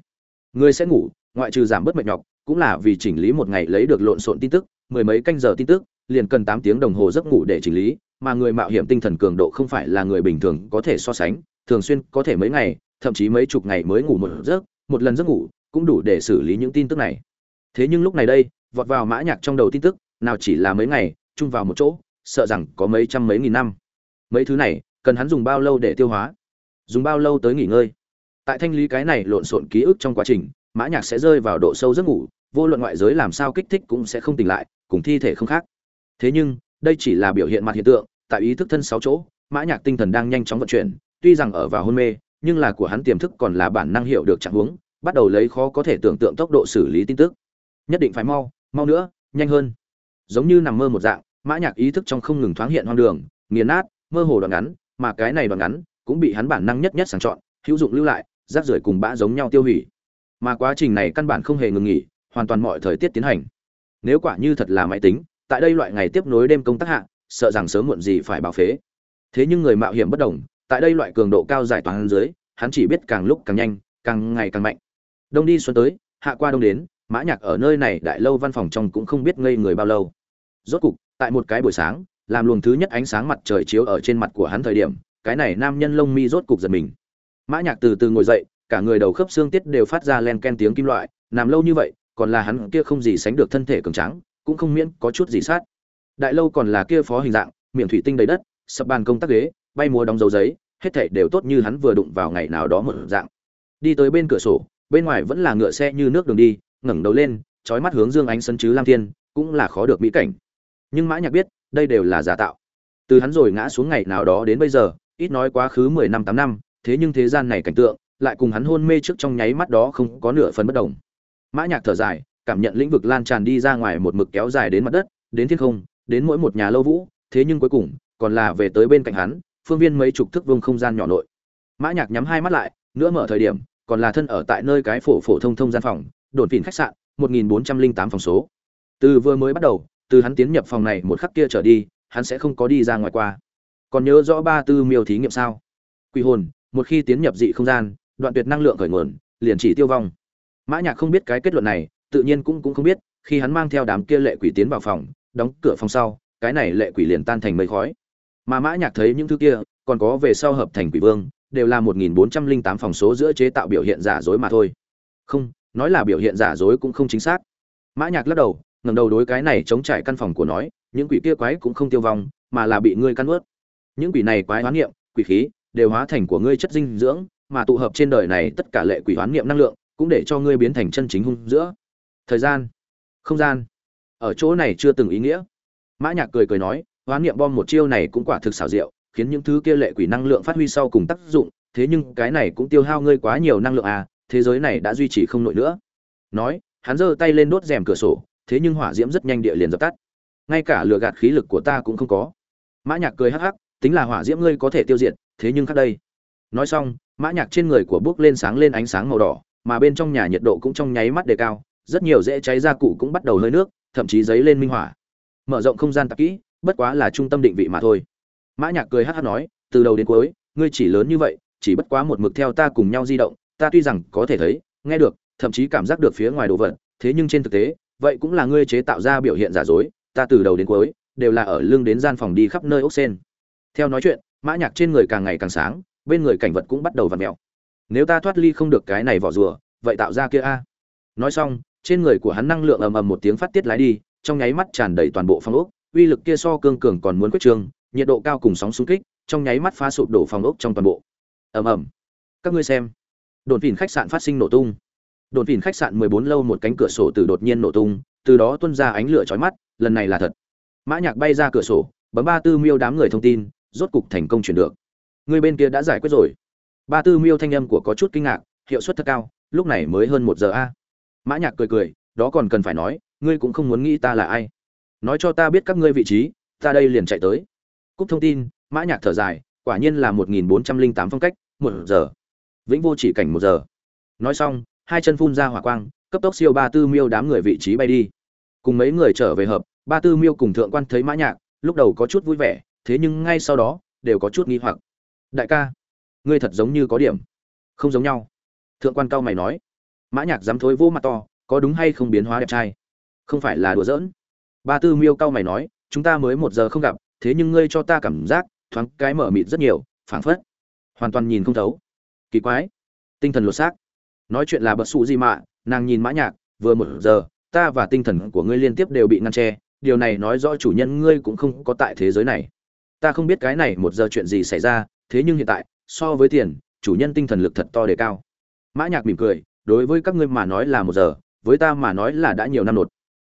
Người sẽ ngủ, ngoại trừ giảm bớt mệt nhọc, cũng là vì chỉnh lý một ngày lấy được lộn xộn tin tức, mười mấy canh giờ tin tức, liền cần tám tiếng đồng hồ giấc ngủ để chỉnh lý, mà người mạo hiểm tinh thần cường độ không phải là người bình thường có thể so sánh, thường xuyên có thể mấy ngày, thậm chí mấy chục ngày mới ngủ một giấc, một lần giấc ngủ cũng đủ để xử lý những tin tức này. Thế nhưng lúc này đây, vọt vào mã nhạc trong đầu tin tức, nào chỉ là mấy ngày, chung vào một chỗ, sợ rằng có mấy trăm mấy nghìn năm. Mấy thứ này cần hắn dùng bao lâu để tiêu hóa? Dùng bao lâu tới nghỉ ngơi? Tại thanh lý cái này lộn xộn ký ức trong quá trình, mã nhạc sẽ rơi vào độ sâu giấc ngủ, vô luận ngoại giới làm sao kích thích cũng sẽ không tỉnh lại, cùng thi thể không khác. Thế nhưng, đây chỉ là biểu hiện mặt hiện tượng, tại ý thức thân sáu chỗ, mã nhạc tinh thần đang nhanh chóng vận chuyển, tuy rằng ở vào hôn mê, nhưng là của hắn tiềm thức còn là bản năng hiểu được trạng huống, bắt đầu lấy khó có thể tưởng tượng tốc độ xử lý tin tức. Nhất định phải mau mau nữa, nhanh hơn. Giống như nằm mơ một dạng, mã nhạc ý thức trong không ngừng thoáng hiện hoang đường, nghiền nát, mơ hồ đoạn ngắn mà cái này đoạn ngắn cũng bị hắn bản năng nhất nhất sàng chọn, hữu dụng lưu lại, rác rưởi cùng bã giống nhau tiêu hủy. Mà quá trình này căn bản không hề ngừng nghỉ, hoàn toàn mọi thời tiết tiến hành. Nếu quả như thật là máy tính, tại đây loại ngày tiếp nối đêm công tác hạ, sợ rằng sớm muộn gì phải báo phế. Thế nhưng người mạo hiểm bất đồng, tại đây loại cường độ cao giải toàn dưới, hắn chỉ biết càng lúc càng nhanh, càng ngày càng mạnh. Đông đi xuân tới, hạ qua đông đến, mã nhạc ở nơi này đại lâu văn phòng trong cũng không biết ngây người bao lâu. Rốt cục, tại một cái buổi sáng làm luồng thứ nhất ánh sáng mặt trời chiếu ở trên mặt của hắn thời điểm, cái này nam nhân lông mi rốt cục giật mình. Mã nhạc từ từ ngồi dậy, cả người đầu khớp xương tiết đều phát ra len ken tiếng kim loại, nằm lâu như vậy, còn là hắn kia không gì sánh được thân thể cường tráng, cũng không miễn có chút gì sát. Đại lâu còn là kia phó hình dạng, miệng thủy tinh đầy đất, sập bàn công tác ghế, bay múa đóng dấu giấy, hết thảy đều tốt như hắn vừa đụng vào ngày nào đó một dạng. Đi tới bên cửa sổ, bên ngoài vẫn là ngựa xe như nước đường đi, ngẩng đầu lên trói mắt hướng dương ánh sân chứ lam thiên, cũng là khó được mỹ cảnh. Nhưng mã nhạc biết đây đều là giả tạo. Từ hắn rồi ngã xuống ngày nào đó đến bây giờ, ít nói quá khứ mười năm, tám năm, thế nhưng thế gian này cảnh tượng, lại cùng hắn hôn mê trước trong nháy mắt đó không có nửa phần bất động mã nhạc thở dài, cảm nhận lĩnh vực lan tràn đi ra ngoài một mực kéo dài đến mặt đất, đến thiên không, đến mỗi một nhà lâu vũ, thế nhưng cuối cùng, còn là về tới bên cạnh hắn, phương viên mấy chục thước vương không gian nhỏ nội. Mã nhạc nhắm hai mắt lại nữa mở thời điểm, còn là thân ở tại nơi cái phổ phổ thông thông gian phòng, đồn phìn khách sạn 1408 phòng số. Từ vừa mới bắt đầu từ hắn tiến nhập phòng này một khắc kia trở đi, hắn sẽ không có đi ra ngoài qua. Còn nhớ rõ ba tư miêu thí nghiệm sao? Quỷ hồn, một khi tiến nhập dị không gian, đoạn tuyệt năng lượng khởi nguồn, liền chỉ tiêu vong. Mã nhạc không biết cái kết luận này, tự nhiên cũng cũng không biết, khi hắn mang theo đám kia lệ quỷ tiến vào phòng, đóng cửa phòng sau, cái này lệ quỷ liền tan thành mây khói. Mà mã nhạc thấy những thứ kia, còn có về sau hợp thành quỷ vương, đều là 1408 phòng số giữa chế tạo biểu hiện giả dối mà thôi. Không, nói là biểu hiện giả dối cũng không chính xác. Mã nhạc lắc đầu ngẩng đầu đối cái này chống trải căn phòng của nói, những quỷ kia quái cũng không tiêu vong, mà là bị ngươi căn nuốt. những quỷ này quái hoán niệm, quỷ khí, đều hóa thành của ngươi chất dinh dưỡng, mà tụ hợp trên đời này tất cả lệ quỷ hoán niệm năng lượng, cũng để cho ngươi biến thành chân chính hung giữa thời gian, không gian. Ở chỗ này chưa từng ý nghĩa. Mã nhạc cười cười nói, hoán niệm bom một chiêu này cũng quả thực xảo diệu, khiến những thứ kia lệ quỷ năng lượng phát huy sau cùng tác dụng, thế nhưng cái này cũng tiêu hao ngươi quá nhiều năng lượng à thế giới này đã duy trì không nổi nữa. Nói, hắn giơ tay lên đốt rèm cửa sổ thế nhưng hỏa diễm rất nhanh địa liền dập tắt. Ngay cả lửa gạt khí lực của ta cũng không có. Mã nhạc cười hắc hắc, tính là hỏa diễm ngươi có thể tiêu diệt, thế nhưng khác đây. Nói xong, mã nhạc trên người của bước lên sáng lên ánh sáng màu đỏ, mà bên trong nhà nhiệt độ cũng trong nháy mắt đề cao, rất nhiều dễ cháy gia cụ cũng bắt đầu hơi nước, thậm chí giấy lên minh hỏa. Mở rộng không gian tạp kỹ, bất quá là trung tâm định vị mà thôi. Mã nhạc cười hắc hắc nói, từ đầu đến cuối, ngươi chỉ lớn như vậy, chỉ bất quá một mực theo ta cùng nhau di động, ta tuy rằng có thể thấy, nghe được, thậm chí cảm giác được phía ngoài đồ vật, thế nhưng trên thực tế vậy cũng là ngươi chế tạo ra biểu hiện giả dối, ta từ đầu đến cuối đều là ở lưng đến gian phòng đi khắp nơi ốc sen. Theo nói chuyện, mã nhạc trên người càng ngày càng sáng, bên người cảnh vật cũng bắt đầu vặn mèo. Nếu ta thoát ly không được cái này vỏ rùa, vậy tạo ra kia a. Nói xong, trên người của hắn năng lượng ầm ầm một tiếng phát tiết lái đi, trong nháy mắt tràn đầy toàn bộ phòng ốc, uy lực kia so cương cường còn muốn quyết trương nhiệt độ cao cùng sóng xung kích, trong nháy mắt phá sụp đổ phòng ốc trong toàn bộ. Ầm ầm. Các ngươi xem. Đồn phìn khách sạn phát sinh nổ tung đồn phìn khách sạn 14 lâu một cánh cửa sổ từ đột nhiên nổ tung, từ đó tuôn ra ánh lửa chói mắt, lần này là thật. Mã nhạc bay ra cửa sổ, bấm ba tư miêu đám người thông tin, rốt cục thành công chuyển được. Người bên kia đã giải quyết rồi. Ba tư miêu thanh âm của có chút kinh ngạc, hiệu suất thật cao, lúc này mới hơn một giờ a. Mã nhạc cười cười, đó còn cần phải nói, ngươi cũng không muốn nghĩ ta là ai. Nói cho ta biết các ngươi vị trí, ta đây liền chạy tới. Cúc thông tin, mã nhạc thở dài, quả nhiên là một nghìn bốn trăm linh tám phong cách, một giờ. Vĩnh vô chỉ cảnh một giờ. Nói xong hai chân phun ra hỏa quang, cấp tốc siêu ba tư miêu đám người vị trí bay đi. Cùng mấy người trở về hợp, ba tư miêu cùng thượng quan thấy mã nhạc, lúc đầu có chút vui vẻ, thế nhưng ngay sau đó, đều có chút nghi hoặc. Đại ca, ngươi thật giống như có điểm không giống nhau. Thượng quan cao mày nói. Mã nhạc dám thối vô mặt to, có đúng hay không biến hóa đẹp trai? Không phải là đùa giỡn. Ba tư miêu cao mày nói, chúng ta mới một giờ không gặp, thế nhưng ngươi cho ta cảm giác, thoáng cái mở mịt rất nhiều, phảng phất. Hoàn toàn nhìn không thấu. Kỳ quái. Tinh thần lột xác nói chuyện là bật xù gì mà, nàng nhìn mã nhạc, vừa một giờ, ta và tinh thần của ngươi liên tiếp đều bị ngăn che, điều này nói rõ chủ nhân ngươi cũng không có tại thế giới này. Ta không biết cái này một giờ chuyện gì xảy ra, thế nhưng hiện tại, so với tiền, chủ nhân tinh thần lực thật to đề cao. Mã nhạc mỉm cười, đối với các ngươi mà nói là một giờ, với ta mà nói là đã nhiều năm nột.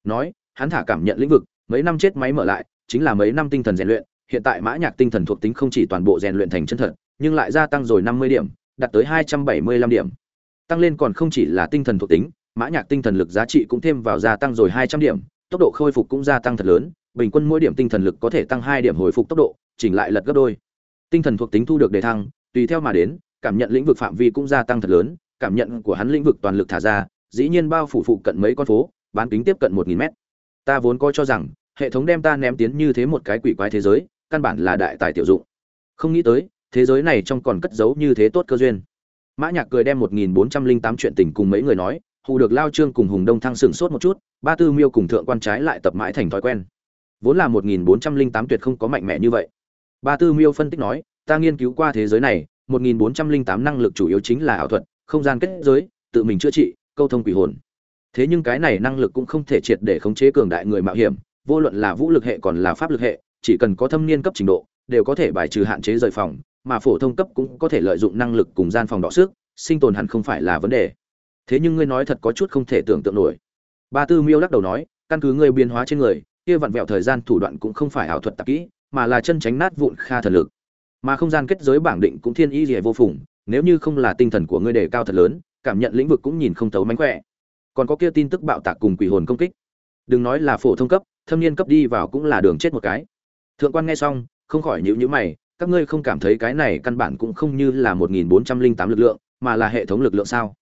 Nói, hắn thả cảm nhận lĩnh vực, mấy năm chết máy mở lại, chính là mấy năm tinh thần rèn luyện, hiện tại mã nhạc tinh thần thuộc tính không chỉ toàn bộ rèn luyện thành chân thật, nhưng lại gia tăng rồi năm mươi điểm, đạt tới hai trăm bảy mươi lăm điểm tăng lên còn không chỉ là tinh thần thuộc tính, mã nhạc tinh thần lực giá trị cũng thêm vào gia tăng rồi hai trăm điểm, tốc độ khôi phục cũng gia tăng thật lớn, bình quân mỗi điểm tinh thần lực có thể tăng hai điểm hồi phục tốc độ, chỉnh lại lật gấp đôi. Tinh thần thuộc tính thu được đề thăng, tùy theo mà đến, cảm nhận lĩnh vực phạm vi cũng gia tăng thật lớn, cảm nhận của hắn lĩnh vực toàn lực thả ra, dĩ nhiên bao phủ phụ cận mấy con phố, bán kính tiếp cận một nghìn mét. Ta vốn coi cho rằng, hệ thống đem ta ném tiến như thế một cái quỷ quái thế giới, căn bản là đại tài tiểu dụng. Không nghĩ tới, thế giới này trong còn cất giấu như thế tốt cơ duyên mã nhạc cười đem một nghìn bốn trăm linh tám chuyện tình cùng mấy người nói, hù được lao trương cùng hùng đông thăng sừng sốt một chút, ba tư miêu cùng thượng quan trái lại tập mãi thành thói quen. Vốn là một nghìn bốn trăm linh tám tuyệt không có mạnh mẽ như vậy. Ba tư miêu phân tích nói, ta nghiên cứu qua thế giới này, một nghìn bốn trăm linh tám năng lực chủ yếu chính là ảo thuật, không gian kết giới, tự mình chữa trị, câu thông quỷ hồn. Thế nhưng cái này năng lực cũng không thể triệt để khống chế cường đại người mạo hiểm, vô luận là vũ lực hệ còn là pháp lực hệ, chỉ cần có thâm niên cấp trình độ, đều có thể bài trừ hạn chế rời phòng mà phổ thông cấp cũng có thể lợi dụng năng lực cùng gian phòng đọ sức, sinh tồn hẳn không phải là vấn đề. Thế nhưng ngươi nói thật có chút không thể tưởng tượng nổi. Ba tư miêu lắc đầu nói, căn cứ ngươi biến hóa trên người, kia vặn vẹo thời gian thủ đoạn cũng không phải ảo thuật tạp kỹ, mà là chân tránh nát vụn kha thần lực. Mà không gian kết giới bảng định cũng thiên y liễu vô phùng, nếu như không là tinh thần của ngươi đề cao thật lớn, cảm nhận lĩnh vực cũng nhìn không thấu mánh khỏe. Còn có kia tin tức bạo tạc cùng quỷ hồn công kích. Đừng nói là phổ thông cấp, thâm niên cấp đi vào cũng là đường chết một cái. Thượng quan nghe xong, không khỏi nhíu nhíu mày các ngươi không cảm thấy cái này căn bản cũng không như là một nghìn bốn trăm linh tám lực lượng, mà là hệ thống lực lượng sao?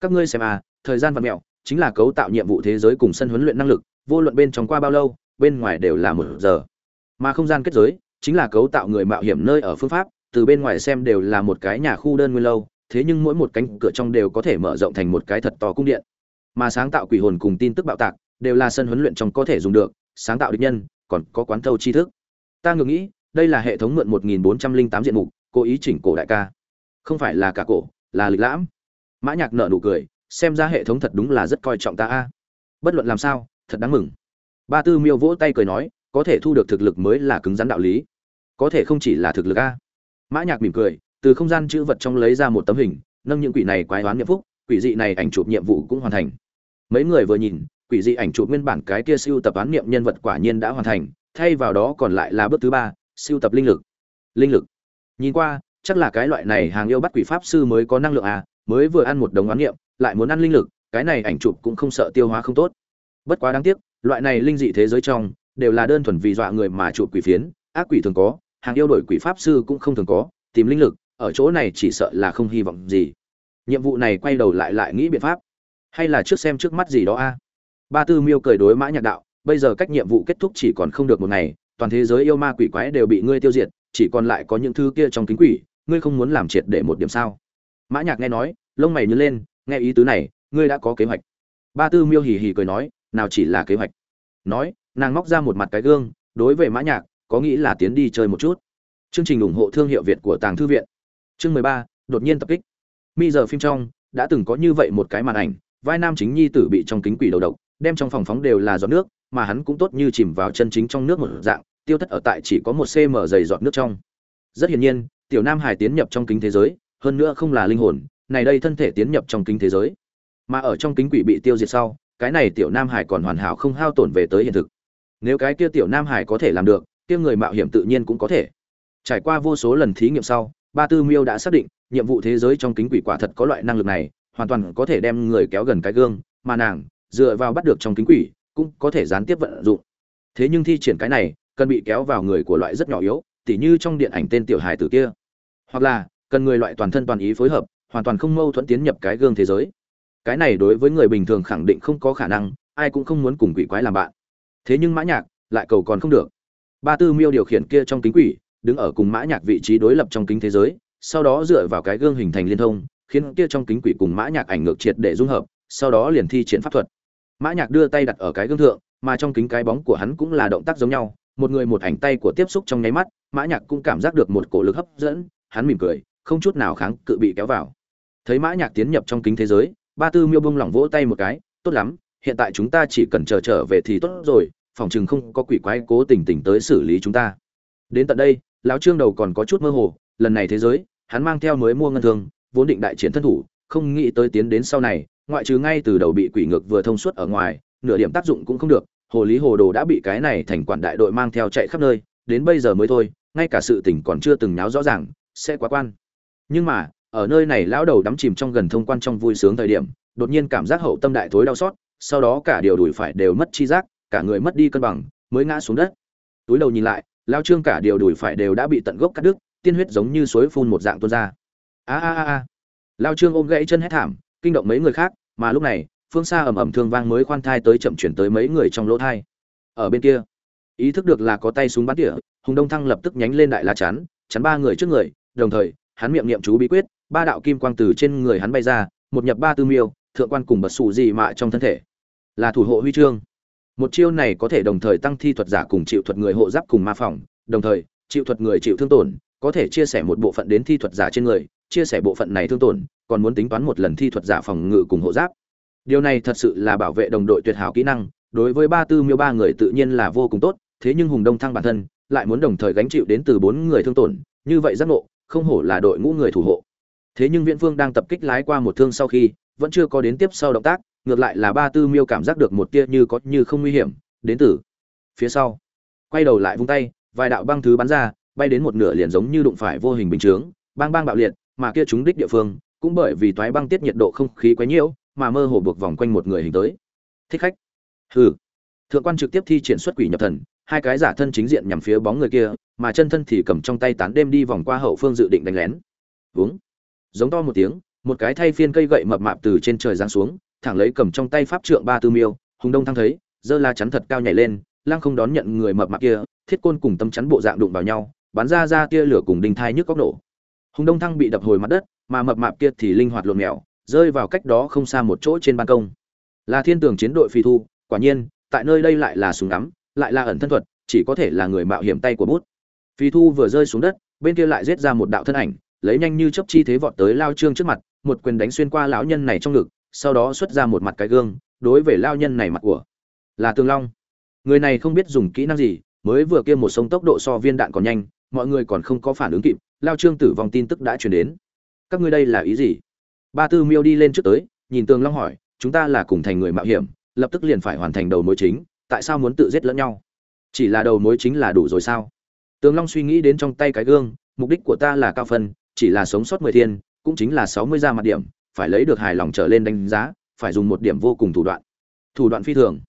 Các ngươi xem à thời gian vật mẹo, chính là cấu tạo nhiệm vụ thế giới cùng sân huấn luyện năng lực, vô luận bên trong qua bao lâu, bên ngoài đều là một giờ. Mà không gian kết giới, chính là cấu tạo người mạo hiểm nơi ở phương pháp, từ bên ngoài xem đều là một cái nhà khu đơn nguyên lâu, thế nhưng mỗi một cánh cửa trong đều có thể mở rộng thành một cái thật to cung điện. Mà sáng tạo quỷ hồn cùng tin tức bạo tạc, đều là sân huấn luyện trong có thể dùng được, sáng tạo địch nhân, còn có quán thâu tri thức. Ta ngược nghĩ đây là hệ thống mượn 1408 diện mục, cố ý chỉnh cổ đại ca. Không phải là cả cổ, là lịch lãm. Mã nhạc nở nụ cười, xem ra hệ thống thật đúng là rất coi trọng ta a. Bất luận làm sao, thật đáng mừng. Ba tư miêu vỗ tay cười nói, có thể thu được thực lực mới là cứng rắn đạo lý. Có thể không chỉ là thực lực a. Mã nhạc mỉm cười, từ không gian chữ vật trong lấy ra một tấm hình, nâng những quỷ này quái đoán nhiệm phúc, quỷ dị này ảnh chụp nhiệm vụ cũng hoàn thành. Mấy người vừa nhìn, quỷ dị ảnh chụp nguyên bản cái kia siêu tập án niệm nhân vật quả nhiên đã hoàn thành, thay vào đó còn lại là bước thứ ba sưu tập linh lực. Linh lực. Nhìn qua, chắc là cái loại này hàng yêu bắt quỷ pháp sư mới có năng lượng à mới vừa ăn một đống oán niệm, lại muốn ăn linh lực, cái này ảnh chụp cũng không sợ tiêu hóa không tốt. Bất quá đáng tiếc, loại này linh dị thế giới trong, đều là đơn thuần vì dọa người mà chụp quỷ phiến, ác quỷ thường có, hàng yêu đổi quỷ pháp sư cũng không thường có, tìm linh lực, ở chỗ này chỉ sợ là không hy vọng gì. Nhiệm vụ này quay đầu lại lại nghĩ biện pháp. Hay là trước xem trước mắt gì đó a? Ba tư miêu cười đối mã nhạc đạo, bây giờ cách nhiệm vụ kết thúc chỉ còn không được một ngày toàn thế giới yêu ma quỷ quái đều bị ngươi tiêu diệt, chỉ còn lại có những thứ kia trong kính quỷ, ngươi không muốn làm triệt để một điểm sao? Mã nhạc nghe nói, lông mày nhướng lên, nghe ý tứ này, ngươi đã có kế hoạch. Ba tư miêu hì hì cười nói, nào chỉ là kế hoạch. Nói, nàng móc ra một mặt cái gương, đối với mã nhạc, có nghĩ là tiến đi chơi một chút? Chương trình ủng hộ thương hiệu việt của tàng thư viện. Chương mười ba, đột nhiên tập kích. Mi giờ phim trong, đã từng có như vậy một cái màn ảnh, vai nam chính nhi tử bị trong kính quỷ đầu độc, đem trong phòng phóng đều là giọt nước, mà hắn cũng tốt như chìm vào chân chính trong nước một dạng tiêu thất ở tại chỉ có một cm dày giọt nước trong. Rất hiển nhiên, tiểu nam hải tiến nhập trong kính thế giới, hơn nữa không là linh hồn, này đây thân thể tiến nhập trong kính thế giới. Mà ở trong kính quỷ bị tiêu diệt sau, cái này tiểu nam hải còn hoàn hảo không hao tổn về tới hiện thực. Nếu cái kia tiểu nam hải có thể làm được, kia người mạo hiểm tự nhiên cũng có thể. Trải qua vô số lần thí nghiệm sau, ba tư miêu đã xác định, nhiệm vụ thế giới trong kính quỷ quả thật có loại năng lực này, hoàn toàn có thể đem người kéo gần cái gương, mà nàng, dựa vào bắt được trong kính quỷ, cũng có thể gián tiếp vận dụng. Thế nhưng thi triển cái này cần bị kéo vào người của loại rất nhỏ yếu, tỉ như trong điện ảnh tên tiểu hài tử kia. Hoặc là, cần người loại toàn thân toàn ý phối hợp, hoàn toàn không mâu thuẫn tiến nhập cái gương thế giới. Cái này đối với người bình thường khẳng định không có khả năng, ai cũng không muốn cùng quỷ quái làm bạn. Thế nhưng mã nhạc, lại cầu còn không được. Ba tư miêu điều khiển kia trong kính quỷ, đứng ở cùng mã nhạc vị trí đối lập trong kính thế giới, sau đó dựa vào cái gương hình thành liên thông, khiến kia trong kính quỷ cùng mã nhạc ảnh ngược triệt để dung hợp, sau đó liền thi triển pháp thuật. Mã nhạc đưa tay đặt ở cái gương thượng, mà trong kính cái bóng của hắn cũng là động tác giống nhau một người một ảnh tay của tiếp xúc trong nháy mắt, mã nhạc cũng cảm giác được một cổ lực hấp dẫn, hắn mỉm cười, không chút nào kháng cự bị kéo vào. Thấy mã nhạc tiến nhập trong kính thế giới, ba tư miêu bông lỏng vỗ tay một cái, tốt lắm, hiện tại chúng ta chỉ cần chờ trở về thì tốt rồi, phòng chừng không có quỷ quái cố tình tình tới xử lý chúng ta. Đến tận đây, lão trương đầu còn có chút mơ hồ, lần này thế giới, hắn mang theo mới mua ngân thương, vốn định đại chiến thân thủ, không nghĩ tới tiến đến sau này, ngoại trừ ngay từ đầu bị quỷ ngược vừa thông suốt ở ngoài, nửa điểm tác dụng cũng không được hồ lý hồ đồ đã bị cái này thành quản đại đội mang theo chạy khắp nơi, đến bây giờ mới thôi, ngay cả sự tình còn chưa từng náo rõ ràng, sẽ quá quan. Nhưng mà, ở nơi này lão đầu đắm chìm trong gần thông quan trong vui sướng thời điểm, đột nhiên cảm giác hậu tâm đại thối đau xót, sau đó cả điều đùi phải đều mất chi giác, cả người mất đi cân bằng, mới ngã xuống đất. Túi đầu nhìn lại lao trương cả điều đùi phải đều đã bị tận gốc cắt đứt, tiên huyết giống như suối phun một dạng tuôn ra. A a a a. Lao trương ôm gãy chân hét thảm, kinh động mấy người khác, mà lúc này phương xa ầm ầm thương vang mới khoan thai tới chậm chuyển tới mấy người trong lỗ thai. Ở bên kia, ý thức được là có tay súng bắn tỉa, hùng đông thăng lập tức nhánh lên đại la chắn chắn ba người trước người, đồng thời, hắn miệng niệm chú bí quyết, ba đạo kim quang từ trên người hắn bay ra, một nhập ba tư miêu, thượng quan cùng bật xù gì mạ trong thân thể. Là thủ hộ huy chương. Một chiêu này có thể đồng thời tăng thi thuật giả cùng chịu thuật người hộ giáp cùng ma phòng, đồng thời, chịu thuật người chịu thương tổn, có thể chia sẻ một bộ phận đến thi thuật giả trên người, chia sẻ bộ phận này thương tổn, còn muốn tính toán một lần thi thuật giả phòng ngự cùng hộ giáp điều này thật sự là bảo vệ đồng đội tuyệt hảo kỹ năng, đối với ba tư miêu ba người tự nhiên là vô cùng tốt, thế nhưng hùng đông thăng bản thân lại muốn đồng thời gánh chịu đến từ bốn người thương tổn, như vậy giác ngộ, không hổ là đội ngũ người thủ hộ. Thế nhưng viễn phương đang tập kích lái qua một thương sau khi, vẫn chưa có đến tiếp sau động tác, ngược lại là ba tư miêu cảm giác được một tia như có như không nguy hiểm, đến từ phía sau. Quay đầu lại vung tay, vài đạo băng thứ bắn ra, bay đến một nửa liền giống như đụng phải vô hình bình chướng, bang bang bạo liệt, mà kia chúng đích địa phương, cũng bởi vì toái băng tiết nhiệt độ không khí quá nhiễu mà mơ hồ buộc vòng quanh một người hình tới. Thích khách. Hừ. Thượng quan trực tiếp thi triển xuất quỷ nhập thần, hai cái giả thân chính diện nhằm phía bóng người kia, mà chân thân thì cầm trong tay tán đêm đi vòng qua hậu phương dự định đánh lén. Uống giống to một tiếng, một cái thay phiên cây gậy mập mạp từ trên trời giáng xuống, thẳng lấy cầm trong tay pháp trượng ba tư miêu, hùng đông thăng thấy, giơ la chắn thật cao nhảy lên lang không đón nhận người mập mạp kia, thiết côn cùng tâm chắn bộ dạng đụng vào nhau, bắn ra ra tia lửa cùng đinh thai nhức góc nổ. Hùng đông thăng bị đập hồi mặt đất, mà mập mạp kia thì linh hoạt lộn mèo rơi vào cách đó không xa một chỗ trên ban công. Là thiên tường chiến đội phi thu, quả nhiên, tại nơi đây lại là súng ngắm, lại là ẩn thân thuật, chỉ có thể là người mạo hiểm tay của bút. Phi thu vừa rơi xuống đất, bên kia lại giết ra một đạo thân ảnh, lấy nhanh như chấp chi thế vọt tới lao trương trước mặt, một quyền đánh xuyên qua lão nhân này trong ngực, sau đó xuất ra một mặt cái gương, đối với lao nhân này mặt của. Là tường long. Người này không biết dùng kỹ năng gì, mới vừa kia một sông tốc độ so viên đạn còn nhanh, mọi người còn không có phản ứng kịp, lao trương tử vong tin tức đã truyền đến. Các ngươi đây là ý gì? Ba tư miêu đi lên trước tới, nhìn tường long hỏi, chúng ta là cùng thành người mạo hiểm, lập tức liền phải hoàn thành đầu mối chính, tại sao muốn tự giết lẫn nhau? Chỉ là đầu mối chính là đủ rồi sao? Tường long suy nghĩ đến trong tay cái gương, mục đích của ta là cao phân, chỉ là sống sót mười thiên, cũng chính là sáu mươi ra mặt điểm, phải lấy được hài lòng trở lên đánh giá, phải dùng một điểm vô cùng thủ đoạn. Thủ đoạn phi thường.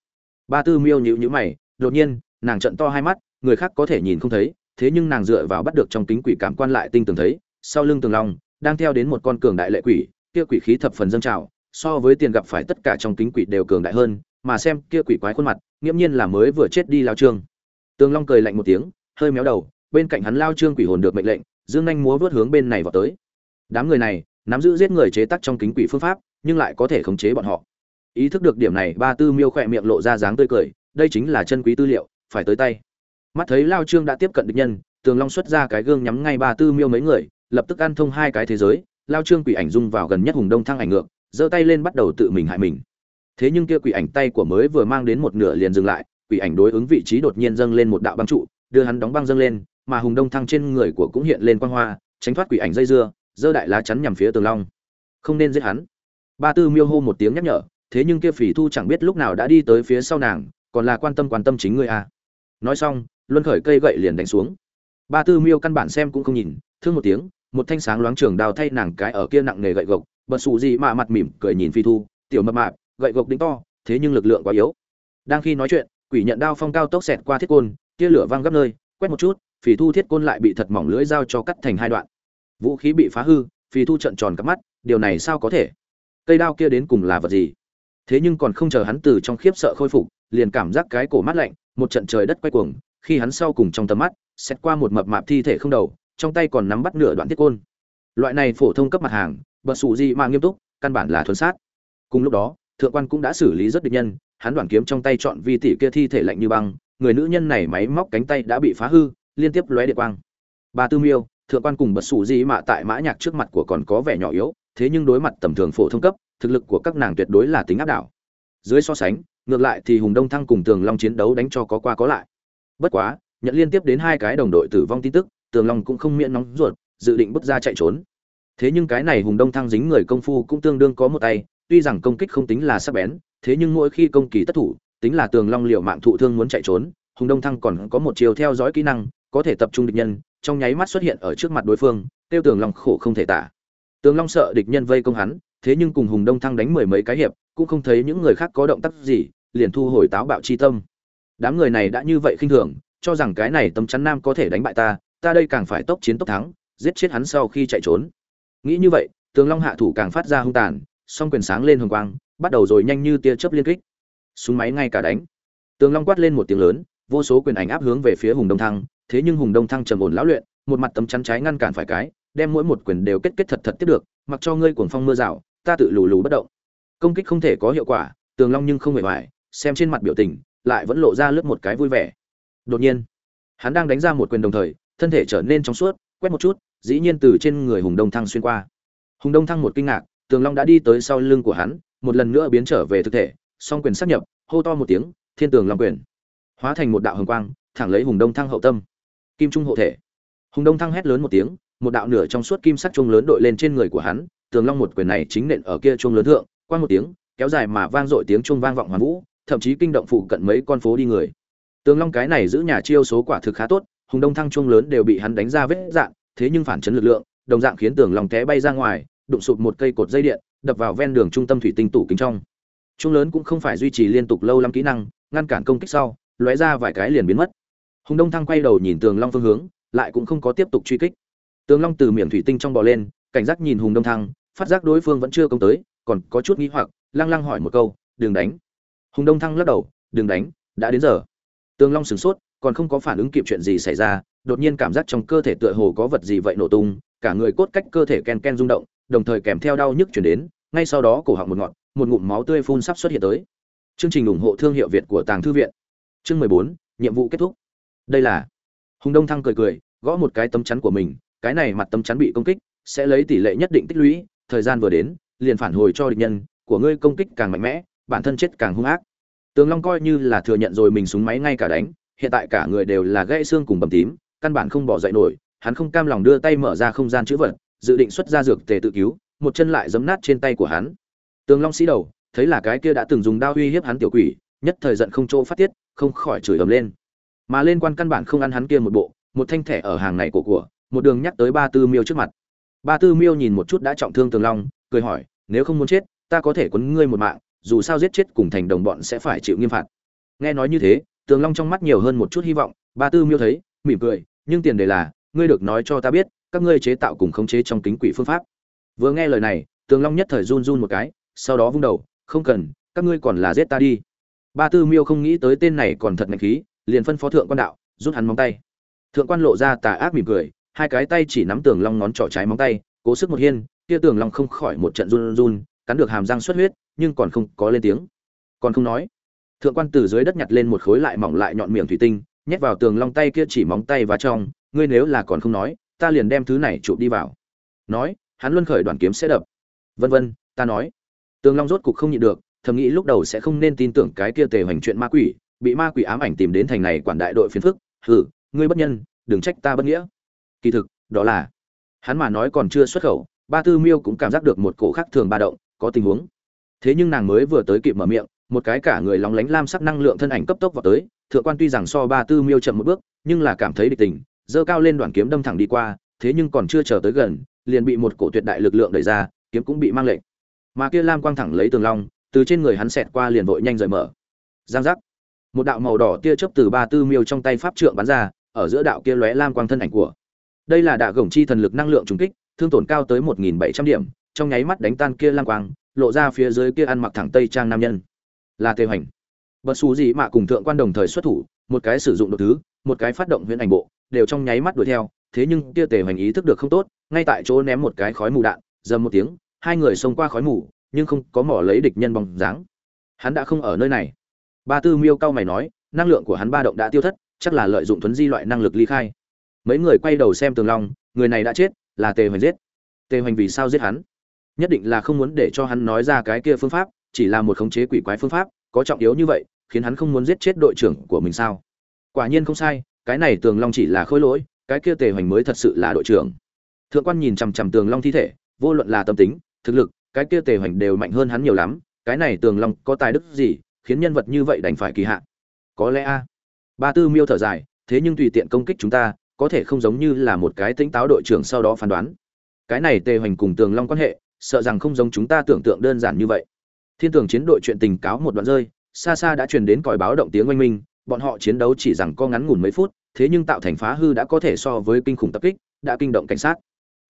Ba tư miêu nhịu nhữ mày, đột nhiên, nàng trận to hai mắt, người khác có thể nhìn không thấy, thế nhưng nàng dựa vào bắt được trong kính quỷ cảm quan lại tinh tường thấy, sau lưng tường long, đang theo đến một con cường đại lệ quỷ kia quỷ khí thập phần dâng trào, so với tiền gặp phải tất cả trong kính quỷ đều cường đại hơn, mà xem kia quỷ quái khuôn mặt nghiêm nhiên là mới vừa chết đi lao trương. Tường long cười lạnh một tiếng, hơi méo đầu, bên cạnh hắn lao trương quỷ hồn được mệnh lệnh, dương nhanh múa vớt hướng bên này vào tới. Đám người này, nắm giữ giết người chế tác trong kính quỷ phương pháp, nhưng lại có thể khống chế bọn họ. Ý thức được điểm này, ba tư miêu khỏe miệng lộ ra dáng tươi cười, đây chính là chân quý tư liệu, phải tới tay. Mắt thấy lao trương đã tiếp cận địch nhân, tường long xuất ra cái gương nhắm ngay ba tư miêu mấy người, lập tức ăn thông hai cái thế giới lao trương quỷ ảnh dung vào gần nhất hùng đông thăng ảnh ngược, giơ tay lên bắt đầu tự mình hại mình. Thế nhưng kia quỷ ảnh tay của mới vừa mang đến một nửa liền dừng lại, quỷ ảnh đối ứng vị trí đột nhiên dâng lên một đạo băng trụ, đưa hắn đóng băng dâng lên, mà hùng đông thăng trên người của cũng hiện lên quang hoa, tránh thoát quỷ ảnh dây dưa, giơ đại lá chắn nhằm phía tường long. Không nên giết hắn. Ba tư miêu hô một tiếng nhắc nhở, thế nhưng kia phỉ thu chẳng biết lúc nào đã đi tới phía sau nàng, còn là quan tâm quan tâm chính ngươi a à. nói xong, luân khởi cây gậy liền đánh xuống. Ba tư miêu căn bản xem cũng không nhìn, thương một tiếng một thanh sáng loáng trường đào thay nàng cái ở kia nặng nề gậy gộc, bật xù gì mà mặt mỉm cười nhìn phi thu, tiểu mập mạp, gậy gộc đỉnh to, thế nhưng lực lượng quá yếu. Đang khi nói chuyện, quỷ nhận đao phong cao tốc xẹt qua thiết côn, tia lửa văng gấp nơi, quét một chút, phi thu thiết côn lại bị thật mỏng lưỡi dao cho cắt thành hai đoạn. Vũ khí bị phá hư, phi thu trận tròn cắp mắt, điều này sao có thể? Cây đao kia đến cùng là vật gì? Thế nhưng còn không chờ hắn từ trong khiếp sợ khôi phục, liền cảm giác cái cổ mát lạnh, một trận trời đất quay cuồng, khi hắn sau cùng trong tầm mắt xét qua một mập mạp thi thể không đầu trong tay còn nắm bắt nửa đoạn thiết côn. Loại này phổ thông cấp mặt hàng, bật sụ gì mà nghiêm túc, căn bản là thuần sát. Cùng lúc đó, thượng quan cũng đã xử lý rất địch nhân, hắn đoàn kiếm trong tay chọn vi tỷ kia thi thể lạnh như băng, người nữ nhân này máy móc cánh tay đã bị phá hư, liên tiếp lóe điện quang. Ba tư miêu, thượng quan cùng bật sụ gì mà tại mã nhạc trước mặt của còn có vẻ nhỏ yếu, thế nhưng đối mặt tầm thường phổ thông cấp, thực lực của các nàng tuyệt đối là tính áp đảo. Dưới so sánh, ngược lại thì hùng đông thăng cùng tường long chiến đấu đánh cho có qua có lại. Bất quá, nhận liên tiếp đến hai cái đồng đội tử vong tin tức tường long cũng không miễn nóng ruột, dự định bước ra chạy trốn. Thế nhưng cái này hùng đông thăng dính người công phu cũng tương đương có một tay, tuy rằng công kích không tính là sắc bén, thế nhưng mỗi khi công kỳ tất thủ, tính là tường long liệu mạng thụ thương muốn chạy trốn, hùng đông thăng còn có một chiều theo dõi kỹ năng, có thể tập trung địch nhân, trong nháy mắt xuất hiện ở trước mặt đối phương, tiêu tường long khổ không thể tả. Tường long sợ địch nhân vây công hắn, thế nhưng cùng hùng đông thăng đánh mười mấy cái hiệp, cũng không thấy những người khác có động tác gì, liền thu hồi táo bạo chi tâm. Đám người này đã như vậy khinh thường, cho rằng cái này tấm chắn nam có thể đánh bại ta ta đây càng phải tốc chiến tốc thắng, giết chết hắn sau khi chạy trốn. Nghĩ như vậy, tường long hạ thủ càng phát ra hung tàn, song quyền sáng lên hồng quang, bắt đầu rồi nhanh như tia chớp liên kích. Súng máy ngay cả đánh. Tường long quát lên một tiếng lớn, vô số quyền ảnh áp hướng về phía hùng đông thăng, thế nhưng hùng đông thăng trầm ổn lão luyện, một mặt tấm chắn trái ngăn cản phải cái, đem mỗi một quyền đều kết kết thật thật tiếp được, mặc cho ngươi cuồng phong mưa rào, ta tự lù lù bất động. Công kích không thể có hiệu quả, tường long nhưng không hề hoài, xem trên mặt biểu tình, lại vẫn lộ ra lướt một cái vui vẻ. Đột nhiên, hắn đang đánh ra một quyền đồng thời thân thể trở nên trong suốt, quét một chút, dĩ nhiên từ trên người hùng đông thăng xuyên qua. Hùng đông thăng một kinh ngạc, tường long đã đi tới sau lưng của hắn, một lần nữa biến trở về thực thể, song quyền sắp nhập, hô to một tiếng, thiên tường long quyền! Hóa thành một đạo hồng quang, thẳng lấy hùng đông thăng hậu tâm. Kim trung hộ thể. Hùng đông thăng hét lớn một tiếng, một đạo nửa trong suốt kim sắc chuông lớn đội lên trên người của hắn, tường long một quyền này chính nện ở kia chuông lớn thượng qua một tiếng, kéo dài mà vang dội tiếng chuông vang vọng hoàn vũ, thậm chí kinh động phụ cận mấy con phố đi người. Tường long cái này giữ nhà chiêu số quả thực khá tốt hùng đông thăng chuông lớn đều bị hắn đánh ra vết dạng thế nhưng phản chấn lực lượng, đồng dạng khiến tường long té bay ra ngoài, đụng sụp một cây cột dây điện, đập vào ven đường trung tâm thủy tinh tủ kính trong. Chuông lớn cũng không phải duy trì liên tục lâu lắm kỹ năng, ngăn cản công kích sau, lóe ra vài cái liền biến mất. Hùng đông thăng quay đầu nhìn tường long phương hướng, lại cũng không có tiếp tục truy kích. Tường long từ miệng thủy tinh trong bò lên, cảnh giác nhìn hùng đông thăng, phát giác đối phương vẫn chưa công tới, còn có chút nghĩ hoặc, lăng lăng hỏi một câu, đừng đánh. Hùng đông thăng lắc đầu, đừng đánh, đã đến giờ. Tường long sửng sốt còn không có phản ứng kịp chuyện gì xảy ra, đột nhiên cảm giác trong cơ thể tựa hồ có vật gì vậy nổ tung, cả người cốt cách cơ thể ken ken rung động, đồng thời kèm theo đau nhức chuyển đến, ngay sau đó cổ họng một ngọn, một ngụm máu tươi phun sắp xuất hiện tới. Chương trình ủng hộ thương hiệu việt của tàng thư viện. Chương mười bốn, nhiệm vụ kết thúc. Đây là hùng đông thăng cười cười, gõ một cái tấm chắn của mình, cái này mặt tấm chắn bị công kích, sẽ lấy tỷ lệ nhất định tích lũy, thời gian vừa đến, liền phản hồi cho địch nhân, của ngươi công kích càng mạnh mẽ, bản thân chết càng hung ác. Tường long coi như là thừa nhận rồi mình súng máy ngay cả đánh hiện tại cả người đều là gãy xương cùng bầm tím, căn bản không bỏ dậy nổi, hắn không cam lòng đưa tay mở ra không gian chữ vật, dự định xuất ra dược tề tự cứu, một chân lại giấm nát trên tay của hắn. Tường long sĩ đầu, thấy là cái kia đã từng dùng đao uy hiếp hắn tiểu quỷ, nhất thời giận không chỗ phát tiết, không khỏi chửi ầm lên. Mà lên quan căn bản không ăn hắn kia một bộ, một thanh thẻ ở hàng này của của, một đường nhắc tới ba tư miêu trước mặt. Ba tư miêu nhìn một chút đã trọng thương tường long, cười hỏi, nếu không muốn chết, ta có thể quấn ngươi một mạng, dù sao giết chết cùng thành đồng bọn sẽ phải chịu nghiêm phạt. Nghe nói như thế tường long trong mắt nhiều hơn một chút hy vọng, ba tư miêu thấy, mỉm cười, nhưng tiền đề là, ngươi được nói cho ta biết, các ngươi chế tạo cùng khống chế trong kính quỷ phương pháp. Vừa nghe lời này, tường long nhất thời run run một cái, sau đó vung đầu, không cần, các ngươi còn là giết ta đi. Ba tư miêu không nghĩ tới tên này còn thật ngạch khí, liền phân phó thượng quan đạo, rút hắn móng tay. Thượng quan lộ ra tà ác mỉm cười, hai cái tay chỉ nắm tường long ngón trỏ trái móng tay, cố sức một hiên, kia tường long không khỏi một trận run run, cắn được hàm răng xuất huyết, nhưng còn không có lên tiếng. Còn không nói thượng quan từ dưới đất nhặt lên một khối lại mỏng lại nhọn miệng thủy tinh, nhét vào tường long tay kia chỉ móng tay và trong, ngươi nếu là còn không nói, ta liền đem thứ này chụp đi vào. Nói, hắn luân khởi đoàn kiếm sẽ đập. Vân vân, ta nói. Tường long rốt cục không nhịn được, thầm nghĩ lúc đầu sẽ không nên tin tưởng cái kia tề hoành chuyện ma quỷ, bị ma quỷ ám ảnh tìm đến thành này quản đại đội phiền phức. Hừ, ngươi bất nhân, đừng trách ta bất nghĩa. Kỳ thực, đó là, hắn mà nói còn chưa xuất khẩu, ba tư miêu cũng cảm giác được một cổ khác thường ba động, có tình huống. Thế nhưng nàng mới vừa tới kịp mở miệng một cái cả người lóng lánh lam sắc năng lượng thân ảnh cấp tốc vào tới, thượng quan tuy rằng so ba tư miêu chậm một bước, nhưng là cảm thấy địch tình, giơ cao lên đoạn kiếm đâm thẳng đi qua, thế nhưng còn chưa chờ tới gần, liền bị một cổ tuyệt đại lực lượng đẩy ra, kiếm cũng bị mang lệnh mà kia lam quang thẳng lấy tường long, từ trên người hắn xẹt qua liền vội nhanh rời mở. Giang giác. Một đạo màu đỏ tia chớp từ ba tư miêu trong tay pháp trượng bắn ra, ở giữa đạo kia lóe lam quang thân ảnh của. Đây là đạ gồng chi thần lực năng lượng trùng kích, thương tổn cao tới một nghìn bảy trăm điểm, trong nháy mắt đánh tan kia lam quang, lộ ra phía dưới kia ăn mặc thẳng tây trang nam nhân là tề hoành. Bật xù gì mà cùng thượng quan đồng thời xuất thủ, một cái sử dụng đột thứ, một cái phát động huyễn ảnh bộ, đều trong nháy mắt đuổi theo. Thế nhưng kia tề hoành ý thức được không tốt, ngay tại chỗ ném một cái khói mù đạn, dầm một tiếng, hai người xông qua khói mù, nhưng không có mỏ lấy địch nhân bóng dáng. Hắn đã không ở nơi này. Ba tư miêu cao mày nói, năng lượng của hắn ba động đã tiêu thất, chắc là lợi dụng thuấn di loại năng lực ly khai. Mấy người quay đầu xem tường long, người này đã chết, là tề hoành giết. Tề hoành vì sao giết hắn? Nhất định là không muốn để cho hắn nói ra cái kia phương pháp chỉ là một khống chế quỷ quái phương pháp, có trọng yếu như vậy, khiến hắn không muốn giết chết đội trưởng của mình sao? Quả nhiên không sai, cái này tường long chỉ là khôi lỗi, cái kia tề hoành mới thật sự là đội trưởng. Thượng quan nhìn chằm chằm tường long thi thể, vô luận là tâm tính, thực lực, cái kia tề hoành đều mạnh hơn hắn nhiều lắm, cái này tường long có tài đức gì, khiến nhân vật như vậy đành phải kỳ hạn có lẽ a. Ba tư miêu thở dài, thế nhưng tùy tiện công kích chúng ta, có thể không giống như là một cái tính táo đội trưởng sau đó phán đoán. Cái này tề hoành cùng tường long quan hệ, sợ rằng không giống chúng ta tưởng tượng đơn giản như vậy thiên tường chiến đội chuyện tình cáo một đoạn rơi, xa xa đã truyền đến còi báo động tiếng oanh minh, bọn họ chiến đấu chỉ rằng có ngắn ngủn mấy phút, thế nhưng tạo thành phá hư đã có thể so với kinh khủng tập kích, đã kinh động cảnh sát.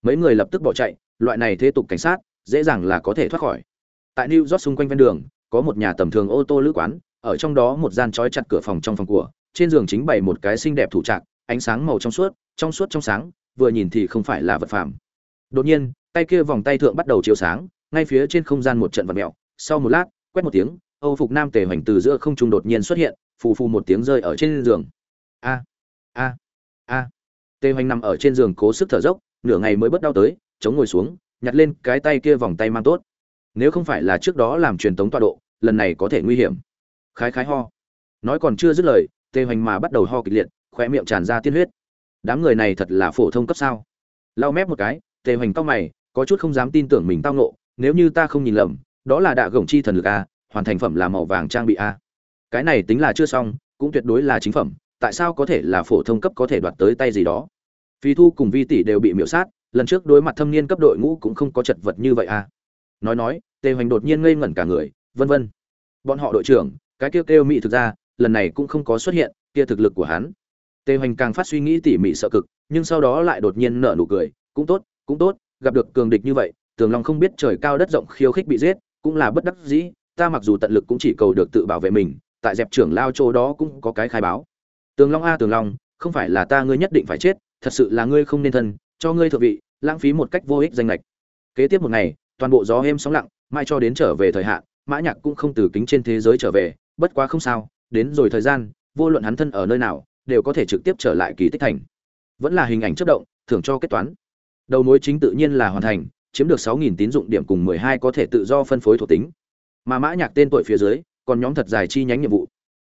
Mấy người lập tức bỏ chạy, loại này thế tục cảnh sát, dễ dàng là có thể thoát khỏi. Tại new york xung quanh ven đường, có một nhà tầm thường ô tô lữ quán, ở trong đó một gian trói chặt cửa phòng trong phòng của, trên giường chính bày một cái xinh đẹp thủ trạc, ánh sáng màu trong suốt trong suốt trong sáng, vừa nhìn thì không phải là vật phẩm đột nhiên, tay kia vòng tay thượng bắt đầu chiếu sáng, ngay phía trên không gian một trận vật mẹo sau một lát, quét một tiếng, âu phục nam tề hoành từ giữa không trung đột nhiên xuất hiện, phù phù một tiếng rơi ở trên giường. A a a. Tề hoành nằm ở trên giường cố sức thở dốc, nửa ngày mới bớt đau tới, chống ngồi xuống, nhặt lên cái tay kia vòng tay mang tốt. Nếu không phải là trước đó làm truyền tống tọa độ, lần này có thể nguy hiểm. Khái khái ho. Nói còn chưa dứt lời, tề hoành mà bắt đầu ho kịch liệt khoe miệng tràn ra tiên huyết. Đám người này thật là phổ thông cấp sao? Lau mép một cái, tề hoành cao mày, có chút không dám tin tưởng mình tao nộ nếu như ta không nhìn lầm đó là đạ gồng chi thần lực a, hoàn thành phẩm là màu vàng trang bị a. Cái này tính là chưa xong, cũng tuyệt đối là chính phẩm, tại sao có thể là phổ thông cấp có thể đoạt tới tay gì đó? Phi thu cùng vi tỷ đều bị miễu sát, lần trước đối mặt thâm niên cấp đội ngũ cũng không có chật vật như vậy a. Nói nói, tề hoành đột nhiên ngây ngẩn cả người, vân vân. Bọn họ đội trưởng, cái kêu kêu mỹ thực ra, lần này cũng không có xuất hiện kia thực lực của hắn. Tề hoành càng phát suy nghĩ tỉ mỉ sợ cực, nhưng sau đó lại đột nhiên nở nụ cười, cũng tốt cũng tốt, gặp được cường địch như vậy, tường long không biết trời cao đất rộng khiêu khích bị giết cũng là bất đắc dĩ, ta mặc dù tận lực cũng chỉ cầu được tự bảo vệ mình, tại dẹp trưởng lao chỗ đó cũng có cái khai báo. Tường long a, tường long, không phải là ta ngươi nhất định phải chết, thật sự là ngươi không nên thân, cho ngươi thượng vị, lãng phí một cách vô ích danh lệch kế tiếp một ngày, toàn bộ gió êm sóng lặng, mai cho đến trở về thời hạn, mã nhạc cũng không từ kính trên thế giới trở về, bất quá không sao, đến rồi thời gian, vô luận hắn thân ở nơi nào, đều có thể trực tiếp trở lại kỳ tích thành. Vẫn là hình ảnh chất động, thưởng cho kết toán. Đầu mối chính tự nhiên là hoàn thành chiếm được 6.000 tín dụng điểm cùng 12 có thể tự do phân phối thuộc tính. Mà mã nhạc tên tuổi phía dưới, còn nhóm thật dài chi nhánh nhiệm vụ.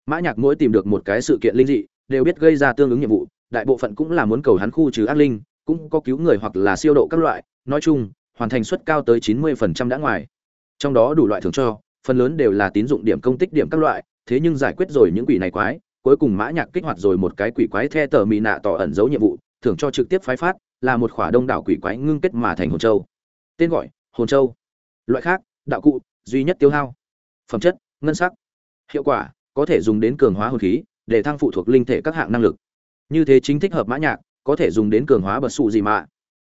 Mã nhạc mỗi tìm được một cái sự kiện linh dị, đều biết gây ra tương ứng nhiệm vụ, đại bộ phận cũng là muốn cầu hắn khu trừ ác linh, cũng có cứu người hoặc là siêu độ các loại, nói chung, hoàn thành suất cao tới 90% đã ngoài. Trong đó đủ loại thưởng cho, phần lớn đều là tín dụng điểm công tích điểm các loại, thế nhưng giải quyết rồi những quỷ này quái, cuối cùng mã nhạc kích hoạt rồi một cái quỷ quái the tờ mì nạ tỏ ẩn dấu nhiệm vụ, thưởng cho trực tiếp phái phát, là một khỏa đông đảo quỷ quái ngưng kết mà thành hồn châu tên gọi, hồn châu. Loại khác, đạo cụ, duy nhất tiêu hao. Phẩm chất, ngân sắc. Hiệu quả, có thể dùng đến cường hóa hồn khí, để thăng phụ thuộc linh thể các hạng năng lực. Như thế chính thích hợp mã nhạc, có thể dùng đến cường hóa bật sụ gì mà.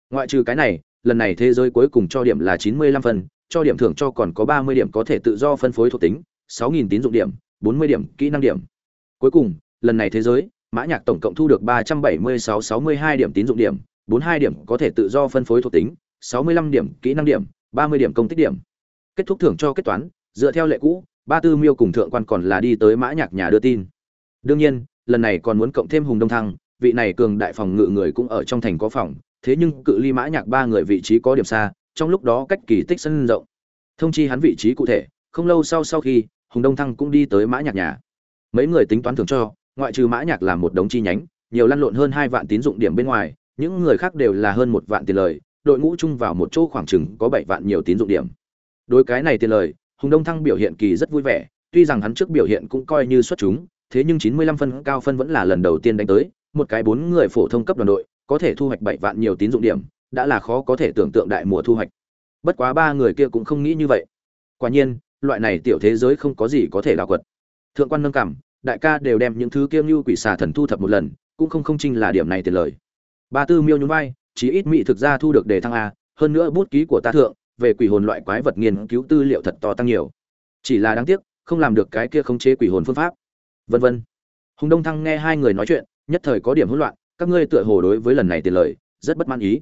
Ngoại trừ cái này, lần này thế giới cuối cùng cho điểm là chín mươi lăm phần, cho điểm thưởng cho còn có ba mươi điểm có thể tự do phân phối thuộc tính, sáu nghìn tín dụng điểm, bốn mươi điểm kỹ năng điểm. Cuối cùng, lần này thế giới, mã nhạc tổng cộng thu được ba trăm bảy mươi sáu sáu mươi hai điểm tín dụng điểm, bốn hai điểm có thể tự do phân phối thuộc tính sáu mươi lăm điểm kỹ năng điểm, ba mươi điểm công tích điểm. Kết thúc thưởng cho kết toán, dựa theo lệ cũ, ba tư miêu cùng thượng quan còn là đi tới mã nhạc nhà đưa tin. Đương nhiên, lần này còn muốn cộng thêm hùng đông thăng, vị này cường đại phòng ngự người cũng ở trong thành có phòng, thế nhưng cự ly mã nhạc ba người vị trí có điểm xa, trong lúc đó cách kỳ tích sân rộng. Thông chi hắn vị trí cụ thể, không lâu sau sau khi, hùng đông thăng cũng đi tới mã nhạc nhà. Mấy người tính toán thưởng cho, ngoại trừ mã nhạc làm một đống chi nhánh, nhiều lăn lộn hơn hai vạn tín dụng điểm bên ngoài, những người khác đều là hơn một vạn tiền lời đội ngũ chung vào một chỗ khoảng chừng có bảy vạn nhiều tín dụng điểm. Đối cái này tiền lời, hùng đông thăng biểu hiện kỳ rất vui vẻ, tuy rằng hắn trước biểu hiện cũng coi như xuất chúng, thế nhưng chín mươi lăm phân cao phân vẫn là lần đầu tiên đánh tới, một cái bốn người phổ thông cấp đoàn đội, có thể thu hoạch bảy vạn nhiều tín dụng điểm, đã là khó có thể tưởng tượng đại mùa thu hoạch. Bất quá ba người kia cũng không nghĩ như vậy. Quả nhiên, loại này tiểu thế giới không có gì có thể đào quật. Thượng quan nâng cảm, đại ca đều đem những thứ kia như quỷ xà thần thu thập một lần, cũng không không trinh là điểm này tiền lời. Ba tư miêu nhún vai chí ít mỹ thực ra thu được đề thăng a, hơn nữa bút ký của ta thượng, về quỷ hồn loại quái vật nghiên cứu tư liệu thật to tăng nhiều. Chỉ là đáng tiếc, không làm được cái kia khống chế quỷ hồn phương pháp. Vân vân. Hùng đông thăng nghe hai người nói chuyện, nhất thời có điểm hỗn loạn, các ngươi tựa hồ đối với lần này tiền lời, rất bất mãn ý.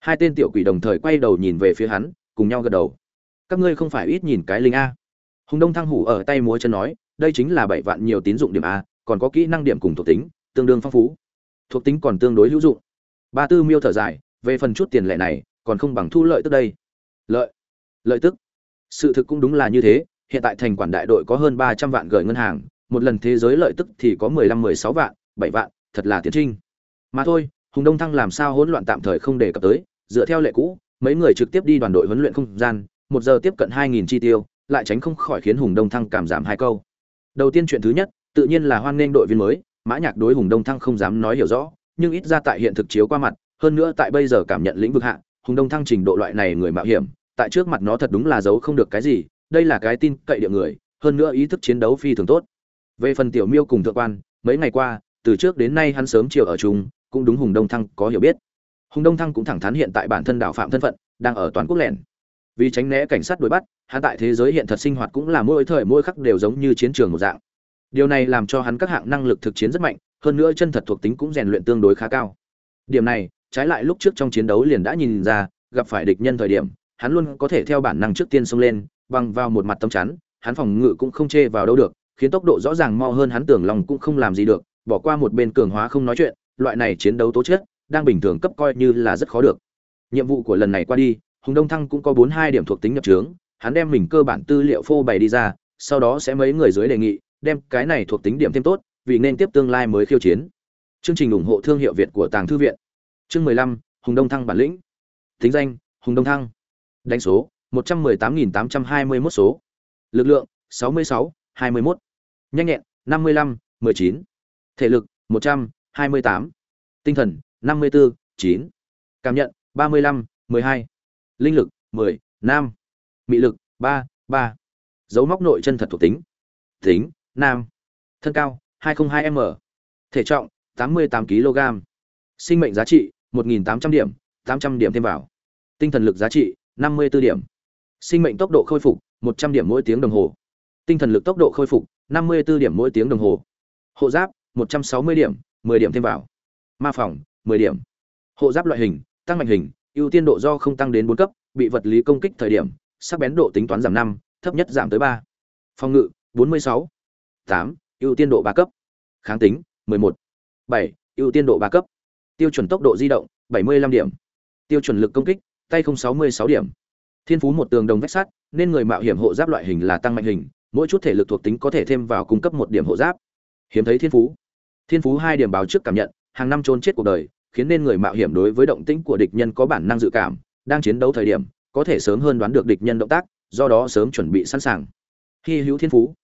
Hai tên tiểu quỷ đồng thời quay đầu nhìn về phía hắn, cùng nhau gật đầu. Các ngươi không phải ít nhìn cái linh a. Hùng đông thăng hủ ở tay múa chân nói, đây chính là bảy vạn nhiều tín dụng điểm a, còn có kỹ năng điểm cùng thuộc tính, tương đương phong phú. Thuộc tính còn tương đối hữu dụng ba tư miêu thở dài, về phần chút tiền lệ này, còn không bằng thu lợi tức đây. Lợi? Lợi tức? Sự thực cũng đúng là như thế, hiện tại thành quản đại đội có hơn ba trăm vạn gửi ngân hàng, một lần thế giới lợi tức thì có mười lăm, mười sáu vạn, bảy vạn, thật là tiến trinh. Mà thôi, hùng đông thăng làm sao hỗn loạn tạm thời không đề cập tới, dựa theo lệ cũ, mấy người trực tiếp đi đoàn đội huấn luyện không gian, một giờ tiếp cận hai nghìn chi tiêu, lại tránh không khỏi khiến hùng đông thăng cảm giảm hai câu. Đầu tiên chuyện thứ nhất, tự nhiên là hoan nghênh đội viên mới, mã nhạc đối hùng đông thăng không dám nói hiểu rõ nhưng ít ra tại hiện thực chiếu qua mặt, hơn nữa tại bây giờ cảm nhận lĩnh vực hạ, hùng đông thăng trình độ loại này người mạo hiểm, tại trước mặt nó thật đúng là giấu không được cái gì, đây là cái tin cậy địa người, hơn nữa ý thức chiến đấu phi thường tốt. Về phần tiểu miêu cùng thượng quan, mấy ngày qua, từ trước đến nay hắn sớm chiều ở chung, cũng đúng hùng đông thăng có hiểu biết. Hùng đông thăng cũng thẳng thắn hiện tại bản thân đạo phạm thân phận, đang ở toàn quốc lẻn. Vì tránh né cảnh sát đuổi bắt, hắn tại thế giới hiện thật sinh hoạt cũng là mỗi thời mỗi khắc đều giống như chiến trường một dạng. Điều này làm cho hắn các hạng năng lực thực chiến rất mạnh hơn nữa chân thật thuộc tính cũng rèn luyện tương đối khá cao. Điểm này, trái lại lúc trước trong chiến đấu liền đã nhìn ra, gặp phải địch nhân thời điểm, hắn luôn có thể theo bản năng trước tiên xông lên, bằng vào một mặt tâm chắn, hắn phòng ngự cũng không chê vào đâu được, khiến tốc độ rõ ràng mau hơn hắn tưởng lòng cũng không làm gì được, bỏ qua một bên cường hóa không nói chuyện, loại này chiến đấu tố chất, đang bình thường cấp coi như là rất khó được. Nhiệm vụ của lần này qua đi, hùng đông thăng cũng có bốn hai điểm thuộc tính nhập trướng, hắn đem mình cơ bản tư liệu phô bày đi ra, sau đó sẽ mấy người dưới đề nghị, đem cái này thuộc tính điểm thêm tốt vì nên tiếp tương lai mới khiêu chiến. Chương trình ủng hộ thương hiệu việt của tàng thư viện. Chương mười lăm, hùng đông thăng bản lĩnh. Tính danh, hùng đông thăng. Đánh số, một trăm mười tám nghìn tám trăm hai mươi mốt số. Lực lượng, sáu mươi sáu, hai mươi mốt. Nhanh nhẹn, năm mươi lăm, mười chín. Thể lực, một trăm hai mươi tám. Tinh thần, năm mươi bốn chín. Cảm nhận, ba mươi lăm, mười hai. Linh lực, mười nam mị lực, ba ba. Dấu móc nội chân thật thuộc tính. Tính, nam. Thân cao hai trăm hai m. Thể trọng 88 kg sinh mệnh giá trị 1.800 điểm 800 điểm thêm vào. Tinh thần lực giá trị 54 điểm. Sinh mệnh tốc độ khôi phục 100 điểm mỗi tiếng đồng hồ. Tinh thần lực tốc độ khôi phục 54 điểm mỗi tiếng đồng hồ. Hộ giáp 160 điểm 10 điểm thêm vào. Ma phòng 10 điểm. Hộ giáp loại hình tăng mạnh hình ưu tiên độ do không tăng đến 4 cấp bị vật lý công kích thời điểm sắc bén độ tính toán giảm 5, thấp nhất giảm tới 3. phòng ngự 46. 8, ưu tiên độ ba cấp. Kháng tính 11. 7, ưu tiên độ ba cấp. Tiêu chuẩn tốc độ di động 75 điểm. Tiêu chuẩn lực công kích tay không 66 điểm. Thiên phú một tường đồng vách sắt nên người mạo hiểm hộ giáp loại hình là tăng mạnh hình mỗi chút thể lực thuộc tính có thể thêm vào cung cấp một điểm hộ giáp. Hiếm thấy thiên phú. Thiên phú hai điểm báo trước cảm nhận hàng năm trôn chết cuộc đời khiến nên người mạo hiểm đối với động tĩnh của địch nhân có bản năng dự cảm đang chiến đấu thời điểm có thể sớm hơn đoán được địch nhân động tác do đó sớm chuẩn bị sẵn sàng. Hy hữu thiên phú.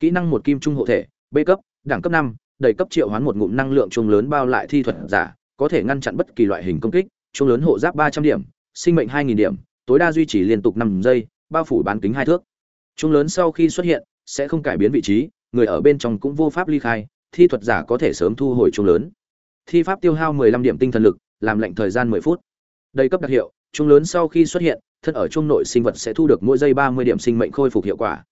Kỹ năng một kim trung hộ thể b cấp, đẳng cấp năm, đầy cấp triệu hoán một ngụm năng lượng chung lớn bao lại thi thuật giả, có thể ngăn chặn bất kỳ loại hình công kích chung lớn hộ giáp ba trăm điểm, sinh mệnh hai nghìn điểm, tối đa duy trì liên tục năm giây, bao phủ bán kính hai thước. Chung lớn sau khi xuất hiện, sẽ không cải biến vị trí, người ở bên trong cũng vô pháp ly khai, thi thuật giả có thể sớm thu hồi chung lớn. Thi pháp tiêu hao 15 điểm tinh thần lực, làm lệnh thời gian 10 phút. Đây cấp đặc hiệu chung lớn sau khi xuất hiện, thân ở chung nội sinh vật sẽ thu được mỗi giây 30 điểm sinh mệnh khôi phục hiệu quả.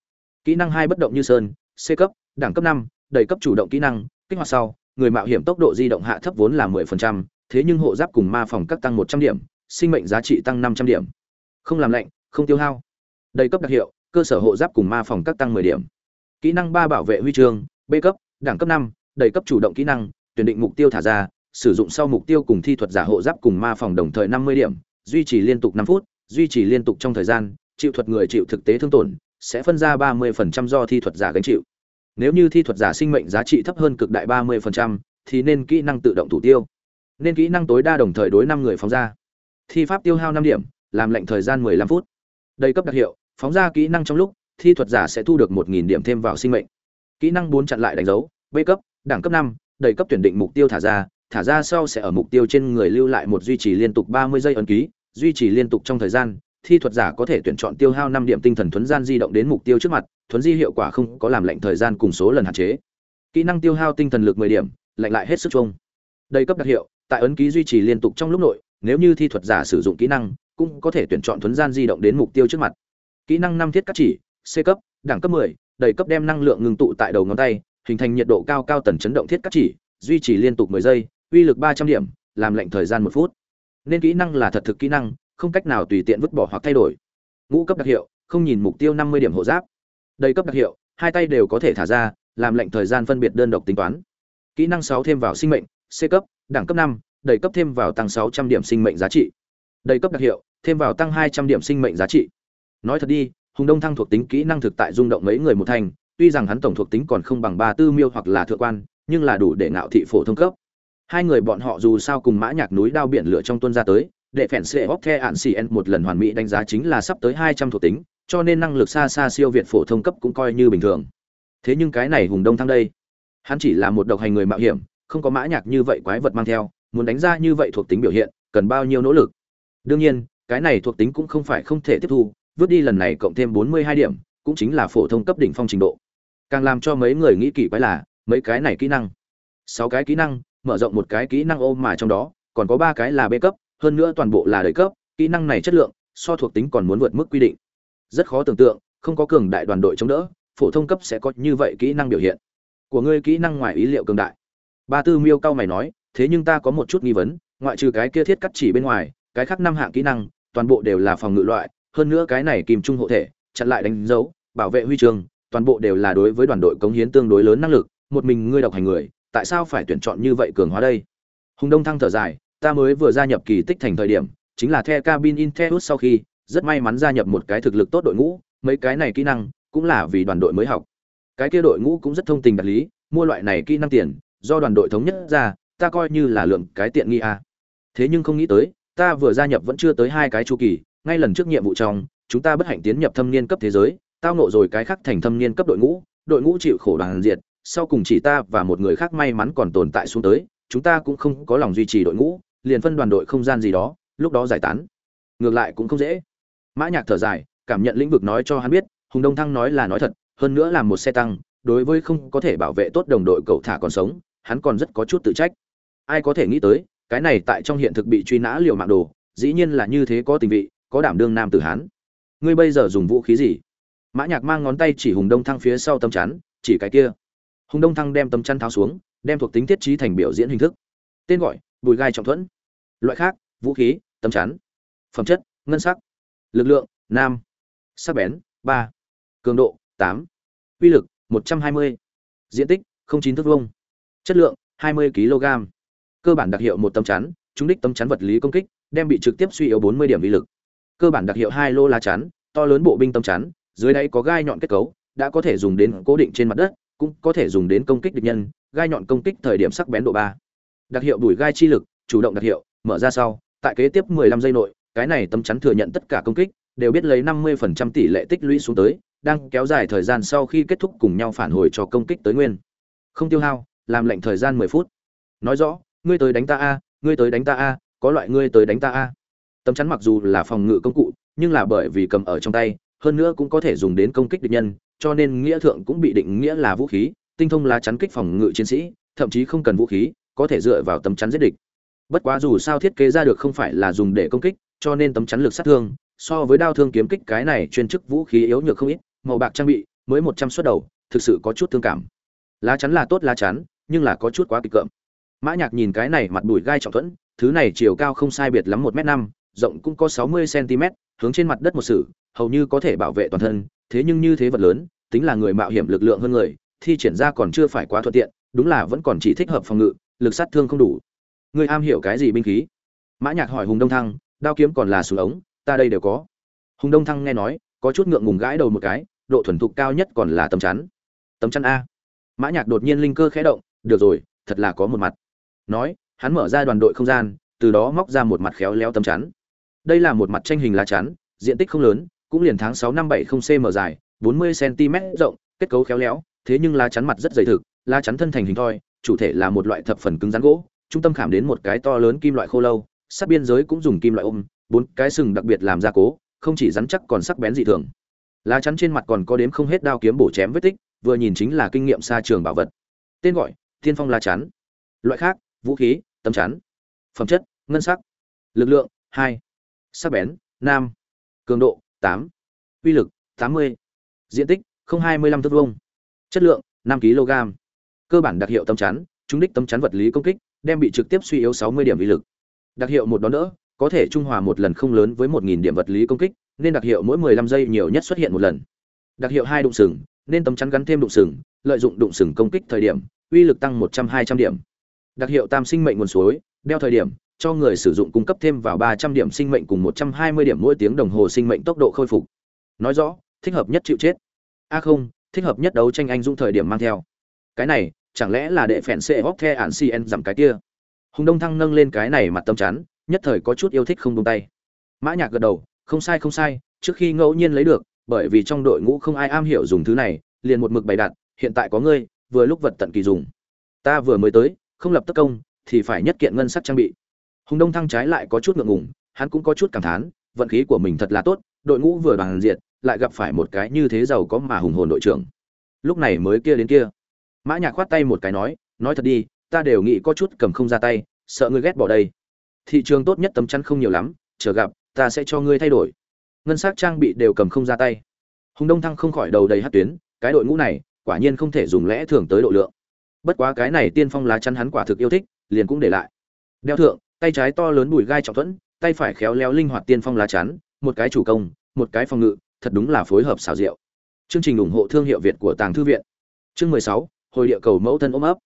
Kỹ năng hai bất động như sơn, c cấp đẳng cấp 5, đầy cấp chủ động kỹ năng kích hoạt sau người mạo hiểm tốc độ di động hạ thấp vốn là 10%, thế nhưng hộ giáp cùng ma phòng các tăng 100 điểm sinh mệnh giá trị tăng 500 điểm. Không làm lạnh, không tiêu hao. Đầy cấp đặc hiệu cơ sở hộ giáp cùng ma phòng các tăng 10 điểm. Kỹ năng ba bảo vệ huy chương b cấp đẳng cấp 5, đầy cấp chủ động kỹ năng tuyển định mục tiêu thả ra sử dụng sau mục tiêu cùng thi thuật giả hộ giáp cùng ma phòng đồng thời 50 điểm duy trì liên tục 5 phút duy trì liên tục trong thời gian chịu thuật người chịu thực tế thương tổn sẽ phân ra 30% do thi thuật giả gánh chịu nếu như thi thuật giả sinh mệnh giá trị thấp hơn cực đại 30%, thì nên kỹ năng tự động thủ tiêu. Nên kỹ năng tối đa đồng thời đối năm người phóng ra. Thi pháp tiêu hao 5 điểm làm lệnh thời gian 15 phút. Đầy cấp đặc hiệu phóng ra kỹ năng trong lúc thi thuật giả sẽ thu được 1.000 điểm thêm vào sinh mệnh. Kỹ năng 4 chặn lại đánh dấu b cấp đẳng cấp 5, đầy cấp tuyển định mục tiêu thả ra thả ra sau sẽ ở mục tiêu trên người lưu lại một duy trì liên tục 30 giây ấn ký duy trì liên tục trong thời gian thi thuật giả có thể tuyển chọn tiêu hao 5 điểm tinh thần thuấn gian di động đến mục tiêu trước mặt thuấn di hiệu quả không có làm lệnh thời gian cùng số lần hạn chế. Kỹ năng tiêu hao tinh thần lực 10 điểm lệnh lại hết sức chung đầy cấp đặc hiệu tại ấn ký duy trì liên tục trong lúc nội nếu như thi thuật giả sử dụng kỹ năng cũng có thể tuyển chọn thuấn gian di động đến mục tiêu trước mặt. Kỹ năng năm thiết cắt chỉ c cấp đẳng cấp 10, đầy cấp đem năng lượng ngừng tụ tại đầu ngón tay hình thành nhiệt độ cao cao tần chấn động thiết cắt chỉ duy trì liên tục 10 giây uy lực 300 điểm làm lệnh thời gian một phút. Nên kỹ năng là thật thực kỹ năng không cách nào tùy tiện vứt bỏ hoặc thay đổi. Ngũ cấp đặc hiệu không nhìn mục tiêu 50 điểm hộ giáp đầy cấp đặc hiệu hai tay đều có thể thả ra làm lệnh thời gian phân biệt đơn độc tính toán. Kỹ năng sáu thêm vào sinh mệnh c cấp đẳng cấp năm, đầy cấp thêm vào tăng 600 điểm sinh mệnh giá trị. Đầy cấp đặc hiệu thêm vào tăng 200 điểm sinh mệnh giá trị. Nói thật đi hùng đông thăng thuộc tính kỹ năng thực tại rung động mấy người một thành tuy rằng hắn tổng thuộc tính còn không bằng ba tư miêu hoặc là thượng quan nhưng là đủ để ngạo thị phổ thông cấp. Hai người bọn họ dù sao cùng mã nhạc núi đao biển lửa trong tuân ra tới để phèn xệ hóc the ạn cn một lần hoàn mỹ đánh giá chính là sắp tới hai trăm thuộc tính cho nên năng lực xa xa siêu việt phổ thông cấp cũng coi như bình thường. Thế nhưng cái này hùng đông thăng đây, hắn chỉ là một độc hành người mạo hiểm, không có mã nhạc như vậy quái vật mang theo, muốn đánh ra như vậy thuộc tính biểu hiện, cần bao nhiêu nỗ lực? Đương nhiên, cái này thuộc tính cũng không phải không thể tiếp thu, vứt đi lần này cộng thêm bốn mươi hai điểm, cũng chính là phổ thông cấp đỉnh phong trình độ. Càng làm cho mấy người nghĩ kỳ quái là, mấy cái này kỹ năng. Sáu cái kỹ năng, mở rộng một cái kỹ năng ôm mà trong đó, còn có ba cái là b cấp, hơn nữa toàn bộ là đời cấp, kỹ năng này chất lượng, so thuộc tính còn muốn vượt mức quy định rất khó tưởng tượng không có cường đại đoàn đội chống đỡ phổ thông cấp sẽ có như vậy kỹ năng biểu hiện. Của ngươi kỹ năng ngoài ý liệu cường đại. Ba tư miêu cao mày nói thế nhưng ta có một chút nghi vấn ngoại trừ cái kia thiết cắt chỉ bên ngoài cái khác năm hạng kỹ năng toàn bộ đều là phòng ngự loại hơn nữa cái này kìm trung hộ thể chặn lại đánh dấu bảo vệ huy trường, toàn bộ đều là đối với đoàn đội cống hiến tương đối lớn năng lực một mình ngươi độc hành người tại sao phải tuyển chọn như vậy cường hóa đây? Hùng đông thăng thở dài ta mới vừa gia nhập kỳ tích thành thời điểm chính là the cabin Inteus sau khi rất may mắn gia nhập một cái thực lực tốt đội ngũ, mấy cái này kỹ năng cũng là vì đoàn đội mới học. Cái kia đội ngũ cũng rất thông tình đạt lý, mua loại này kỹ năng tiền, do đoàn đội thống nhất ra, ta coi như là lượng cái tiện nghi à. thế nhưng không nghĩ tới, ta vừa gia nhập vẫn chưa tới hai cái chu kỳ, ngay lần trước nhiệm vụ trong, chúng ta bất hạnh tiến nhập thâm niên cấp thế giới, tao nộ rồi cái khác thành thâm niên cấp đội ngũ đội ngũ chịu khổ đoàn diệt, sau cùng chỉ ta và một người khác may mắn còn tồn tại xuống tới, chúng ta cũng không có lòng duy trì đội ngũ, liền phân đoàn đội không gian gì đó, lúc đó giải tán. Ngược lại cũng không dễ mã nhạc thở dài, cảm nhận lĩnh vực nói cho hắn biết, hùng đông thăng nói là nói thật, hơn nữa là một xe tăng, đối với không có thể bảo vệ tốt đồng đội cậu thả còn sống, hắn còn rất có chút tự trách. Ai có thể nghĩ tới, cái này tại trong hiện thực bị truy nã liều mạng đồ, dĩ nhiên là như thế có tình vị, có đảm đương nam tử hán. Ngươi bây giờ dùng vũ khí gì? Mã nhạc mang ngón tay chỉ hùng đông thăng phía sau tấm chắn, chỉ cái kia. Hùng đông thăng đem tấm chắn tháo xuống, đem thuộc tính thiết trí thành biểu diễn hình thức. Tên gọi, bùi gai trọng thuẫn. Loại khác, vũ khí, tấm chắn. Phẩm chất, ngân sắc lực lượng, nam. Sắc bén, ba. Cường độ, tám. Uy lực, một trăm hai mươi. Diện tích chín thước vuông. Chất lượng, hai mươi kg. Cơ bản đặc hiệu một tấm chắn chúng đích tấm chắn vật lý công kích, đem bị trực tiếp suy yếu bốn mươi điểm uy lực. Cơ bản đặc hiệu hai lô lá chắn, to lớn bộ binh tấm chắn, dưới đáy có gai nhọn kết cấu, đã có thể dùng đến cố định trên mặt đất, cũng có thể dùng đến công kích địch nhân, gai nhọn công kích thời điểm sắc bén độ ba. Đặc hiệu đuổi gai chi lực, chủ động đặc hiệu, mở ra sau, tại kế tiếp 15 giây nội cái này tâm chắn thừa nhận tất cả công kích, đều biết lấy 50% tỷ lệ tích lũy xuống tới, đang kéo dài thời gian sau khi kết thúc cùng nhau phản hồi cho công kích tới nguyên. Không tiêu hao, làm lệnh thời gian 10 phút. Nói rõ, ngươi tới đánh ta a, ngươi tới đánh ta a, có loại ngươi tới đánh ta a. Tấm chắn mặc dù là phòng ngự công cụ, nhưng là bởi vì cầm ở trong tay, hơn nữa cũng có thể dùng đến công kích địch nhân, cho nên nghĩa thượng cũng bị định nghĩa là vũ khí, tinh thông lá chắn kích phòng ngự chiến sĩ, thậm chí không cần vũ khí, có thể dựa vào tấm chắn giết địch. Bất quá dù sao thiết kế ra được không phải là dùng để công kích cho nên tấm chắn lực sát thương, so với đao thương kiếm kích cái này chuyên chức vũ khí yếu nhược không ít, màu bạc trang bị, mới một trăm suất đầu, thực sự có chút thương cảm. Lá chắn là tốt lá chắn, nhưng là có chút quá kịch cợm. Mã nhạc nhìn cái này mặt bụi gai trọng thuẫn, thứ này chiều cao không sai biệt lắm một m năm, rộng cũng có sáu mươi cm hướng trên mặt đất một sử hầu như có thể bảo vệ toàn thân, thế nhưng như thế vật lớn, tính là người mạo hiểm lực lượng hơn người, thi triển ra còn chưa phải quá thuận tiện, đúng là vẫn còn chỉ thích hợp phòng ngự, lực sát thương không đủ. Người am hiểu cái gì binh khí? Mã nhạc hỏi hùng đông thăng đao kiếm còn là súng ống, ta đây đều có. Hùng đông thăng nghe nói, có chút ngượng ngùng gãi đầu một cái, độ thuần thục cao nhất còn là tấm chắn. Tấm chắn a. Mã nhạc đột nhiên linh cơ khẽ động, được rồi, thật là có một mặt. Nói, hắn mở ra đoàn đội không gian, từ đó móc ra một mặt khéo léo tấm chắn. Đây là một mặt tranh hình lá chắn, diện tích không lớn, cũng liền tháng sáu năm bảy không cm dài, bốn mươi cm rộng, kết cấu khéo léo, thế nhưng lá chắn mặt rất dày thực, lá chắn thân thành hình thoi, chủ thể là một loại thập phần cứng rắn gỗ, trung tâm khảm đến một cái to lớn kim loại khô lâu sát biên giới cũng dùng kim loại ôm, bốn cái sừng đặc biệt làm gia cố, không chỉ rắn chắc còn sắc bén dị thường. Lá chắn trên mặt còn có đếm không hết đao kiếm bổ chém vết tích, vừa nhìn chính là kinh nghiệm xa trường bảo vật. Tên gọi tiên phong lá chắn. Loại khác, vũ khí, tấm chắn. Phẩm chất, ngân sắc. Lực lượng, hai. Sắc bén nam cường độ, tám. Uy lực, tám mươi. Diện tích, không hai mươi lăm thước vuông. Chất lượng, năm kg. Cơ bản đặc hiệu tấm chắn, chúng đích tấm chắn vật lý công kích, đem bị trực tiếp suy yếu sáu mươi điểm uy lực đặc hiệu một đón đỡ, có thể trung hòa một lần không lớn với một nghìn điểm vật lý công kích, nên đặc hiệu mỗi mười lăm giây nhiều nhất xuất hiện một lần. Đặc hiệu hai đụng sừng, nên tấm chắn gắn thêm đụng sừng, lợi dụng đụng sừng công kích thời điểm, uy lực tăng một trăm hai trăm điểm. Đặc hiệu tam sinh mệnh nguồn suối, đeo thời điểm, cho người sử dụng cung cấp thêm vào ba trăm điểm sinh mệnh cùng một trăm hai mươi điểm mỗi tiếng đồng hồ sinh mệnh tốc độ khôi phục. Nói rõ, thích hợp nhất chịu chết. A không, thích hợp nhất đấu tranh anh dũng thời điểm mang theo. Cái này, chẳng lẽ là đệ phèn xệ hóc the ản cn giảm cái kia? Hùng đông thăng nâng lên cái này mặt tâm chắn, nhất thời có chút yêu thích không buông tay. Mã nhạc gật đầu, không sai không sai, trước khi ngẫu nhiên lấy được, bởi vì trong đội ngũ không ai am hiểu dùng thứ này, liền một mực bày đặt, hiện tại có ngươi, vừa lúc vật tận kỳ dùng. Ta vừa mới tới, không lập tức công, thì phải nhất kiện ngân sắc trang bị. Hùng đông thăng trái lại có chút ngượng ngùng, hắn cũng có chút cảm thán, vận khí của mình thật là tốt, đội ngũ vừa bằng diện lại gặp phải một cái như thế giàu có mà hùng hồn đội trưởng. Lúc này mới kia đến kia. Mã nhạc khoát tay một cái nói nói thật đi ta đều nghĩ có chút cầm không ra tay, sợ ngươi ghét bỏ đây. Thị trường tốt nhất tấm chắn không nhiều lắm, chờ gặp, ta sẽ cho ngươi thay đổi. Ngân sắc trang bị đều cầm không ra tay. Hùng đông thăng không khỏi đầu đầy hát tuyến, cái đội ngũ này, quả nhiên không thể dùng lẽ thường tới độ lượng. Bất quá cái này tiên phong lá chắn hắn quả thực yêu thích, liền cũng để lại. Đeo thượng, tay trái to lớn bùi gai trọng thuẫn, tay phải khéo léo linh hoạt tiên phong lá chắn, một cái chủ công, một cái phòng ngự, thật đúng là phối hợp xảo diệu chương trình ủng hộ thương hiệu việt của tàng thư viện. Chương mười sáu, hồi địa cầu mẫu thân ôm ấp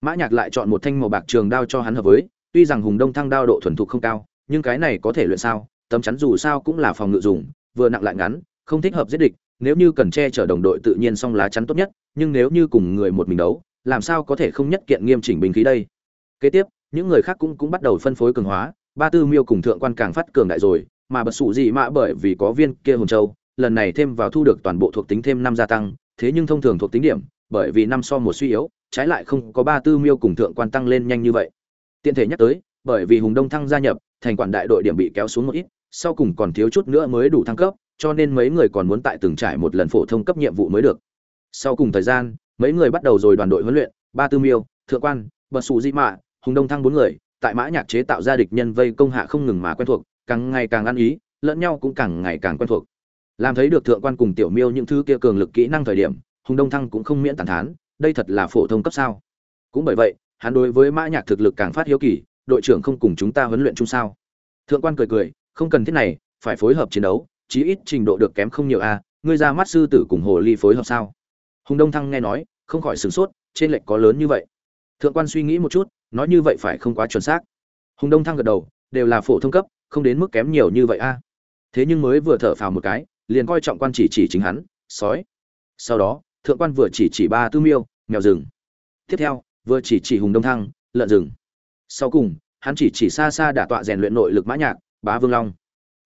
mã nhạc lại chọn một thanh màu bạc trường đao cho hắn hợp với, tuy rằng hùng đông thăng đao độ thuần thục không cao, nhưng cái này có thể luyện sao, tấm chắn dù sao cũng là phòng ngự dùng, vừa nặng lại ngắn, không thích hợp giết địch, nếu như cần che chở đồng đội tự nhiên song lá chắn tốt nhất, nhưng nếu như cùng người một mình đấu, làm sao có thể không nhất kiện nghiêm chỉnh bình khí đây? Kế tiếp, những người khác cũng cũng bắt đầu phân phối cường hóa, ba tư miêu cùng thượng quan càng phát cường đại rồi, mà bật sụ gì mã bởi vì có viên kia hồn châu, lần này thêm vào thu được toàn bộ thuộc tính thêm năm gia tăng, thế nhưng thông thường thuộc tính điểm, bởi vì năm so một suy yếu trái lại không có ba tư miêu cùng thượng quan tăng lên nhanh như vậy. Tiện thể nhắc tới, bởi vì hùng đông thăng gia nhập, thành quản đại đội điểm bị kéo xuống một ít, sau cùng còn thiếu chút nữa mới đủ thăng cấp, cho nên mấy người còn muốn tại từng trải một lần phổ thông cấp nhiệm vụ mới được. Sau cùng thời gian, mấy người bắt đầu rồi đoàn đội huấn luyện, ba tư miêu, thượng quan bật sụ di mạ, hùng đông thăng bốn người, tại mã nhạc chế tạo ra địch nhân vây công hạ không ngừng mà quen thuộc, càng ngày càng ăn ý, lẫn nhau cũng càng ngày càng quen thuộc. Làm thấy được thượng quan cùng tiểu miêu những thứ kia cường lực kỹ năng thời điểm, hùng đông thăng cũng không miễn tàn thán đây thật là phổ thông cấp sao? Cũng bởi vậy, hắn đối với mã nhạc thực lực càng phát hiếu kỳ, đội trưởng không cùng chúng ta huấn luyện chung sao? Thượng quan cười cười, không cần thiết này, phải phối hợp chiến đấu, chí ít trình độ được kém không nhiều a ngươi ra mắt sư tử cùng hồ ly phối hợp sao? Hùng đông thăng nghe nói, không khỏi sửng sốt, trên lệnh có lớn như vậy. Thượng quan suy nghĩ một chút, nói như vậy phải không quá chuẩn xác? Hùng đông thăng gật đầu, đều là phổ thông cấp, không đến mức kém nhiều như vậy a thế nhưng mới vừa thở phào một cái, liền coi trọng quan chỉ chỉ chính hắn, sói. Sau đó thượng quan vừa chỉ chỉ ba tư miêu mèo rừng. Tiếp theo, vừa chỉ chỉ hùng đông thăng, lợn rừng. Sau cùng, hắn chỉ chỉ xa xa đả tọa rèn luyện nội lực mã nhạc, bá vương long.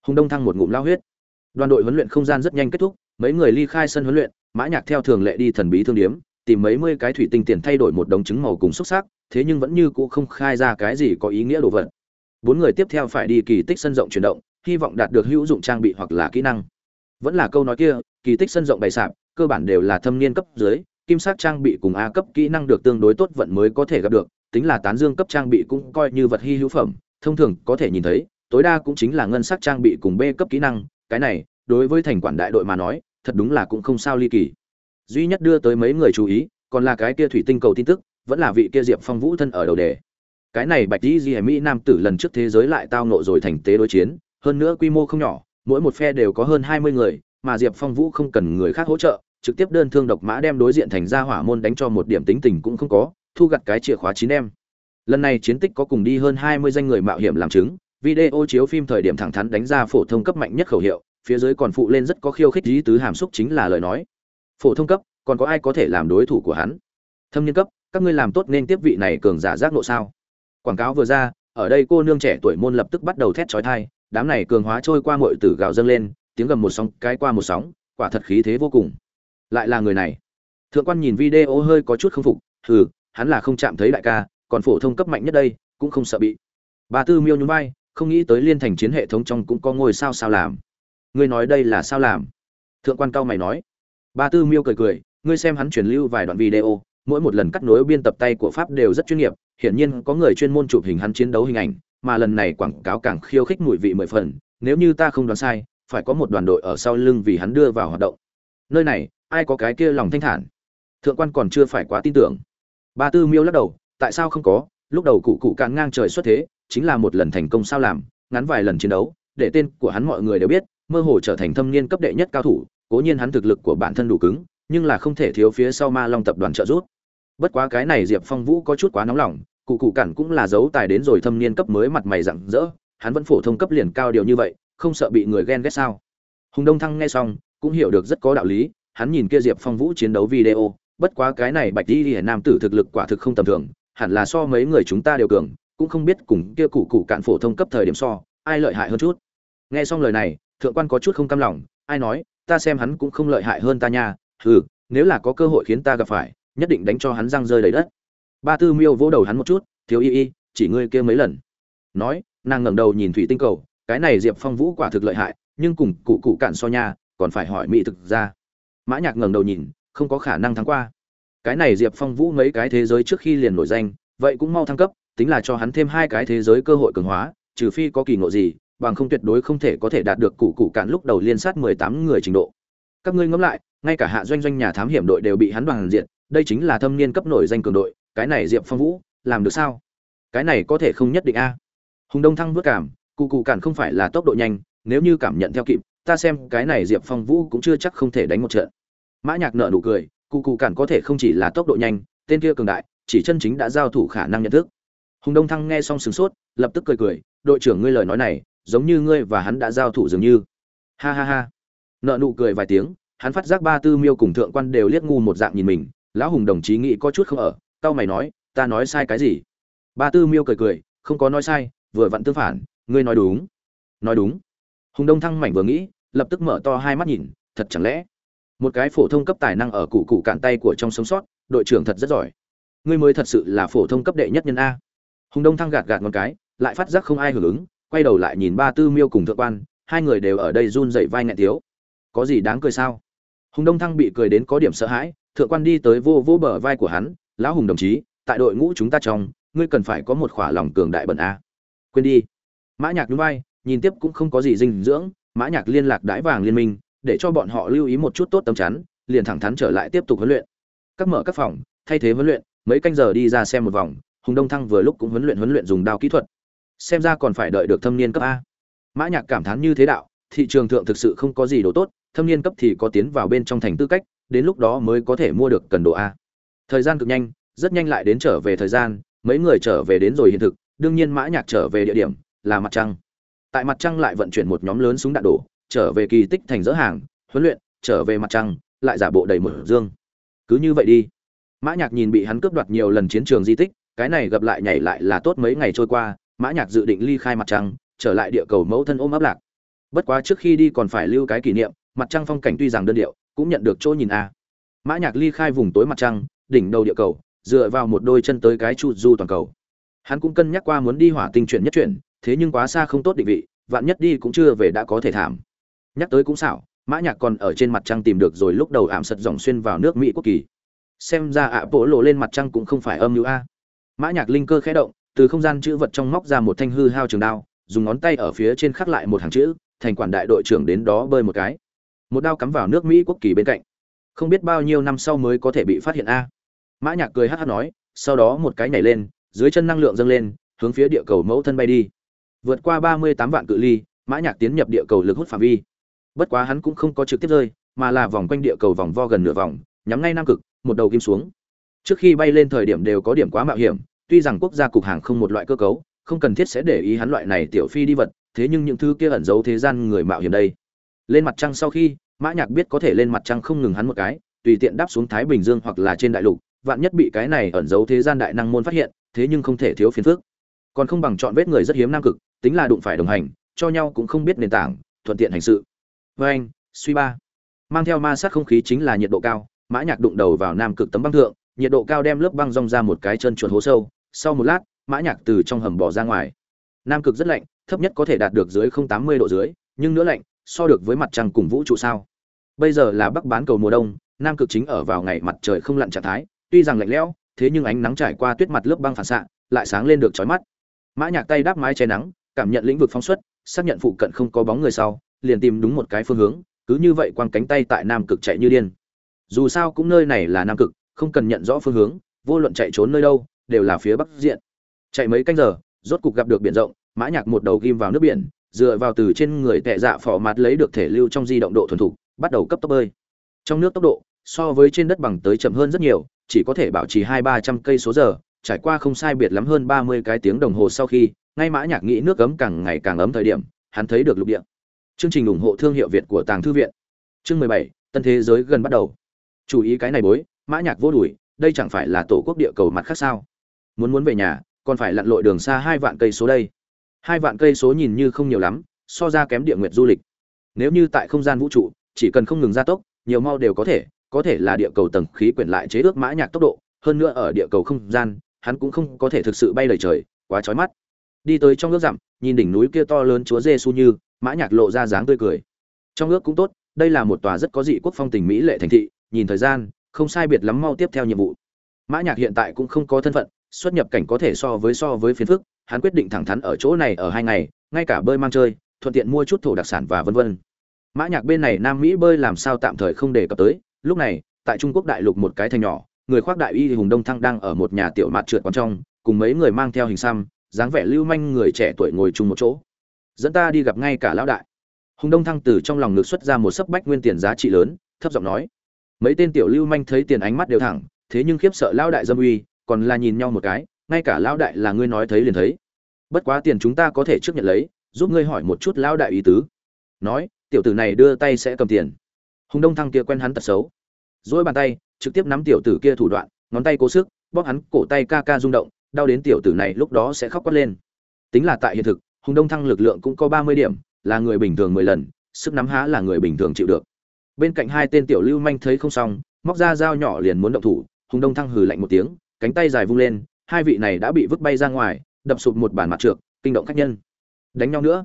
Hùng đông thăng một ngụm lao huyết. Đoàn đội huấn luyện không gian rất nhanh kết thúc, mấy người ly khai sân huấn luyện, mã nhạc theo thường lệ đi thần bí thương điếm, tìm mấy mươi cái thủy tinh tiền thay đổi một đống trứng màu cùng xuất sắc, thế nhưng vẫn như cũ không khai ra cái gì có ý nghĩa đồ vật. Bốn người tiếp theo phải đi kỳ tích sân rộng chuyển động, hy vọng đạt được hữu dụng trang bị hoặc là kỹ năng. Vẫn là câu nói kia, kỳ tích sân rộng bày sạp cơ bản đều là thâm niên cấp dưới, kim sắc trang bị cùng a cấp kỹ năng được tương đối tốt vận mới có thể gặp được, tính là tán dương cấp trang bị cũng coi như vật hy hữu phẩm, thông thường có thể nhìn thấy, tối đa cũng chính là ngân sắc trang bị cùng b cấp kỹ năng, cái này, đối với thành quản đại đội mà nói, thật đúng là cũng không sao ly kỳ. Duy nhất đưa tới mấy người chú ý, còn là cái kia thủy tinh cầu tin tức, vẫn là vị kia diệp phong vũ thân ở đầu đề. Cái này bạch di di mỹ nam tử lần trước thế giới lại tao nộ rồi thành tế đối chiến, hơn nữa quy mô không nhỏ, mỗi một phe đều có hơn hai mươi người, mà diệp phong vũ không cần người khác hỗ trợ trực tiếp đơn thương độc mã đem đối diện thành ra hỏa môn đánh cho một điểm tính tình cũng không có, thu gặt cái chìa khóa chín em. Lần này chiến tích có cùng đi hơn hai mươi danh người mạo hiểm làm chứng, video chiếu phim thời điểm thẳng thắn đánh ra phổ thông cấp mạnh nhất khẩu hiệu, phía dưới còn phụ lên rất có khiêu khích ý tứ hàm xúc chính là lời nói. Phổ thông cấp, còn có ai có thể làm đối thủ của hắn? Thâm niên cấp, các ngươi làm tốt nên tiếp vị này cường giả giác nộ sao? Quảng cáo vừa ra, ở đây cô nương trẻ tuổi môn lập tức bắt đầu thét chói tai, đám này cường hóa trôi qua muội tử gào dâng lên, tiếng gầm một sóng, cái qua một sóng, quả thật khí thế vô cùng lại là người này. Thượng quan nhìn video hơi có chút không phục, hừ, hắn là không chạm thấy đại ca, còn phổ thông cấp mạnh nhất đây, cũng không sợ bị. Bà tư miêu nhún vai, không nghĩ tới liên thành chiến hệ thống trong cũng có ngôi sao sao làm. Ngươi nói đây là sao làm? Thượng quan cao mày nói. Ba tư miêu cười cười, ngươi xem hắn truyền lưu vài đoạn video, mỗi một lần cắt nối biên tập tay của pháp đều rất chuyên nghiệp, hiển nhiên có người chuyên môn chụp hình hắn chiến đấu hình ảnh, mà lần này quảng cáo càng khiêu khích mùi vị mười phần, nếu như ta không đoán sai, phải có một đoàn đội ở sau lưng vì hắn đưa vào hoạt động. Nơi này ai có cái kia lòng thanh thản? Thượng quan còn chưa phải quá tin tưởng. Ba tư miêu lắc đầu, tại sao không có? Lúc đầu cụ cụ càng ngang trời xuất thế, chính là một lần thành công sao làm, ngắn vài lần chiến đấu, để tên của hắn mọi người đều biết, mơ hồ trở thành thâm niên cấp đệ nhất cao thủ, cố nhiên hắn thực lực của bản thân đủ cứng, nhưng là không thể thiếu phía sau ma long tập đoàn trợ giúp. Bất quá cái này diệp phong vũ có chút quá nóng lòng, cụ cụ cản cũng là dấu tài đến rồi thâm niên cấp mới mặt mày rặng rỡ, hắn vẫn phổ thông cấp liền cao điều như vậy, không sợ bị người ghen ghét sao? Hùng đông thăng nghe xong, cũng hiểu được rất có đạo lý hắn nhìn kia diệp phong vũ chiến đấu video, bất quá cái này bạch Y Liễu nam tử thực lực quả thực không tầm thường, hẳn là so mấy người chúng ta đều cường, cũng không biết cùng kia cụ cụ cạn phổ thông cấp thời điểm so, ai lợi hại hơn chút. Nghe xong lời này, thượng quan có chút không cam lòng, ai nói, ta xem hắn cũng không lợi hại hơn ta nha, hừ, nếu là có cơ hội khiến ta gặp phải, nhất định đánh cho hắn răng rơi đầy đất. Ba tư miêu vỗ đầu hắn một chút, thiếu y y, chỉ ngươi kia mấy lần. Nói, nàng ngẩng đầu nhìn thủy tinh cầu, cái này diệp phong vũ quả thực lợi hại, nhưng cùng cụ cụ cạn so nha, còn phải hỏi mỹ thực ra mã nhạc ngẩng đầu nhìn, không có khả năng thắng qua. Cái này diệp phong vũ mấy cái thế giới trước khi liền nổi danh, vậy cũng mau thăng cấp, tính là cho hắn thêm hai cái thế giới cơ hội cường hóa, trừ phi có kỳ ngộ gì, bằng không tuyệt đối không thể có thể đạt được cụ cụ cạn lúc đầu liên sát mười tám người trình độ. Các ngươi ngẫm lại, ngay cả hạ doanh doanh nhà thám hiểm đội đều bị hắn đoàn diện, đây chính là thâm niên cấp nổi danh cường đội, cái này diệp phong vũ, làm được sao? Cái này có thể không nhất định a. Hùng đông thăng vất cảm, cụ cụ cản không phải là tốc độ nhanh, nếu như cảm nhận theo kịp, ta xem cái này diệp phong vũ cũng chưa chắc không thể đánh một trận mã nhạc nở nụ cười cụ cụ cản có thể không chỉ là tốc độ nhanh, tên kia cường đại, chỉ chân chính đã giao thủ khả năng nhận thức. Hùng đông thăng nghe xong sửng sốt, lập tức cười cười, đội trưởng ngươi lời nói này, giống như ngươi và hắn đã giao thủ dường như. Ha ha ha. Nợ nụ cười vài tiếng, hắn phát giác ba tư miêu cùng thượng quan đều liếc ngu một dạng nhìn mình, lão hùng đồng chí nghĩ có chút không ở tao mày nói, ta nói sai cái gì? Ba tư miêu cười cười, không có nói sai, vừa vặn tương phản, ngươi nói đúng. Nói đúng. Hùng đông thăng mảnh vừa nghĩ, lập tức mở to hai mắt nhìn, thật chẳng lẽ một cái phổ thông cấp tài năng ở cụ cụ cạn tay của trong sống sót, đội trưởng thật rất giỏi. Ngươi mới thật sự là phổ thông cấp đệ nhất nhân a. Hùng đông thăng gạt gạt một cái, lại phát giác không ai hưởng ứng, quay đầu lại nhìn ba tư miêu cùng thượng quan, hai người đều ở đây run dậy vai nghẹn thiếu. Có gì đáng cười sao? Hùng đông thăng bị cười đến có điểm sợ hãi, thượng quan đi tới vô vô bờ vai của hắn, lão hùng đồng chí, tại đội ngũ chúng ta trong, ngươi cần phải có một khỏa lòng cường đại bẩn a. Quên đi. Mã nhạc núi vai, nhìn tiếp cũng không có gì dinh dưỡng, mã nhạc liên lạc đái vàng liên minh để cho bọn họ lưu ý một chút tốt tâm chắn, liền thẳng thắn trở lại tiếp tục huấn luyện. Các mở các phòng, thay thế huấn luyện, mấy canh giờ đi ra xem một vòng, hùng đông thăng vừa lúc cũng huấn luyện huấn luyện dùng đao kỹ thuật. Xem ra còn phải đợi được thâm niên cấp a. Mã nhạc cảm thán như thế đạo, thị trường thượng thực sự không có gì đồ tốt, thâm niên cấp thì có tiến vào bên trong thành tư cách, đến lúc đó mới có thể mua được cần đồ a. Thời gian cực nhanh, rất nhanh lại đến trở về thời gian, mấy người trở về đến rồi hiện thực, đương nhiên mã nhạc trở về địa điểm là mặt trăng. Tại mặt trăng lại vận chuyển một nhóm lớn súng đạn đổ trở về kỳ tích thành dỡ hàng, huấn luyện, trở về mặt trăng, lại giả bộ đầy mở dương. Cứ như vậy đi. Mã nhạc nhìn bị hắn cướp đoạt nhiều lần chiến trường di tích, cái này gặp lại nhảy lại là tốt mấy ngày trôi qua, mã nhạc dự định ly khai mặt trăng, trở lại địa cầu mẫu thân ôm ấp lạc. Bất quá trước khi đi còn phải lưu cái kỷ niệm, mặt trăng phong cảnh tuy rằng đơn điệu, cũng nhận được chỗ nhìn a. Mã nhạc ly khai vùng tối mặt trăng, đỉnh đầu địa cầu, dựa vào một đôi chân tới cái chu du toàn cầu. Hắn cũng cân nhắc qua muốn đi hỏa tinh chuyển nhất chuyển, thế nhưng quá xa không tốt định vị, vạn nhất đi cũng chưa về đã có thể thảm nhắc tới cũng xảo, mã nhạc còn ở trên mặt trăng tìm được rồi lúc đầu ảm sật dòng xuyên vào nước mỹ quốc kỳ. Xem ra ạ bộ lộ lên mặt trăng cũng không phải âm mưu a. Mã nhạc linh cơ khẽ động, từ không gian chữ vật trong móc ra một thanh hư hao trường đao, dùng ngón tay ở phía trên khắc lại một hàng chữ, thành quản đại đội trưởng đến đó bơi một cái. Một đao cắm vào nước mỹ quốc kỳ bên cạnh. Không biết bao nhiêu năm sau mới có thể bị phát hiện a. Mã nhạc cười hắt hắt nói, sau đó một cái nhảy lên, dưới chân năng lượng dâng lên, hướng phía địa cầu mẫu thân bay đi. Vượt qua ba mươi tám vạn cự ly, mã nhạc tiến nhập địa cầu lực hút phạm vi bất quá hắn cũng không có trực tiếp rơi, mà là vòng quanh địa cầu vòng vo gần nửa vòng, nhắm ngay nam cực, một đầu kim xuống. Trước khi bay lên thời điểm đều có điểm quá mạo hiểm, tuy rằng quốc gia cục hàng không một loại cơ cấu, không cần thiết sẽ để ý hắn loại này tiểu phi đi vật, thế nhưng những thứ kia ẩn giấu thế gian người mạo hiểm đây. Lên mặt trăng sau khi, mã nhạc biết có thể lên mặt trăng không ngừng hắn một cái, tùy tiện đáp xuống thái bình dương hoặc là trên đại lục, vạn nhất bị cái này ẩn giấu thế gian đại năng môn phát hiện, thế nhưng không thể thiếu phiền phức. Còn không bằng chọn vết người rất hiếm nam cực, tính là đụng phải đồng hành, cho nhau cũng không biết nền tảng, thuận tiện hành sự với anh, suy ba. Mang theo ma sát không khí chính là nhiệt độ cao, mã nhạc đụng đầu vào nam cực tấm băng thượng, nhiệt độ cao đem lớp băng rong ra một cái chân chuột hố sâu. Sau một lát, mã nhạc từ trong hầm bò ra ngoài. Nam cực rất lạnh, thấp nhất có thể đạt được dưới không tám mươi độ dưới, nhưng nữa lạnh, so được với mặt trăng cùng vũ trụ sao? Bây giờ là bắc bán cầu mùa đông, nam cực chính ở vào ngày mặt trời không lặn trạng thái, tuy rằng lạnh lẽo, thế nhưng ánh nắng trải qua tuyết mặt lớp băng phản xạ, lại sáng lên được chói mắt. Mã nhạc tay đáp mái che nắng, cảm nhận lĩnh vực phóng xuất, xác nhận phụ cận không có bóng người sau liền tìm đúng một cái phương hướng, cứ như vậy quăng cánh tay tại nam cực chạy như điên. Dù sao cũng nơi này là nam cực, không cần nhận rõ phương hướng, vô luận chạy trốn nơi đâu, đều là phía bắc diện. Chạy mấy canh giờ, rốt cục gặp được biển rộng, mã nhạc một đầu ghim vào nước biển, dựa vào từ trên người tệ dạ phò mặt lấy được thể lưu trong di động độ thuần thục, bắt đầu cấp tốc bơi. Trong nước tốc độ, so với trên đất bằng tới chậm hơn rất nhiều, chỉ có thể bảo trì hai ba trăm cây số giờ, trải qua không sai biệt lắm hơn ba mươi cái tiếng đồng hồ sau khi, ngay mã nhạc nghĩ nước ấm càng ngày càng ấm thời điểm, hắn thấy được lục địa chương trình ủng hộ thương hiệu việt của tàng thư viện. Chương mười bảy, tân thế giới gần bắt đầu. Chú ý cái này bối, mã nhạc vô đuổi, đây chẳng phải là tổ quốc địa cầu mặt khác sao? Muốn muốn về nhà, còn phải lặn lội đường xa hai vạn cây số đây. Hai vạn cây số nhìn như không nhiều lắm, so ra kém địa nguyệt du lịch. Nếu như tại không gian vũ trụ, chỉ cần không ngừng gia tốc, nhiều mau đều có thể có thể là địa cầu tầng khí quyển lại chế ước mã nhạc tốc độ. Hơn nữa ở địa cầu không gian, hắn cũng không có thể thực sự bay lượn trời, quá chói mắt. Đi tới trong nước dặm, nhìn đỉnh núi kia to lớn chúa Giêsu như mã nhạc lộ ra dáng tươi cười. Trong ước cũng tốt, đây là một tòa rất có dị quốc phong tình mỹ lệ thành thị, nhìn thời gian, không sai biệt lắm mau tiếp theo nhiệm vụ. Mã nhạc hiện tại cũng không có thân phận, xuất nhập cảnh có thể so với so với phiến phức, hắn quyết định thẳng thắn ở chỗ này ở hai ngày, ngay cả bơi mang chơi, thuận tiện mua chút thổ đặc sản và vân vân. Mã nhạc bên này nam mỹ bơi làm sao tạm thời không để cập tới, lúc này, tại trung quốc đại lục một cái thành nhỏ, người khoác đại y hùng đông thăng đang ở một nhà tiểu mạt trượt quán trong, cùng mấy người mang theo hình xăm, dáng vẻ lưu manh người trẻ tuổi ngồi chung một chỗ dẫn ta đi gặp ngay cả lão đại. Hùng đông thăng từ trong lòng ngực xuất ra một sấp bách nguyên tiền giá trị lớn, thấp giọng nói. Mấy tên tiểu lưu manh thấy tiền ánh mắt đều thẳng, thế nhưng khiếp sợ lão đại dâm uy, còn là nhìn nhau một cái, ngay cả lão đại là ngươi nói thấy liền thấy. Bất quá tiền chúng ta có thể trước nhận lấy, giúp ngươi hỏi một chút lão đại ý tứ. Nói, tiểu tử này đưa tay sẽ cầm tiền. Hùng đông thăng kia quen hắn tật xấu. Dỗi bàn tay, trực tiếp nắm tiểu tử kia thủ đoạn, ngón tay cố sức, bóp hắn cổ tay ca ca rung động, đau đến tiểu tử này lúc đó sẽ khóc quát lên. Tính là tại hiện thực hùng đông thăng lực lượng cũng có ba mươi điểm, là người bình thường mười lần, sức nắm há là người bình thường chịu được. Bên cạnh hai tên tiểu lưu manh thấy không xong, móc ra dao nhỏ liền muốn động thủ, hùng đông thăng hừ lạnh một tiếng, cánh tay dài vung lên, hai vị này đã bị vứt bay ra ngoài, đập sụp một bàn mặt trượt, kinh động khách nhân. Đánh nhau nữa.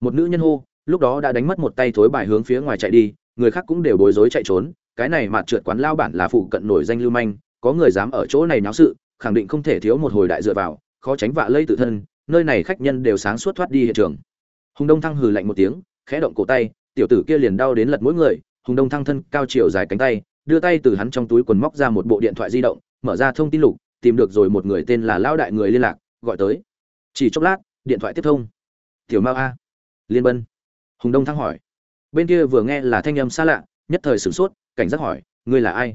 Một nữ nhân hô, lúc đó đã đánh mất một tay thối bài hướng phía ngoài chạy đi, người khác cũng đều bối rối chạy trốn, cái này mặt trượt quán lao bản là phụ cận nổi danh lưu manh, có người dám ở chỗ này náo sự, khẳng định không thể thiếu một hồi đại dựa vào, khó tránh vạ lây tự thân nơi này khách nhân đều sáng suốt thoát đi hiện trường. Hùng đông thăng hừ lạnh một tiếng, khẽ động cổ tay, tiểu tử kia liền đau đến lật mỗi người. Hùng đông thăng thân cao chiều dài cánh tay, đưa tay từ hắn trong túi quần móc ra một bộ điện thoại di động, mở ra thông tin lục, tìm được rồi một người tên là lão đại người liên lạc, gọi tới. Chỉ chốc lát, điện thoại tiếp thông. Tiểu mao a. Liên bân. Hùng đông thăng hỏi. Bên kia vừa nghe là thanh âm xa lạ, nhất thời sửng sốt, cảnh giác hỏi, ngươi là ai?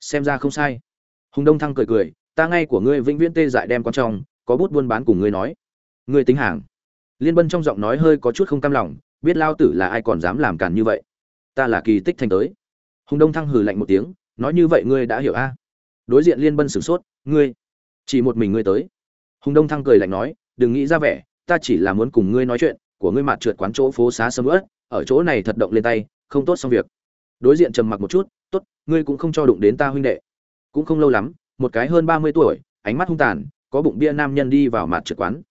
Xem ra không sai. Hùng đông thăng cười cười, ta ngay của ngươi vĩnh viễn tê dại đem con trong, có bút buôn bán cùng ngươi nói ngươi tính hàng. Liên bân trong giọng nói hơi có chút không cam lòng, biết lao tử là ai còn dám làm càn như vậy. Ta là kỳ tích thành tới. Hùng đông thăng hừ lạnh một tiếng, nói như vậy ngươi đã hiểu a. Đối diện liên bân sửng sốt, ngươi, chỉ một mình ngươi tới. Hùng đông thăng cười lạnh nói, đừng nghĩ ra vẻ, ta chỉ là muốn cùng ngươi nói chuyện, của ngươi mặt trượt quán chỗ phố xá sầm ớt ở chỗ này thật động lên tay, không tốt xong việc. Đối diện trầm mặc một chút, tốt, ngươi cũng không cho đụng đến ta huynh đệ. Cũng không lâu lắm, một cái hơn ba mươi tuổi, ánh mắt hung tàn, có bụng bia nam nhân đi vào mặt trượt quán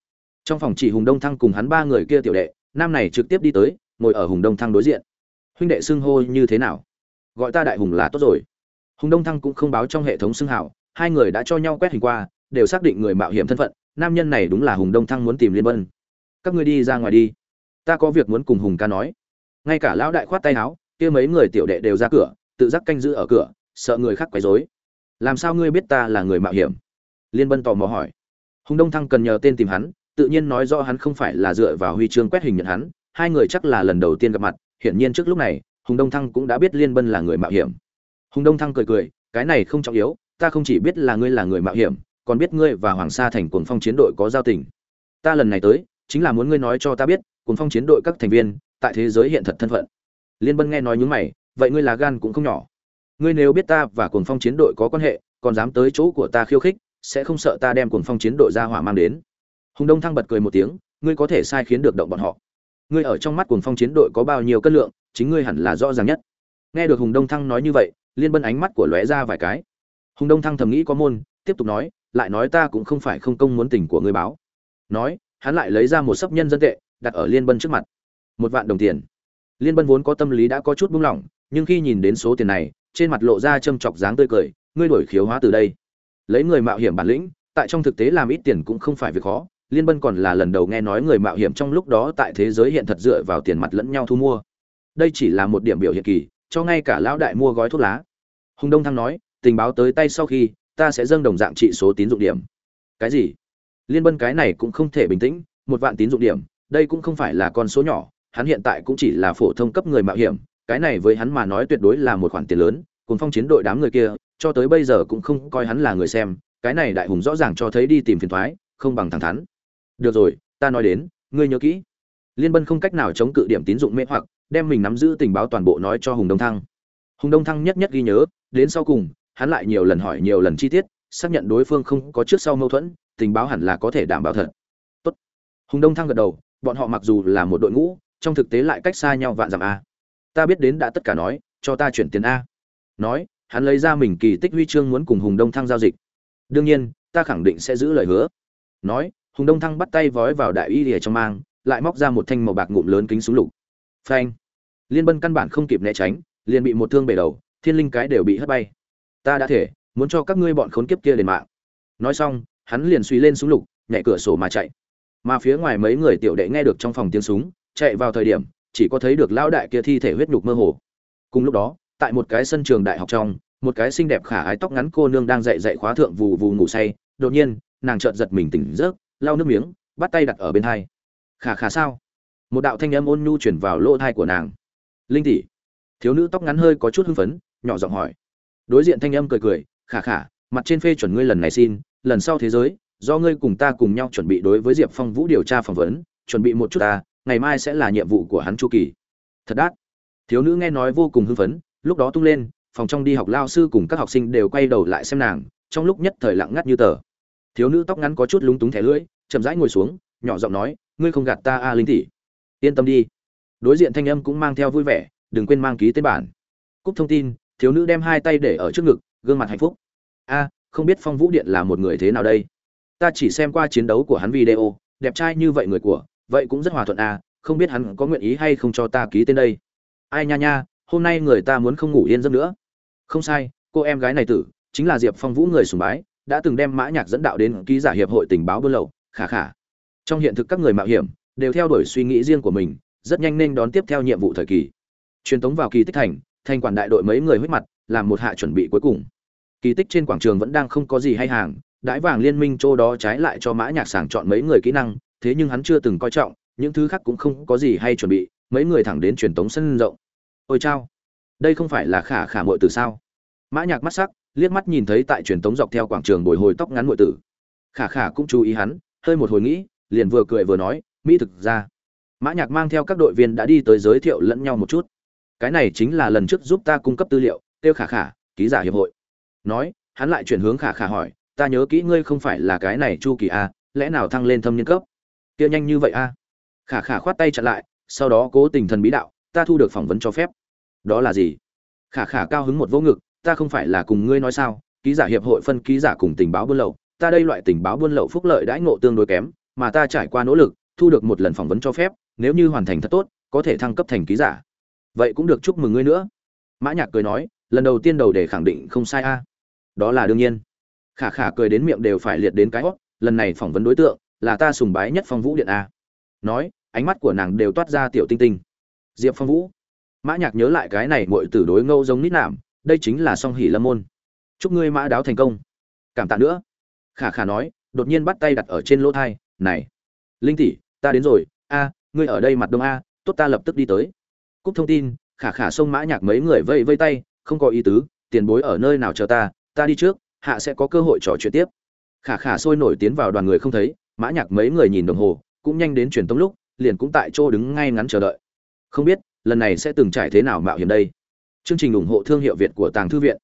trong phòng chỉ hùng đông thăng cùng hắn ba người kia tiểu đệ, nam này trực tiếp đi tới, ngồi ở hùng đông thăng đối diện. Huynh đệ xưng hô như thế nào? Gọi ta đại hùng là tốt rồi. Hùng đông thăng cũng không báo trong hệ thống xưng hảo, hai người đã cho nhau quét hình qua, đều xác định người mạo hiểm thân phận, nam nhân này đúng là hùng đông thăng muốn tìm liên vân. Các ngươi đi ra ngoài đi. Ta có việc muốn cùng hùng ca nói. Ngay cả lão đại khoát tay áo, kia mấy người tiểu đệ đều ra cửa, tự giác canh giữ ở cửa, sợ người khác quấy rối. Làm sao ngươi biết ta là người mạo hiểm? Liên vân tò mò hỏi. Hùng đông thăng cần nhờ tên tìm hắn tự nhiên nói rõ hắn không phải là dựa vào huy chương quét hình nhận hắn, hai người chắc là lần đầu tiên gặp mặt, hiển nhiên trước lúc này, hùng đông thăng cũng đã biết liên bân là người mạo hiểm. Hùng đông thăng cười cười, cái này không trọng yếu, ta không chỉ biết là ngươi là người mạo hiểm, còn biết ngươi và hoàng sa thành cuồng phong chiến đội có giao tình. Ta lần này tới, chính là muốn ngươi nói cho ta biết, cuồng phong chiến đội các thành viên, tại thế giới hiện thật thân phận. Liên bân nghe nói nhướng mày, vậy ngươi là gan cũng không nhỏ. Ngươi nếu biết ta và cuồng phong chiến đội có quan hệ, còn dám tới chỗ của ta khiêu khích, sẽ không sợ ta đem cuồng phong chiến đội ra hỏa mang đến hùng đông thăng bật cười một tiếng, ngươi có thể sai khiến được động bọn họ. Ngươi ở trong mắt cuồng phong chiến đội có bao nhiêu cân lượng, chính ngươi hẳn là rõ ràng nhất. Nghe được hùng đông thăng nói như vậy, liên bân ánh mắt của lóe ra vài cái. Hùng đông thăng thầm nghĩ có môn, tiếp tục nói, lại nói ta cũng không phải không công muốn tình của ngươi báo. Nói, hắn lại lấy ra một sấp nhân dân tệ, đặt ở liên bân trước mặt. Một vạn đồng tiền. Liên bân vốn có tâm lý đã có chút buông lỏng, nhưng khi nhìn đến số tiền này, trên mặt lộ ra châm chọc dáng tươi cười, ngươi đổi khiếu hóa từ đây. Lấy người mạo hiểm bản lĩnh, tại trong thực tế làm ít tiền cũng không phải việc khó liên bân còn là lần đầu nghe nói người mạo hiểm trong lúc đó tại thế giới hiện thật dựa vào tiền mặt lẫn nhau thu mua. Đây chỉ là một điểm biểu hiện kỳ, cho ngay cả lão đại mua gói thuốc lá. Hùng đông thăng nói, tình báo tới tay sau khi, ta sẽ dâng đồng dạng trị số tín dụng điểm. Cái gì? Liên bân cái này cũng không thể bình tĩnh, một vạn tín dụng điểm, đây cũng không phải là con số nhỏ, hắn hiện tại cũng chỉ là phổ thông cấp người mạo hiểm, cái này với hắn mà nói tuyệt đối là một khoản tiền lớn cùng phong chiến đội đám người kia, cho tới bây giờ cũng không coi hắn là người xem, cái này đại hùng rõ ràng cho thấy đi tìm phiền thoái, không bằng thẳng thắn được rồi, ta nói đến, ngươi nhớ kỹ. Liên bân không cách nào chống cự điểm tín dụng mê hoặc, đem mình nắm giữ tình báo toàn bộ nói cho hùng đông thăng. Hùng đông thăng nhất nhất ghi nhớ, đến sau cùng, hắn lại nhiều lần hỏi nhiều lần chi tiết, xác nhận đối phương không có trước sau mâu thuẫn, tình báo hẳn là có thể đảm bảo thật. Tốt. hùng đông thăng gật đầu, bọn họ mặc dù là một đội ngũ, trong thực tế lại cách xa nhau vạn dặm a. Ta biết đến đã tất cả nói, cho ta chuyển tiền a. Nói, hắn lấy ra mình kỳ tích huy chương muốn cùng hùng đông thăng giao dịch. Đương nhiên, ta khẳng định sẽ giữ lời hứa. Nói hùng đông thăng bắt tay vói vào đại y lìa trong mang, lại móc ra một thanh màu bạc ngụm lớn kính súng lục. Phanh. Liên bân căn bản không kịp né tránh, liền bị một thương bể đầu, thiên linh cái đều bị hất bay. Ta đã thể, muốn cho các ngươi bọn khốn kiếp kia lên mạng. Nói xong, hắn liền suy lên súng lục nhảy cửa sổ mà chạy. Mà phía ngoài mấy người tiểu đệ nghe được trong phòng tiếng súng, chạy vào thời điểm, chỉ có thấy được lão đại kia thi thể huyết nhục mơ hồ. Cùng lúc đó, tại một cái sân trường đại học trong, một cái xinh đẹp khả ái tóc ngắn cô nương đang dậy dậy khóa thượng vù vù ngủ say, đột nhiên, nàng chợt giật mình tỉnh giấc lau nước miếng, bắt tay đặt ở bên hai. Khả khả sao? Một đạo thanh âm ôn nhu chuyển vào lỗ thai của nàng. Linh tỷ. Thiếu nữ tóc ngắn hơi có chút hưng phấn, nhỏ giọng hỏi. Đối diện thanh âm cười cười khả khả mặt trên phê chuẩn ngươi lần này xin, lần sau thế giới, do ngươi cùng ta cùng nhau chuẩn bị đối với diệp phong vũ điều tra phỏng vấn, chuẩn bị một chút ta, ngày mai sẽ là nhiệm vụ của hắn chu kỳ. Thật đắt. Thiếu nữ nghe nói vô cùng hưng phấn, lúc đó tung lên, phòng trong đi học lao sư cùng các học sinh đều quay đầu lại xem nàng, trong lúc nhất thời lặng ngắt như tờ thiếu nữ tóc ngắn có chút lúng túng thẻ lưỡi, chậm rãi ngồi xuống, nhỏ giọng nói, ngươi không gạt ta a linh tỷ. Yên tâm đi. Đối diện thanh âm cũng mang theo vui vẻ, đừng quên mang ký tên bản. Cúc thông tin, thiếu nữ đem hai tay để ở trước ngực, gương mặt hạnh phúc. A, không biết phong vũ điện là một người thế nào đây? Ta chỉ xem qua chiến đấu của hắn video, đẹp trai như vậy người của, vậy cũng rất hòa thuận a, không biết hắn có nguyện ý hay không cho ta ký tên đây? Ai nha nha, hôm nay người ta muốn không ngủ yên giấc nữa. Không sai, cô em gái này tử, chính là diệp phong vũ người sùng bái đã từng đem mã nhạc dẫn đạo đến ký giả hiệp hội tình báo buôn lậu, khả khả. Trong hiện thực các người mạo hiểm đều theo đuổi suy nghĩ riêng của mình, rất nhanh nên đón tiếp theo nhiệm vụ thời kỳ. Truyền tống vào kỳ tích thành thành quản đại đội mấy người huyết mặt, làm một hạ chuẩn bị cuối cùng. Kỳ tích trên quảng trường vẫn đang không có gì hay hàng, đãi vàng liên minh chỗ đó trái lại cho mã nhạc sàng chọn mấy người kỹ năng, thế nhưng hắn chưa từng coi trọng, những thứ khác cũng không có gì hay chuẩn bị, mấy người thẳng đến truyền tống sân rộng. Ôi chao, đây không phải là khả khả muội từ sao? Mã nhạc mắt sắc liếc mắt nhìn thấy tại truyền tống dọc theo quảng trường bồi hồi tóc ngắn muội tử. Khả khả cũng chú ý hắn, hơi một hồi nghĩ, liền vừa cười vừa nói, mỹ thực ra. Mã nhạc mang theo các đội viên đã đi tới giới thiệu lẫn nhau một chút. Cái này chính là lần trước giúp ta cung cấp tư liệu tiêu khả khả, ký giả hiệp hội. Nói, hắn lại chuyển hướng khả khả hỏi, ta nhớ kỹ ngươi không phải là cái này chu kỳ a lẽ nào thăng lên thâm niên cấp? Kia nhanh như vậy a à? khả khả khoát tay chặn lại, sau đó cố tình thần bí đạo, ta thu được phỏng vấn cho phép. Đó là gì? Khả khả cao hứng một vô ngực ta không phải là cùng ngươi nói sao, ký giả hiệp hội phân ký giả cùng tình báo buôn lậu, ta đây loại tình báo buôn lậu phúc lợi đãi ngộ tương đối kém, mà ta trải qua nỗ lực, thu được một lần phỏng vấn cho phép, nếu như hoàn thành thật tốt, có thể thăng cấp thành ký giả. Vậy cũng được chúc mừng ngươi nữa. Mã nhạc cười nói, lần đầu tiên đầu để khẳng định không sai a. Đó là đương nhiên. Khả khả cười đến miệng đều phải liệt đến cái hót lần này phỏng vấn đối tượng là ta sùng bái nhất phong vũ điện a. Nói, ánh mắt của nàng đều toát ra tiểu tinh tinh. Diệp phong vũ. Mã nhạc nhớ lại cái này muội tử đối ngâu giống nít nạm đây chính là song hỷ lâm môn. Chúc ngươi mã đáo thành công. Cảm tạ nữa. Khả khả nói, đột nhiên bắt tay đặt ở trên lỗ thai, này. Linh tỷ, ta đến rồi. A, ngươi ở đây mặt đông a, tốt ta lập tức đi tới. Cúc thông tin, khả khả xông mã nhạc mấy người vây vây tay, không có ý tứ, tiền bối ở nơi nào chờ ta ta đi trước, hạ sẽ có cơ hội trò chuyện tiếp. Khả khả sôi nổi tiến vào đoàn người không thấy, mã nhạc mấy người nhìn đồng hồ, cũng nhanh đến truyền tống lúc, liền cũng tại chỗ đứng ngay ngắn chờ đợi. Không biết, lần này sẽ từng trải thế nào mạo hiểm đây? Chương trình ủng hộ thương hiệu việt của tàng thư viện.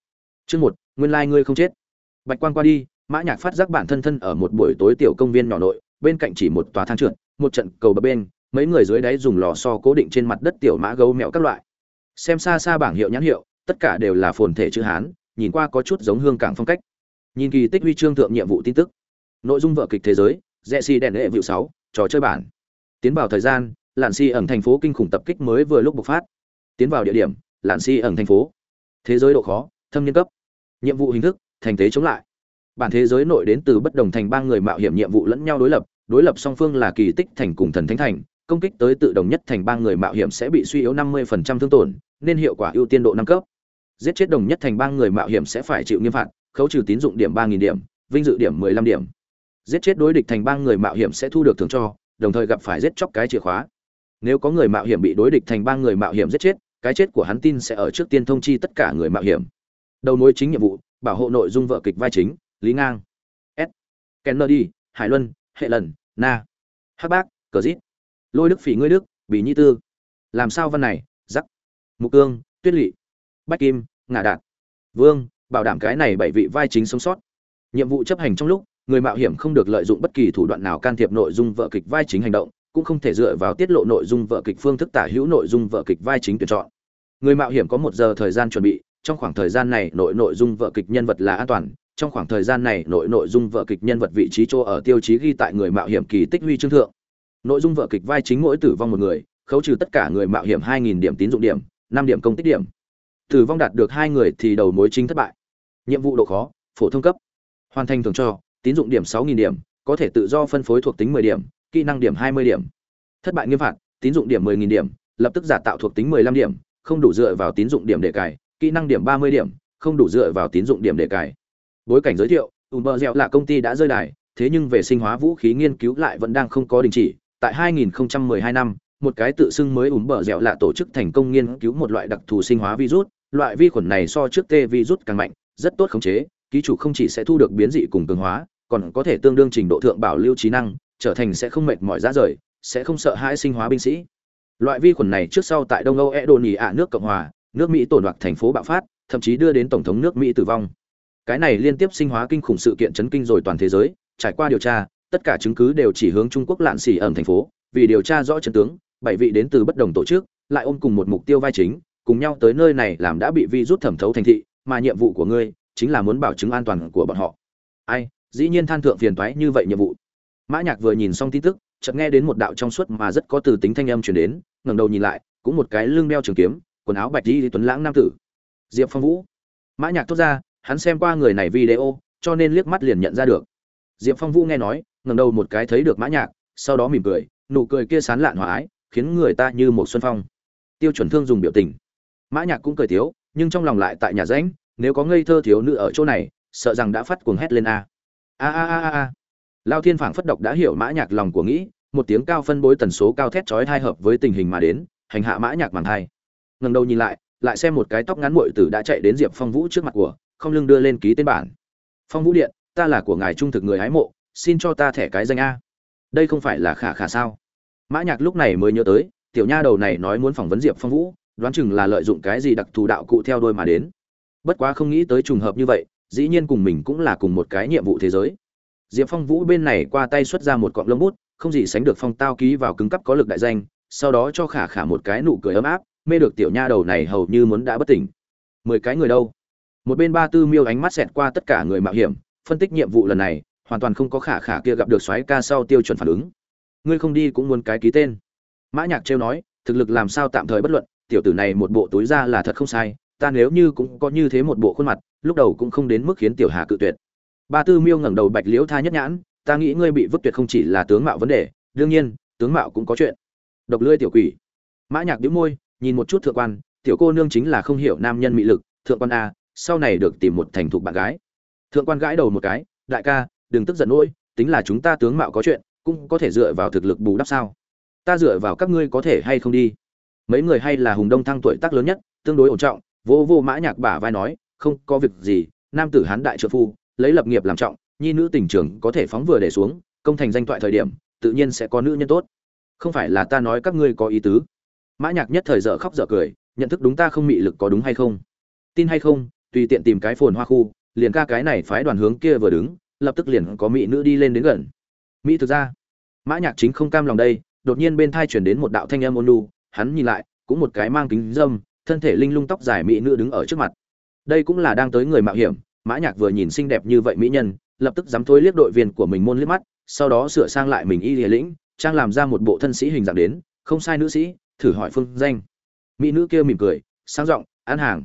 Chương một, nguyên lai like ngươi không chết. Bạch quang qua đi, mã nhạc phát giác bản thân thân ở một buổi tối tiểu công viên nhỏ nội, bên cạnh chỉ một tòa thang trượt, một trận cầu bờ bên, mấy người dưới đáy dùng lò xo cố định trên mặt đất tiểu mã gấu mèo các loại. Xem xa xa bảng hiệu nhãn hiệu, tất cả đều là phồn thể chữ hán, nhìn qua có chút giống hương cảng phong cách. Nhìn kỳ tích huy chương thượng nhiệm vụ tin tức. Nội dung vở kịch thế giới rẽ xi đèn lệ vụ sáu, trò chơi bản. Tiến vào thời gian lạn si ẩn thành phố kinh khủng tập kích mới vừa lúc bộc phát. Tiến vào địa điểm lạn si ẩn thành phố. Thế giới độ khó, thâm niên cấp. Nhiệm vụ hình thức, thành tế chống lại. Bản thế giới nội đến từ bất đồng thành ba người mạo hiểm nhiệm vụ lẫn nhau đối lập đối lập song phương là kỳ tích thành cùng thần thánh thành, công kích tới tự đồng nhất thành ba người mạo hiểm sẽ bị suy yếu 50% thương tổn, nên hiệu quả ưu tiên độ năm cấp. Giết chết đồng nhất thành ba người mạo hiểm sẽ phải chịu nghiêm phạt, khấu trừ tín dụng điểm 3.000 điểm, vinh dự điểm 15 điểm. Giết chết đối địch thành ba người mạo hiểm sẽ thu được thưởng cho, đồng thời gặp phải giết chóc cái chìa khóa. Nếu có người mạo hiểm bị đối địch thành ba người mạo hiểm giết chết cái chết của hắn tin sẽ ở trước tiên thông chi tất cả người mạo hiểm. Đầu mối chính nhiệm vụ, bảo hộ nội dung vợ kịch vai chính, lý ngang. S. Kennedy, hải luân, hệ lần, na. Hắc bác, cờ dít. Lôi đức phỉ ngươi đức, bỉ nhi tư. Làm sao văn này, giắc. Mục cương, tuyết lỵ. Bách kim, ngả đạt. Vương, bảo đảm cái này bảy vị vai chính sống sót. Nhiệm vụ chấp hành trong lúc, người mạo hiểm không được lợi dụng bất kỳ thủ đoạn nào can thiệp nội dung vợ kịch vai chính hành động, cũng không thể dựa vào tiết lộ nội dung vợ kịch phương thức tả hữu nội dung vợ kịch vai chính tuyển chọn người mạo hiểm có một giờ thời gian chuẩn bị, trong khoảng thời gian này nội nội dung vợ kịch nhân vật là an toàn, trong khoảng thời gian này nội nội dung vợ kịch nhân vật vị trí chỗ ở tiêu chí ghi tại người mạo hiểm kỳ tích huy chương thượng. Nội dung vợ kịch vai chính mỗi tử vong một người, khấu trừ tất cả người mạo hiểm 2.000 điểm tín dụng điểm, năm điểm công tích điểm. Tử vong đạt được hai người thì đầu mối chính thất bại. Nhiệm vụ độ khó, phổ thông cấp. Hoàn thành thường cho, tín dụng điểm 6.000 điểm, có thể tự do phân phối thuộc tính 10 điểm, kỹ năng điểm 20 điểm. Thất bại nghiêm phạt, tín dụng điểm mười nghìn điểm, lập tức giả tạo thuộc tính 15 điểm không đủ dựa vào tín dụng điểm để cài, kỹ năng điểm 30 điểm, không đủ dựa vào tín dụng điểm để cài. Bối cảnh giới thiệu, ùm bờ dẻo là công ty đã rơi đài, thế nhưng về sinh hóa vũ khí nghiên cứu lại vẫn đang không có đình chỉ. Tại 2012 năm, một cái tự xưng mới ùm bờ dẻo là tổ chức thành công nghiên cứu một loại đặc thù sinh hóa virus, loại vi khuẩn này so trước tê virus càng mạnh, rất tốt khống chế, ký chủ không chỉ sẽ thu được biến dị cùng cường hóa, còn có thể tương đương trình độ thượng bảo lưu trí năng, trở thành sẽ không mệt mỏi ra rời, sẽ không sợ hãi sinh hóa binh sĩ loại vi khuẩn này trước sau tại đông âu e đồn ạ nước cộng hòa, nước mỹ tổn đoạt thành phố bạo phát, thậm chí đưa đến tổng thống nước mỹ tử vong. Cái này liên tiếp sinh hóa kinh khủng sự kiện chấn kinh rồi toàn thế giới. Trải qua điều tra, tất cả chứng cứ đều chỉ hướng trung quốc lạn xỉ ẩm thành phố. Vì điều tra rõ chân tướng, bảy vị đến từ bất đồng tổ chức lại ôm cùng một mục tiêu vai chính, cùng nhau tới nơi này làm đã bị vi rút thẩm thấu thành thị, mà nhiệm vụ của ngươi chính là muốn bảo chứng an toàn của bọn họ. Ai, dĩ nhiên than thượng phiền toái như vậy nhiệm vụ. Mã nhạc vừa nhìn xong tin tức chợt nghe đến một đạo trong suốt mà rất có từ tính thanh âm truyền đến, ngẩng đầu nhìn lại, cũng một cái lưng đeo trường kiếm, quần áo bạch đi tuấn lãng nam tử. Diệp phong vũ. Mã nhạc tốt ra, hắn xem qua người này video, cho nên liếc mắt liền nhận ra được. Diệp phong vũ nghe nói, ngẩng đầu một cái thấy được mã nhạc, sau đó mỉm cười, nụ cười kia sán lạn hòa ái, khiến người ta như một xuân phong. Tiêu chuẩn thương dùng biểu tình. Mã nhạc cũng cười thiếu, nhưng trong lòng lại tại nhà rãnh nếu có ngây thơ thiếu nữ ở chỗ này, sợ rằng đã phát cuồng hét lên a a a a a lao thiên phảng phất độc đã hiểu mã nhạc lòng của nghĩ, một tiếng cao phân bối tần số cao thét chói thay hợp với tình hình mà đến, hành hạ mã nhạc màn thay. ngẩng đầu nhìn lại lại xem một cái tóc ngắn muội tử đã chạy đến diệp phong vũ trước mặt của, không lưng đưa lên ký tên bản. Phong vũ điện, ta là của ngài trung thực người hái mộ, xin cho ta thẻ cái danh a. Đây không phải là khả khả sao? Mã nhạc lúc này mới nhớ tới, tiểu nha đầu này nói muốn phỏng vấn diệp phong vũ, đoán chừng là lợi dụng cái gì đặc thù đạo cụ theo đôi mà đến. Bất quá không nghĩ tới trùng hợp như vậy, dĩ nhiên cùng mình cũng là cùng một cái nhiệm vụ thế giới diệp phong vũ bên này qua tay xuất ra một cọng lông bút, không gì sánh được phong tao ký vào cứng cấp có lực đại danh, sau đó cho khả khả một cái nụ cười ấm áp, mê được tiểu nha đầu này hầu như muốn đã bất tỉnh. Mười cái người đâu? Một bên ba tư miêu ánh mắt xẹt qua tất cả người mạo hiểm, phân tích nhiệm vụ lần này, hoàn toàn không có khả khả kia gặp được xoáy ca sau tiêu chuẩn phản ứng. Ngươi không đi cũng muốn cái ký tên. Mã nhạc trêu nói, thực lực làm sao tạm thời bất luận, tiểu tử này một bộ túi ra là thật không sai, ta nếu như cũng có như thế một bộ khuôn mặt, lúc đầu cũng không đến mức khiến tiểu hà cự tuyệt ba tư miêu ngẩng đầu bạch liễu tha nhất nhãn, ta nghĩ ngươi bị vứt tuyệt không chỉ là tướng mạo vấn đề, đương nhiên, tướng mạo cũng có chuyện. Độc lưỡi tiểu quỷ. Mã nhạc bĩu môi, nhìn một chút thượng quan, tiểu cô nương chính là không hiểu nam nhân mị lực, thượng quan a, sau này được tìm một thành thục bạn gái. Thượng quan gãi đầu một cái, đại ca, đừng tức giận nỗi, tính là chúng ta tướng mạo có chuyện, cũng có thể dựa vào thực lực bù đắp sao? Ta dựa vào các ngươi có thể hay không đi? Mấy người hay là hùng đông thăng tuổi tác lớn nhất, tương đối ổn trọng vô vô mã nhạc bả vai nói, không có việc gì, nam tử hán đại trợ phu lấy lập nghiệp làm trọng, nhi nữ tình trường có thể phóng vừa để xuống, công thành danh thoại thời điểm, tự nhiên sẽ có nữ nhân tốt. Không phải là ta nói các ngươi có ý tứ. Mã nhạc nhất thời dở khóc dở cười, nhận thức đúng ta không mị lực có đúng hay không? Tin hay không, tùy tiện tìm cái phồn hoa khu, liền ca cái này phái đoàn hướng kia vừa đứng, lập tức liền có mỹ nữ đi lên đến gần. Mỹ thực ra, mã nhạc chính không cam lòng đây, đột nhiên bên thai truyền đến một đạo thanh âm ôn nhu, hắn nhìn lại, cũng một cái mang kính dâm, thân thể linh lung tóc dài mỹ nữ đứng ở trước mặt. Đây cũng là đang tới người mạo hiểm mã nhạc vừa nhìn xinh đẹp như vậy mỹ nhân, lập tức dám thôi liếc đội viên của mình môn liếc mắt, sau đó sửa sang lại mình y lìa lĩnh, trang làm ra một bộ thân sĩ hình dạng đến, không sai nữ sĩ, thử hỏi phương danh. Mỹ nữ kia mỉm cười sang giọng ăn hàng,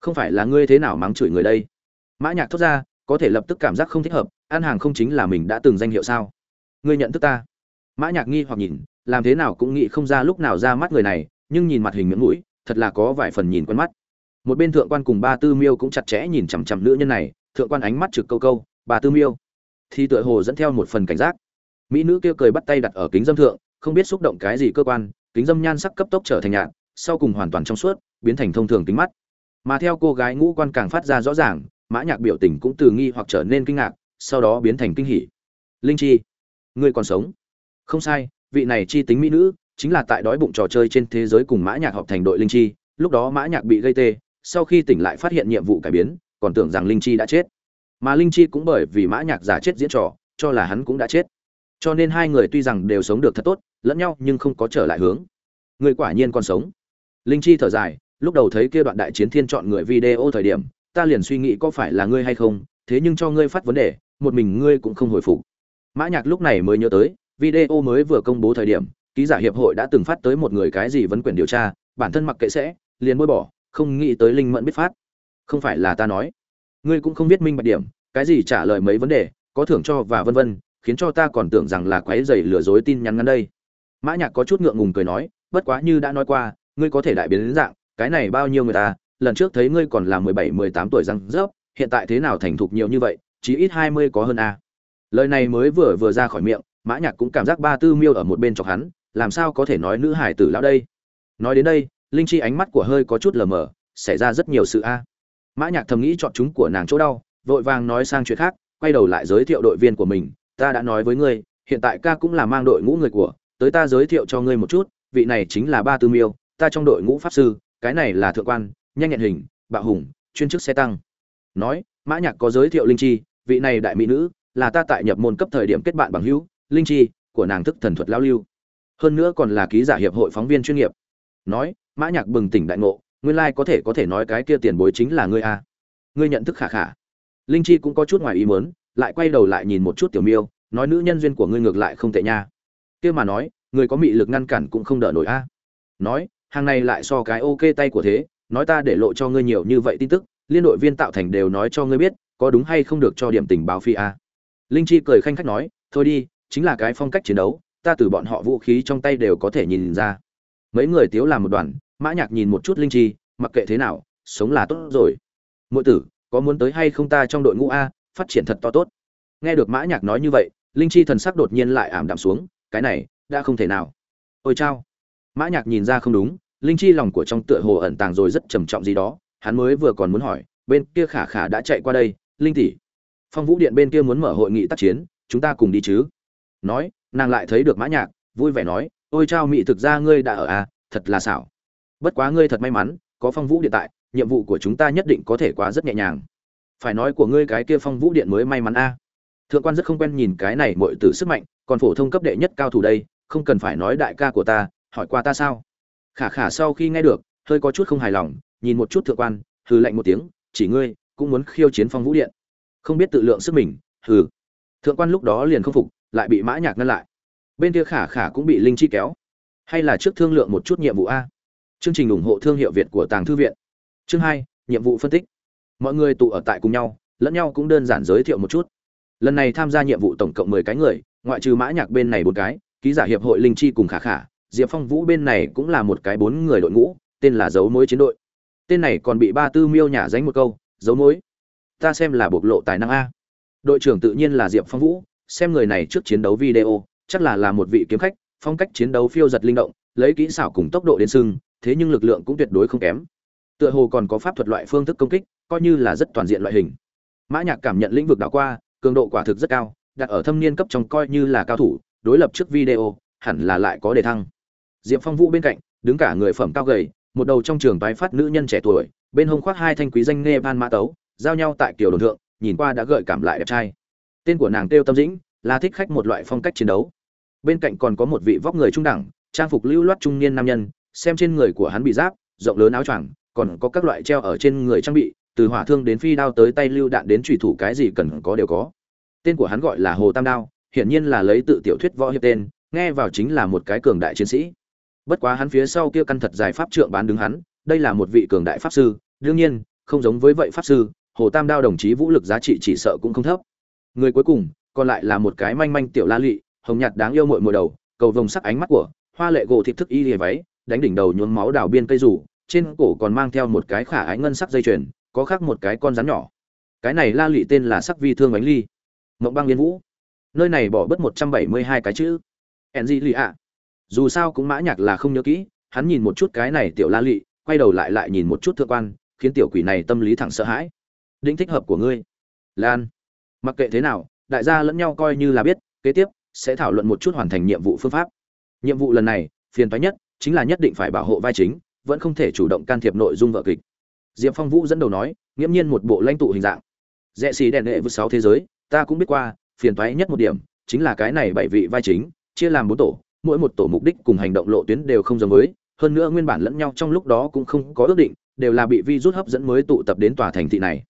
không phải là ngươi thế nào mắng chửi người đây? Mã nhạc thốt ra, có thể lập tức cảm giác không thích hợp ăn hàng không chính là mình đã từng danh hiệu sao? Ngươi nhận thức ta. Mã nhạc nghi hoặc nhìn, làm thế nào cũng nghĩ không ra lúc nào ra mắt người này, nhưng nhìn mặt hình miệng mũi, thật là có vài phần nhìn quen mắt một bên thượng quan cùng ba tư miêu cũng chặt chẽ nhìn chằm chằm nữ nhân này, thượng quan ánh mắt trực câu câu bà tư miêu. Thì tựa hồ dẫn theo một phần cảnh giác. Mỹ nữ kia cười bắt tay đặt ở kính dâm thượng, không biết xúc động cái gì cơ quan, kính dâm nhan sắc cấp tốc trở thành nhạt, sau cùng hoàn toàn trong suốt, biến thành thông thường kính mắt. Mà theo cô gái ngũ quan càng phát ra rõ ràng, mã nhạc biểu tình cũng từ nghi hoặc trở nên kinh ngạc, sau đó biến thành kinh hỉ. Linh chi, ngươi còn sống? Không sai, vị này chi tính mỹ nữ, chính là tại đói bụng trò chơi trên thế giới cùng mã nhạc họp thành đội linh chi, lúc đó mã nhạc bị gây tê sau khi tỉnh lại phát hiện nhiệm vụ cải biến, còn tưởng rằng linh chi đã chết. Mà linh chi cũng bởi vì mã nhạc giả chết diễn trò, cho là hắn cũng đã chết. Cho nên hai người tuy rằng đều sống được thật tốt, lẫn nhau nhưng không có trở lại hướng. Người quả nhiên còn sống. Linh chi thở dài, lúc đầu thấy kia đoạn đại chiến thiên chọn người video thời điểm, ta liền suy nghĩ có phải là ngươi hay không, thế nhưng cho ngươi phát vấn đề, một mình ngươi cũng không hồi phục. Mã nhạc lúc này mới nhớ tới, video mới vừa công bố thời điểm, ký giả hiệp hội đã từng phát tới một người cái gì vấn quyền điều tra, bản thân mặc kệ sẽ, liền bôi bỏ không nghĩ tới linh mẫn biết phát. Không phải là ta nói. Ngươi cũng không biết minh bạch điểm, cái gì trả lời mấy vấn đề, có thưởng cho và vân vân, khiến cho ta còn tưởng rằng là quái dày lừa dối tin nhắn ngắn đây. Mã nhạc có chút ngượng ngùng cười nói, bất quá như đã nói qua, ngươi có thể đại biến đến dạng, cái này bao nhiêu người ta, lần trước thấy ngươi còn là mười bảy, mười tám tuổi răng rớp, hiện tại thế nào thành thục nhiều như vậy chỉ ít hai mươi có hơn a. Lời này mới vừa vừa ra khỏi miệng, mã nhạc cũng cảm giác ba tư miêu ở một bên chọc hắn, làm sao có thể nói nữ hải tử lão đây? Nói đến đây linh chi ánh mắt của hơi có chút lờ mờ, xảy ra rất nhiều sự a. Mã nhạc thầm nghĩ chọn chúng của nàng chỗ đau, vội vàng nói sang chuyện khác, quay đầu lại giới thiệu đội viên của mình. Ta đã nói với ngươi, hiện tại ca cũng là mang đội ngũ người của, tới ta giới thiệu cho ngươi một chút, vị này chính là ba tư miêu, ta trong đội ngũ pháp sư, cái này là thượng quan, nhanh nhẹn hình, bạo hùng, chuyên chức xe tăng. Nói, mã nhạc có giới thiệu linh chi, vị này đại mỹ nữ, là ta tại nhập môn cấp thời điểm kết bạn bằng hữu, linh chi, của nàng thức thần thuật lao lưu. Hơn nữa còn là ký giả hiệp hội phóng viên chuyên nghiệp. Nói mã nhạc bừng tỉnh đại ngộ, nguyên lai like có thể có thể nói cái kia tiền bối chính là ngươi a ngươi nhận thức khả khả. Linh chi cũng có chút ngoài ý muốn, lại quay đầu lại nhìn một chút tiểu miêu, nói nữ nhân duyên của ngươi ngược lại không tệ nha. Kia mà nói, người có mị lực ngăn cản cũng không đỡ nổi a. Nói, hàng này lại so cái ok tay của thế, nói ta để lộ cho ngươi nhiều như vậy tin tức, liên đội viên tạo thành đều nói cho ngươi biết, có đúng hay không được cho điểm tình báo phi a. Linh chi cười khanh khách nói, thôi đi, chính là cái phong cách chiến đấu, ta từ bọn họ vũ khí trong tay đều có thể nhìn ra. Mấy người tiếu làm một đoàn mã nhạc nhìn một chút linh chi, mặc kệ thế nào, sống là tốt rồi. Muội tử, có muốn tới hay không ta trong đội ngũ a, phát triển thật to tốt. Nghe được mã nhạc nói như vậy, linh chi thần sắc đột nhiên lại ảm đạm xuống, cái này, đã không thể nào. Ôi chao. Mã nhạc nhìn ra không đúng, linh chi lòng của trong tựa hồ ẩn tàng rồi rất trầm trọng gì đó, hắn mới vừa còn muốn hỏi, bên kia khả khả đã chạy qua đây, linh tỷ. Phong vũ điện bên kia muốn mở hội nghị tác chiến, chúng ta cùng đi chứ. Nói, nàng lại thấy được mã nhạc, vui vẻ nói, ôi chao mỹ thực ra ngươi đã ở à thật là xảo bất quá ngươi thật may mắn, có phong vũ điện tại, nhiệm vụ của chúng ta nhất định có thể quá rất nhẹ nhàng. Phải nói của ngươi cái kia phong vũ điện mới may mắn a. Thượng quan rất không quen nhìn cái này mọi từ sức mạnh, còn phổ thông cấp đệ nhất cao thủ đây, không cần phải nói đại ca của ta, hỏi qua ta sao? Khả khả sau khi nghe được, hơi có chút không hài lòng, nhìn một chút thượng quan, hừ lạnh một tiếng, chỉ ngươi, cũng muốn khiêu chiến phong vũ điện. Không biết tự lượng sức mình, hừ. Thượng quan lúc đó liền không phục, lại bị mã nhạc ngăn lại. Bên kia khả khả cũng bị linh chi kéo. Hay là trước thương lượng một chút nhiệm vụ a? Chương trình ủng hộ thương hiệu việt của tàng thư viện. Chương hai, nhiệm vụ phân tích. Mọi người tụ ở tại cùng nhau, lẫn nhau cũng đơn giản giới thiệu một chút. Lần này tham gia nhiệm vụ tổng cộng mười cái người, ngoại trừ mã nhạc bên này bốn cái, ký giả hiệp hội linh chi cùng khả khả, diệp phong vũ bên này cũng là một cái bốn người đội ngũ, tên là dấu mối chiến đội. Tên này còn bị ba tư miêu nhả dánh một câu, dấu mối, ta xem là bộc lộ tài năng a. Đội trưởng tự nhiên là diệp phong vũ, xem người này trước chiến đấu video, chắc là là một vị kiếm khách, phong cách chiến đấu phiêu giật linh động, lấy kỹ xảo cùng tốc độ đến sưng thế nhưng lực lượng cũng tuyệt đối không kém. Tựa hồ còn có pháp thuật loại phương thức công kích, coi như là rất toàn diện loại hình. Mã nhạc cảm nhận lĩnh vực đảo qua, cường độ quả thực rất cao, đặt ở thâm niên cấp trong coi như là cao thủ, đối lập trước video, hẳn là lại có đề thăng. Diệp phong vũ bên cạnh, đứng cả người phẩm cao gầy, một đầu trong trường tái phát nữ nhân trẻ tuổi, bên hông khoác hai thanh quý danh nghe ban mã tấu, giao nhau tại kiểu đồn thượng, nhìn qua đã gợi cảm lại đẹp trai. Tên của nàng tiêu tâm dĩnh, là thích khách một loại phong cách chiến đấu. Bên cạnh còn có một vị vóc người trung đẳng, trang phục lưu loát trung niên nam nhân xem trên người của hắn bị giáp, rộng lớn áo choàng, còn có các loại treo ở trên người trang bị, từ hỏa thương đến phi đao tới tay lưu đạn đến trùy thủ cái gì cần có đều có. Tên của hắn gọi là hồ tam đao, hiển nhiên là lấy tự tiểu thuyết võ hiệp tên, nghe vào chính là một cái cường đại chiến sĩ. Bất quá hắn phía sau kia căn thật dài pháp trượng bán đứng hắn, đây là một vị cường đại pháp sư, đương nhiên, không giống với vậy pháp sư, hồ tam đao đồng chí vũ lực giá trị chỉ sợ cũng không thấp. Người cuối cùng, còn lại là một cái manh manh tiểu la lị, hồng nhạt đáng yêu mội mội đầu, cầu vồng sắc ánh mắt của, hoa lệ gỗ thịt thức y lìa váy đánh đỉnh đầu nhuốm máu đào biên cây rủ trên cổ còn mang theo một cái khả ái ngân sắc dây chuyền có khác một cái con rắn nhỏ. Cái này la Lệ tên là sắc vi thương bánh ly. Mộng băng liên vũ. Nơi này bỏ bớt một trăm bảy mươi hai cái chữ. Enji lì ạ dù sao cũng mã nhạc là không nhớ kỹ hắn nhìn một chút cái này tiểu la Lệ, quay đầu lại lại nhìn một chút thượng quan khiến tiểu quỷ này tâm lý thẳng sợ hãi. Đỉnh thích hợp của ngươi. Lan. Mặc kệ thế nào đại gia lẫn nhau coi như là biết kế tiếp sẽ thảo luận một chút hoàn thành nhiệm vụ phương pháp. Nhiệm vụ lần này phiền toái nhất chính là nhất định phải bảo hộ vai chính, vẫn không thể chủ động can thiệp nội dung vở kịch. Diệp phong vũ dẫn đầu nói, nghiễm nhiên một bộ lãnh tụ hình dạng. Rẽ xì đèn đệ vượt sáu thế giới, ta cũng biết qua, phiền toái nhất một điểm, chính là cái này bảy vị vai chính, chia làm bốn tổ, mỗi một tổ mục đích cùng hành động lộ tuyến đều không giống với, hơn nữa nguyên bản lẫn nhau trong lúc đó cũng không có ước định, đều là bị vi rút hấp dẫn mới tụ tập đến tòa thành thị này.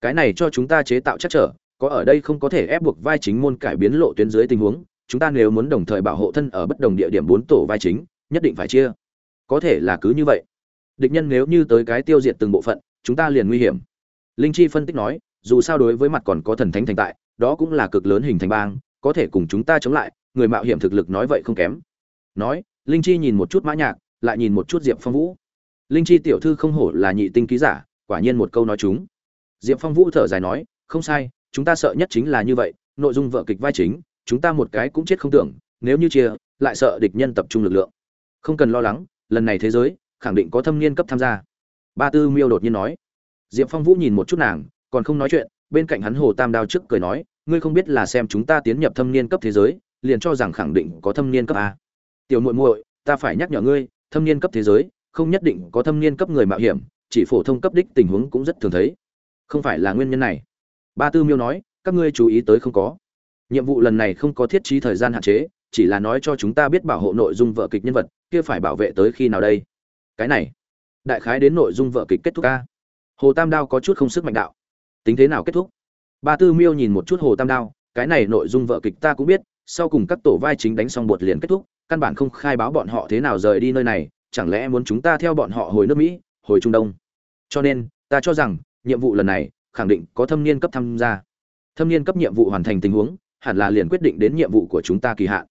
Cái này cho chúng ta chế tạo chắc trở, có ở đây không có thể ép buộc vai chính môn cải biến lộ tuyến dưới tình huống, chúng ta nếu muốn đồng thời bảo hộ thân ở bất đồng địa điểm bốn tổ vai chính nhất định phải chia. Có thể là cứ như vậy. Địch nhân nếu như tới cái tiêu diệt từng bộ phận, chúng ta liền nguy hiểm. Linh chi phân tích nói, dù sao đối với mặt còn có thần thánh thành tại, đó cũng là cực lớn hình thành bang, có thể cùng chúng ta chống lại, người mạo hiểm thực lực nói vậy không kém. Nói, linh chi nhìn một chút mã nhạc, lại nhìn một chút diệp phong vũ. Linh chi tiểu thư không hổ là nhị tinh ký giả, quả nhiên một câu nói chúng. Diệp phong vũ thở dài nói, không sai, chúng ta sợ nhất chính là như vậy, nội dung vợ kịch vai chính, chúng ta một cái cũng chết không tưởng, nếu như chia, lại sợ địch nhân tập trung lực lượng không cần lo lắng, lần này thế giới, khẳng định có thâm niên cấp tham gia. Ba tư miêu đột nhiên nói. Diệp phong vũ nhìn một chút nàng, còn không nói chuyện, bên cạnh hắn hồ tam đao trước cười nói, ngươi không biết là xem chúng ta tiến nhập thâm niên cấp thế giới, liền cho rằng khẳng định có thâm niên cấp a tiểu muội muội, ta phải nhắc nhở ngươi, thâm niên cấp thế giới, không nhất định có thâm niên cấp người mạo hiểm, chỉ phổ thông cấp đích tình huống cũng rất thường thấy. Không phải là nguyên nhân này. Ba tư miêu nói, các ngươi chú ý tới không có. Nhiệm vụ lần này không có thiết trí thời gian hạn chế chỉ là nói cho chúng ta biết bảo hộ nội dung vợ kịch nhân vật, kia phải bảo vệ tới khi nào đây? Cái này, đại khái đến nội dung vợ kịch kết thúc ca. Hồ tam đao có chút không sức mạnh đạo. Tính thế nào kết thúc? Ba tư miêu nhìn một chút hồ tam đao, cái này nội dung vợ kịch ta cũng biết, sau cùng các tổ vai chính đánh xong bột liền kết thúc, căn bản không khai báo bọn họ thế nào rời đi nơi này, chẳng lẽ muốn chúng ta theo bọn họ hồi nước mỹ, hồi trung đông? Cho nên, ta cho rằng, nhiệm vụ lần này, khẳng định có thâm niên cấp tham gia. Thâm niên cấp nhiệm vụ hoàn thành tình huống, hẳn là liền quyết định đến nhiệm vụ của chúng ta kỳ hạn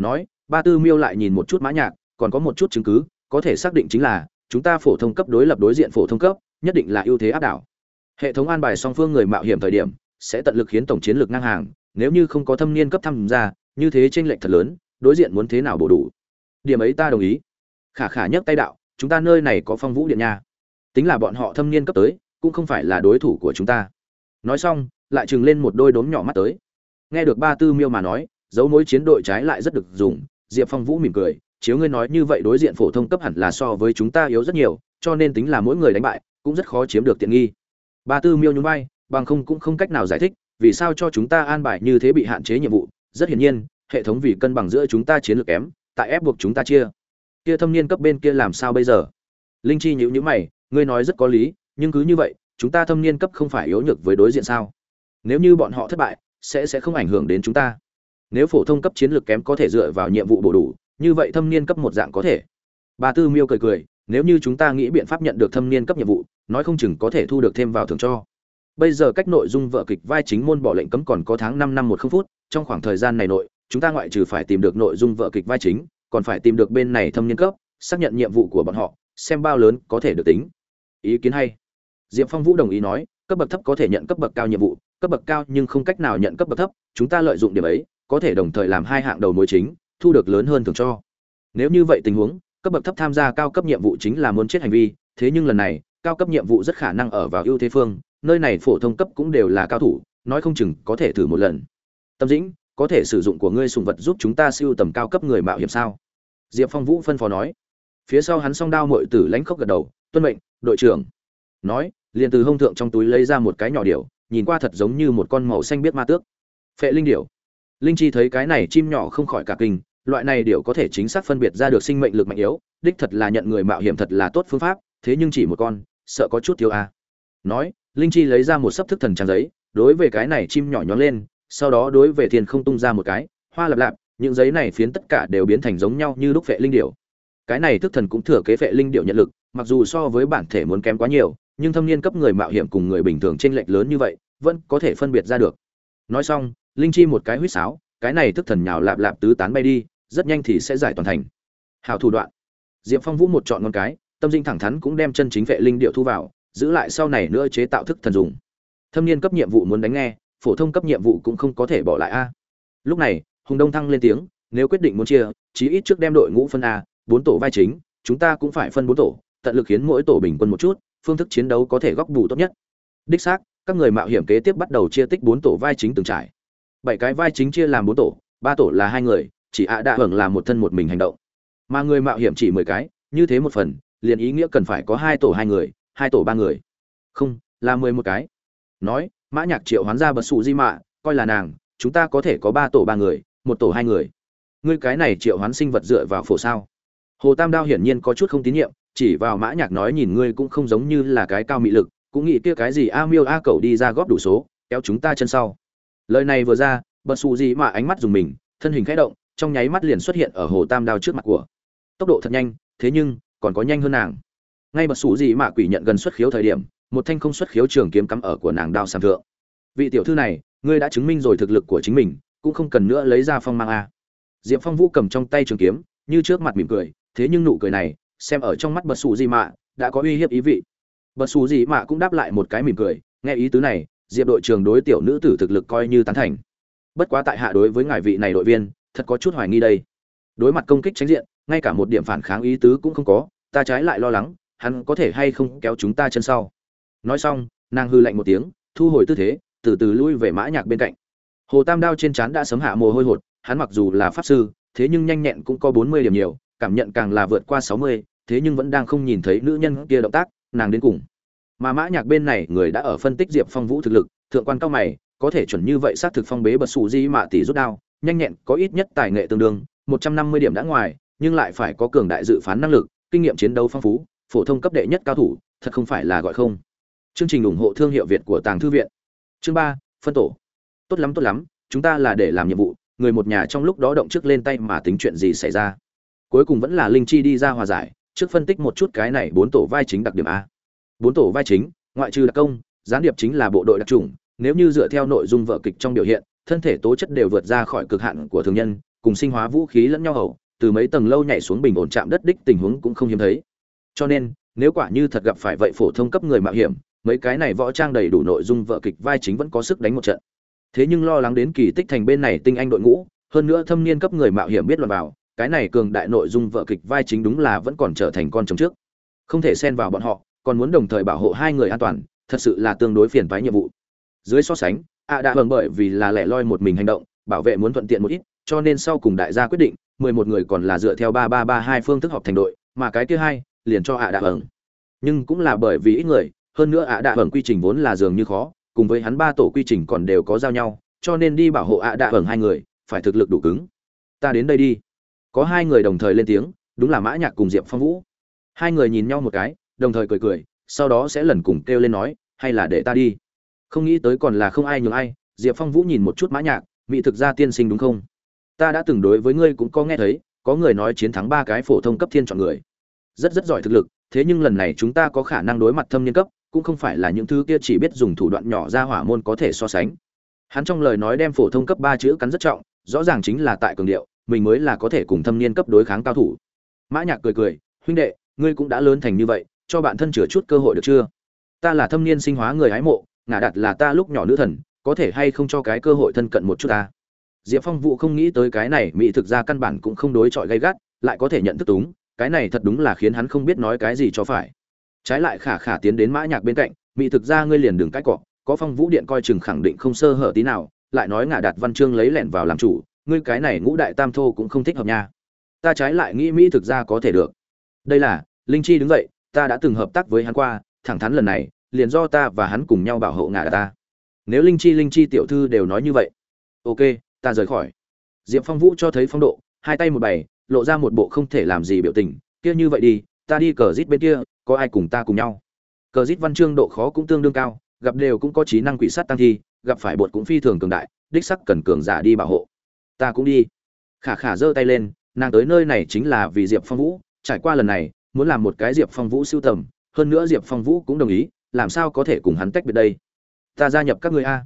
nói, ba tư miêu lại nhìn một chút mã nhạc, còn có một chút chứng cứ, có thể xác định chính là, chúng ta phổ thông cấp đối lập đối diện phổ thông cấp, nhất định là ưu thế áp đảo. Hệ thống an bài song phương người mạo hiểm thời điểm, sẽ tận lực khiến tổng chiến lược ngang hàng, nếu như không có thâm niên cấp tham gia, như thế trên lệch thật lớn, đối diện muốn thế nào bổ đủ? Điểm ấy ta đồng ý. Khả khả nhấc tay đạo, chúng ta nơi này có phong vũ điện nha. Tính là bọn họ thâm niên cấp tới, cũng không phải là đối thủ của chúng ta. Nói xong, lại trừng lên một đôi đốm nhỏ mắt tới. Nghe được ba tư miêu mà nói dấu mối chiến đội trái lại rất được dùng. Diệp phong vũ mỉm cười, chiếu ngươi nói như vậy đối diện phổ thông cấp hẳn là so với chúng ta yếu rất nhiều, cho nên tính là mỗi người đánh bại, cũng rất khó chiếm được tiện nghi. Ba tư miêu nhún vai, bằng không cũng không cách nào giải thích, vì sao cho chúng ta an bài như thế bị hạn chế nhiệm vụ? Rất hiển nhiên, hệ thống vì cân bằng giữa chúng ta chiến lược kém, tại ép buộc chúng ta chia. Kia thâm niên cấp bên kia làm sao bây giờ? Linh chi nhữ nhữ mày, ngươi nói rất có lý, nhưng cứ như vậy, chúng ta thâm niên cấp không phải yếu nhược với đối diện sao? Nếu như bọn họ thất bại, sẽ sẽ không ảnh hưởng đến chúng ta nếu phổ thông cấp chiến lược kém có thể dựa vào nhiệm vụ bổ đủ, như vậy thâm niên cấp một dạng có thể. Bà tư miêu cười cười, nếu như chúng ta nghĩ biện pháp nhận được thâm niên cấp nhiệm vụ, nói không chừng có thể thu được thêm vào thưởng cho. Bây giờ cách nội dung vợ kịch vai chính môn bỏ lệnh cấm còn có tháng năm năm một không phút, trong khoảng thời gian này nội, chúng ta ngoại trừ phải tìm được nội dung vợ kịch vai chính, còn phải tìm được bên này thâm niên cấp, xác nhận nhiệm vụ của bọn họ, xem bao lớn có thể được tính. Ý kiến hay. Diệp phong vũ đồng ý nói, cấp bậc thấp có thể nhận cấp bậc cao nhiệm vụ, cấp bậc cao nhưng không cách nào nhận cấp bậc thấp, chúng ta lợi dụng điểm ấy có thể đồng thời làm hai hạng đầu mối chính, thu được lớn hơn thường cho. Nếu như vậy tình huống, cấp bậc thấp tham gia cao cấp nhiệm vụ chính là muốn chết hành vi, thế nhưng lần này, cao cấp nhiệm vụ rất khả năng ở vào ưu thế phương, nơi này phổ thông cấp cũng đều là cao thủ, nói không chừng có thể thử một lần. Tâm dĩnh, có thể sử dụng của ngươi sùng vật giúp chúng ta siêu tầm cao cấp người mạo hiểm sao? Diệp phong vũ phân phó nói. Phía sau hắn song đao mội tử lãnh khốc gật đầu, tuân mệnh, đội trưởng. Nói, liền từ hông thượng trong túi lấy ra một cái nhỏ điểu, nhìn qua thật giống như một con màu xanh biết ma tước. Phệ linh điểu linh chi thấy cái này chim nhỏ không khỏi cả kinh, loại này điều có thể chính xác phân biệt ra được sinh mệnh lực mạnh yếu, đích thật là nhận người mạo hiểm thật là tốt phương pháp, thế nhưng chỉ một con, sợ có chút thiếu a. Nói, linh chi lấy ra một sấp thức thần trang giấy, đối với cái này chim nhỏ nhón lên, sau đó đối về thiên không tung ra một cái, hoa lạp lạp, những giấy này phiến tất cả đều biến thành giống nhau như lúc phệ linh điểu. Cái này thức thần cũng thừa kế phệ linh điểu nhận lực, mặc dù so với bản thể muốn kém quá nhiều, nhưng thâm niên cấp người mạo hiểm cùng người bình thường trên lệch lớn như vậy, vẫn có thể phân biệt ra được. Nói xong linh chi một cái huýt sáo, cái này thức thần nhào lạp lạp tứ tán bay đi, rất nhanh thì sẽ giải toàn thành. Hào thủ đoạn. Diệp phong vũ một chọn con cái, tâm dinh thẳng thắn cũng đem chân chính vệ linh điệu thu vào, giữ lại sau này nữa chế tạo thức thần dùng. Thâm niên cấp nhiệm vụ muốn đánh nghe, phổ thông cấp nhiệm vụ cũng không có thể bỏ lại a. Lúc này, hùng đông thăng lên tiếng, nếu quyết định muốn chia, chí ít trước đem đội ngũ phân a, bốn tổ vai chính, chúng ta cũng phải phân bốn tổ, tận lực khiến mỗi tổ bình quân một chút, phương thức chiến đấu có thể góc bù tốt nhất. Đích xác, các người mạo hiểm kế tiếp bắt đầu chia tích bốn tổ vai chính từng trải bảy cái vai chính chia làm bốn tổ, ba tổ là hai người, chỉ ạ đạ hưởng là một thân một mình hành động. Mà người mạo hiểm chỉ mười cái, như thế một phần, liền ý nghĩa cần phải có hai tổ hai người, hai tổ ba người. Không, là mười một cái. Nói, mã nhạc triệu hoán ra bật sụ di mạ, coi là nàng, chúng ta có thể có ba tổ ba người, một tổ hai người. Ngươi cái này triệu hoán sinh vật dựa vào phổ sao? Hồ tam đao hiển nhiên có chút không tín nhiệm, chỉ vào mã nhạc nói nhìn ngươi cũng không giống như là cái cao mị lực, cũng nghĩ kia cái gì a miêu a cầu đi ra góp đủ số, kéo chúng ta chân sau lời này vừa ra bật xù gì mà ánh mắt dùng mình, thân hình khẽ động, trong nháy mắt liền xuất hiện ở hồ tam đao trước mặt của. Tốc độ thật nhanh, thế nhưng, còn có nhanh hơn nàng. Ngay bật xù gì mà quỷ nhận gần xuất khiếu thời điểm, một thanh không xuất khiếu trường kiếm cắm ở của nàng đao sàm thượng. Vị tiểu thư này, ngươi đã chứng minh rồi thực lực của chính mình, cũng không cần nữa lấy ra phong mang a. Diệp phong vũ cầm trong tay trường kiếm, như trước mặt mỉm cười, thế nhưng nụ cười này, xem ở trong mắt bật xù gì mà, đã có uy hiếp ý vị. Bật xù gì mà cũng đáp lại một cái mỉm cười, nghe ý tứ này diệp đội trường đối tiểu nữ tử thực lực coi như tán thành. Bất quá tại hạ đối với ngài vị này đội viên, thật có chút hoài nghi đây. Đối mặt công kích tránh diện, ngay cả một điểm phản kháng ý tứ cũng không có, ta trái lại lo lắng, hắn có thể hay không kéo chúng ta chân sau. Nói xong, nàng hư lạnh một tiếng, thu hồi tư thế, từ từ lui về mã nhạc bên cạnh. Hồ tam đao trên trán đã sấm hạ mồ hôi hột, hắn mặc dù là pháp sư, thế nhưng nhanh nhẹn cũng có bốn mươi điểm nhiều, cảm nhận càng là vượt qua sáu mươi, thế nhưng vẫn đang không nhìn thấy nữ nhân kia động tác, nàng đến cùng mà mã nhạc bên này người đã ở phân tích diệp phong vũ thực lực, thượng quan cao mày, có thể chuẩn như vậy xác thực phong bế bật sụ di mạ tỷ rút đao, nhanh nhẹn, có ít nhất tài nghệ tương đương, một trăm năm mươi điểm đã ngoài, nhưng lại phải có cường đại dự phán năng lực, kinh nghiệm chiến đấu phong phú, phổ thông cấp đệ nhất cao thủ, thật không phải là gọi không. Chương trình ủng hộ thương hiệu việt của tàng thư viện. Chương ba, phân tổ. Tốt lắm tốt lắm, chúng ta là để làm nhiệm vụ, người một nhà trong lúc đó động trước lên tay mà tính chuyện gì xảy ra. Cuối cùng vẫn là linh chi đi ra hòa giải, trước phân tích một chút cái này bốn tổ vai chính đặc điểm a bốn tổ vai chính, ngoại trừ đặc công, gián điệp chính là bộ đội đặc trùng nếu như dựa theo nội dung vở kịch trong biểu hiện, thân thể tố chất đều vượt ra khỏi cực hạn của thường nhân, cùng sinh hóa vũ khí lẫn nhau hầu, từ mấy tầng lâu nhảy xuống bình ổn chạm đất đích tình huống cũng không hiếm thấy. Cho nên, nếu quả như thật gặp phải vậy phổ thông cấp người mạo hiểm, mấy cái này võ trang đầy đủ nội dung vở kịch vai chính vẫn có sức đánh một trận. Thế nhưng lo lắng đến kỳ tích thành bên này tinh anh đội ngũ, hơn nữa thâm niên cấp người mạo hiểm biết luận vào, cái này cường đại nội dung vở kịch vai chính đúng là vẫn còn trở thành con chồng trước. Không thể xen vào bọn họ còn muốn đồng thời bảo hộ hai người an toàn, thật sự là tương đối phiền toái nhiệm vụ. Dưới so sánh ạ đã vâng bởi vì là lẻ loi một mình hành động, bảo vệ muốn thuận tiện một ít, cho nên sau cùng đại gia quyết định, mười một người còn là dựa theo ba ba ba hai phương thức họp thành đội, mà cái kia hai, liền cho ạ đã vâng nhưng cũng là bởi vì ít người, hơn nữa ạ đã vâng quy trình vốn là dường như khó, cùng với hắn ba tổ quy trình còn đều có giao nhau, cho nên đi bảo hộ ạ đã vâng hai người, phải thực lực đủ cứng. Ta đến đây đi. Có hai người đồng thời lên tiếng, đúng là mã nhạc cùng diệp phong vũ. Hai người nhìn nhau một cái đồng thời cười cười, sau đó sẽ lần cùng kêu lên nói, hay là để ta đi. Không nghĩ tới còn là không ai nhường ai, diệp phong vũ nhìn một chút mã nhạc, mỹ thực ra tiên sinh đúng không? Ta đã từng đối với ngươi cũng có nghe thấy, có người nói chiến thắng ba cái phổ thông cấp thiên chọn người. Rất rất giỏi thực lực, thế nhưng lần này chúng ta có khả năng đối mặt thâm niên cấp, cũng không phải là những thứ kia chỉ biết dùng thủ đoạn nhỏ ra hỏa môn có thể so sánh. Hắn trong lời nói đem phổ thông cấp ba chữ cắn rất trọng, rõ ràng chính là tại cường điệu, mình mới là có thể cùng thâm niên cấp đối kháng cao thủ. Mã nhạc cười cười, huynh đệ, ngươi cũng đã lớn thành như vậy cho bạn thân chừa chút cơ hội được chưa? Ta là thâm niên sinh hóa người hái mộ, ngả đặt là ta lúc nhỏ nữ thần, có thể hay không cho cái cơ hội thân cận một chút ta? Diệp phong vũ không nghĩ tới cái này, mỹ thực ra căn bản cũng không đối chọi gay gắt, lại có thể nhận thức túng cái này thật đúng là khiến hắn không biết nói cái gì cho phải. Trái lại khả khả tiến đến mã nhạc bên cạnh, mỹ thực ra ngươi liền đường cãi cọ, có phong vũ điện coi chừng khẳng định không sơ hở tí nào, lại nói ngả đặt văn chương lấy lẹn vào làm chủ, ngươi cái này ngũ đại tam thô cũng không thích hợp nha. Ta trái lại nghĩ mỹ thực ra có thể được. Đây là, linh chi đứng dậy ta đã từng hợp tác với hắn qua, thẳng thắn lần này, liền do ta và hắn cùng nhau bảo hộ ngả ta. Nếu linh chi linh chi tiểu thư đều nói như vậy, ok, ta rời khỏi. Diệp phong vũ cho thấy phong độ, hai tay một bày, lộ ra một bộ không thể làm gì biểu tình, kia như vậy đi, ta đi cờ rít bên kia, có ai cùng ta cùng nhau? Cờ rít văn chương độ khó cũng tương đương cao, gặp đều cũng có trí năng quỷ sát tăng thi, gặp phải bột cũng phi thường cường đại, đích sắc cần cường giả đi bảo hộ. Ta cũng đi. Khả khả giơ tay lên, nàng tới nơi này chính là vì diệp phong vũ, trải qua lần này muốn làm một cái diệp phong vũ siêu tầm, hơn nữa diệp phong vũ cũng đồng ý, làm sao có thể cùng hắn tách biệt đây? Ta gia nhập các người a.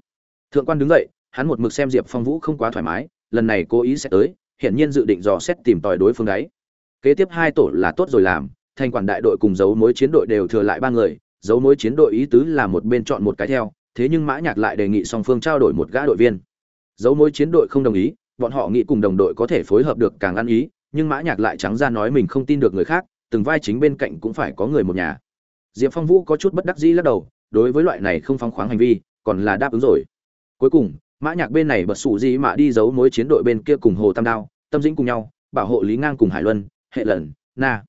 Thượng quan đứng dậy, hắn một mực xem diệp phong vũ không quá thoải mái, lần này cố ý sẽ tới, hiển nhiên dự định dò xét tìm tòi đối phương ấy kế tiếp hai tổ là tốt rồi làm, thành quản đại đội cùng dấu mối chiến đội đều thừa lại ba người dấu mối chiến đội ý tứ là một bên chọn một cái theo, thế nhưng mã nhạc lại đề nghị song phương trao đổi một gã đội viên. Dấu mối chiến đội không đồng ý, bọn họ nghĩ cùng đồng đội có thể phối hợp được càng ăn ý, nhưng mã nhạc lại trắng ra nói mình không tin được người khác từng vai chính bên cạnh cũng phải có người một nhà. Diệp phong vũ có chút bất đắc dĩ lắc đầu, đối với loại này không phóng khoáng hành vi, còn là đáp ứng rồi. Cuối cùng, mã nhạc bên này bật sụ gì mà đi giấu mối chiến đội bên kia cùng hồ tam đao, tâm dĩnh cùng nhau, bảo hộ lý ngang cùng hải luân, hệ lần na.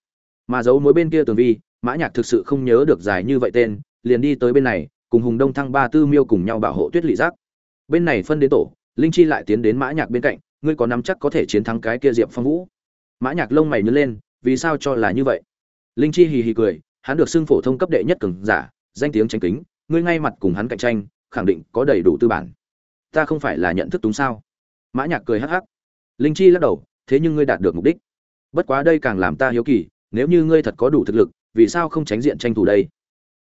Mà giấu mối bên kia tường vi, mã nhạc thực sự không nhớ được dài như vậy tên, liền đi tới bên này, cùng hùng đông thăng ba tư miêu cùng nhau bảo hộ tuyết lị giác. Bên này phân đến tổ, linh chi lại tiến đến mã nhạc bên cạnh, ngươi có nắm chắc có thể chiến thắng cái kia diệp phong vũ? Mã nhạc lông mày nhướng lên vì sao cho là như vậy? Linh chi hì hì cười, hắn được xưng phổ thông cấp đệ nhất cường giả, danh tiếng tranh kính, ngươi ngay mặt cùng hắn cạnh tranh, khẳng định có đầy đủ tư bản. Ta không phải là nhận thức túng sao? Mã nhạc cười hắc hắc. Linh chi lắc đầu, thế nhưng ngươi đạt được mục đích. Bất quá đây càng làm ta hiếu kỳ, nếu như ngươi thật có đủ thực lực, vì sao không tránh diện tranh thủ đây?